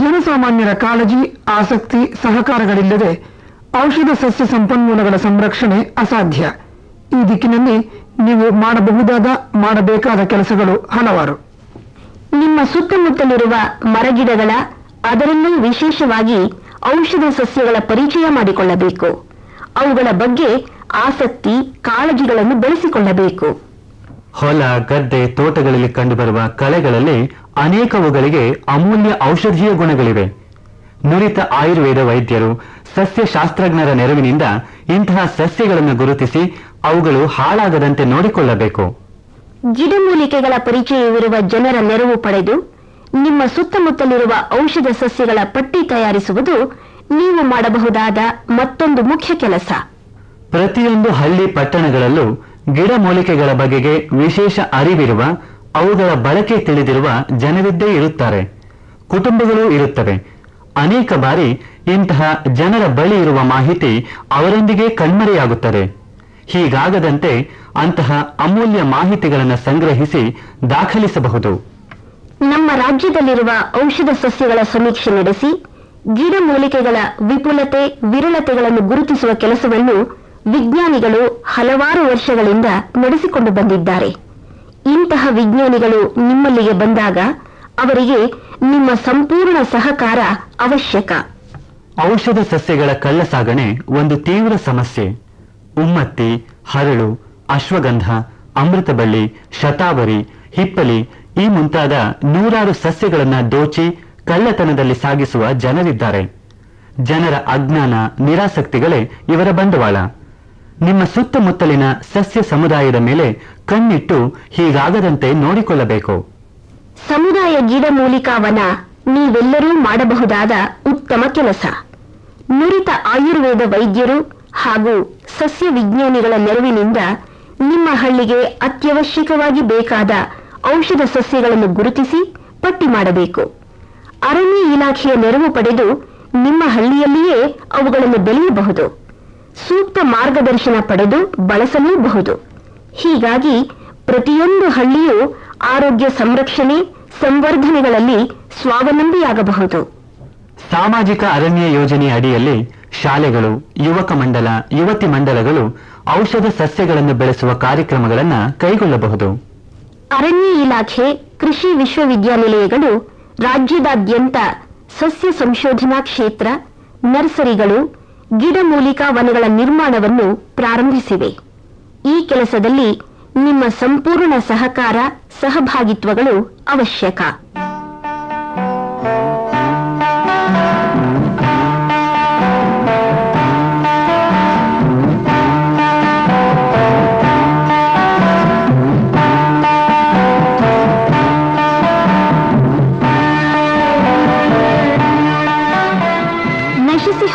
ಜನಸಾಮಾನ್ಯರ ಕಾಳಜಿ, ಆಸಕ್ತಿ, ಸಹಕಾರಗಳಿಲ್ಲದೆ ಔಷಧ ಸಸ್ಯ ಸಂಪನ್ಮೂಲಗಳ ಸಂರಕ್ಷಣೆ ಅಸಾಧ್ಯ. ಈ ದಿಕ್ಕಿನಲ್ಲಿ ನೀವು ಮಾಡಬಹುದಾದ, ಮಾಡಬೇಕಾದ ಕೆಲಸಗಳು ಹಲವಾರು. ನಿಮ್ಮ ಸುತ್ತಮುತ್ತಲಿರುವ ಮರಗಿಡಗಳ, ಅದರಲ್ಲೂ ವಿಶೇಷವಾಗಿ ಔಷಧ ಸಸ್ಯಗಳ ಪರಿಚಯ ಮಾಡಿಕೊಳ್ಳಬೇಕು. ಅವುಗಳ ಬಗ್ಗೆ ಆಸಕ್ತಿ, ಕಾಳಜಿಗಳನ್ನು ಬೆಳೆಸಿಕೊಳ್ಳಬೇಕು. ಹೊಲ, ಗದ್ದೆ, ತೋಟಗಳಲ್ಲಿ ಕಂಡುಬರುವ ಕಳೆಗಳಲ್ಲಿ ಅನೇಕವುಗಳಿಗೆ ಅಮೂಲ್ಯ ಔಷಧೀಯ ಗುಣಗಳಿವೆ. ನುರಿತ ಆಯುರ್ವೇದ ವೈದ್ಯರು, ಸಸ್ಯಶಾಸ್ತ್ರಜ್ಞರ ನೆರವಿನಿಂದ ಇಂತಹ ಸಸ್ಯಗಳನ್ನು ಗುರುತಿಸಿ ಅವುಗಳು ಹಾಳಾಗದಂತೆ ನೋಡಿಕೊಳ್ಳಬೇಕು. ಗಿಡಮೂಲಿಕೆಗಳ ಪರಿಚಯವಿರುವ ಜನರ ನೆರವು ಪಡೆದು ನಿಮ್ಮ ಸುತ್ತಮುತ್ತಲಿರುವ ಔಷಧ ಸಸ್ಯಗಳ ಪಟ್ಟಿ ತಯಾರಿಸುವುದು ನೀವು ಮಾಡಬಹುದಾದ ಮತ್ತೊಂದು ಮುಖ್ಯ ಕೆಲಸ. ಪ್ರತಿಯೊಂದು ಹಳ್ಳಿ ಪಟ್ಟಣಗಳಲ್ಲೂ ಗಿಡಮೂಲಿಕೆಗಳ ಬಗೆಗೆ ವಿಶೇಷ ಅರಿವಿರುವ, ಅವುಗಳ ಬಳಕೆ ತಿಳಿದಿರುವ ಜನರಿದ್ದೇ ಇರುತ್ತಾರೆ. ಕುಟುಂಬಗಳು ಇರುತ್ತವೆ. ಅನೇಕ ಬಾರಿ ಇಂತಹ ಜನರ ಬಳಿ ಇರುವ ಮಾಹಿತಿ ಅವರೊಂದಿಗೆ ಕಣ್ಮರೆಯಾಗುತ್ತದೆ. ಹೀಗಾಗದಂತೆ ಅಂತಹ ಅಮೂಲ್ಯ ಮಾಹಿತಿಗಳನ್ನು ಸಂಗ್ರಹಿಸಿ ದಾಖಲಿಸಬಹುದು. ನಮ್ಮ ರಾಜ್ಯದಲ್ಲಿರುವ ಔಷಧ ಸಸ್ಯಗಳ ಸಮೀಕ್ಷೆ ನಡೆಸಿ ಗಿಡಮೂಲಿಕೆಗಳ ವಿಪುಲತೆ ವಿರಳತೆಗಳನ್ನು ಗುರುತಿಸುವ ಕೆಲಸವನ್ನು ವಿಜ್ಞಾನಿಗಳು ಹಲವಾರು ವರ್ಷಗಳಿಂದ ನಡೆಸಿಕೊಂಡು ಬಂದಿದ್ದಾರೆ. ಇಂತಹ ವಿಜ್ಞಾನಿಗಳು ನಿಮ್ಮಲ್ಲಿಗೆ ಬಂದಾಗ ಅವರಿಗೆ ನಿಮ್ಮ ಸಂಪೂರ್ಣ ಸಹಕಾರ ಅವಶ್ಯಕ. ಔಷಧ ಸಸ್ಯಗಳ ಕಳ್ಳಸಾಗಣೆ ಒಂದು ತೀವ್ರ ಸಮಸ್ಯೆ. ಉಮ್ಮತ್ತಿ ಹರಳು ಅಶ್ವಗಂಧ, ಅಮೃತಬಳ್ಳಿ, ಶತಾವರಿ, ಹಿಪ್ಪಲಿ ಈ ಮುಂತಾದ ನೂರಾರು ಸಸ್ಯಗಳನ್ನ ದೋಚಿ ಕಳ್ಳತನದಲ್ಲಿ ಸಾಗಿಸುವ ಜನರಿದ್ದಾರೆ. ಜನರ ಅಜ್ಞಾನ, ನಿರಾಸಕ್ತಿಗಳೇ ಇವರ ಬಂಡವಾಳ. ನಿಮ್ಮ ಸುತ್ತಮುತ್ತಲಿನ ಸಸ್ಯ ಸಮುದಾಯದ ಮೇಲೆ ಕಣ್ಣಿಟ್ಟು ಹೀಗಾಗದಂತೆ ನೋಡಿಕೊಳ್ಳಬೇಕು. ಸಮುದಾಯ ಗಿಡಮೂಲಿಕಾವನ ನೀವೆಲ್ಲರೂ ಮಾಡಬಹುದಾದ ಉತ್ತಮ ಕೆಲಸ. ನುರಿತ ಆಯುರ್ವೇದ ವೈದ್ಯರು ಹಾಗೂ ಸಸ್ಯ ವಿಜ್ಞಾನಿಗಳ ನೆರವಿನಿಂದ ನಿಮ್ಮ ಹಳ್ಳಿಗೆ ಅತ್ಯವಶ್ಯಕವಾಗಿ ಬೇಕಾದ ಔಷಧ ಸಸ್ಯಗಳನ್ನು ಗುರುತಿಸಿ ಪಟ್ಟಿ ಮಾಡಬೇಕು. ಅರಣ್ಯ ಇಲಾಖೆಯ ನೆರವು ಪಡೆದು ನಿಮ್ಮ ಹಳ್ಳಿಯಲ್ಲಿಯೇ ಅವುಗಳನ್ನು ಬೆಳೆಯಬಹುದು. ಸೂಕ್ತ ಮಾರ್ಗದರ್ಶನ ಪಡೆದು ಬಳಸಲೂಬಹುದು. ಹೀಗಾಗಿ ಪ್ರತಿಯೊಂದು ಹಳ್ಳಿಯೂ ಆರೋಗ್ಯ ಸಂರಕ್ಷಣೆ, ಸಂವರ್ಧನೆಗಳಲ್ಲಿ ಸ್ವಾವಲಂಬಿಯಾಗಬಹುದು. ಸಾಮಾಜಿಕ ಅರಣ್ಯ ಯೋಜನೆ ಅಡಿಯಲ್ಲಿ ಶಾಲೆಗಳು, ಯುವಕ ಮಂಡಲ, ಯುವತಿ ಮಂಡಲಗಳು ಔಷಧ ಸಸ್ಯಗಳನ್ನು ಬೆಳೆಸುವ ಕಾರ್ಯಕ್ರಮಗಳನ್ನು ಕೈಗೊಳ್ಳಬಹುದು. ಅರಣ್ಯ ಇಲಾಖೆ, ಕೃಷಿ ವಿಶ್ವವಿದ್ಯಾನಿಲಯಗಳು, ರಾಜ್ಯದಾದ್ಯಂತ ಸಸ್ಯ ಸಂಶೋಧನಾ ಕ್ಷೇತ್ರ, ನರ್ಸರಿಗಳು ಗಿಡಮೂಲಿಕಾ ವನಗಳ ನಿರ್ಮಾಣವನ್ನು ಪ್ರಾರಂಭಿಸಿವೆ. ಈ ಕೆಲಸದಲ್ಲಿ ನಿಮ್ಮ ಸಂಪೂರ್ಣ ಸಹಕಾರ, ಸಹಭಾಗಿತ್ವಗಳು ಅವಶ್ಯಕ.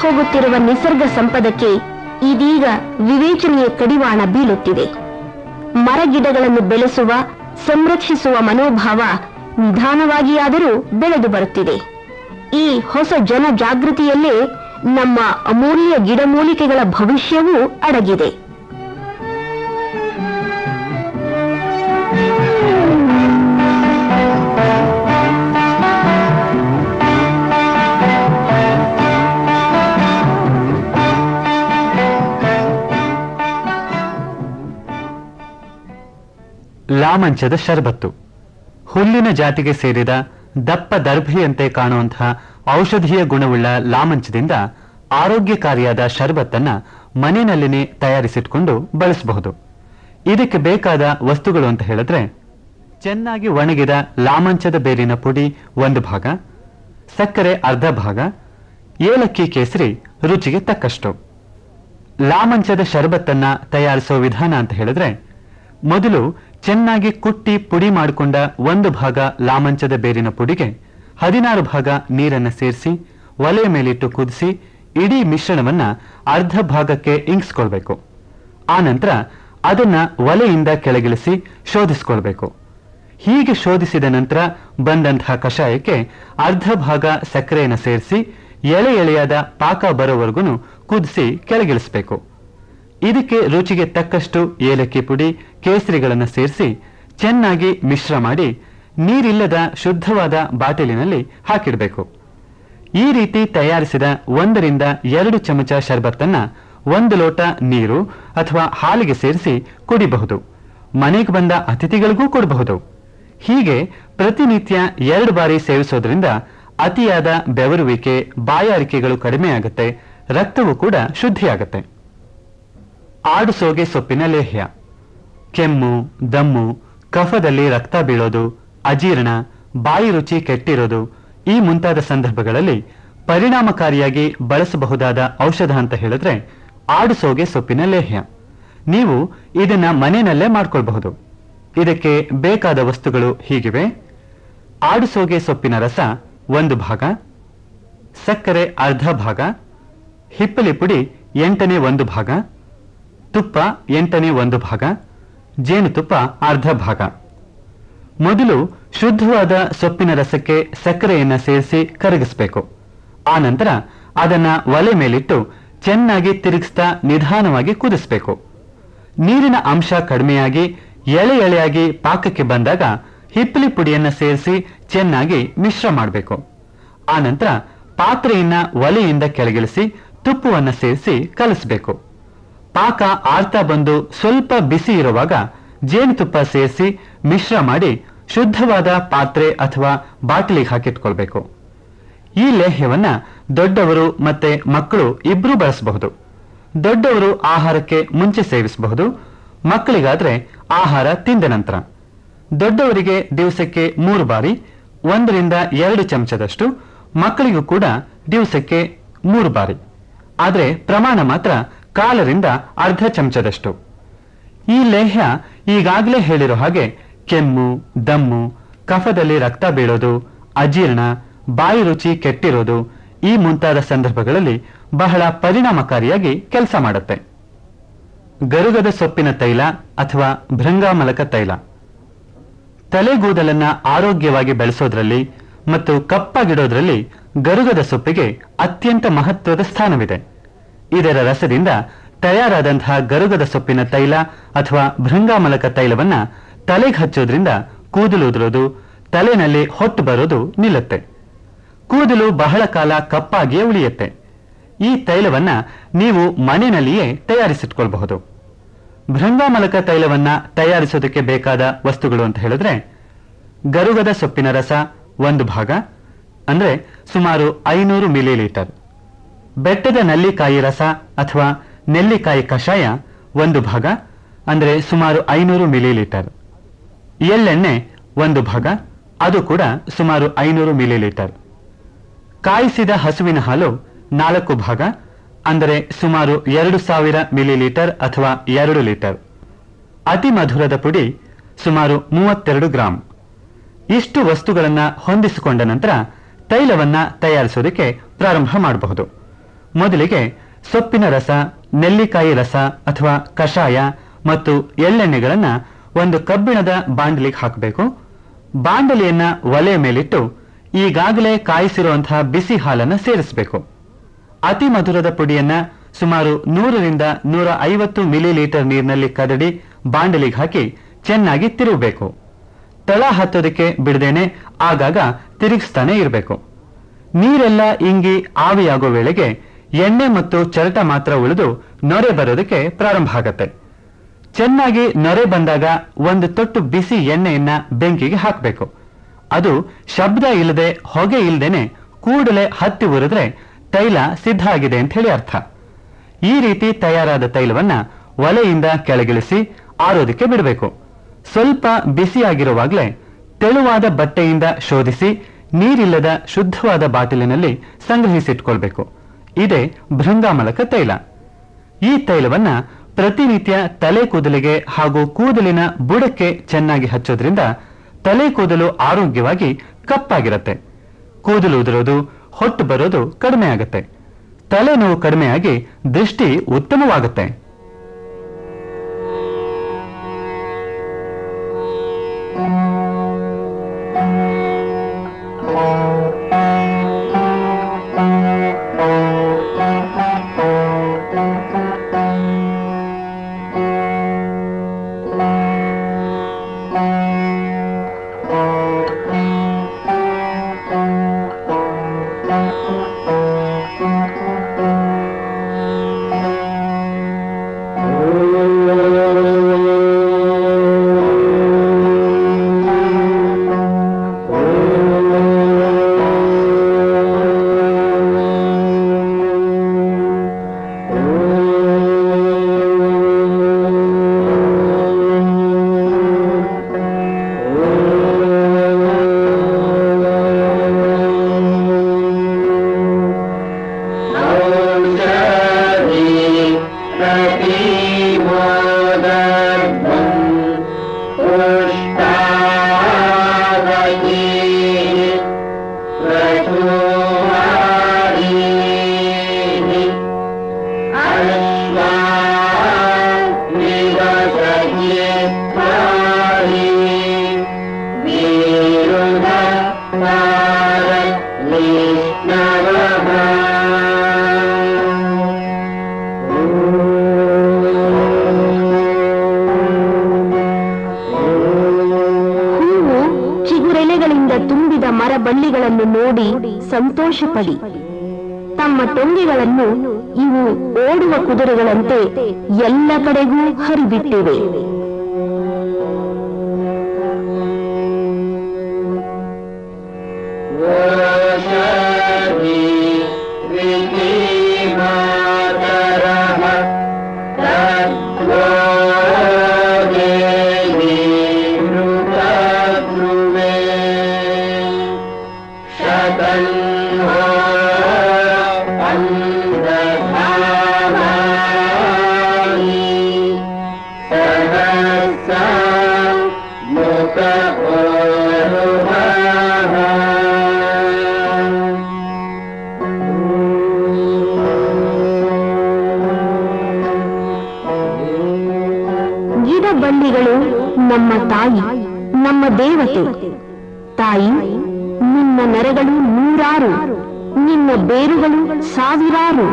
ಹೋಗುತ್ತಿರುವ ನಿಸರ್ಗ ಸಂಪದಕ್ಕೆ ಇದೀಗ ವಿವೇಚನೆಯ ಕಡಿವಾಣ ಬೀಳುತ್ತಿದೆ. ಮರಗಿಡಗಳನ್ನು ಬೆಳೆಸುವ, ಸಂರಕ್ಷಿಸುವ ಮನೋಭಾವ ನಿಧಾನವಾಗಿಯಾದರೂ ಬೆಳೆದು ಬರುತ್ತಿದೆ. ಈ ಹೊಸ ಜನ ಜಾಗೃತಿಯಲ್ಲೇ ನಮ್ಮ ಅಮೂಲ್ಯ ಗಿಡಮೂಲಿಕೆಗಳ ಭವಿಷ್ಯವೂ ಅಡಗಿದೆ. ಲಾಮಂಚದ ಶರ್ಬತ್ತು. ಹುಲ್ಲಿನ ಜಾತಿಗೆ ಸೇರಿದ ದಪ್ಪ ದರ್ಭಿಯಂತೆ ಕಾಣುವಂತಹ ಔಷಧೀಯ ಗುಣವುಳ್ಳ ಲಾಮಂಚದಿಂದ ಆರೋಗ್ಯಕಾರಿಯಾದ ಶರ್ಬತ್ತನ್ನ ಮನೆಯಲ್ಲಿನೇ ತಯಾರಿಸಿಟ್ಕೊಂಡು ಬಳಸಬಹುದು. ಇದಕ್ಕೆ ಬೇಕಾದ ವಸ್ತುಗಳು ಅಂತ ಹೇಳಿದ್ರೆ, ಚೆನ್ನಾಗಿ ಒಣಗಿದ ಲಾಮಂಚದ ಬೇರಿನ ಪುಡಿ ಒಂದು ಭಾಗ, ಸಕ್ಕರೆ ಅರ್ಧ ಭಾಗ, ಏಲಕ್ಕಿ ಕೇಸರಿ ರುಚಿಗೆ ತಕ್ಕಷ್ಟು. ಲಾಮಂಚದ ಶರಬತ್ತನ್ನ ತಯಾರಿಸೋ ವಿಧಾನ ಅಂತ ಹೇಳಿದ್ರೆ, ಮೊದಲು ಚೆನ್ನಾಗಿ ಕುಟ್ಟಿ ಪುಡಿ ಮಾಡಿಕೊಂಡ ಒಂದು ಭಾಗ ಲಾಮಂಚದ ಬೇರಿನ ಪುಡಿಗೆ, ಹದಿನಾರು ಭಾಗ ನೀರನ್ನ ಸೇರಿಸಿ ಒಲೆಯ ಮೇಲಿಟ್ಟು ಕುದಿಸಿ, ಇಡೀ ಮಿಶ್ರಣವನ್ನ ಅರ್ಧ ಭಾಗಕ್ಕೆ ಇಂಗಿಸ್ಕೊಳ್ಬೇಕು. ನಂತರ ಅದನ್ನ ಒಲೆಯಿಂದ ಕೆಳಗಿಳಿಸಿ ಶೋಧಿಸಿಕೊಳ್ಬೇಕು. ಹೀಗೆ ಶೋಧಿಸಿದ ನಂತರ ಬಂದಂತಹ ಕಷಾಯಕ್ಕೆ ಅರ್ಧ ಭಾಗ ಸಕ್ಕರೆಯನ್ನು ಸೇರಿಸಿ ಎಳೆ ಎಳೆಯಾದ ಪಾಕ ಬರೋವರೆಗೂ ಕುದಿಸಿ ಕೆಳಗಿಳಿಸಬೇಕು. ಇದಕ್ಕೆ ರುಚಿಗೆ ತಕ್ಕಷ್ಟು ಏಲಕ್ಕಿ ಪುಡಿ, ಕೇಸರಿಗಳನ್ನು ಸೇರಿಸಿ ಚೆನ್ನಾಗಿ ಮಿಶ್ರ ಮಾಡಿ ನೀರಿಲ್ಲದ ಶುದ್ಧವಾದ ಬಾಟಲಿನಲ್ಲಿ ಹಾಕಿಡಬೇಕು. ಈ ರೀತಿ ತಯಾರಿಸಿದ ಒಂದರಿಂದ ಎರಡು ಚಮಚ ಶರ್ಬತ್ತನ್ನು ಒಂದು ಲೋಟ ನೀರು ಅಥವಾ ಹಾಲಿಗೆ ಸೇರಿಸಿ ಕುಡಿಬಹುದು. ಮನೆಗೆ ಬಂದ ಅತಿಥಿಗಳಿಗೂ ಕೊಡಬಹುದು. ಹೀಗೆ ಪ್ರತಿನಿತ್ಯ ಎರಡು ಬಾರಿ ಸೇವಿಸೋದ್ರಿಂದ ಅತಿಯಾದ ಬೆವರುವಿಕೆ, ಬಾಯಾರಿಕೆಗಳು ಕಡಿಮೆಯಾಗುತ್ತೆ, ರಕ್ತವೂ ಕೂಡ ಶುದ್ಧಿಯಾಗುತ್ತೆ. ಆಡುಸೋಗೆ ಸೊಪ್ಪಿನ ಲೇಹ್ಯ. ಕೆಮ್ಮು, ದಮ್ಮು, ಕಫದಲ್ಲಿ ರಕ್ತ ಬೀಳೋದು, ಅಜೀರ್ಣ, ಬಾಯಿ ರುಚಿ ಕೆಟ್ಟಿರೋದು ಈ ಮುಂತಾದ ಸಂದರ್ಭಗಳಲ್ಲಿ ಪರಿಣಾಮಕಾರಿಯಾಗಿ ಬಳಸಬಹುದಾದ ಔಷಧ ಅಂತ ಹೇಳಿದ್ರೆ ಆಡುಸೋಗೆ ಸೊಪ್ಪಿನ ಲೇಹ್ಯ. ನೀವು ಇದನ್ನ ಮನೆಯಲ್ಲೇ ಮಾಡ್ಕೊಳ್ಬಹುದು. ಇದಕ್ಕೆ ಬೇಕಾದ ವಸ್ತುಗಳು ಹೀಗಿವೆ. ಆಡುಸೋಗೆ ಸೊಪ್ಪಿನ ರಸ ಒಂದು ಭಾಗ, ಸಕ್ಕರೆ ಅರ್ಧ ಭಾಗ, ಹಿಪ್ಪಲಿ ಪುಡಿ ಎಂಟನೇ ಒಂದು ಭಾಗ ತುಪ್ಪ ಎಂಟನೇ ಒಂದು ಭಾಗ ಜೇನುತುಪ್ಪ ಅರ್ಧ ಭಾಗ. ಮೊದಲು ಶುದ್ಧವಾದ ಸೊಪ್ಪಿನ ರಸಕ್ಕೆ ಸಕ್ಕರೆಯನ್ನು ಸೇರಿಸಿ ಕರಗಿಸಬೇಕು. ಆನಂತರ ಅದನ್ನ ಒಲೆ ಮೇಲಿಟ್ಟು ಚೆನ್ನಾಗಿ ತಿರುಗಿಸ್ತಾ ನಿಧಾನವಾಗಿ ಕುದಿಸಬೇಕು. ನೀರಿನ ಅಂಶ ಕಡಿಮೆಯಾಗಿ, ಎಳೆ ಎಳೆಯಾಗಿ ಪಾಕಕ್ಕೆ ಬಂದಾಗ ಹಿಪ್ಪಲಿ ಪುಡಿಯನ್ನು ಸೇರಿಸಿ ಚೆನ್ನಾಗಿ ಮಿಶ್ರ ಮಾಡಬೇಕು. ಆನಂತರ ಪಾತ್ರೆಯನ್ನ ಒಲೆಯಿಂದ ಕೆಳಗಿಳಿಸಿ ತುಪ್ಪವನ್ನು ಸೇರಿಸಿ ಕಲಿಸಬೇಕು. ಪಾಕ ಆಳ್ತಾ ಬಂದು ಸ್ವಲ್ಪ ಬಿಸಿ ಇರುವಾಗ ಜೇನುತುಪ್ಪ ಸೇರಿಸಿ ಮಿಶ್ರ ಮಾಡಿ ಶುದ್ಧವಾದ ಪಾತ್ರೆ ಅಥವಾ ಬಾಟಲಿಗೆ ಹಾಕಿಟ್ಕೊಳ್ಬೇಕು. ಈ ಲೇಹ್ಯವನ್ನ ದೊಡ್ಡವರು ಮತ್ತೆ ಮಕ್ಕಳು ಇಬ್ರು ಬಳಸಬಹುದು. ದೊಡ್ಡವರು ಆಹಾರಕ್ಕೆ ಮುಂಚೆ ಸೇವಿಸಬಹುದು. ಮಕ್ಕಳಿಗಾದ್ರೆ ಆಹಾರ ತಿಂದ ನಂತರ. ದೊಡ್ಡವರಿಗೆ ದಿವಸಕ್ಕೆ ಮೂರು ಬಾರಿ, ಒಂದರಿಂದ ಎರಡು ಚಮಚದಷ್ಟು, ಮಕ್ಕಳಿಗೂ ಕೂಡ ದಿವಸಕ್ಕೆ ಮೂರು ಬಾರಿ. ಆದರೆ ಪ್ರಮಾಣ ಮಾತ್ರ ಕಾಲರಿಂದ ಅರ್ಧ ಚಮಚದಷ್ಟು. ಈ ಲೇಹ್ಯ ಈಗಾಗಲೇ ಹೇಳಿರೋ ಹಾಗೆ ಕೆಮ್ಮು, ದಮ್ಮು, ಕಫದಲ್ಲಿ ರಕ್ತ ಬೀಳೋದು, ಅಜೀರ್ಣ, ಬಾಯಿ ರುಚಿ ಕೆಟ್ಟಿರೋದು ಈ ಮುಂತಾದ ಸಂದರ್ಭಗಳಲ್ಲಿ ಬಹಳ ಪರಿಣಾಮಕಾರಿಯಾಗಿ ಕೆಲಸ ಮಾಡುತ್ತೆ. ಗರುಗದ ಸೊಪ್ಪಿನ ತೈಲ ಅಥವಾ ಭೃಂಗಾಮಲಕ ತೈಲ. ತಲೆಗೂದಲನ್ನ ಆರೋಗ್ಯವಾಗಿ ಬೆಳೆಸೋದ್ರಲ್ಲಿ ಮತ್ತು ಕಪ್ಪಾಗಿಡೋದ್ರಲ್ಲಿ ಗರುಗದ ಸೊಪ್ಪಿಗೆ ಅತ್ಯಂತ ಮಹತ್ವದ ಸ್ಥಾನವಿದೆ. ಇದರ ರಸದಿಂದ ತಯಾರಾದಂತಹ ಗರುಗದ ಸೊಪ್ಪಿನ ತೈಲ ಅಥವಾ ಭೃಂಗಾಮಲಕ ತೈಲವನ್ನ ತಲೆಗೆ ಹಚ್ಚೋದ್ರಿಂದ ಕೂದಲು ಉದುರೋದು, ತಲೆನಲ್ಲಿ ಹೊಟ್ಟು ಬರೋದು ನಿಲ್ಲುತ್ತೆ. ಕೂದಲು ಬಹಳ ಕಾಲ ಕಪ್ಪಾಗಿಯೇ ಉಳಿಯುತ್ತೆ. ಈ ತೈಲವನ್ನ ನೀವು ಮನೆಯಲ್ಲಿಯೇ ತಯಾರಿಸಿಟ್ಕೊಳ್ಬಹುದು. ಭೃಂಗಾಮಲಕ ತೈಲವನ್ನ ತಯಾರಿಸೋದಕ್ಕೆ ಬೇಕಾದ ವಸ್ತುಗಳು ಅಂತ ಹೇಳಿದ್ರೆ ಗರುಗದ ಸೊಪ್ಪಿನ ರಸ ಒಂದು ಭಾಗ, ಅಂದ್ರೆ ಸುಮಾರು ಐನೂರು ಮಿಲಿ ಲೀಟರ್ ಬೆಟ್ಟದ ನಲ್ಲಿಕಾಯಿ ರಸ ಅಥವಾ ನೆಲ್ಲಿಕಾಯಿ ಕಷಾಯ ಒಂದು ಭಾಗ, ಅಂದರೆ ಸುಮಾರು ಐನೂರು ಮಿಲಿ ಲೀಟರ್ ಎಳ್ಳೆಣ್ಣೆ ಒಂದು ಭಾಗ, ಅದು ಕೂಡ ಸುಮಾರು ಐನೂರು ಮಿಲಿ ಲೀಟರ್ ಕಾಯಿಸಿದ ಹಸುವಿನ ಹಾಲು ನಾಲ್ಕು ಭಾಗ, ಅಂದರೆ ಸುಮಾರು ಎರಡು ಸಾವಿರ ಮಿಲಿ ಲೀಟರ್ ಅಥವಾ ಎರಡು ಲೀಟರ್. ಅತಿ ಮಧುರದ ಪುಡಿ ಸುಮಾರು ಮೂವತ್ತೆರಡು ಗ್ರಾಂ. ಇಷ್ಟು ವಸ್ತುಗಳನ್ನು ಹೊಂದಿಸಿಕೊಂಡ ನಂತರ ತೈಲವನ್ನು ತಯಾರಿಸೋದಕ್ಕೆ ಪ್ರಾರಂಭ ಮಾಡಬಹುದು. ಮೊದಲಿಗೆ ಸೊಪ್ಪಿನ ರಸ, ನೆಲ್ಲಿಕಾಯಿ ರಸ ಅಥವಾ ಕಷಾಯ ಮತ್ತು ಎಳ್ಳೆಣ್ಣೆಗಳನ್ನು ಒಂದು ಕಬ್ಬಿಣದ ಬಾಂಡಲಿಗೆ ಹಾಕಬೇಕು. ಬಾಂಡಲಿಯನ್ನ ಒಲೆಯ ಮೇಲಿಟ್ಟು ಈಗಾಗಲೇ ಕಾಯಿಸಿರುವಂತಹ ಬಿಸಿ ಹಾಲನ್ನು ಸೇರಿಸಬೇಕು. ಅತಿ ಮಧುರದ ಪುಡಿಯನ್ನ ಸುಮಾರು ನೂರರಿಂದ ನೂರ ಐವತ್ತು ಮಿಲಿ ಲೀಟರ್ ನೀರಿನಲ್ಲಿ ಕದಡಿ ಬಾಂಡಲಿಗೆ ಹಾಕಿ ಚೆನ್ನಾಗಿ ತಿರುಗಬೇಕು. ತಳ ಹತ್ತೋದಕ್ಕೆ ಬಿಡದೇನೆ ಆಗಾಗ ತಿರುಗಿಸ್ತಾನೆ ಇರಬೇಕು. ನೀರೆಲ್ಲ ಇಂಗಿ ಆವಿಯಾಗೋ ವೇಳೆಗೆ ಎಣ್ಣೆ ಮತ್ತು ಚರಟ ಮಾತ್ರ ಉಳಿದು ನೊರೆ ಬರೋದಕ್ಕೆ ಪ್ರಾರಂಭ ಆಗತ್ತೆ. ಚೆನ್ನಾಗಿ ನೊರೆ ಬಂದಾಗ ಒಂದು ತೊಟ್ಟು ಬಿಸಿ ಎಣ್ಣೆಯನ್ನ ಬೆಂಕಿಗೆ ಹಾಕಬೇಕು. ಅದು ಶಬ್ದ ಇಲ್ಲದೆ ಹೊಗೆ ಇಲ್ಲದೇನೆ ಕೂಡಲೇ ಹತ್ತಿ ಉರಿದ್ರೆ ತೈಲ ಸಿದ್ಧ ಆಗಿದೆ ಅಂತ ಹೇಳಿ ಅರ್ಥ. ಈ ರೀತಿ ತಯಾರಾದ ತೈಲವನ್ನ ಒಲೆಯಿಂದ ಕೆಳಗಿಳಿಸಿ ಆರೋದಕ್ಕೆ ಬಿಡಬೇಕು. ಸ್ವಲ್ಪ ಬಿಸಿಯಾಗಿರುವಾಗಲೇ ತೆಳುವಾದ ಬಟ್ಟೆಯಿಂದ ಶೋಧಿಸಿ ನೀರಿಲ್ಲದ ಶುದ್ಧವಾದ ಬಾಟಲಿನಲ್ಲಿ ಸಂಗ್ರಹಿಸಿಟ್ಕೊಳ್ಬೇಕು. ಇದೇ ಭೃಂಗಾಮಲಕ ತೈಲ. ಈ ತೈಲವನ್ನ ಪ್ರತಿನಿತ್ಯ ತಲೆ ಕೂದಲಿಗೆ ಹಾಗೂ ಕೂದಲಿನ ಬುಡಕ್ಕೆ ಚೆನ್ನಾಗಿ ಹಚ್ಚೋದ್ರಿಂದ ತಲೆ ಕೂದಲು ಆರೋಗ್ಯವಾಗಿ ಕಪ್ಪಾಗಿರುತ್ತೆ. ಕೂದಲು ಉದುರೋದು, ಹೊಟ್ಟು ಬರೋದು ಕಡಿಮೆ ಆಗತ್ತೆ ತಲೆನೋವು ಕಡಿಮೆಯಾಗಿ ದೃಷ್ಟಿ ಉತ್ತಮವಾಗುತ್ತೆ. ಹೂವು ಸಂತೋಷ ಪಡಿ ತಮ್ಮ ಟೊಂಗೆಗಳನ್ನು ಇವು ಓಡುವ ಕುದುರೆಗಳಂತೆ ಎಲ್ಲ ಕಡೆಗೂ ಹರಿಬಿಟ್ಟಿವೆ. ತಾಯಿ ನಮ್ಮ ದೇವತೆ. ತಾಯಿ ನಿನ್ನ ನರಗಳು ನೂರಾರು ನಿನ್ನ ಬೇರುಗಳು ಸಾವಿರಾರು.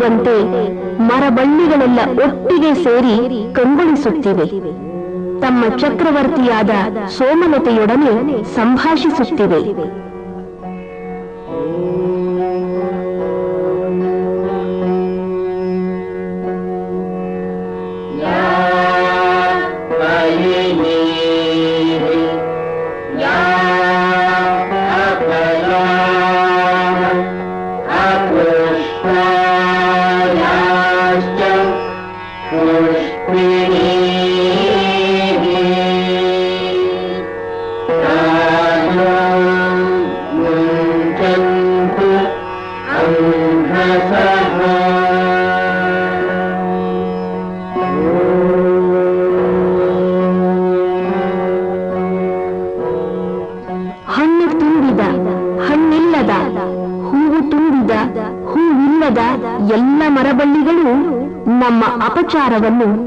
ದರ್ಬಾರಿನಲ್ಲಿರುವಂತೆ ಮರಬಳ್ಳಿಗಳೆಲ್ಲ ಒಟ್ಟಿಗೆ ಸೇರಿ ಕಂಗೊಳಿಸುತ್ತಿವೆ. ತಮ್ಮ ಚಕ್ರವರ್ತಿಯಾದ ಸೋಮಲತೆಯೊಡನೆ ಸಂಭಾಷಿಸುತ್ತಿವೆ. ನಮ್ಮ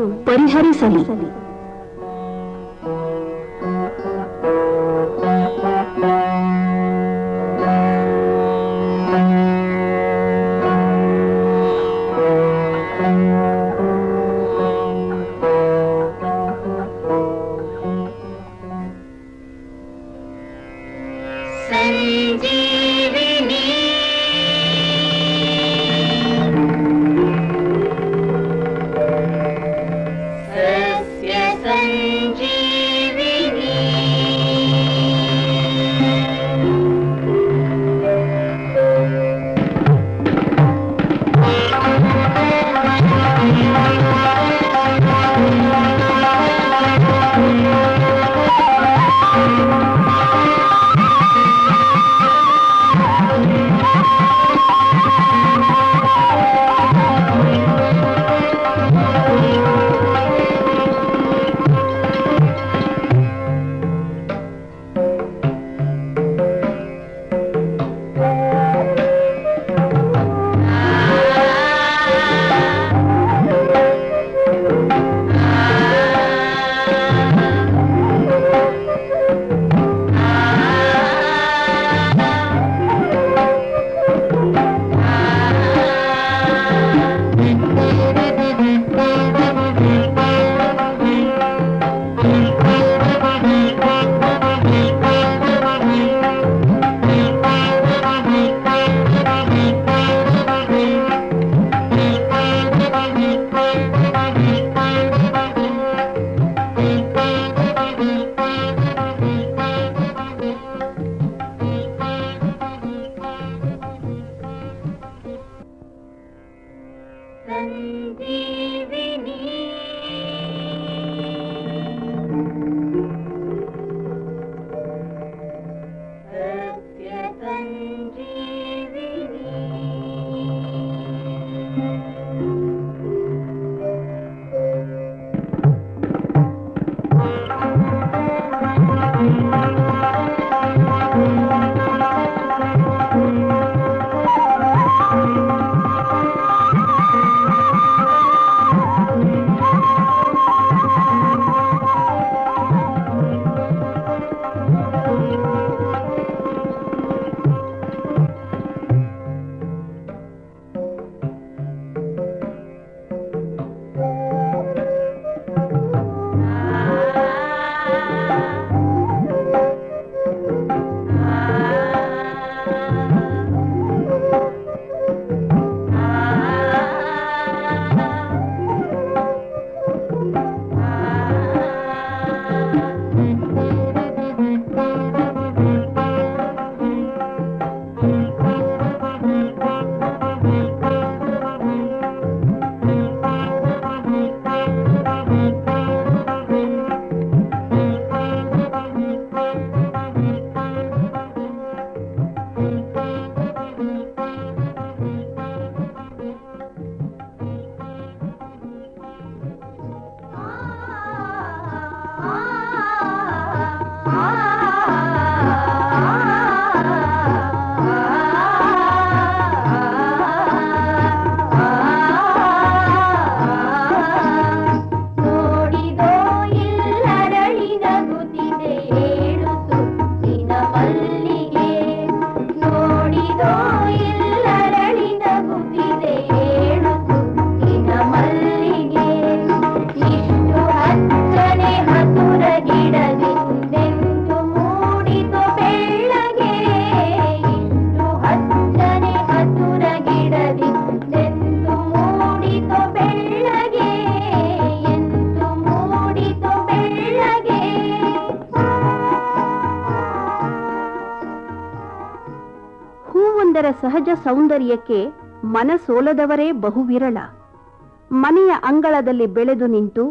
ಸಹಜ ಸೌಂದರ್ಯಕ್ಕೆ ಮನಸೋಲದವರೇ ಬಹುವಿರಳ. ಮನೆಯ ಅಂಗಳದಲ್ಲಿ ಬೆಳೆದು ನಿಂತು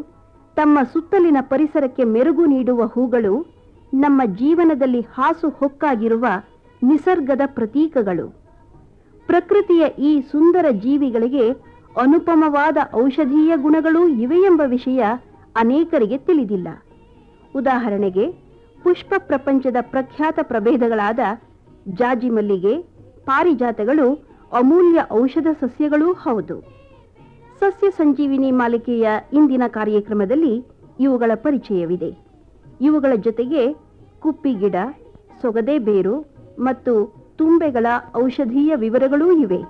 ತಮ್ಮ ಸುತ್ತಲಿನ ಪರಿಸರಕ್ಕೆ ಮೆರುಗು ನೀಡುವ ಹೂಗಳು ನಮ್ಮ ಜೀವನದಲ್ಲಿ ಹಾಸು ಹೊಕ್ಕಾಗಿರುವ ನಿಸರ್ಗದ ಪ್ರತೀಕಗಳು. ಪ್ರಕೃತಿಯ ಈ ಸುಂದರ ಜೀವಿಗಳಿಗೆ ಅನುಪಮವಾದ ಔಷಧೀಯ ಗುಣಗಳೂ ಇವೆಯೆಂಬ ವಿಷಯ ಅನೇಕರಿಗೆ ತಿಳಿದಿಲ್ಲ. ಉದಾಹರಣೆಗೆ, ಪುಷ್ಪ ಪ್ರಪಂಚದ ಪ್ರಖ್ಯಾತ ಪ್ರಭೇದಗಳಾದ ಜಾಜಿ ಮಲ್ಲಿಗೆ ಪಾರಿಜಾತಗಳು ಅಮೂಲ್ಯ ಔಷಧ ಸಸ್ಯಗಳೂ ಹೌದು. ಸಸ್ಯ ಸಂಜೀವಿನಿ ಮಾಲಿಕೆಯ ಇಂದಿನ ಕಾರ್ಯಕ್ರಮದಲ್ಲಿ ಇವುಗಳ ಪರಿಚಯವಿದೆ. ಇವುಗಳ ಜೊತೆಗೆ ಕುಪ್ಪಿಗಿಡ ಸೊಗದೆ ಬೇರು ಮತ್ತು ತುಂಬೆಗಳ ಔಷಧೀಯ ವಿವರಗಳೂ ಇವೆ.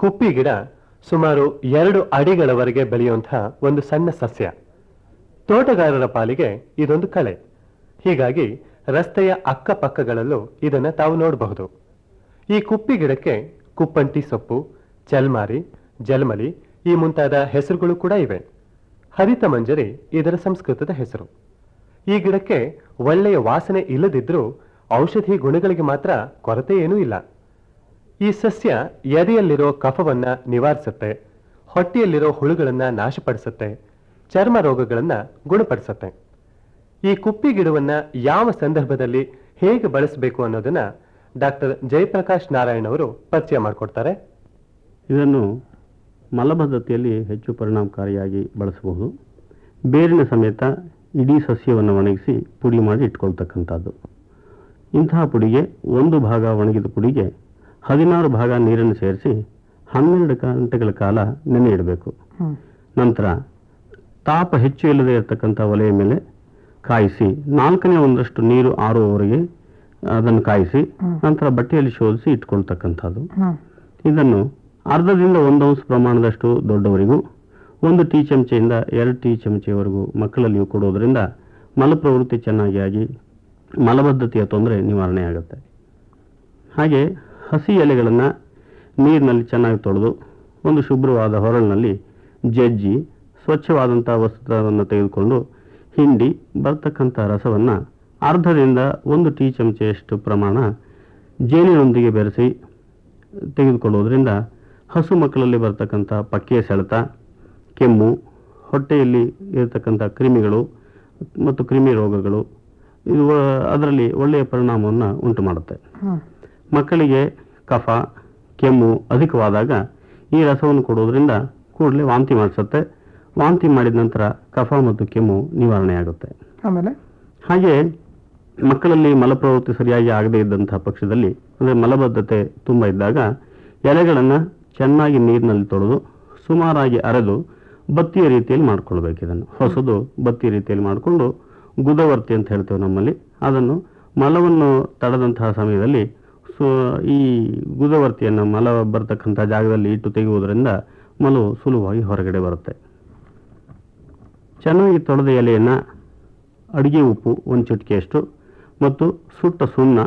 ಕುಪ್ಪಿ ಗಿಡ ಸುಮಾರು ಎರಡು ಅಡಿಗಳವರೆಗೆ ಬೆಳೆಯುವಂತಹ ಒಂದು ಸಣ್ಣ ಸಸ್ಯ. ತೋಟಗಾರರ ಪಾಲಿಗೆ ಇದೊಂದು ಕಳೆ ಹೀಗಾಗಿ ರಸ್ತೆಯ ಅಕ್ಕಪಕ್ಕಗಳಲ್ಲೂ ಇದನ್ನು ತಾವು ನೋಡಬಹುದು. ಈ ಕುಪ್ಪಿ ಗಿಡಕ್ಕೆ ಕುಪ್ಪಂಟಿ ಸೊಪ್ಪು ಚಲ್ಮಾರಿ ಜಲ್ಮಲಿ ಈ ಮುಂತಾದ ಹೆಸರುಗಳು ಕೂಡ ಇವೆ. ಹರಿತ ಮಂಜರಿ ಇದರ ಸಂಸ್ಕೃತದ ಹೆಸರು. ಈ ಗಿಡಕ್ಕೆ ಒಳ್ಳೆಯ ವಾಸನೆ ಇಲ್ಲದಿದ್ದರೂ ಔಷಧಿ ಗುಣಗಳಿಗೆ ಮಾತ್ರ ಕೊರತೆ ಏನೂ ಇಲ್ಲ. ಈ ಸಸ್ಯ ಎದೆಯಲ್ಲಿರೋ ಕಫವನ್ನ ನಿವಾರಿಸುತ್ತೆ, ಹೊಟ್ಟೆಯಲ್ಲಿರೋ ಹುಳುಗಳನ್ನ ನಾಶಪಡಿಸುತ್ತೆ, ಚರ್ಮ ರೋಗಗಳನ್ನ ಗುಣಪಡಿಸುತ್ತೆ. ಈ ಕುಪ್ಪಿ ಗಿಡವನ್ನ ಯಾವ ಸಂದರ್ಭದಲ್ಲಿ ಹೇಗೆ ಬಳಸಬೇಕು ಅನ್ನೋದನ್ನ ಡಾಕ್ಟರ್ ಜಯಪ್ರಕಾಶ್ ನಾರಾಯಣ್ ಅವರು ಪರಿಚಯ ಮಾಡಿಕೊಡ್ತಾರೆ. ಇದನ್ನು ಮಲಬದ್ಧತೆಯಲ್ಲಿ ಹೆಚ್ಚು ಪರಿಣಾಮಕಾರಿಯಾಗಿ ಬಳಸಬಹುದು. ಬೇರಿನ ಸಮೇತ ಇಡೀ ಸಸ್ಯವನ್ನು ಒಣಗಿಸಿ ಪುಡಿ ಮಾಡಿ ಇಟ್ಕೊಳ್ತಕ್ಕಂಥದ್ದು. ಇಂತಹ ಪುಡಿಗೆ ಒಂದು ಭಾಗ ಒಣಗಿದ ಪುಡಿಗೆ ಹದಿನಾರು ಭಾಗ ನೀರನ್ನು ಸೇರಿಸಿ ಹನ್ನೆರಡು ಗಂಟೆಗಳ ಕಾಲ ನೆನೆ ಇಡಬೇಕು. ನಂತರ ತಾಪ ಹೆಚ್ಚು ಇಲ್ಲದೆ ಇರತಕ್ಕಂಥ ಒಲೆಯ ಮೇಲೆ ಕಾಯಿಸಿ ನಾಲ್ಕನೇ ಒಂದಷ್ಟು ನೀರು ಆರುವವರೆಗೆ ಅದನ್ನು ಕಾಯಿಸಿ ನಂತರ ಬಟ್ಟೆಯಲ್ಲಿ ಶೋಧಿಸಿ ಇಟ್ಕೊಳ್ತಕ್ಕಂಥದ್ದು. ಇದನ್ನು ಅರ್ಧದಿಂದ ಒಂದು ಅಂಶ ಪ್ರಮಾಣದಷ್ಟು ದೊಡ್ಡವರಿಗೂ ಒಂದು ಟೀ ಚಮಚೆಯಿಂದ ಎರಡು ಟೀ ಚಮಚೆವರೆಗೂ ಮಕ್ಕಳಲ್ಲಿಯೂ ಕೊಡೋದ್ರಿಂದ ಮಲಪ್ರವೃತ್ತಿ ಚೆನ್ನಾಗಿ ಆಗಿ ಮಲಬದ್ಧತೆಯ ತೊಂದರೆ ನಿವಾರಣೆ ಆಗುತ್ತೆ ಹಾಗೆ ಹಸಿ ಎಲೆಗಳನ್ನು ನೀರಿನಲ್ಲಿ ಚೆನ್ನಾಗಿ ತೊಳೆದು ಒಂದು ಶುಭ್ರವಾದ ಹೊರಳಿನಲ್ಲಿ ಜಜ್ಜಿ ಸ್ವಚ್ಛವಾದಂಥ ವಸ್ತುವನ್ನು ತೆಗೆದುಕೊಂಡು ಹಿಂಡಿ ಬರ್ತಕ್ಕಂಥ ರಸವನ್ನು ಅರ್ಧದಿಂದ ಒಂದು ಟೀ ಚಮಚೆಯಷ್ಟು ಪ್ರಮಾಣ ಜೇನಿನೊಂದಿಗೆ ಬೆರೆಸಿ ತೆಗೆದುಕೊಳ್ಳೋದ್ರಿಂದ ಹಸು ಮಕ್ಕಳಲ್ಲಿ ಬರ್ತಕ್ಕಂಥ ಪಕ್ಕೆಯ ಸೆಳೆತ, ಕೆಮ್ಮು, ಹೊಟ್ಟೆಯಲ್ಲಿ ಇರತಕ್ಕಂಥ ಕ್ರಿಮಿಗಳು ಮತ್ತು ಕ್ರಿಮಿ ರೋಗಗಳು ಇದು ಅದರಲ್ಲಿ ಒಳ್ಳೆಯ ಪರಿಣಾಮವನ್ನು ಉಂಟು ಮಾಡುತ್ತೆ ಮಕ್ಕಳಿಗೆ ಕಫ ಕೆಮ್ಮು ಅಧಿಕವಾದಾಗ ಈ ರಸವನ್ನು ಕೊಡೋದ್ರಿಂದ ಕೂಡಲೇ ವಾಂತಿ ಮಾಡಿಸುತ್ತೆ. ವಾಂತಿ ಮಾಡಿದ ನಂತರ ಕಫ ಮತ್ತು ಕೆಮ್ಮು ನಿವಾರಣೆ ಆಗುತ್ತೆ ಆಮೇಲೆ? ಹಾಗೆ ಮಕ್ಕಳಲ್ಲಿ ಮಲಪ್ರವೃತ್ತಿ ಸರಿಯಾಗಿ ಆಗದೇ ಇದ್ದಂತಹ ಪಕ್ಷದಲ್ಲಿ ಅಂದರೆ ಮಲಬದ್ಧತೆ ತುಂಬ ಇದ್ದಾಗ ಎಲೆಗಳನ್ನು ಚೆನ್ನಾಗಿ ನೀರಿನಲ್ಲಿ ತೊಳೆದು ಸುಮಾರಾಗಿ ಅರೆದು ಬತ್ತಿಯ ರೀತಿಯಲ್ಲಿ ಮಾಡ್ಕೊಳ್ಬೇಕು ಇದನ್ನು. ಹೊಸದು ಬತ್ತಿ ರೀತಿಯಲ್ಲಿ ಮಾಡಿಕೊಂಡು ಗುದವರ್ತಿ ಅಂತ ಹೇಳ್ತೇವೆ ನಮ್ಮಲ್ಲಿ. ಅದನ್ನು ಮಲವನ್ನು ತಡೆದಂತಹ ಸಮಯದಲ್ಲಿ ಸೊ ಈ ಗುದವರ್ತಿಯನ್ನು ಮಲ ಬರ್ತಕ್ಕಂಥ ಜಾಗದಲ್ಲಿ ಇಟ್ಟು ತೆಗೆಯುವುದರಿಂದ ಮಲವು ಸುಲಭವಾಗಿ ಹೊರಗಡೆ ಬರುತ್ತೆ. ಚೆನ್ನಾಗಿ ತೊಳೆದ ಎಲೆಯನ್ನು ಅಡುಗೆ ಉಪ್ಪು ಒಂದು ಚಿಟಿಕೆಯಷ್ಟು ಮತ್ತು ಸುಟ್ಟ ಸುಣ್ಣ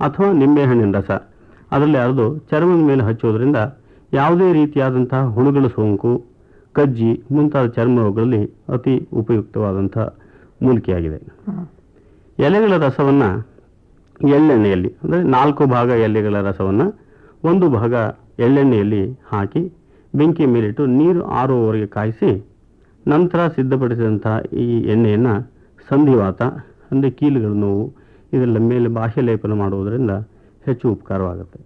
ಅಥವಾ ನಿಂಬೆಹಣ್ಣಿನ ರಸ ಅದರಲ್ಲಿ ಅರೆದು ಚರ್ಮದ ಮೇಲೆ ಹಚ್ಚೋದ್ರಿಂದ ಯಾವುದೇ ರೀತಿಯಾದಂತಹ ಹುಳುಗಳ ಸೋಂಕು ಕಜ್ಜಿ ಮುಂತಾದ ಚರ್ಮ ರೋಗಗಳಲ್ಲಿ ಅತಿ ಉಪಯುಕ್ತವಾದಂಥ ಮೂಲಿಕೆಯಾಗಿದೆ. ಎಲೆಗಳ ರಸವನ್ನು ಎಳ್ಳೆಣ್ಣೆಯಲ್ಲಿ, ಅಂದರೆ ನಾಲ್ಕು ಭಾಗ ಎಲೆಗಳ ರಸವನ್ನು ಒಂದು ಭಾಗ ಎಳ್ಳೆಣ್ಣೆಯಲ್ಲಿ ಹಾಕಿ ಬೆಂಕಿ ಮೇಲಿಟ್ಟು ನೀರು ಆರುವವರೆಗೆ ಕಾಯಿಸಿ ನಂತರ ಸಿದ್ಧಪಡಿಸಿದಂಥ ಈ ಎಣ್ಣೆಯನ್ನು ಸಂಧಿವಾತ, ಅಂದರೆ ಕೀಲುಗಳ ನೋವು, ಇದೆಲ್ಲ ಮೇಲೆ ಬಾಹ್ಯ ಲೇಪನ ಮಾಡುವುದರಿಂದ ಹೆಚ್ಚು ಉಪಕಾರವಾಗುತ್ತೆ.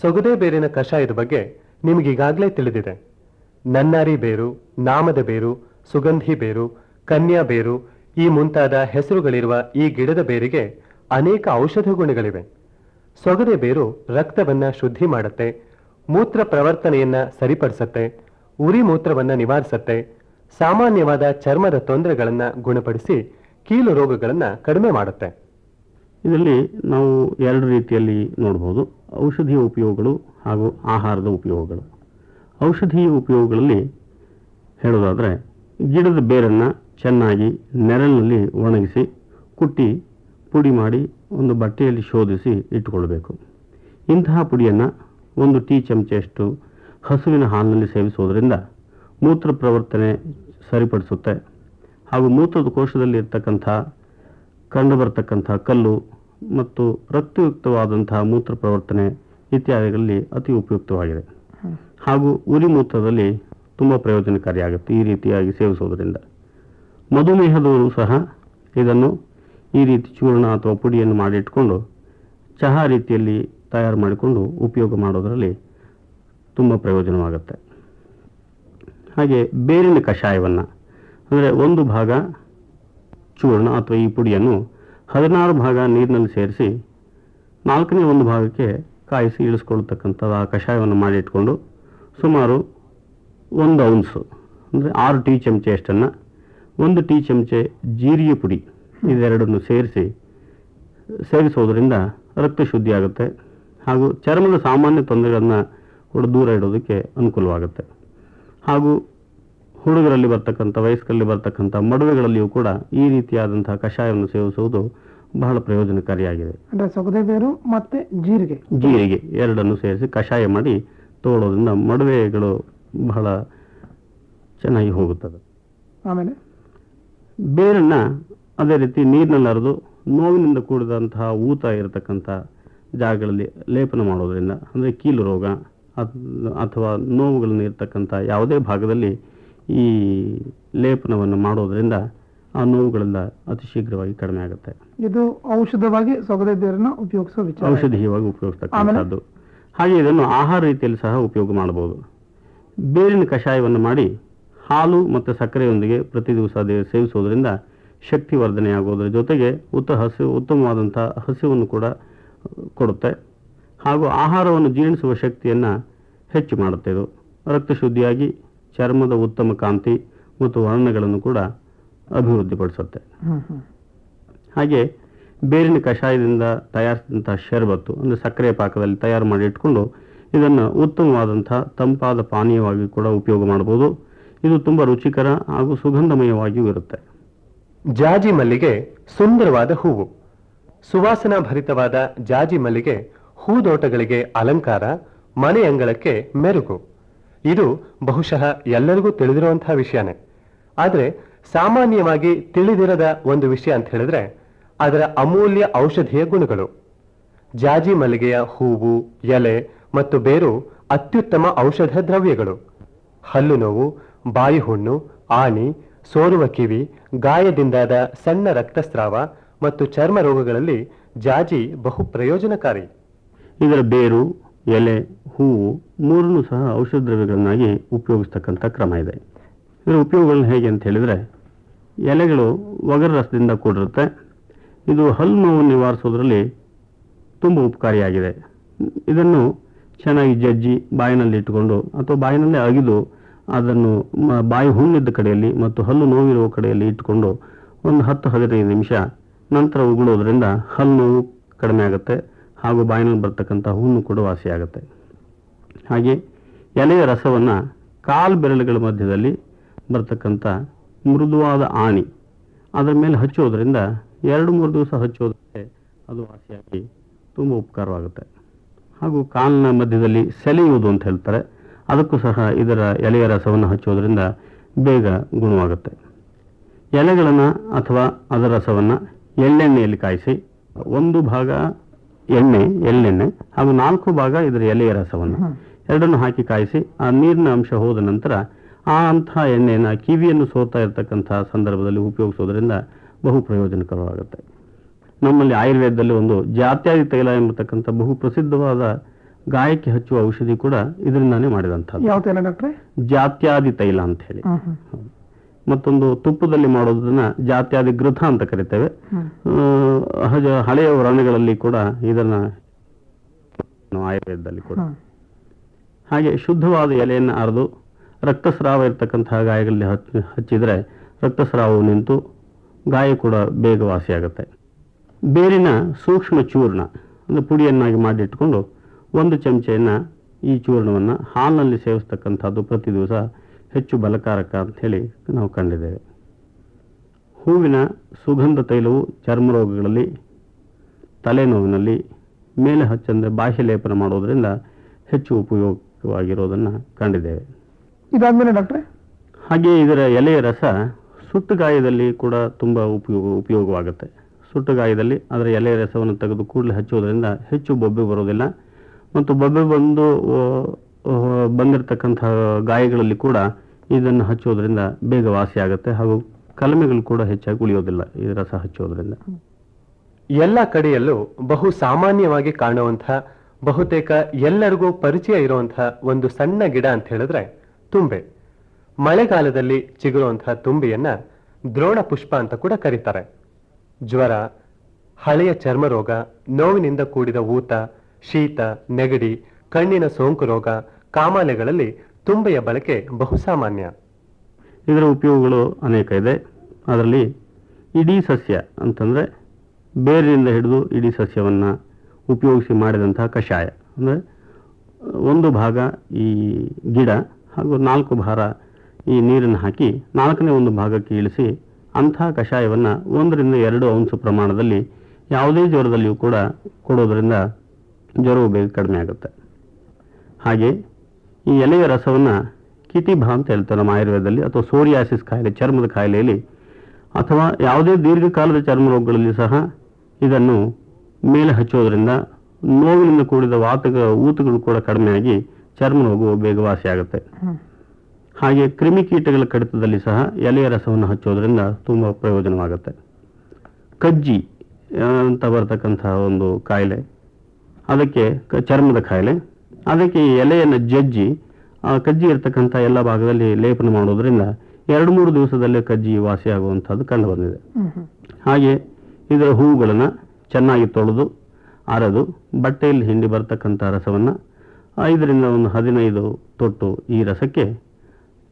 ಸೊಗದೆ ಬೇರಿನ ಕಷಾಯದ ಬಗ್ಗೆ ನಿಮಗೀಗಾಗಲೇ ತಿಳಿದಿದೆ. ನನ್ನಾರಿ ಬೇರು, ನಾಮದ ಬೇರು, ಸುಗಂಧಿ ಬೇರು, ಕನ್ಯಾ ಬೇರು, ಈ ಮುಂತಾದ ಹೆಸರುಗಳಿರುವ ಈ ಗಿಡದ ಬೇರಿಗೆ ಅನೇಕ ಔಷಧ ಗುಣಗಳಿವೆ. ಸೊಗದೆ ಬೇರು ರಕ್ತವನ್ನು ಶುದ್ಧಿ ಮಾಡುತ್ತೆ, ಮೂತ್ರ ಪ್ರವರ್ತನೆಯನ್ನ ಸರಿಪಡಿಸತ್ತೆ, ಉರಿ ಮೂತ್ರವನ್ನು ನಿವಾರಿಸತ್ತೆ, ಸಾಮಾನ್ಯವಾದ ಚರ್ಮದ ತೊಂದರೆಗಳನ್ನು ಗುಣಪಡಿಸಿ ಕೀಲು ರೋಗಗಳನ್ನು ಕಡಿಮೆ ಮಾಡುತ್ತೆ. ಇದರಲ್ಲಿ ನಾವು ಎರಡು ರೀತಿಯಲ್ಲಿ ನೋಡ್ಬೋದು. ಔಷಧೀಯ ಉಪಯೋಗಗಳು ಹಾಗೂ ಆಹಾರದ ಉಪಯೋಗಗಳು. ಔಷಧೀಯ ಉಪಯೋಗಗಳಲ್ಲಿ ಹೇಳೋದಾದರೆ ಗಿಡದ ಬೇರನ್ನು ಚೆನ್ನಾಗಿ ನೆರಳಿನಲ್ಲಿ ಒಣಗಿಸಿ, ಕುಟ್ಟಿ ಪುಡಿ ಮಾಡಿ ಒಂದು ಬಟ್ಟೆಯಲ್ಲಿ ಶೋಧಿಸಿ ಇಟ್ಟುಕೊಳ್ಬೇಕು ಇಂತಹ ಪುಡಿಯನ್ನು ಒಂದು ಟೀ ಚಮಚೆಯಷ್ಟು ಹಸುವಿನ ಹಾಲಿನಲ್ಲಿ ಸೇವಿಸುವುದರಿಂದ ಮೂತ್ರ ಪ್ರವರ್ತನೆ ಸರಿಪಡಿಸುತ್ತೆ. ಹಾಗೂ ಮೂತ್ರದ ಕೋಶದಲ್ಲಿ ಇರ್ತಕ್ಕಂಥ ಕಂಡುಬರ್ತಕ್ಕಂಥ ಕಲ್ಲು ಮತ್ತು ರಕ್ತಯುಕ್ತವಾದಂತಹ ಮೂತ್ರ ಪ್ರವರ್ತನೆ ಇತ್ಯಾದಿಗಳಲ್ಲಿ ಅತಿ ಉಪಯುಕ್ತವಾಗಿದೆ. ಹಾಗೂ ಉರಿ ಮೂತ್ರದಲ್ಲಿ ತುಂಬ ಪ್ರಯೋಜನಕಾರಿಯಾಗುತ್ತೆ ಈ ರೀತಿಯಾಗಿ ಸೇವಿಸುವುದರಿಂದ. ಮಧುಮೇಹದವರು ಸಹ ಇದನ್ನು ಈ ರೀತಿ ಚೂರ್ಣ ಅಥವಾ ಪುಡಿಯನ್ನು ಮಾಡಿಟ್ಕೊಂಡು ಚಹಾ ರೀತಿಯಲ್ಲಿ ತಯಾರು ಮಾಡಿಕೊಂಡು ಉಪಯೋಗ ಮಾಡೋದರಲ್ಲಿ ತುಂಬ ಪ್ರಯೋಜನವಾಗುತ್ತೆ. ಹಾಗೆ ಬೇರಿನ ಕಷಾಯವನ್ನು, ಅಂದರೆ ಒಂದು ಭಾಗ ಚೂರ್ಣ ಅಥವಾ ಈ ಪುಡಿಯನ್ನು ಹದಿನಾರು ಭಾಗ ನೀರಿನಲ್ಲಿ ಸೇರಿಸಿ ನಾಲ್ಕನೇ ಒಂದು ಭಾಗಕ್ಕೆ ಕಾಯಿಸಿ ಇಳಿಸ್ಕೊಳ್ತಕ್ಕಂಥದ್ದು ಆ ಕಷಾಯವನ್ನು ಮಾಡಿಟ್ಕೊಂಡು ಸುಮಾರು ಒಂದು ಔನ್ಸು, ಅಂದರೆ ಆರು ಟೀ ಚಮಚೆಯಷ್ಟನ್ನು ಒಂದು ಟೀ ಚಮಚೆ ಜೀರಿಗೆ ಪುಡಿ ಇದೆರಡನ್ನು ಸೇರಿಸಿ ಸೇವಿಸೋದರಿಂದ ರಕ್ತ ಶುದ್ಧಿ ಆಗುತ್ತೆ ಹಾಗೂ ಚರ್ಮದ ಸಾಮಾನ್ಯ ತೊಂದರೆಗಳನ್ನು ಕೂಡ ದೂರ ಇಡೋದಕ್ಕೆ ಅನುಕೂಲವಾಗುತ್ತೆ. ಹಾಗೂ ಹುಡುಗರಲ್ಲಿ ಬರ್ತಕ್ಕಂಥ ವಯಸ್ಕರಲ್ಲಿ ಬರ್ತಕ್ಕಂಥ ಮಡುವೆಗಳಲ್ಲಿಯೂ ಕೂಡ ಈ ರೀತಿಯಾದಂತಹ ಕಷಾಯವನ್ನು ಸೇವಿಸುವುದು ಬಹಳ ಪ್ರಯೋಜನಕಾರಿಯಾಗಿದೆ. ಅಂದರೆ ಸೌದೆ ಬೇರು ಮತ್ತೆ ಜೀರಿಗೆ. ಜೀರಿಗೆ ಎರಡನ್ನು ಸೇರಿಸಿ ಕಷಾಯ ಮಾಡಿ ತೋಳೋದ್ರಿಂದ ಮಡುವೆಗಳು ಬಹಳ ಚೆನ್ನಾಗಿ ಹೋಗುತ್ತದೆ. ಆಮೇಲೆ? ಬೇರನ್ನ ಅದೇ ರೀತಿ ನೀರಿನಲ್ಲಿ ಅರೆದು ನೋವಿನಿಂದ ಕೂಡಿದಂತಹ ಊತ ಇರತಕ್ಕಂಥ ಜಾಗಗಳಲ್ಲಿ ಲೇಪನ ಮಾಡೋದರಿಂದ ಅಂದರೆ ಕೀಲು ರೋಗ ಅಥವಾ ನೋವುಗಳನ್ನು ಇರತಕ್ಕಂಥ ಯಾವುದೇ ಭಾಗದಲ್ಲಿ ಈ ಲೇಪನವನ್ನು ಮಾಡೋದರಿಂದ ಆ ನೋವುಗಳೆಲ್ಲ ಅತಿ ಶೀಘ್ರವಾಗಿ ಕಡಿಮೆ ಆಗುತ್ತೆ. ಇದು ಔಷಧವಾಗಿ ಸೊಗದೇವರನ್ನು ಉಪಯೋಗಿಸುವ ಉಪಯೋಗಿಸೋ ವಿಚಾರ ಔಷಧೀಯವಾಗಿ ಉಪಯೋಗಿಸ್ತಕ್ಕಂಥದ್ದು. ಹಾಗೆ ಇದನ್ನು ಆಹಾರ ರೀತಿಯಲ್ಲಿ ಸಹ ಉಪಯೋಗ ಮಾಡಬಹುದು. ಬೇರಿನ ಕಷಾಯವನ್ನು ಮಾಡಿ ಹಾಲು ಮತ್ತು ಸಕ್ಕರೆಯೊಂದಿಗೆ ಪ್ರತಿ ದಿವಸ ಸೇವಿಸೋದ್ರಿಂದ ಶಕ್ತಿ ವರ್ಧನೆಯಾಗೋದ್ರ ಜೊತೆಗೆ ಉತ್ತ ಹಸಿವು ಉತ್ತಮವಾದಂಥ ಹಸಿವನ್ನು ಕೂಡ ಕೊಡುತ್ತೆ. ಹಾಗೂ ಆಹಾರವನ್ನು ಜೀರ್ಣಿಸುವ ಶಕ್ತಿಯನ್ನು ಹೆಚ್ಚು ಮಾಡುತ್ತೆ ಇದು. ರಕ್ತ ಶುದ್ಧಿಯಾಗಿ ಚರ್ಮದ ಉತ್ತಮ ಕಾಂತಿ ಮತ್ತು ವರ್ಣಗಳನ್ನು ಕೂಡ ಅಭಿವೃದ್ಧಿಪಡಿಸುತ್ತೆ. ಹಾಗೆ ಬೇರಿನ ಕಷಾಯದಿಂದ ತಯಾರಿಸಿದಂಥ ಶರ್ಬತ್ತು ಅಂದರೆ ಸಕ್ಕರೆ ಪಾಕದಲ್ಲಿ ತಯಾರು ಮಾಡಿ ಇಟ್ಕೊಂಡು ಇದನ್ನು ಉತ್ತಮವಾದಂಥ ತಂಪಾದ ಪಾನೀಯವಾಗಿ ಕೂಡ ಉಪಯೋಗ ಮಾಡ್ಬೋದು. ಇದು ತುಂಬ ರುಚಿಕರ ಹಾಗೂ ಸುಗಂಧಮಯವಾಗಿಯೂ ಇರುತ್ತೆ. ಜಾಜಿ ಮಲ್ಲಿಗೆ ಸುಂದರವಾದ ಹೂವು. ಸುವಾಸನಾ ಭರಿತವಾದ ಜಾಜಿ ಮಲ್ಲಿಗೆ ಹೂದೋಟಗಳಿಗೆ ಅಲಂಕಾರ, ಮನೆ ಅಂಗಳಕ್ಕೆ ಮೆರುಗು. ಇದು ಬಹುಶಃ ಎಲ್ಲರಿಗೂ ತಿಳಿದಿರುವಂತಹ ವಿಷಯನೇ. ಆದರೆ ಸಾಮಾನ್ಯವಾಗಿ ತಿಳಿದಿರದ ಒಂದು ವಿಷಯ ಅಂತ ಹೇಳಿದ್ರೆ ಅದರ ಅಮೂಲ್ಯ ಔಷಧೀಯ ಗುಣಗಳು. ಜಾಜಿ ಮಲ್ಲಿಗೆಯ ಹೂವು, ಎಲೆ ಮತ್ತು ಬೇರು ಅತ್ಯುತ್ತಮ ಔಷಧ ದ್ರವ್ಯಗಳು. ಹಲ್ಲು ನೋವು, ಬಾಯಿ ಹುಣ್ಣು, ಆಣಿ, ಸೋರುವ ಕಿವಿ ಗಾಯದಿಂದಾದ ಸಣ್ಣ ರಕ್ತಸ್ರಾವ ಮತ್ತು ಚರ್ಮ ರೋಗಗಳಲ್ಲಿ ಜಾಜಿ ಬಹು ಪ್ರಯೋಜನಕಾರಿ. ಇದರ ಬೇರು, ಎಲೆ, ಹೂವು ಮೂರನ್ನು ಸಹ ಔಷಧ ದ್ರವ್ಯಗಳನ್ನಾಗಿ ಉಪಯೋಗಿಸ್ತಕ್ಕಂಥ ಕ್ರಮ ಇದೆ. ಇದರ ಉಪಯೋಗಗಳನ್ನ ಹೇಗೆ ಅಂತ ಹೇಳಿದರೆ, ಎಲೆಗಳು ಒಗರ ರಸದಿಂದ ಕೂಡಿರುತ್ತೆ. ಇದು ಹಲ್ಲು ನೋವು ನಿವಾರಿಸೋದ್ರಲ್ಲಿ ತುಂಬ ಉಪಕಾರಿಯಾಗಿದೆ. ಇದನ್ನು ಚೆನ್ನಾಗಿ ಜಜ್ಜಿ ಬಾಯಿನಲ್ಲಿ ಇಟ್ಟುಕೊಂಡು ಅಥವಾ ಬಾಯಿನಲ್ಲೇ ಅಗಿದು ಅದನ್ನು ಬಾಯಿ ಹುಣ್ಣಿದ್ದ ಕಡೆಯಲ್ಲಿ ಮತ್ತು ಹಲ್ಲು ನೋವಿರುವ ಕಡೆಯಲ್ಲಿ ಇಟ್ಟುಕೊಂಡು ಒಂದು ಹತ್ತು ಹದಿನೈದು ನಿಮಿಷ ನಂತರ ಉಗುಳೋದ್ರಿಂದ ಹಲ್ಲು ನೋವು ಕಡಿಮೆ ಆಗುತ್ತೆ ಹಾಗೂ ಬಾಯಿನಲ್ಲಿ ಬರ್ತಕ್ಕಂಥ ಹುಣ್ಣು ಕೂಡ ವಾಸಿಯಾಗುತ್ತೆ ಹಾಗೆ ಎಲೆಯ ರಸವನ್ನು ಕಾಲು ಬೆರಳುಗಳ ಮಧ್ಯದಲ್ಲಿ ಬರ್ತಕ್ಕಂಥ ಮೃದುವಾದ ಆಣಿ ಅದರ ಮೇಲೆ ಹಚ್ಚೋದ್ರಿಂದ ಎರಡು ಮೂರು ದಿವಸ ಹಚ್ಚೋದಕ್ಕೆ ಅದು ವಾಸಿಯಾಗಿ ತುಂಬ ಉಪಕಾರವಾಗುತ್ತೆ. ಹಾಗೂ ಕಾಲಿನ ಮಧ್ಯದಲ್ಲಿ ಸೆಲೆಯುವುದು ಅಂತ ಹೇಳ್ತಾರೆ. ಅದಕ್ಕೂ ಸಹ ಇದರ ಎಲೆಯ ರಸವನ್ನು ಹಚ್ಚುವುದರಿಂದ ಬೇಗ ಗುಣವಾಗುತ್ತೆ. ಎಲೆಗಳನ್ನು ಅಥವಾ ಅದರ ರಸವನ್ನು ಎಳ್ಳೆಣ್ಣೆಯಲ್ಲಿ ಕಾಯಿಸಿ ಒಂದು ಭಾಗ ಎಣ್ಣೆ ಎಳ್ಳೆಣ್ಣೆ ಹಾಗೂ ನಾಲ್ಕು ಭಾಗ ಇದರ ಎಲೆಯ ರಸವನ್ನು ಎರಡನ್ನು ಹಾಕಿ ಕಾಯಿಸಿ ಆ ನೀರಿನ ಅಂಶ ಹೋದ ನಂತರ ಆ ಅಂತಹ ಎಣ್ಣೆಯನ್ನು ಕಿವಿಯನ್ನು ಸೋತಾ ಇರತಕ್ಕಂತಹ ಸಂದರ್ಭದಲ್ಲಿ ಉಪಯೋಗಿಸೋದ್ರಿಂದ ಬಹು ಪ್ರಯೋಜನಕರವಾಗುತ್ತೆ. ನಮ್ಮಲ್ಲಿ ಆಯುರ್ವೇದದಲ್ಲಿ ಒಂದು ಜಾತ್ಯಾದಿ ತೈಲ ಎಂಬತಕ್ಕಂಥ ಬಹು ಪ್ರಸಿದ್ಧವಾದ ಗಾಯಕ್ಕೆ ಹಚ್ಚುವ ಔಷಧಿ ಕೂಡ ಇದರಿಂದಾನೇ ಮಾಡಿದಂಥದ್ದು. ಯಾವ ತೈಲ ಡಾಕ್ಟ್ರೆ? ಜಾತ್ಯಾದಿ ತೈಲ ಅಂತ ಹೇಳಿ. ಮತ್ತೊಂದು ತುಪ್ಪದಲ್ಲಿ ಮಾಡೋದನ್ನ ಜಾತ್ಯಾದಿ ಗೃಥ ಅಂತ ಕರಿತೇವೆ. ಹಳೆಯ ವರ್ಣಗಳಲ್ಲಿ ಕೂಡ ಇದನ್ನ ಆಯುರ್ವೇದದಲ್ಲಿ ಕೂಡ. ಹಾಗೆ ಶುದ್ಧವಾದ ಎಲೆಯನ್ನು ಅರೆದು ರಕ್ತಸ್ರಾವ ಇರತಕ್ಕಂತಹ ಗಾಯಗಳಲ್ಲಿ ಹಚ್ಚಿ ಹಚ್ಚಿದರೆ ರಕ್ತಸ್ರಾವವು ನಿಂತು ಗಾಯ ಕೂಡ ಬೇಗ ವಾಸಿಯಾಗುತ್ತೆ ಬೇರಿನ ಸೂಕ್ಷ್ಮ ಚೂರ್ಣ ಅಂದರೆ ಪುಡಿಯನ್ನಾಗಿ ಮಾಡಿಟ್ಕೊಂಡು ಒಂದು ಚಮಚೆಯನ್ನು ಈ ಚೂರ್ಣವನ್ನು ಹಾಲಿನಲ್ಲಿ ಸೇವಿಸ್ತಕ್ಕಂಥದ್ದು ಪ್ರತಿ ದಿವಸ ಹೆಚ್ಚು ಬಲಕಾರಕ ಅಂತ ಹೇಳಿ ನಾವು ಕಂಡಿದ್ದೇವೆ. ಹೂವಿನ ಸುಗಂಧ ತೈಲವು ಚರ್ಮ ರೋಗಗಳಲ್ಲಿ ತಲೆನೋವಿನಲ್ಲಿ ಮೇಲೆ ಹಚ್ಚಂದರೆ ಬಾಹ್ಯ ಲೇಪನ ಮಾಡೋದರಿಂದ ಹೆಚ್ಚು ಉಪಯೋಗವಾಗಿರೋದನ್ನು ಕಂಡಿದ್ದೇವೆ. ಇದಾದಮೇಲೆ ಡಾಕ್ಟ್ರೆ? ಹಾಗೆ ಇದರ ಎಲೆಯ ರಸ ಸುಟ್ಟು ಗಾಯದಲ್ಲಿ ಕೂಡ ತುಂಬ ಉಪಯೋಗ ಉಪಯೋಗವಾಗುತ್ತೆ. ಸುಟ್ಟು ಗಾಯದಲ್ಲಿ ಅದರ ಎಲೆಯ ರಸವನ್ನು ತೆಗೆದು ಕೂಡಲೇ ಹಚ್ಚೋದರಿಂದ ಹೆಚ್ಚು ಬೊಬ್ಬೆ ಬರೋದಿಲ್ಲ. ಮತ್ತು ಬೊಬ್ಬೆ ಬಂದು ಬಂದಿರತಕ್ಕಂತಹ ಗಾಯಗಳಲ್ಲಿ ಕೂಡ ಇದನ್ನು ಹಚ್ಚೋದ್ರಿಂದ ಬೇಗ ವಾಸಿ ಆಗುತ್ತೆ ಹಾಗೂ ಕಲಮೆಗಳು ಕೂಡ ಹೆಚ್ಚಾಗಿ ಉಳಿಯೋದಿಲ್ಲ, ಈ ರಸ ಹಚ್ಚೋದ್ರಿಂದ. ಎಲ್ಲ ಕಡೆಯಲ್ಲೂ ಬಹು ಸಾಮಾನ್ಯವಾಗಿ ಕಾಣುವಂತಹ ಬಹುತೇಕ ಎಲ್ಲರಿಗೂ ಪರಿಚಯ ಇರುವಂತಹ ಒಂದು ಸಣ್ಣ ಗಿಡ ಅಂತ ಹೇಳಿದ್ರೆ ತುಂಬೆ. ಮಳೆಗಾಲದಲ್ಲಿ ಚಿಗುರುವಂತಹ ತುಂಬಿಯನ್ನ ದ್ರೋಣ ಪುಷ್ಪ ಅಂತ ಕೂಡ ಕರೀತಾರೆ. ಜ್ವರ, ಹಳೆಯ ಚರ್ಮ ರೋಗ ನೋವಿನಿಂದ ಕೂಡಿದ ಊತ ಶೀತ, ನೆಗಡಿ, ಕಣ್ಣಿನ ಸೋಂಕು ರೋಗ, ಕಾಮಾಲೆಗಳಲ್ಲಿ ತುಂಬೆಯ ಬಳಕೆ ಬಹುಸಾಮಾನ್ಯ. ಇದರ ಉಪಯೋಗಗಳು ಅನೇಕ ಇದೆ. ಅದರಲ್ಲಿ ಇಡೀ ಸಸ್ಯ ಅಂತಂದರೆ ಬೇರಿನಿಂದ ಹಿಡಿದು ಇಡೀ ಸಸ್ಯವನ್ನು ಉಪಯೋಗಿಸಿ ಮಾಡಿದಂತಹ ಕಷಾಯ. ಅಂದರೆ ಒಂದು ಭಾಗ ಈ ಗಿಡ ಹಾಗೂ ನಾಲ್ಕು ಭಾರ ಈ ನೀರನ್ನು ಹಾಕಿ ನಾಲ್ಕನೇ ಒಂದು ಭಾಗಕ್ಕೆ ಇಳಿಸಿ ಅಂತಹ ಕಷಾಯವನ್ನು ಒಂದರಿಂದ ಎರಡು ಅಂಶ ಪ್ರಮಾಣದಲ್ಲಿ ಯಾವುದೇ ಜ್ವರದಲ್ಲಿಯೂ ಕೂಡ ಕೊಡೋದರಿಂದ ಜ್ವರವು ಬೇಗ ಕಡಿಮೆ ಆಗುತ್ತೆ. ಹಾಗೆ ಈ ಎಲೆಯ ರಸವನ್ನು ಕಿಟಿಭಾ ಅಂತ ಹೇಳ್ತಾರೆ ನಮ್ಮ ಆಯುರ್ವೇದದಲ್ಲಿ ಅಥವಾ ಸೋರಿಯಾಸಿಸ್ ಕಾಯಿಲೆ ಚರ್ಮದ ಕಾಯಿಲೆಯಲ್ಲಿ ಅಥವಾ ಯಾವುದೇ ದೀರ್ಘಕಾಲದ ಚರ್ಮ ರೋಗಗಳಲ್ಲಿ ಸಹ ಇದನ್ನು ಮೇಲೆ ಹಚ್ಚೋದ್ರಿಂದ ನೋವಿನಿಂದ ಕೂಡಿದ ವಾತಕ ಊತಗಳು ಕೂಡ ಕಡಿಮೆಯಾಗಿ ಚರ್ಮ ರೋಗವು ಬೇಗ ವಾಸಿಯಾಗುತ್ತೆ ಹಾಗೆ ಕ್ರಿಮಿಕೀಟಗಳ ಕಡಿತದಲ್ಲಿ ಸಹ ಎಲೆಯ ರಸವನ್ನು ಹಚ್ಚೋದ್ರಿಂದ ತುಂಬ ಪ್ರಯೋಜನವಾಗುತ್ತೆ. ಕಜ್ಜಿ ಅಂತ ಬರ್ತಕ್ಕಂತಹ ಒಂದು ಕಾಯಿಲೆ ಅದಕ್ಕೆ ಕ- ಚರ್ಮದ ಕಾಯಿಲೆ ಅದಕ್ಕೆ ಈ ಎಲೆಯನ್ನು ಜಜ್ಜಿ ಆ ಕಜ್ಜಿ ಇರತಕ್ಕಂಥ ಎಲ್ಲ ಭಾಗದಲ್ಲಿ ಲೇಪನ ಮಾಡೋದ್ರಿಂದ ಎರಡು ಮೂರು ದಿವಸದಲ್ಲೇ ಕಜ್ಜಿ ವಾಸಿಯಾಗುವಂಥದ್ದು ಕಂಡು ಬಂದಿದೆ. ಹಾಗೆ ಇದರ ಹೂವುಗಳನ್ನು ಚೆನ್ನಾಗಿ ತೊಳೆದು ಅರೆದು ಬಟ್ಟೆಯಲ್ಲಿ ಹಿಂಡಿ ಬರ್ತಕ್ಕಂಥ ರಸವನ್ನು ಐದರಿಂದ ಒಂದು ಹದಿನೈದು ತೊಟ್ಟು ಈ ರಸಕ್ಕೆ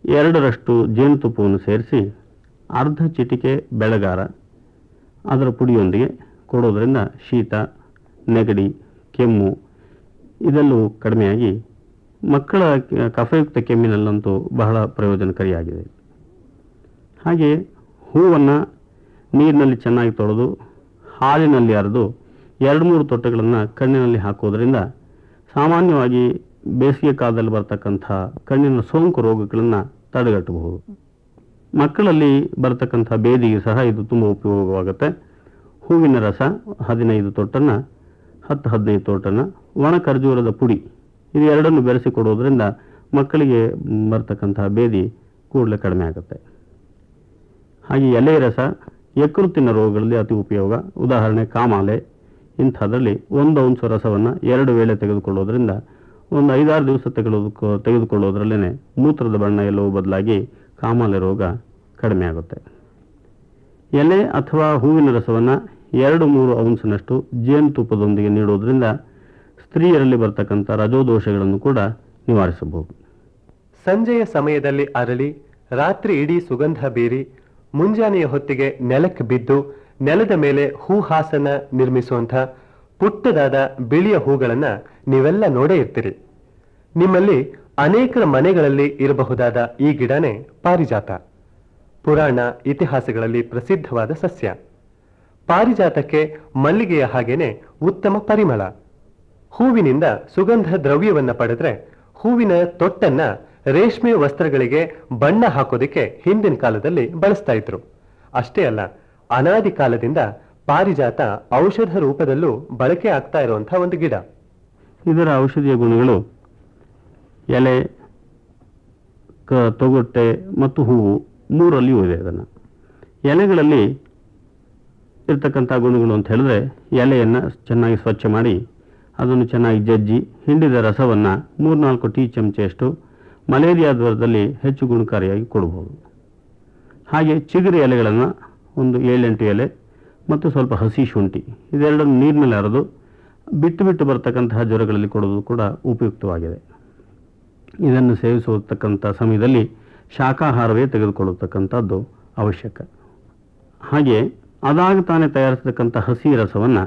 ಎರಡರಷ್ಟು ಜೇನುತುಪ್ಪವನ್ನು ಸೇರಿಸಿ ಅರ್ಧ ಚಿಟಿಕೆ ಬೆಳಗಾರ ಅದರ ಪುಡಿಯೊಂದಿಗೆ ಕೊಡೋದರಿಂದ ಶೀತ ನೆಗಡಿ ಕೆಮ್ಮು ಇದೆಲ್ಲವೂ ಕಡಿಮೆಯಾಗಿ ಮಕ್ಕಳ ಕಫಯುಕ್ತ ಕೆಮ್ಮಿನಲ್ಲಂತೂ ಬಹಳ ಪ್ರಯೋಜನಕಾರಿಯಾಗಿದೆ. ಹಾಗೆ ಹೂವನ್ನು ನೀರಿನಲ್ಲಿ ಚೆನ್ನಾಗಿ ತೊಳೆದು ಹಾಲಿನಲ್ಲಿ ಅರೆದು ಎರಡು ಮೂರು ತೊಟ್ಟೆಗಳನ್ನು ಕಣ್ಣಿನಲ್ಲಿ ಹಾಕೋದ್ರಿಂದ ಸಾಮಾನ್ಯವಾಗಿ ಬೇಸಿಗೆ ಕಾಲದಲ್ಲಿ ಬರತಕ್ಕಂಥ ಕಣ್ಣಿನ ಸೋಂಕು ರೋಗಗಳನ್ನು ತಡೆಗಟ್ಟಬಹುದು. ಮಕ್ಕಳಲ್ಲಿ ಬರತಕ್ಕಂಥ ಬೇದಿಗೆ ಸಹ ಇದು ತುಂಬ ಉಪಯೋಗವಾಗುತ್ತೆ. ಹೂವಿನ ರಸ ಹದಿನೈದು ತೊಟ್ಟನ್ನು ಹತ್ತು ಹದಿನೈದು ತೋಟನ, ಒಣ ಖರ್ಜೂರದ ಪುಡಿ. ಇದು ಎರಡನ್ನು ಬೆರೆಸಿ ಕೊಡೋದ್ರಿಂದ ಮಕ್ಕಳಿಗೆ ಬರ್ತಕ್ಕಂತಹ ಬೇದಿ ಕೂಡಲೇ ಕಡಿಮೆ ಆಗುತ್ತೆ. ಹಾಗೆ ಎಲೆ ರಸ, ಯಕೃತ್ತಿನ ರೋಗಗಳಲ್ಲಿ ಅತಿ ಉಪಯೋಗ. ಉದಾಹರಣೆ, ಕಾಮಾಲೆ. ಇಂಥದ್ರಲ್ಲಿ ಒಂದು ಅಂಶ ರಸವನ್ನು ಎರಡು ವೇಳೆ ತೆಗೆದುಕೊಳ್ಳೋದ್ರಿಂದ ಒಂದು ಐದಾರು ದಿವಸ ತೆಗೆದುಕೊ ತೆಗೆದುಕೊಳ್ಳೋದ್ರಲ್ಲೇ ಮೂತ್ರದ ಬಣ್ಣ ಎಲ್ಲವೂ ಬದಲಾಗಿ ಕಾಮಾಲೆ ರೋಗ ಕಡಿಮೆ ಆಗುತ್ತೆ. ಎಲೆ ಅಥವಾ ಹೂವಿನ ರಸವನ್ನು ಎರಡು ಮೂರು ಅಂಶನಷ್ಟು ಜೇನುತುಪ್ಪದೊಂದಿಗೆ ನೀಡೋದ್ರಿಂದ ಸ್ತ್ರೀಯರಲ್ಲಿ ಬರ್ತಕ್ಕಂಥ ರಜೋದೋಷಗಳನ್ನು ಕೂಡ ನಿವಾರಿಸಬಹುದು. ಸಂಜೆಯ ಸಮಯದಲ್ಲಿ ಅರಳಿ, ರಾತ್ರಿ ಇಡೀ ಸುಗಂಧ ಬೀರಿ, ಮುಂಜಾನೆಯ ಹೊತ್ತಿಗೆ ನೆಲಕ್ಕೆ ಬಿದ್ದು, ನೆಲದ ಮೇಲೆ ಹೂಹಾಸನ ನಿರ್ಮಿಸುವಂಥ ಪುಟ್ಟದಾದ ಬಿಳಿಯ ಹೂಗಳನ್ನು ನೀವೆಲ್ಲ ನೋಡೇ ಇರ್ತೀರಿ. ನಿಮ್ಮಲ್ಲಿ ಅನೇಕರ ಮನೆಗಳಲ್ಲಿ ಇರಬಹುದಾದ ಈ ಗಿಡನೇ ಪಾರಿಜಾತ. ಪುರಾಣ, ಇತಿಹಾಸಗಳಲ್ಲಿ ಪ್ರಸಿದ್ಧವಾದ ಸಸ್ಯ. ಪಾರಿಜಾತಕ್ಕೆ ಮಲ್ಲಿಗೆಯ ಹಾಗೇನೆ ಉತ್ತಮ ಪರಿಮಳ. ಹೂವಿನಿಂದ ಸುಗಂಧ ದ್ರವ್ಯವನ್ನು ಪಡೆದ್ರೆ ಹೂವಿನ ತೊಟ್ಟನ್ನ ರೇಷ್ಮೆ ವಸ್ತ್ರಗಳಿಗೆ ಬಣ್ಣ ಹಾಕೋದಕ್ಕೆ ಹಿಂದಿನ ಕಾಲದಲ್ಲಿ ಬಳಸ್ತಾ ಇದ್ರು. ಅಷ್ಟೇ ಅಲ್ಲ, ಅನಾದಿ ಕಾಲದಿಂದ ಪಾರಿಜಾತ ಔಷಧ ರೂಪದಲ್ಲೂ ಬಳಕೆ ಆಗ್ತಾ ಇರುವಂತಹ ಒಂದು ಗಿಡ. ಇದರ ಔಷಧೀಯ ಗುಣಗಳು ಎಲೆ, ಕ, ತೊಗಟೆ ಮತ್ತು ಹೂವು ಮೂರಲ್ಲಿಯೂ ಇದೆ ಅದನ್ನು. ಎಲೆಗಳಲ್ಲಿ ಇರ್ತಕ್ಕಂಥ ಗುಣಗಳು ಅಂತ ಹೇಳಿದ್ರೆ ಎಲೆಯನ್ನು ಚೆನ್ನಾಗಿ ಸ್ವಚ್ಛ ಮಾಡಿ ಅದನ್ನು ಚೆನ್ನಾಗಿ ಜಜ್ಜಿ, ಹಿಂಡಿದ ರಸವನ್ನು ಮೂರ್ನಾಲ್ಕು ಟೀ ಚಮಚೆಯಷ್ಟು ಮಲೇರಿಯಾ ಜ್ವರದಲ್ಲಿ ಹೆಚ್ಚು ಗುಣಕಾರಿಯಾಗಿ ಕೊಡಬಹುದು. ಹಾಗೆ ಚಿಗುರಿ ಎಲೆಗಳನ್ನು ಒಂದು ಏಳೆಂಟು ಎಲೆ ಮತ್ತು ಸ್ವಲ್ಪ ಹಸಿ ಶುಂಠಿ, ಇದೆರಡನ್ನು ನೀರಿನಲ್ಲಿ ಅರೆದು ಬಿಟ್ಟು ಬಿಟ್ಟು ಬರ್ತಕ್ಕಂತಹ ಜ್ವರಗಳಲ್ಲಿ ಕೊಡೋದು ಕೂಡ ಉಪಯುಕ್ತವಾಗಿದೆ. ಇದನ್ನು ಸೇವಿಸತಕ್ಕಂಥ ಸಮಯದಲ್ಲಿ ಶಾಖಾಹಾರವೇ ತೆಗೆದುಕೊಳ್ಳತಕ್ಕಂಥದ್ದು ಅವಶ್ಯಕ. ಹಾಗೆ ಅದಾಗ ತಾನೇ ತಯಾರಿಸತಕ್ಕಂಥ ಹಸಿ ರಸವನ್ನು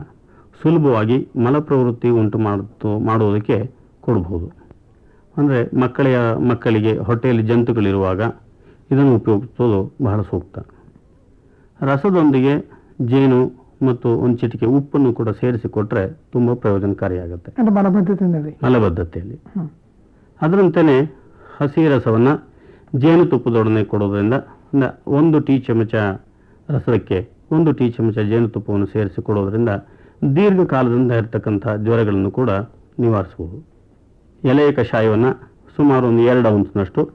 ಸುಲಭವಾಗಿ ಮಲಪ್ರವೃತ್ತಿ ಉಂಟು ಮಾಡುತ್ತು ಮಾಡುವುದಕ್ಕೆ ಕೊಡಬಹುದು ಅಂದರೆ ಮಕ್ಕಳೆಯ ಮಕ್ಕಳಿಗೆ ಹೊಟ್ಟೆಯಲ್ಲಿ ಜಂತುಗಳಿರುವಾಗ ಇದನ್ನು ಉಪಯೋಗಿಸೋದು ಬಹಳ ಸೂಕ್ತ. ರಸದೊಂದಿಗೆ ಜೇನು ಮತ್ತು ಒಂದು ಚಿಟಿಕೆ ಉಪ್ಪನ್ನು ಕೂಡ ಸೇರಿಸಿ ಕೊಟ್ಟರೆ ತುಂಬ ಪ್ರಯೋಜನಕಾರಿಯಾಗುತ್ತೆ. ಮಲಬದ್ಧತೆಯಲ್ಲಿ. ಅದರಂತೆಯೇ ಹಸಿ ರಸವನ್ನು ಜೇನುತುಪ್ಪದೊಡನೆ ಕೊಡೋದ್ರಿಂದ ಒಂದು ಟೀ ಚಮಚ ರಸಕ್ಕೆ ಒಂದು ಟೀ ಚಮಚ ಜೇನುತುಪ್ಪವನ್ನು ಸೇರಿಸಿ ಕೊಡೋದ್ರಿಂದ ದೀರ್ಘಕಾಲದಿಂದ ಇರತಕ್ಕಂಥ ಜ್ವರಗಳನ್ನು ಕೂಡ ನಿವಾರಿಸಬಹುದು. ಎಲೆಯ ಕಷಾಯವನ್ನು ಸುಮಾರು ಒಂದು ಎರಡು ಔನ್ಸ್ನಷ್ಟು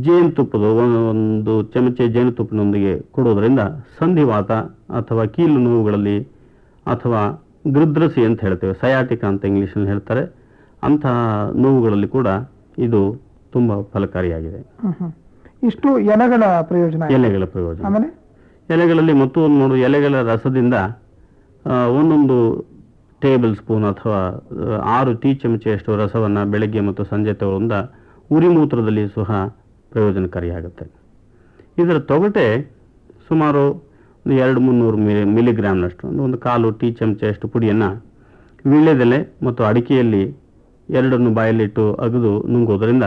ಜೇನುತುಪ್ಪದ ಒಂದು- ಚಮಚ ಜೇನುತುಪ್ಪನೊಂದಿಗೆ ಕೊಡೋದ್ರಿಂದ ಸಂಧಿವಾತ ಅಥವಾ ಕೀಲು ನೋವುಗಳಲ್ಲಿ ಅಥವಾ ಗೃದ್ರಸಿ ಅಂತ ಹೇಳ್ತೇವೆ ಸಯಾಟಿಕ ಅಂತ ಇಂಗ್ಲೀಷಲ್ಲಿ ಹೇಳ್ತಾರೆ ಅಂತಹ ನೋವುಗಳಲ್ಲಿ ಕೂಡ ಇದು ತುಂಬ ಫಲಕಾರಿಯಾಗಿದೆ. ಇಷ್ಟು ಎಲೆಗಳ ಪ್ರಯೋಜನ ಎಲೆಗಳ ಪ್ರಯೋಜನ. ಆಮೇಲೆ? ಎಲೆಗಳಲ್ಲಿ ಮತ್ತು ಒಂದು ನೋಡು ಎಲೆಗಳ ರಸದಿಂದ ಒಂದೊಂದು ಟೇಬಲ್ ಸ್ಪೂನ್ ಅಥವಾ ಆರು ಟೀ ಚಮಚೆಯಷ್ಟು ರಸವನ್ನು ಬೆಳಗ್ಗೆ ಮತ್ತು ಸಂಜೆ ತಗೊಂಡ ಉರಿಮೂತ್ರದಲ್ಲಿ ಸಹ ಪ್ರಯೋಜನಕಾರಿಯಾಗುತ್ತೆ. ಇದರ ತೊಗಟೆ ಸುಮಾರು ಒಂದು ಎರಡು ಮುನ್ನೂರು ಮಿಲಿ, ಮಿಲಿಗ್ರಾಮ್ನಷ್ಟು, ಒಂದು ಒಂದು ಕಾಲು ಟೀ ಚಮಚೆಯಷ್ಟು ಪುಡಿಯನ್ನು ವೀಳ್ಯದೆಲೆ ಮತ್ತು ಅಡಿಕೆಯಲ್ಲಿ ಎರಡನ್ನು ಬಾಯಲ್ಲಿಟ್ಟು ಅಗದು ನುಂಗೋದರಿಂದ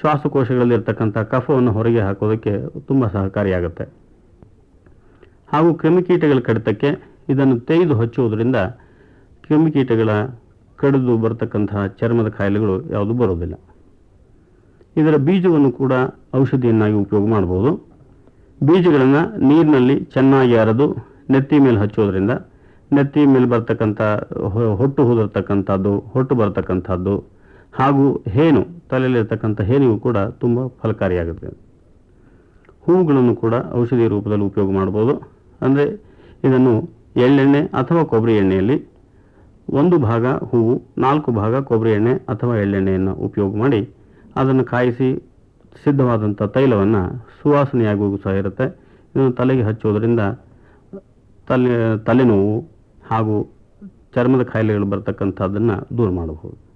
ಶ್ವಾಸಕೋಶಗಳಲ್ಲಿರ್ತಕ್ಕಂಥ ಕಫವನ್ನು ಹೊರಗೆ ಹಾಕೋದಕ್ಕೆ ತುಂಬ ಸಹಕಾರಿಯಾಗುತ್ತೆ. ಹಾಗೂ ಕ್ರಿಮಿಕೀಟಗಳ ಕಡಿತಕ್ಕೆ ಇದನ್ನು ತೆಗೆದು ಹಚ್ಚುವುದರಿಂದ ಕ್ರಿಮಿಕೀಟಗಳ ಕಡಿದು ಬರತಕ್ಕಂತಹ ಚರ್ಮದ ಕಾಯಿಲೆಗಳು ಯಾವುದು ಬರೋದಿಲ್ಲ ಇದರ ಬೀಜವನ್ನು ಕೂಡ ಔಷಧಿಯನ್ನಾಗಿ ಉಪಯೋಗ ಮಾಡಬಹುದು. ಬೀಜಗಳನ್ನು ನೀರಿನಲ್ಲಿ ಚೆನ್ನಾಗಿ ಅರೆದು ನೆತ್ತಿ ಮೇಲೆ ಹಚ್ಚೋದ್ರಿಂದ ನೆತ್ತಿ ಮೇಲೆ ಬರ್ತಕ್ಕಂಥ ಹೊಟ್ಟು ಹೋದಿರ್ತಕ್ಕಂಥದ್ದು ಹೊಟ್ಟು ಬರ್ತಕ್ಕಂಥದ್ದು ಹಾಗೂ ಹೇನು, ತಲೆಯಲ್ಲಿರ್ತಕ್ಕಂಥ ಹೇನಿಗೂ ಕೂಡ ತುಂಬ ಫಲಕಾರಿಯಾಗುತ್ತೆ. ಹೂವುಗಳನ್ನು ಕೂಡ ಔಷಧಿ ರೂಪದಲ್ಲಿ ಉಪಯೋಗ ಮಾಡ್ಬೋದು ಅಂದರೆ ಇದನ್ನು ಎಳ್ಳೆಣ್ಣೆ ಅಥವಾ ಕೊಬ್ಬರಿ ಎಣ್ಣೆಯಲ್ಲಿ ಒಂದು ಭಾಗ ಹೂವು, ನಾಲ್ಕು ಭಾಗ ಕೊಬ್ಬರಿ ಎಣ್ಣೆ ಅಥವಾ ಎಳ್ಳೆಣ್ಣೆಯನ್ನು ಉಪಯೋಗ ಮಾಡಿ ಅದನ್ನು ಕಾಯಿಸಿ ಸಿದ್ಧವಾದಂಥ ತೈಲವನ್ನು ಸುವಾಸನೆಯಾಗುವ ಸಹ ಇರುತ್ತೆ. ಇದನ್ನು ತಲೆಗೆ ಹಚ್ಚೋದ್ರಿಂದ ತಲೆ, ತಲೆನೋವು ಹಾಗೂ ಚರ್ಮದ ಕಾಯಿಲೆಗಳು ಬರ್ತಕ್ಕಂಥದ್ದನ್ನು ದೂರ ಮಾಡಬಹುದು.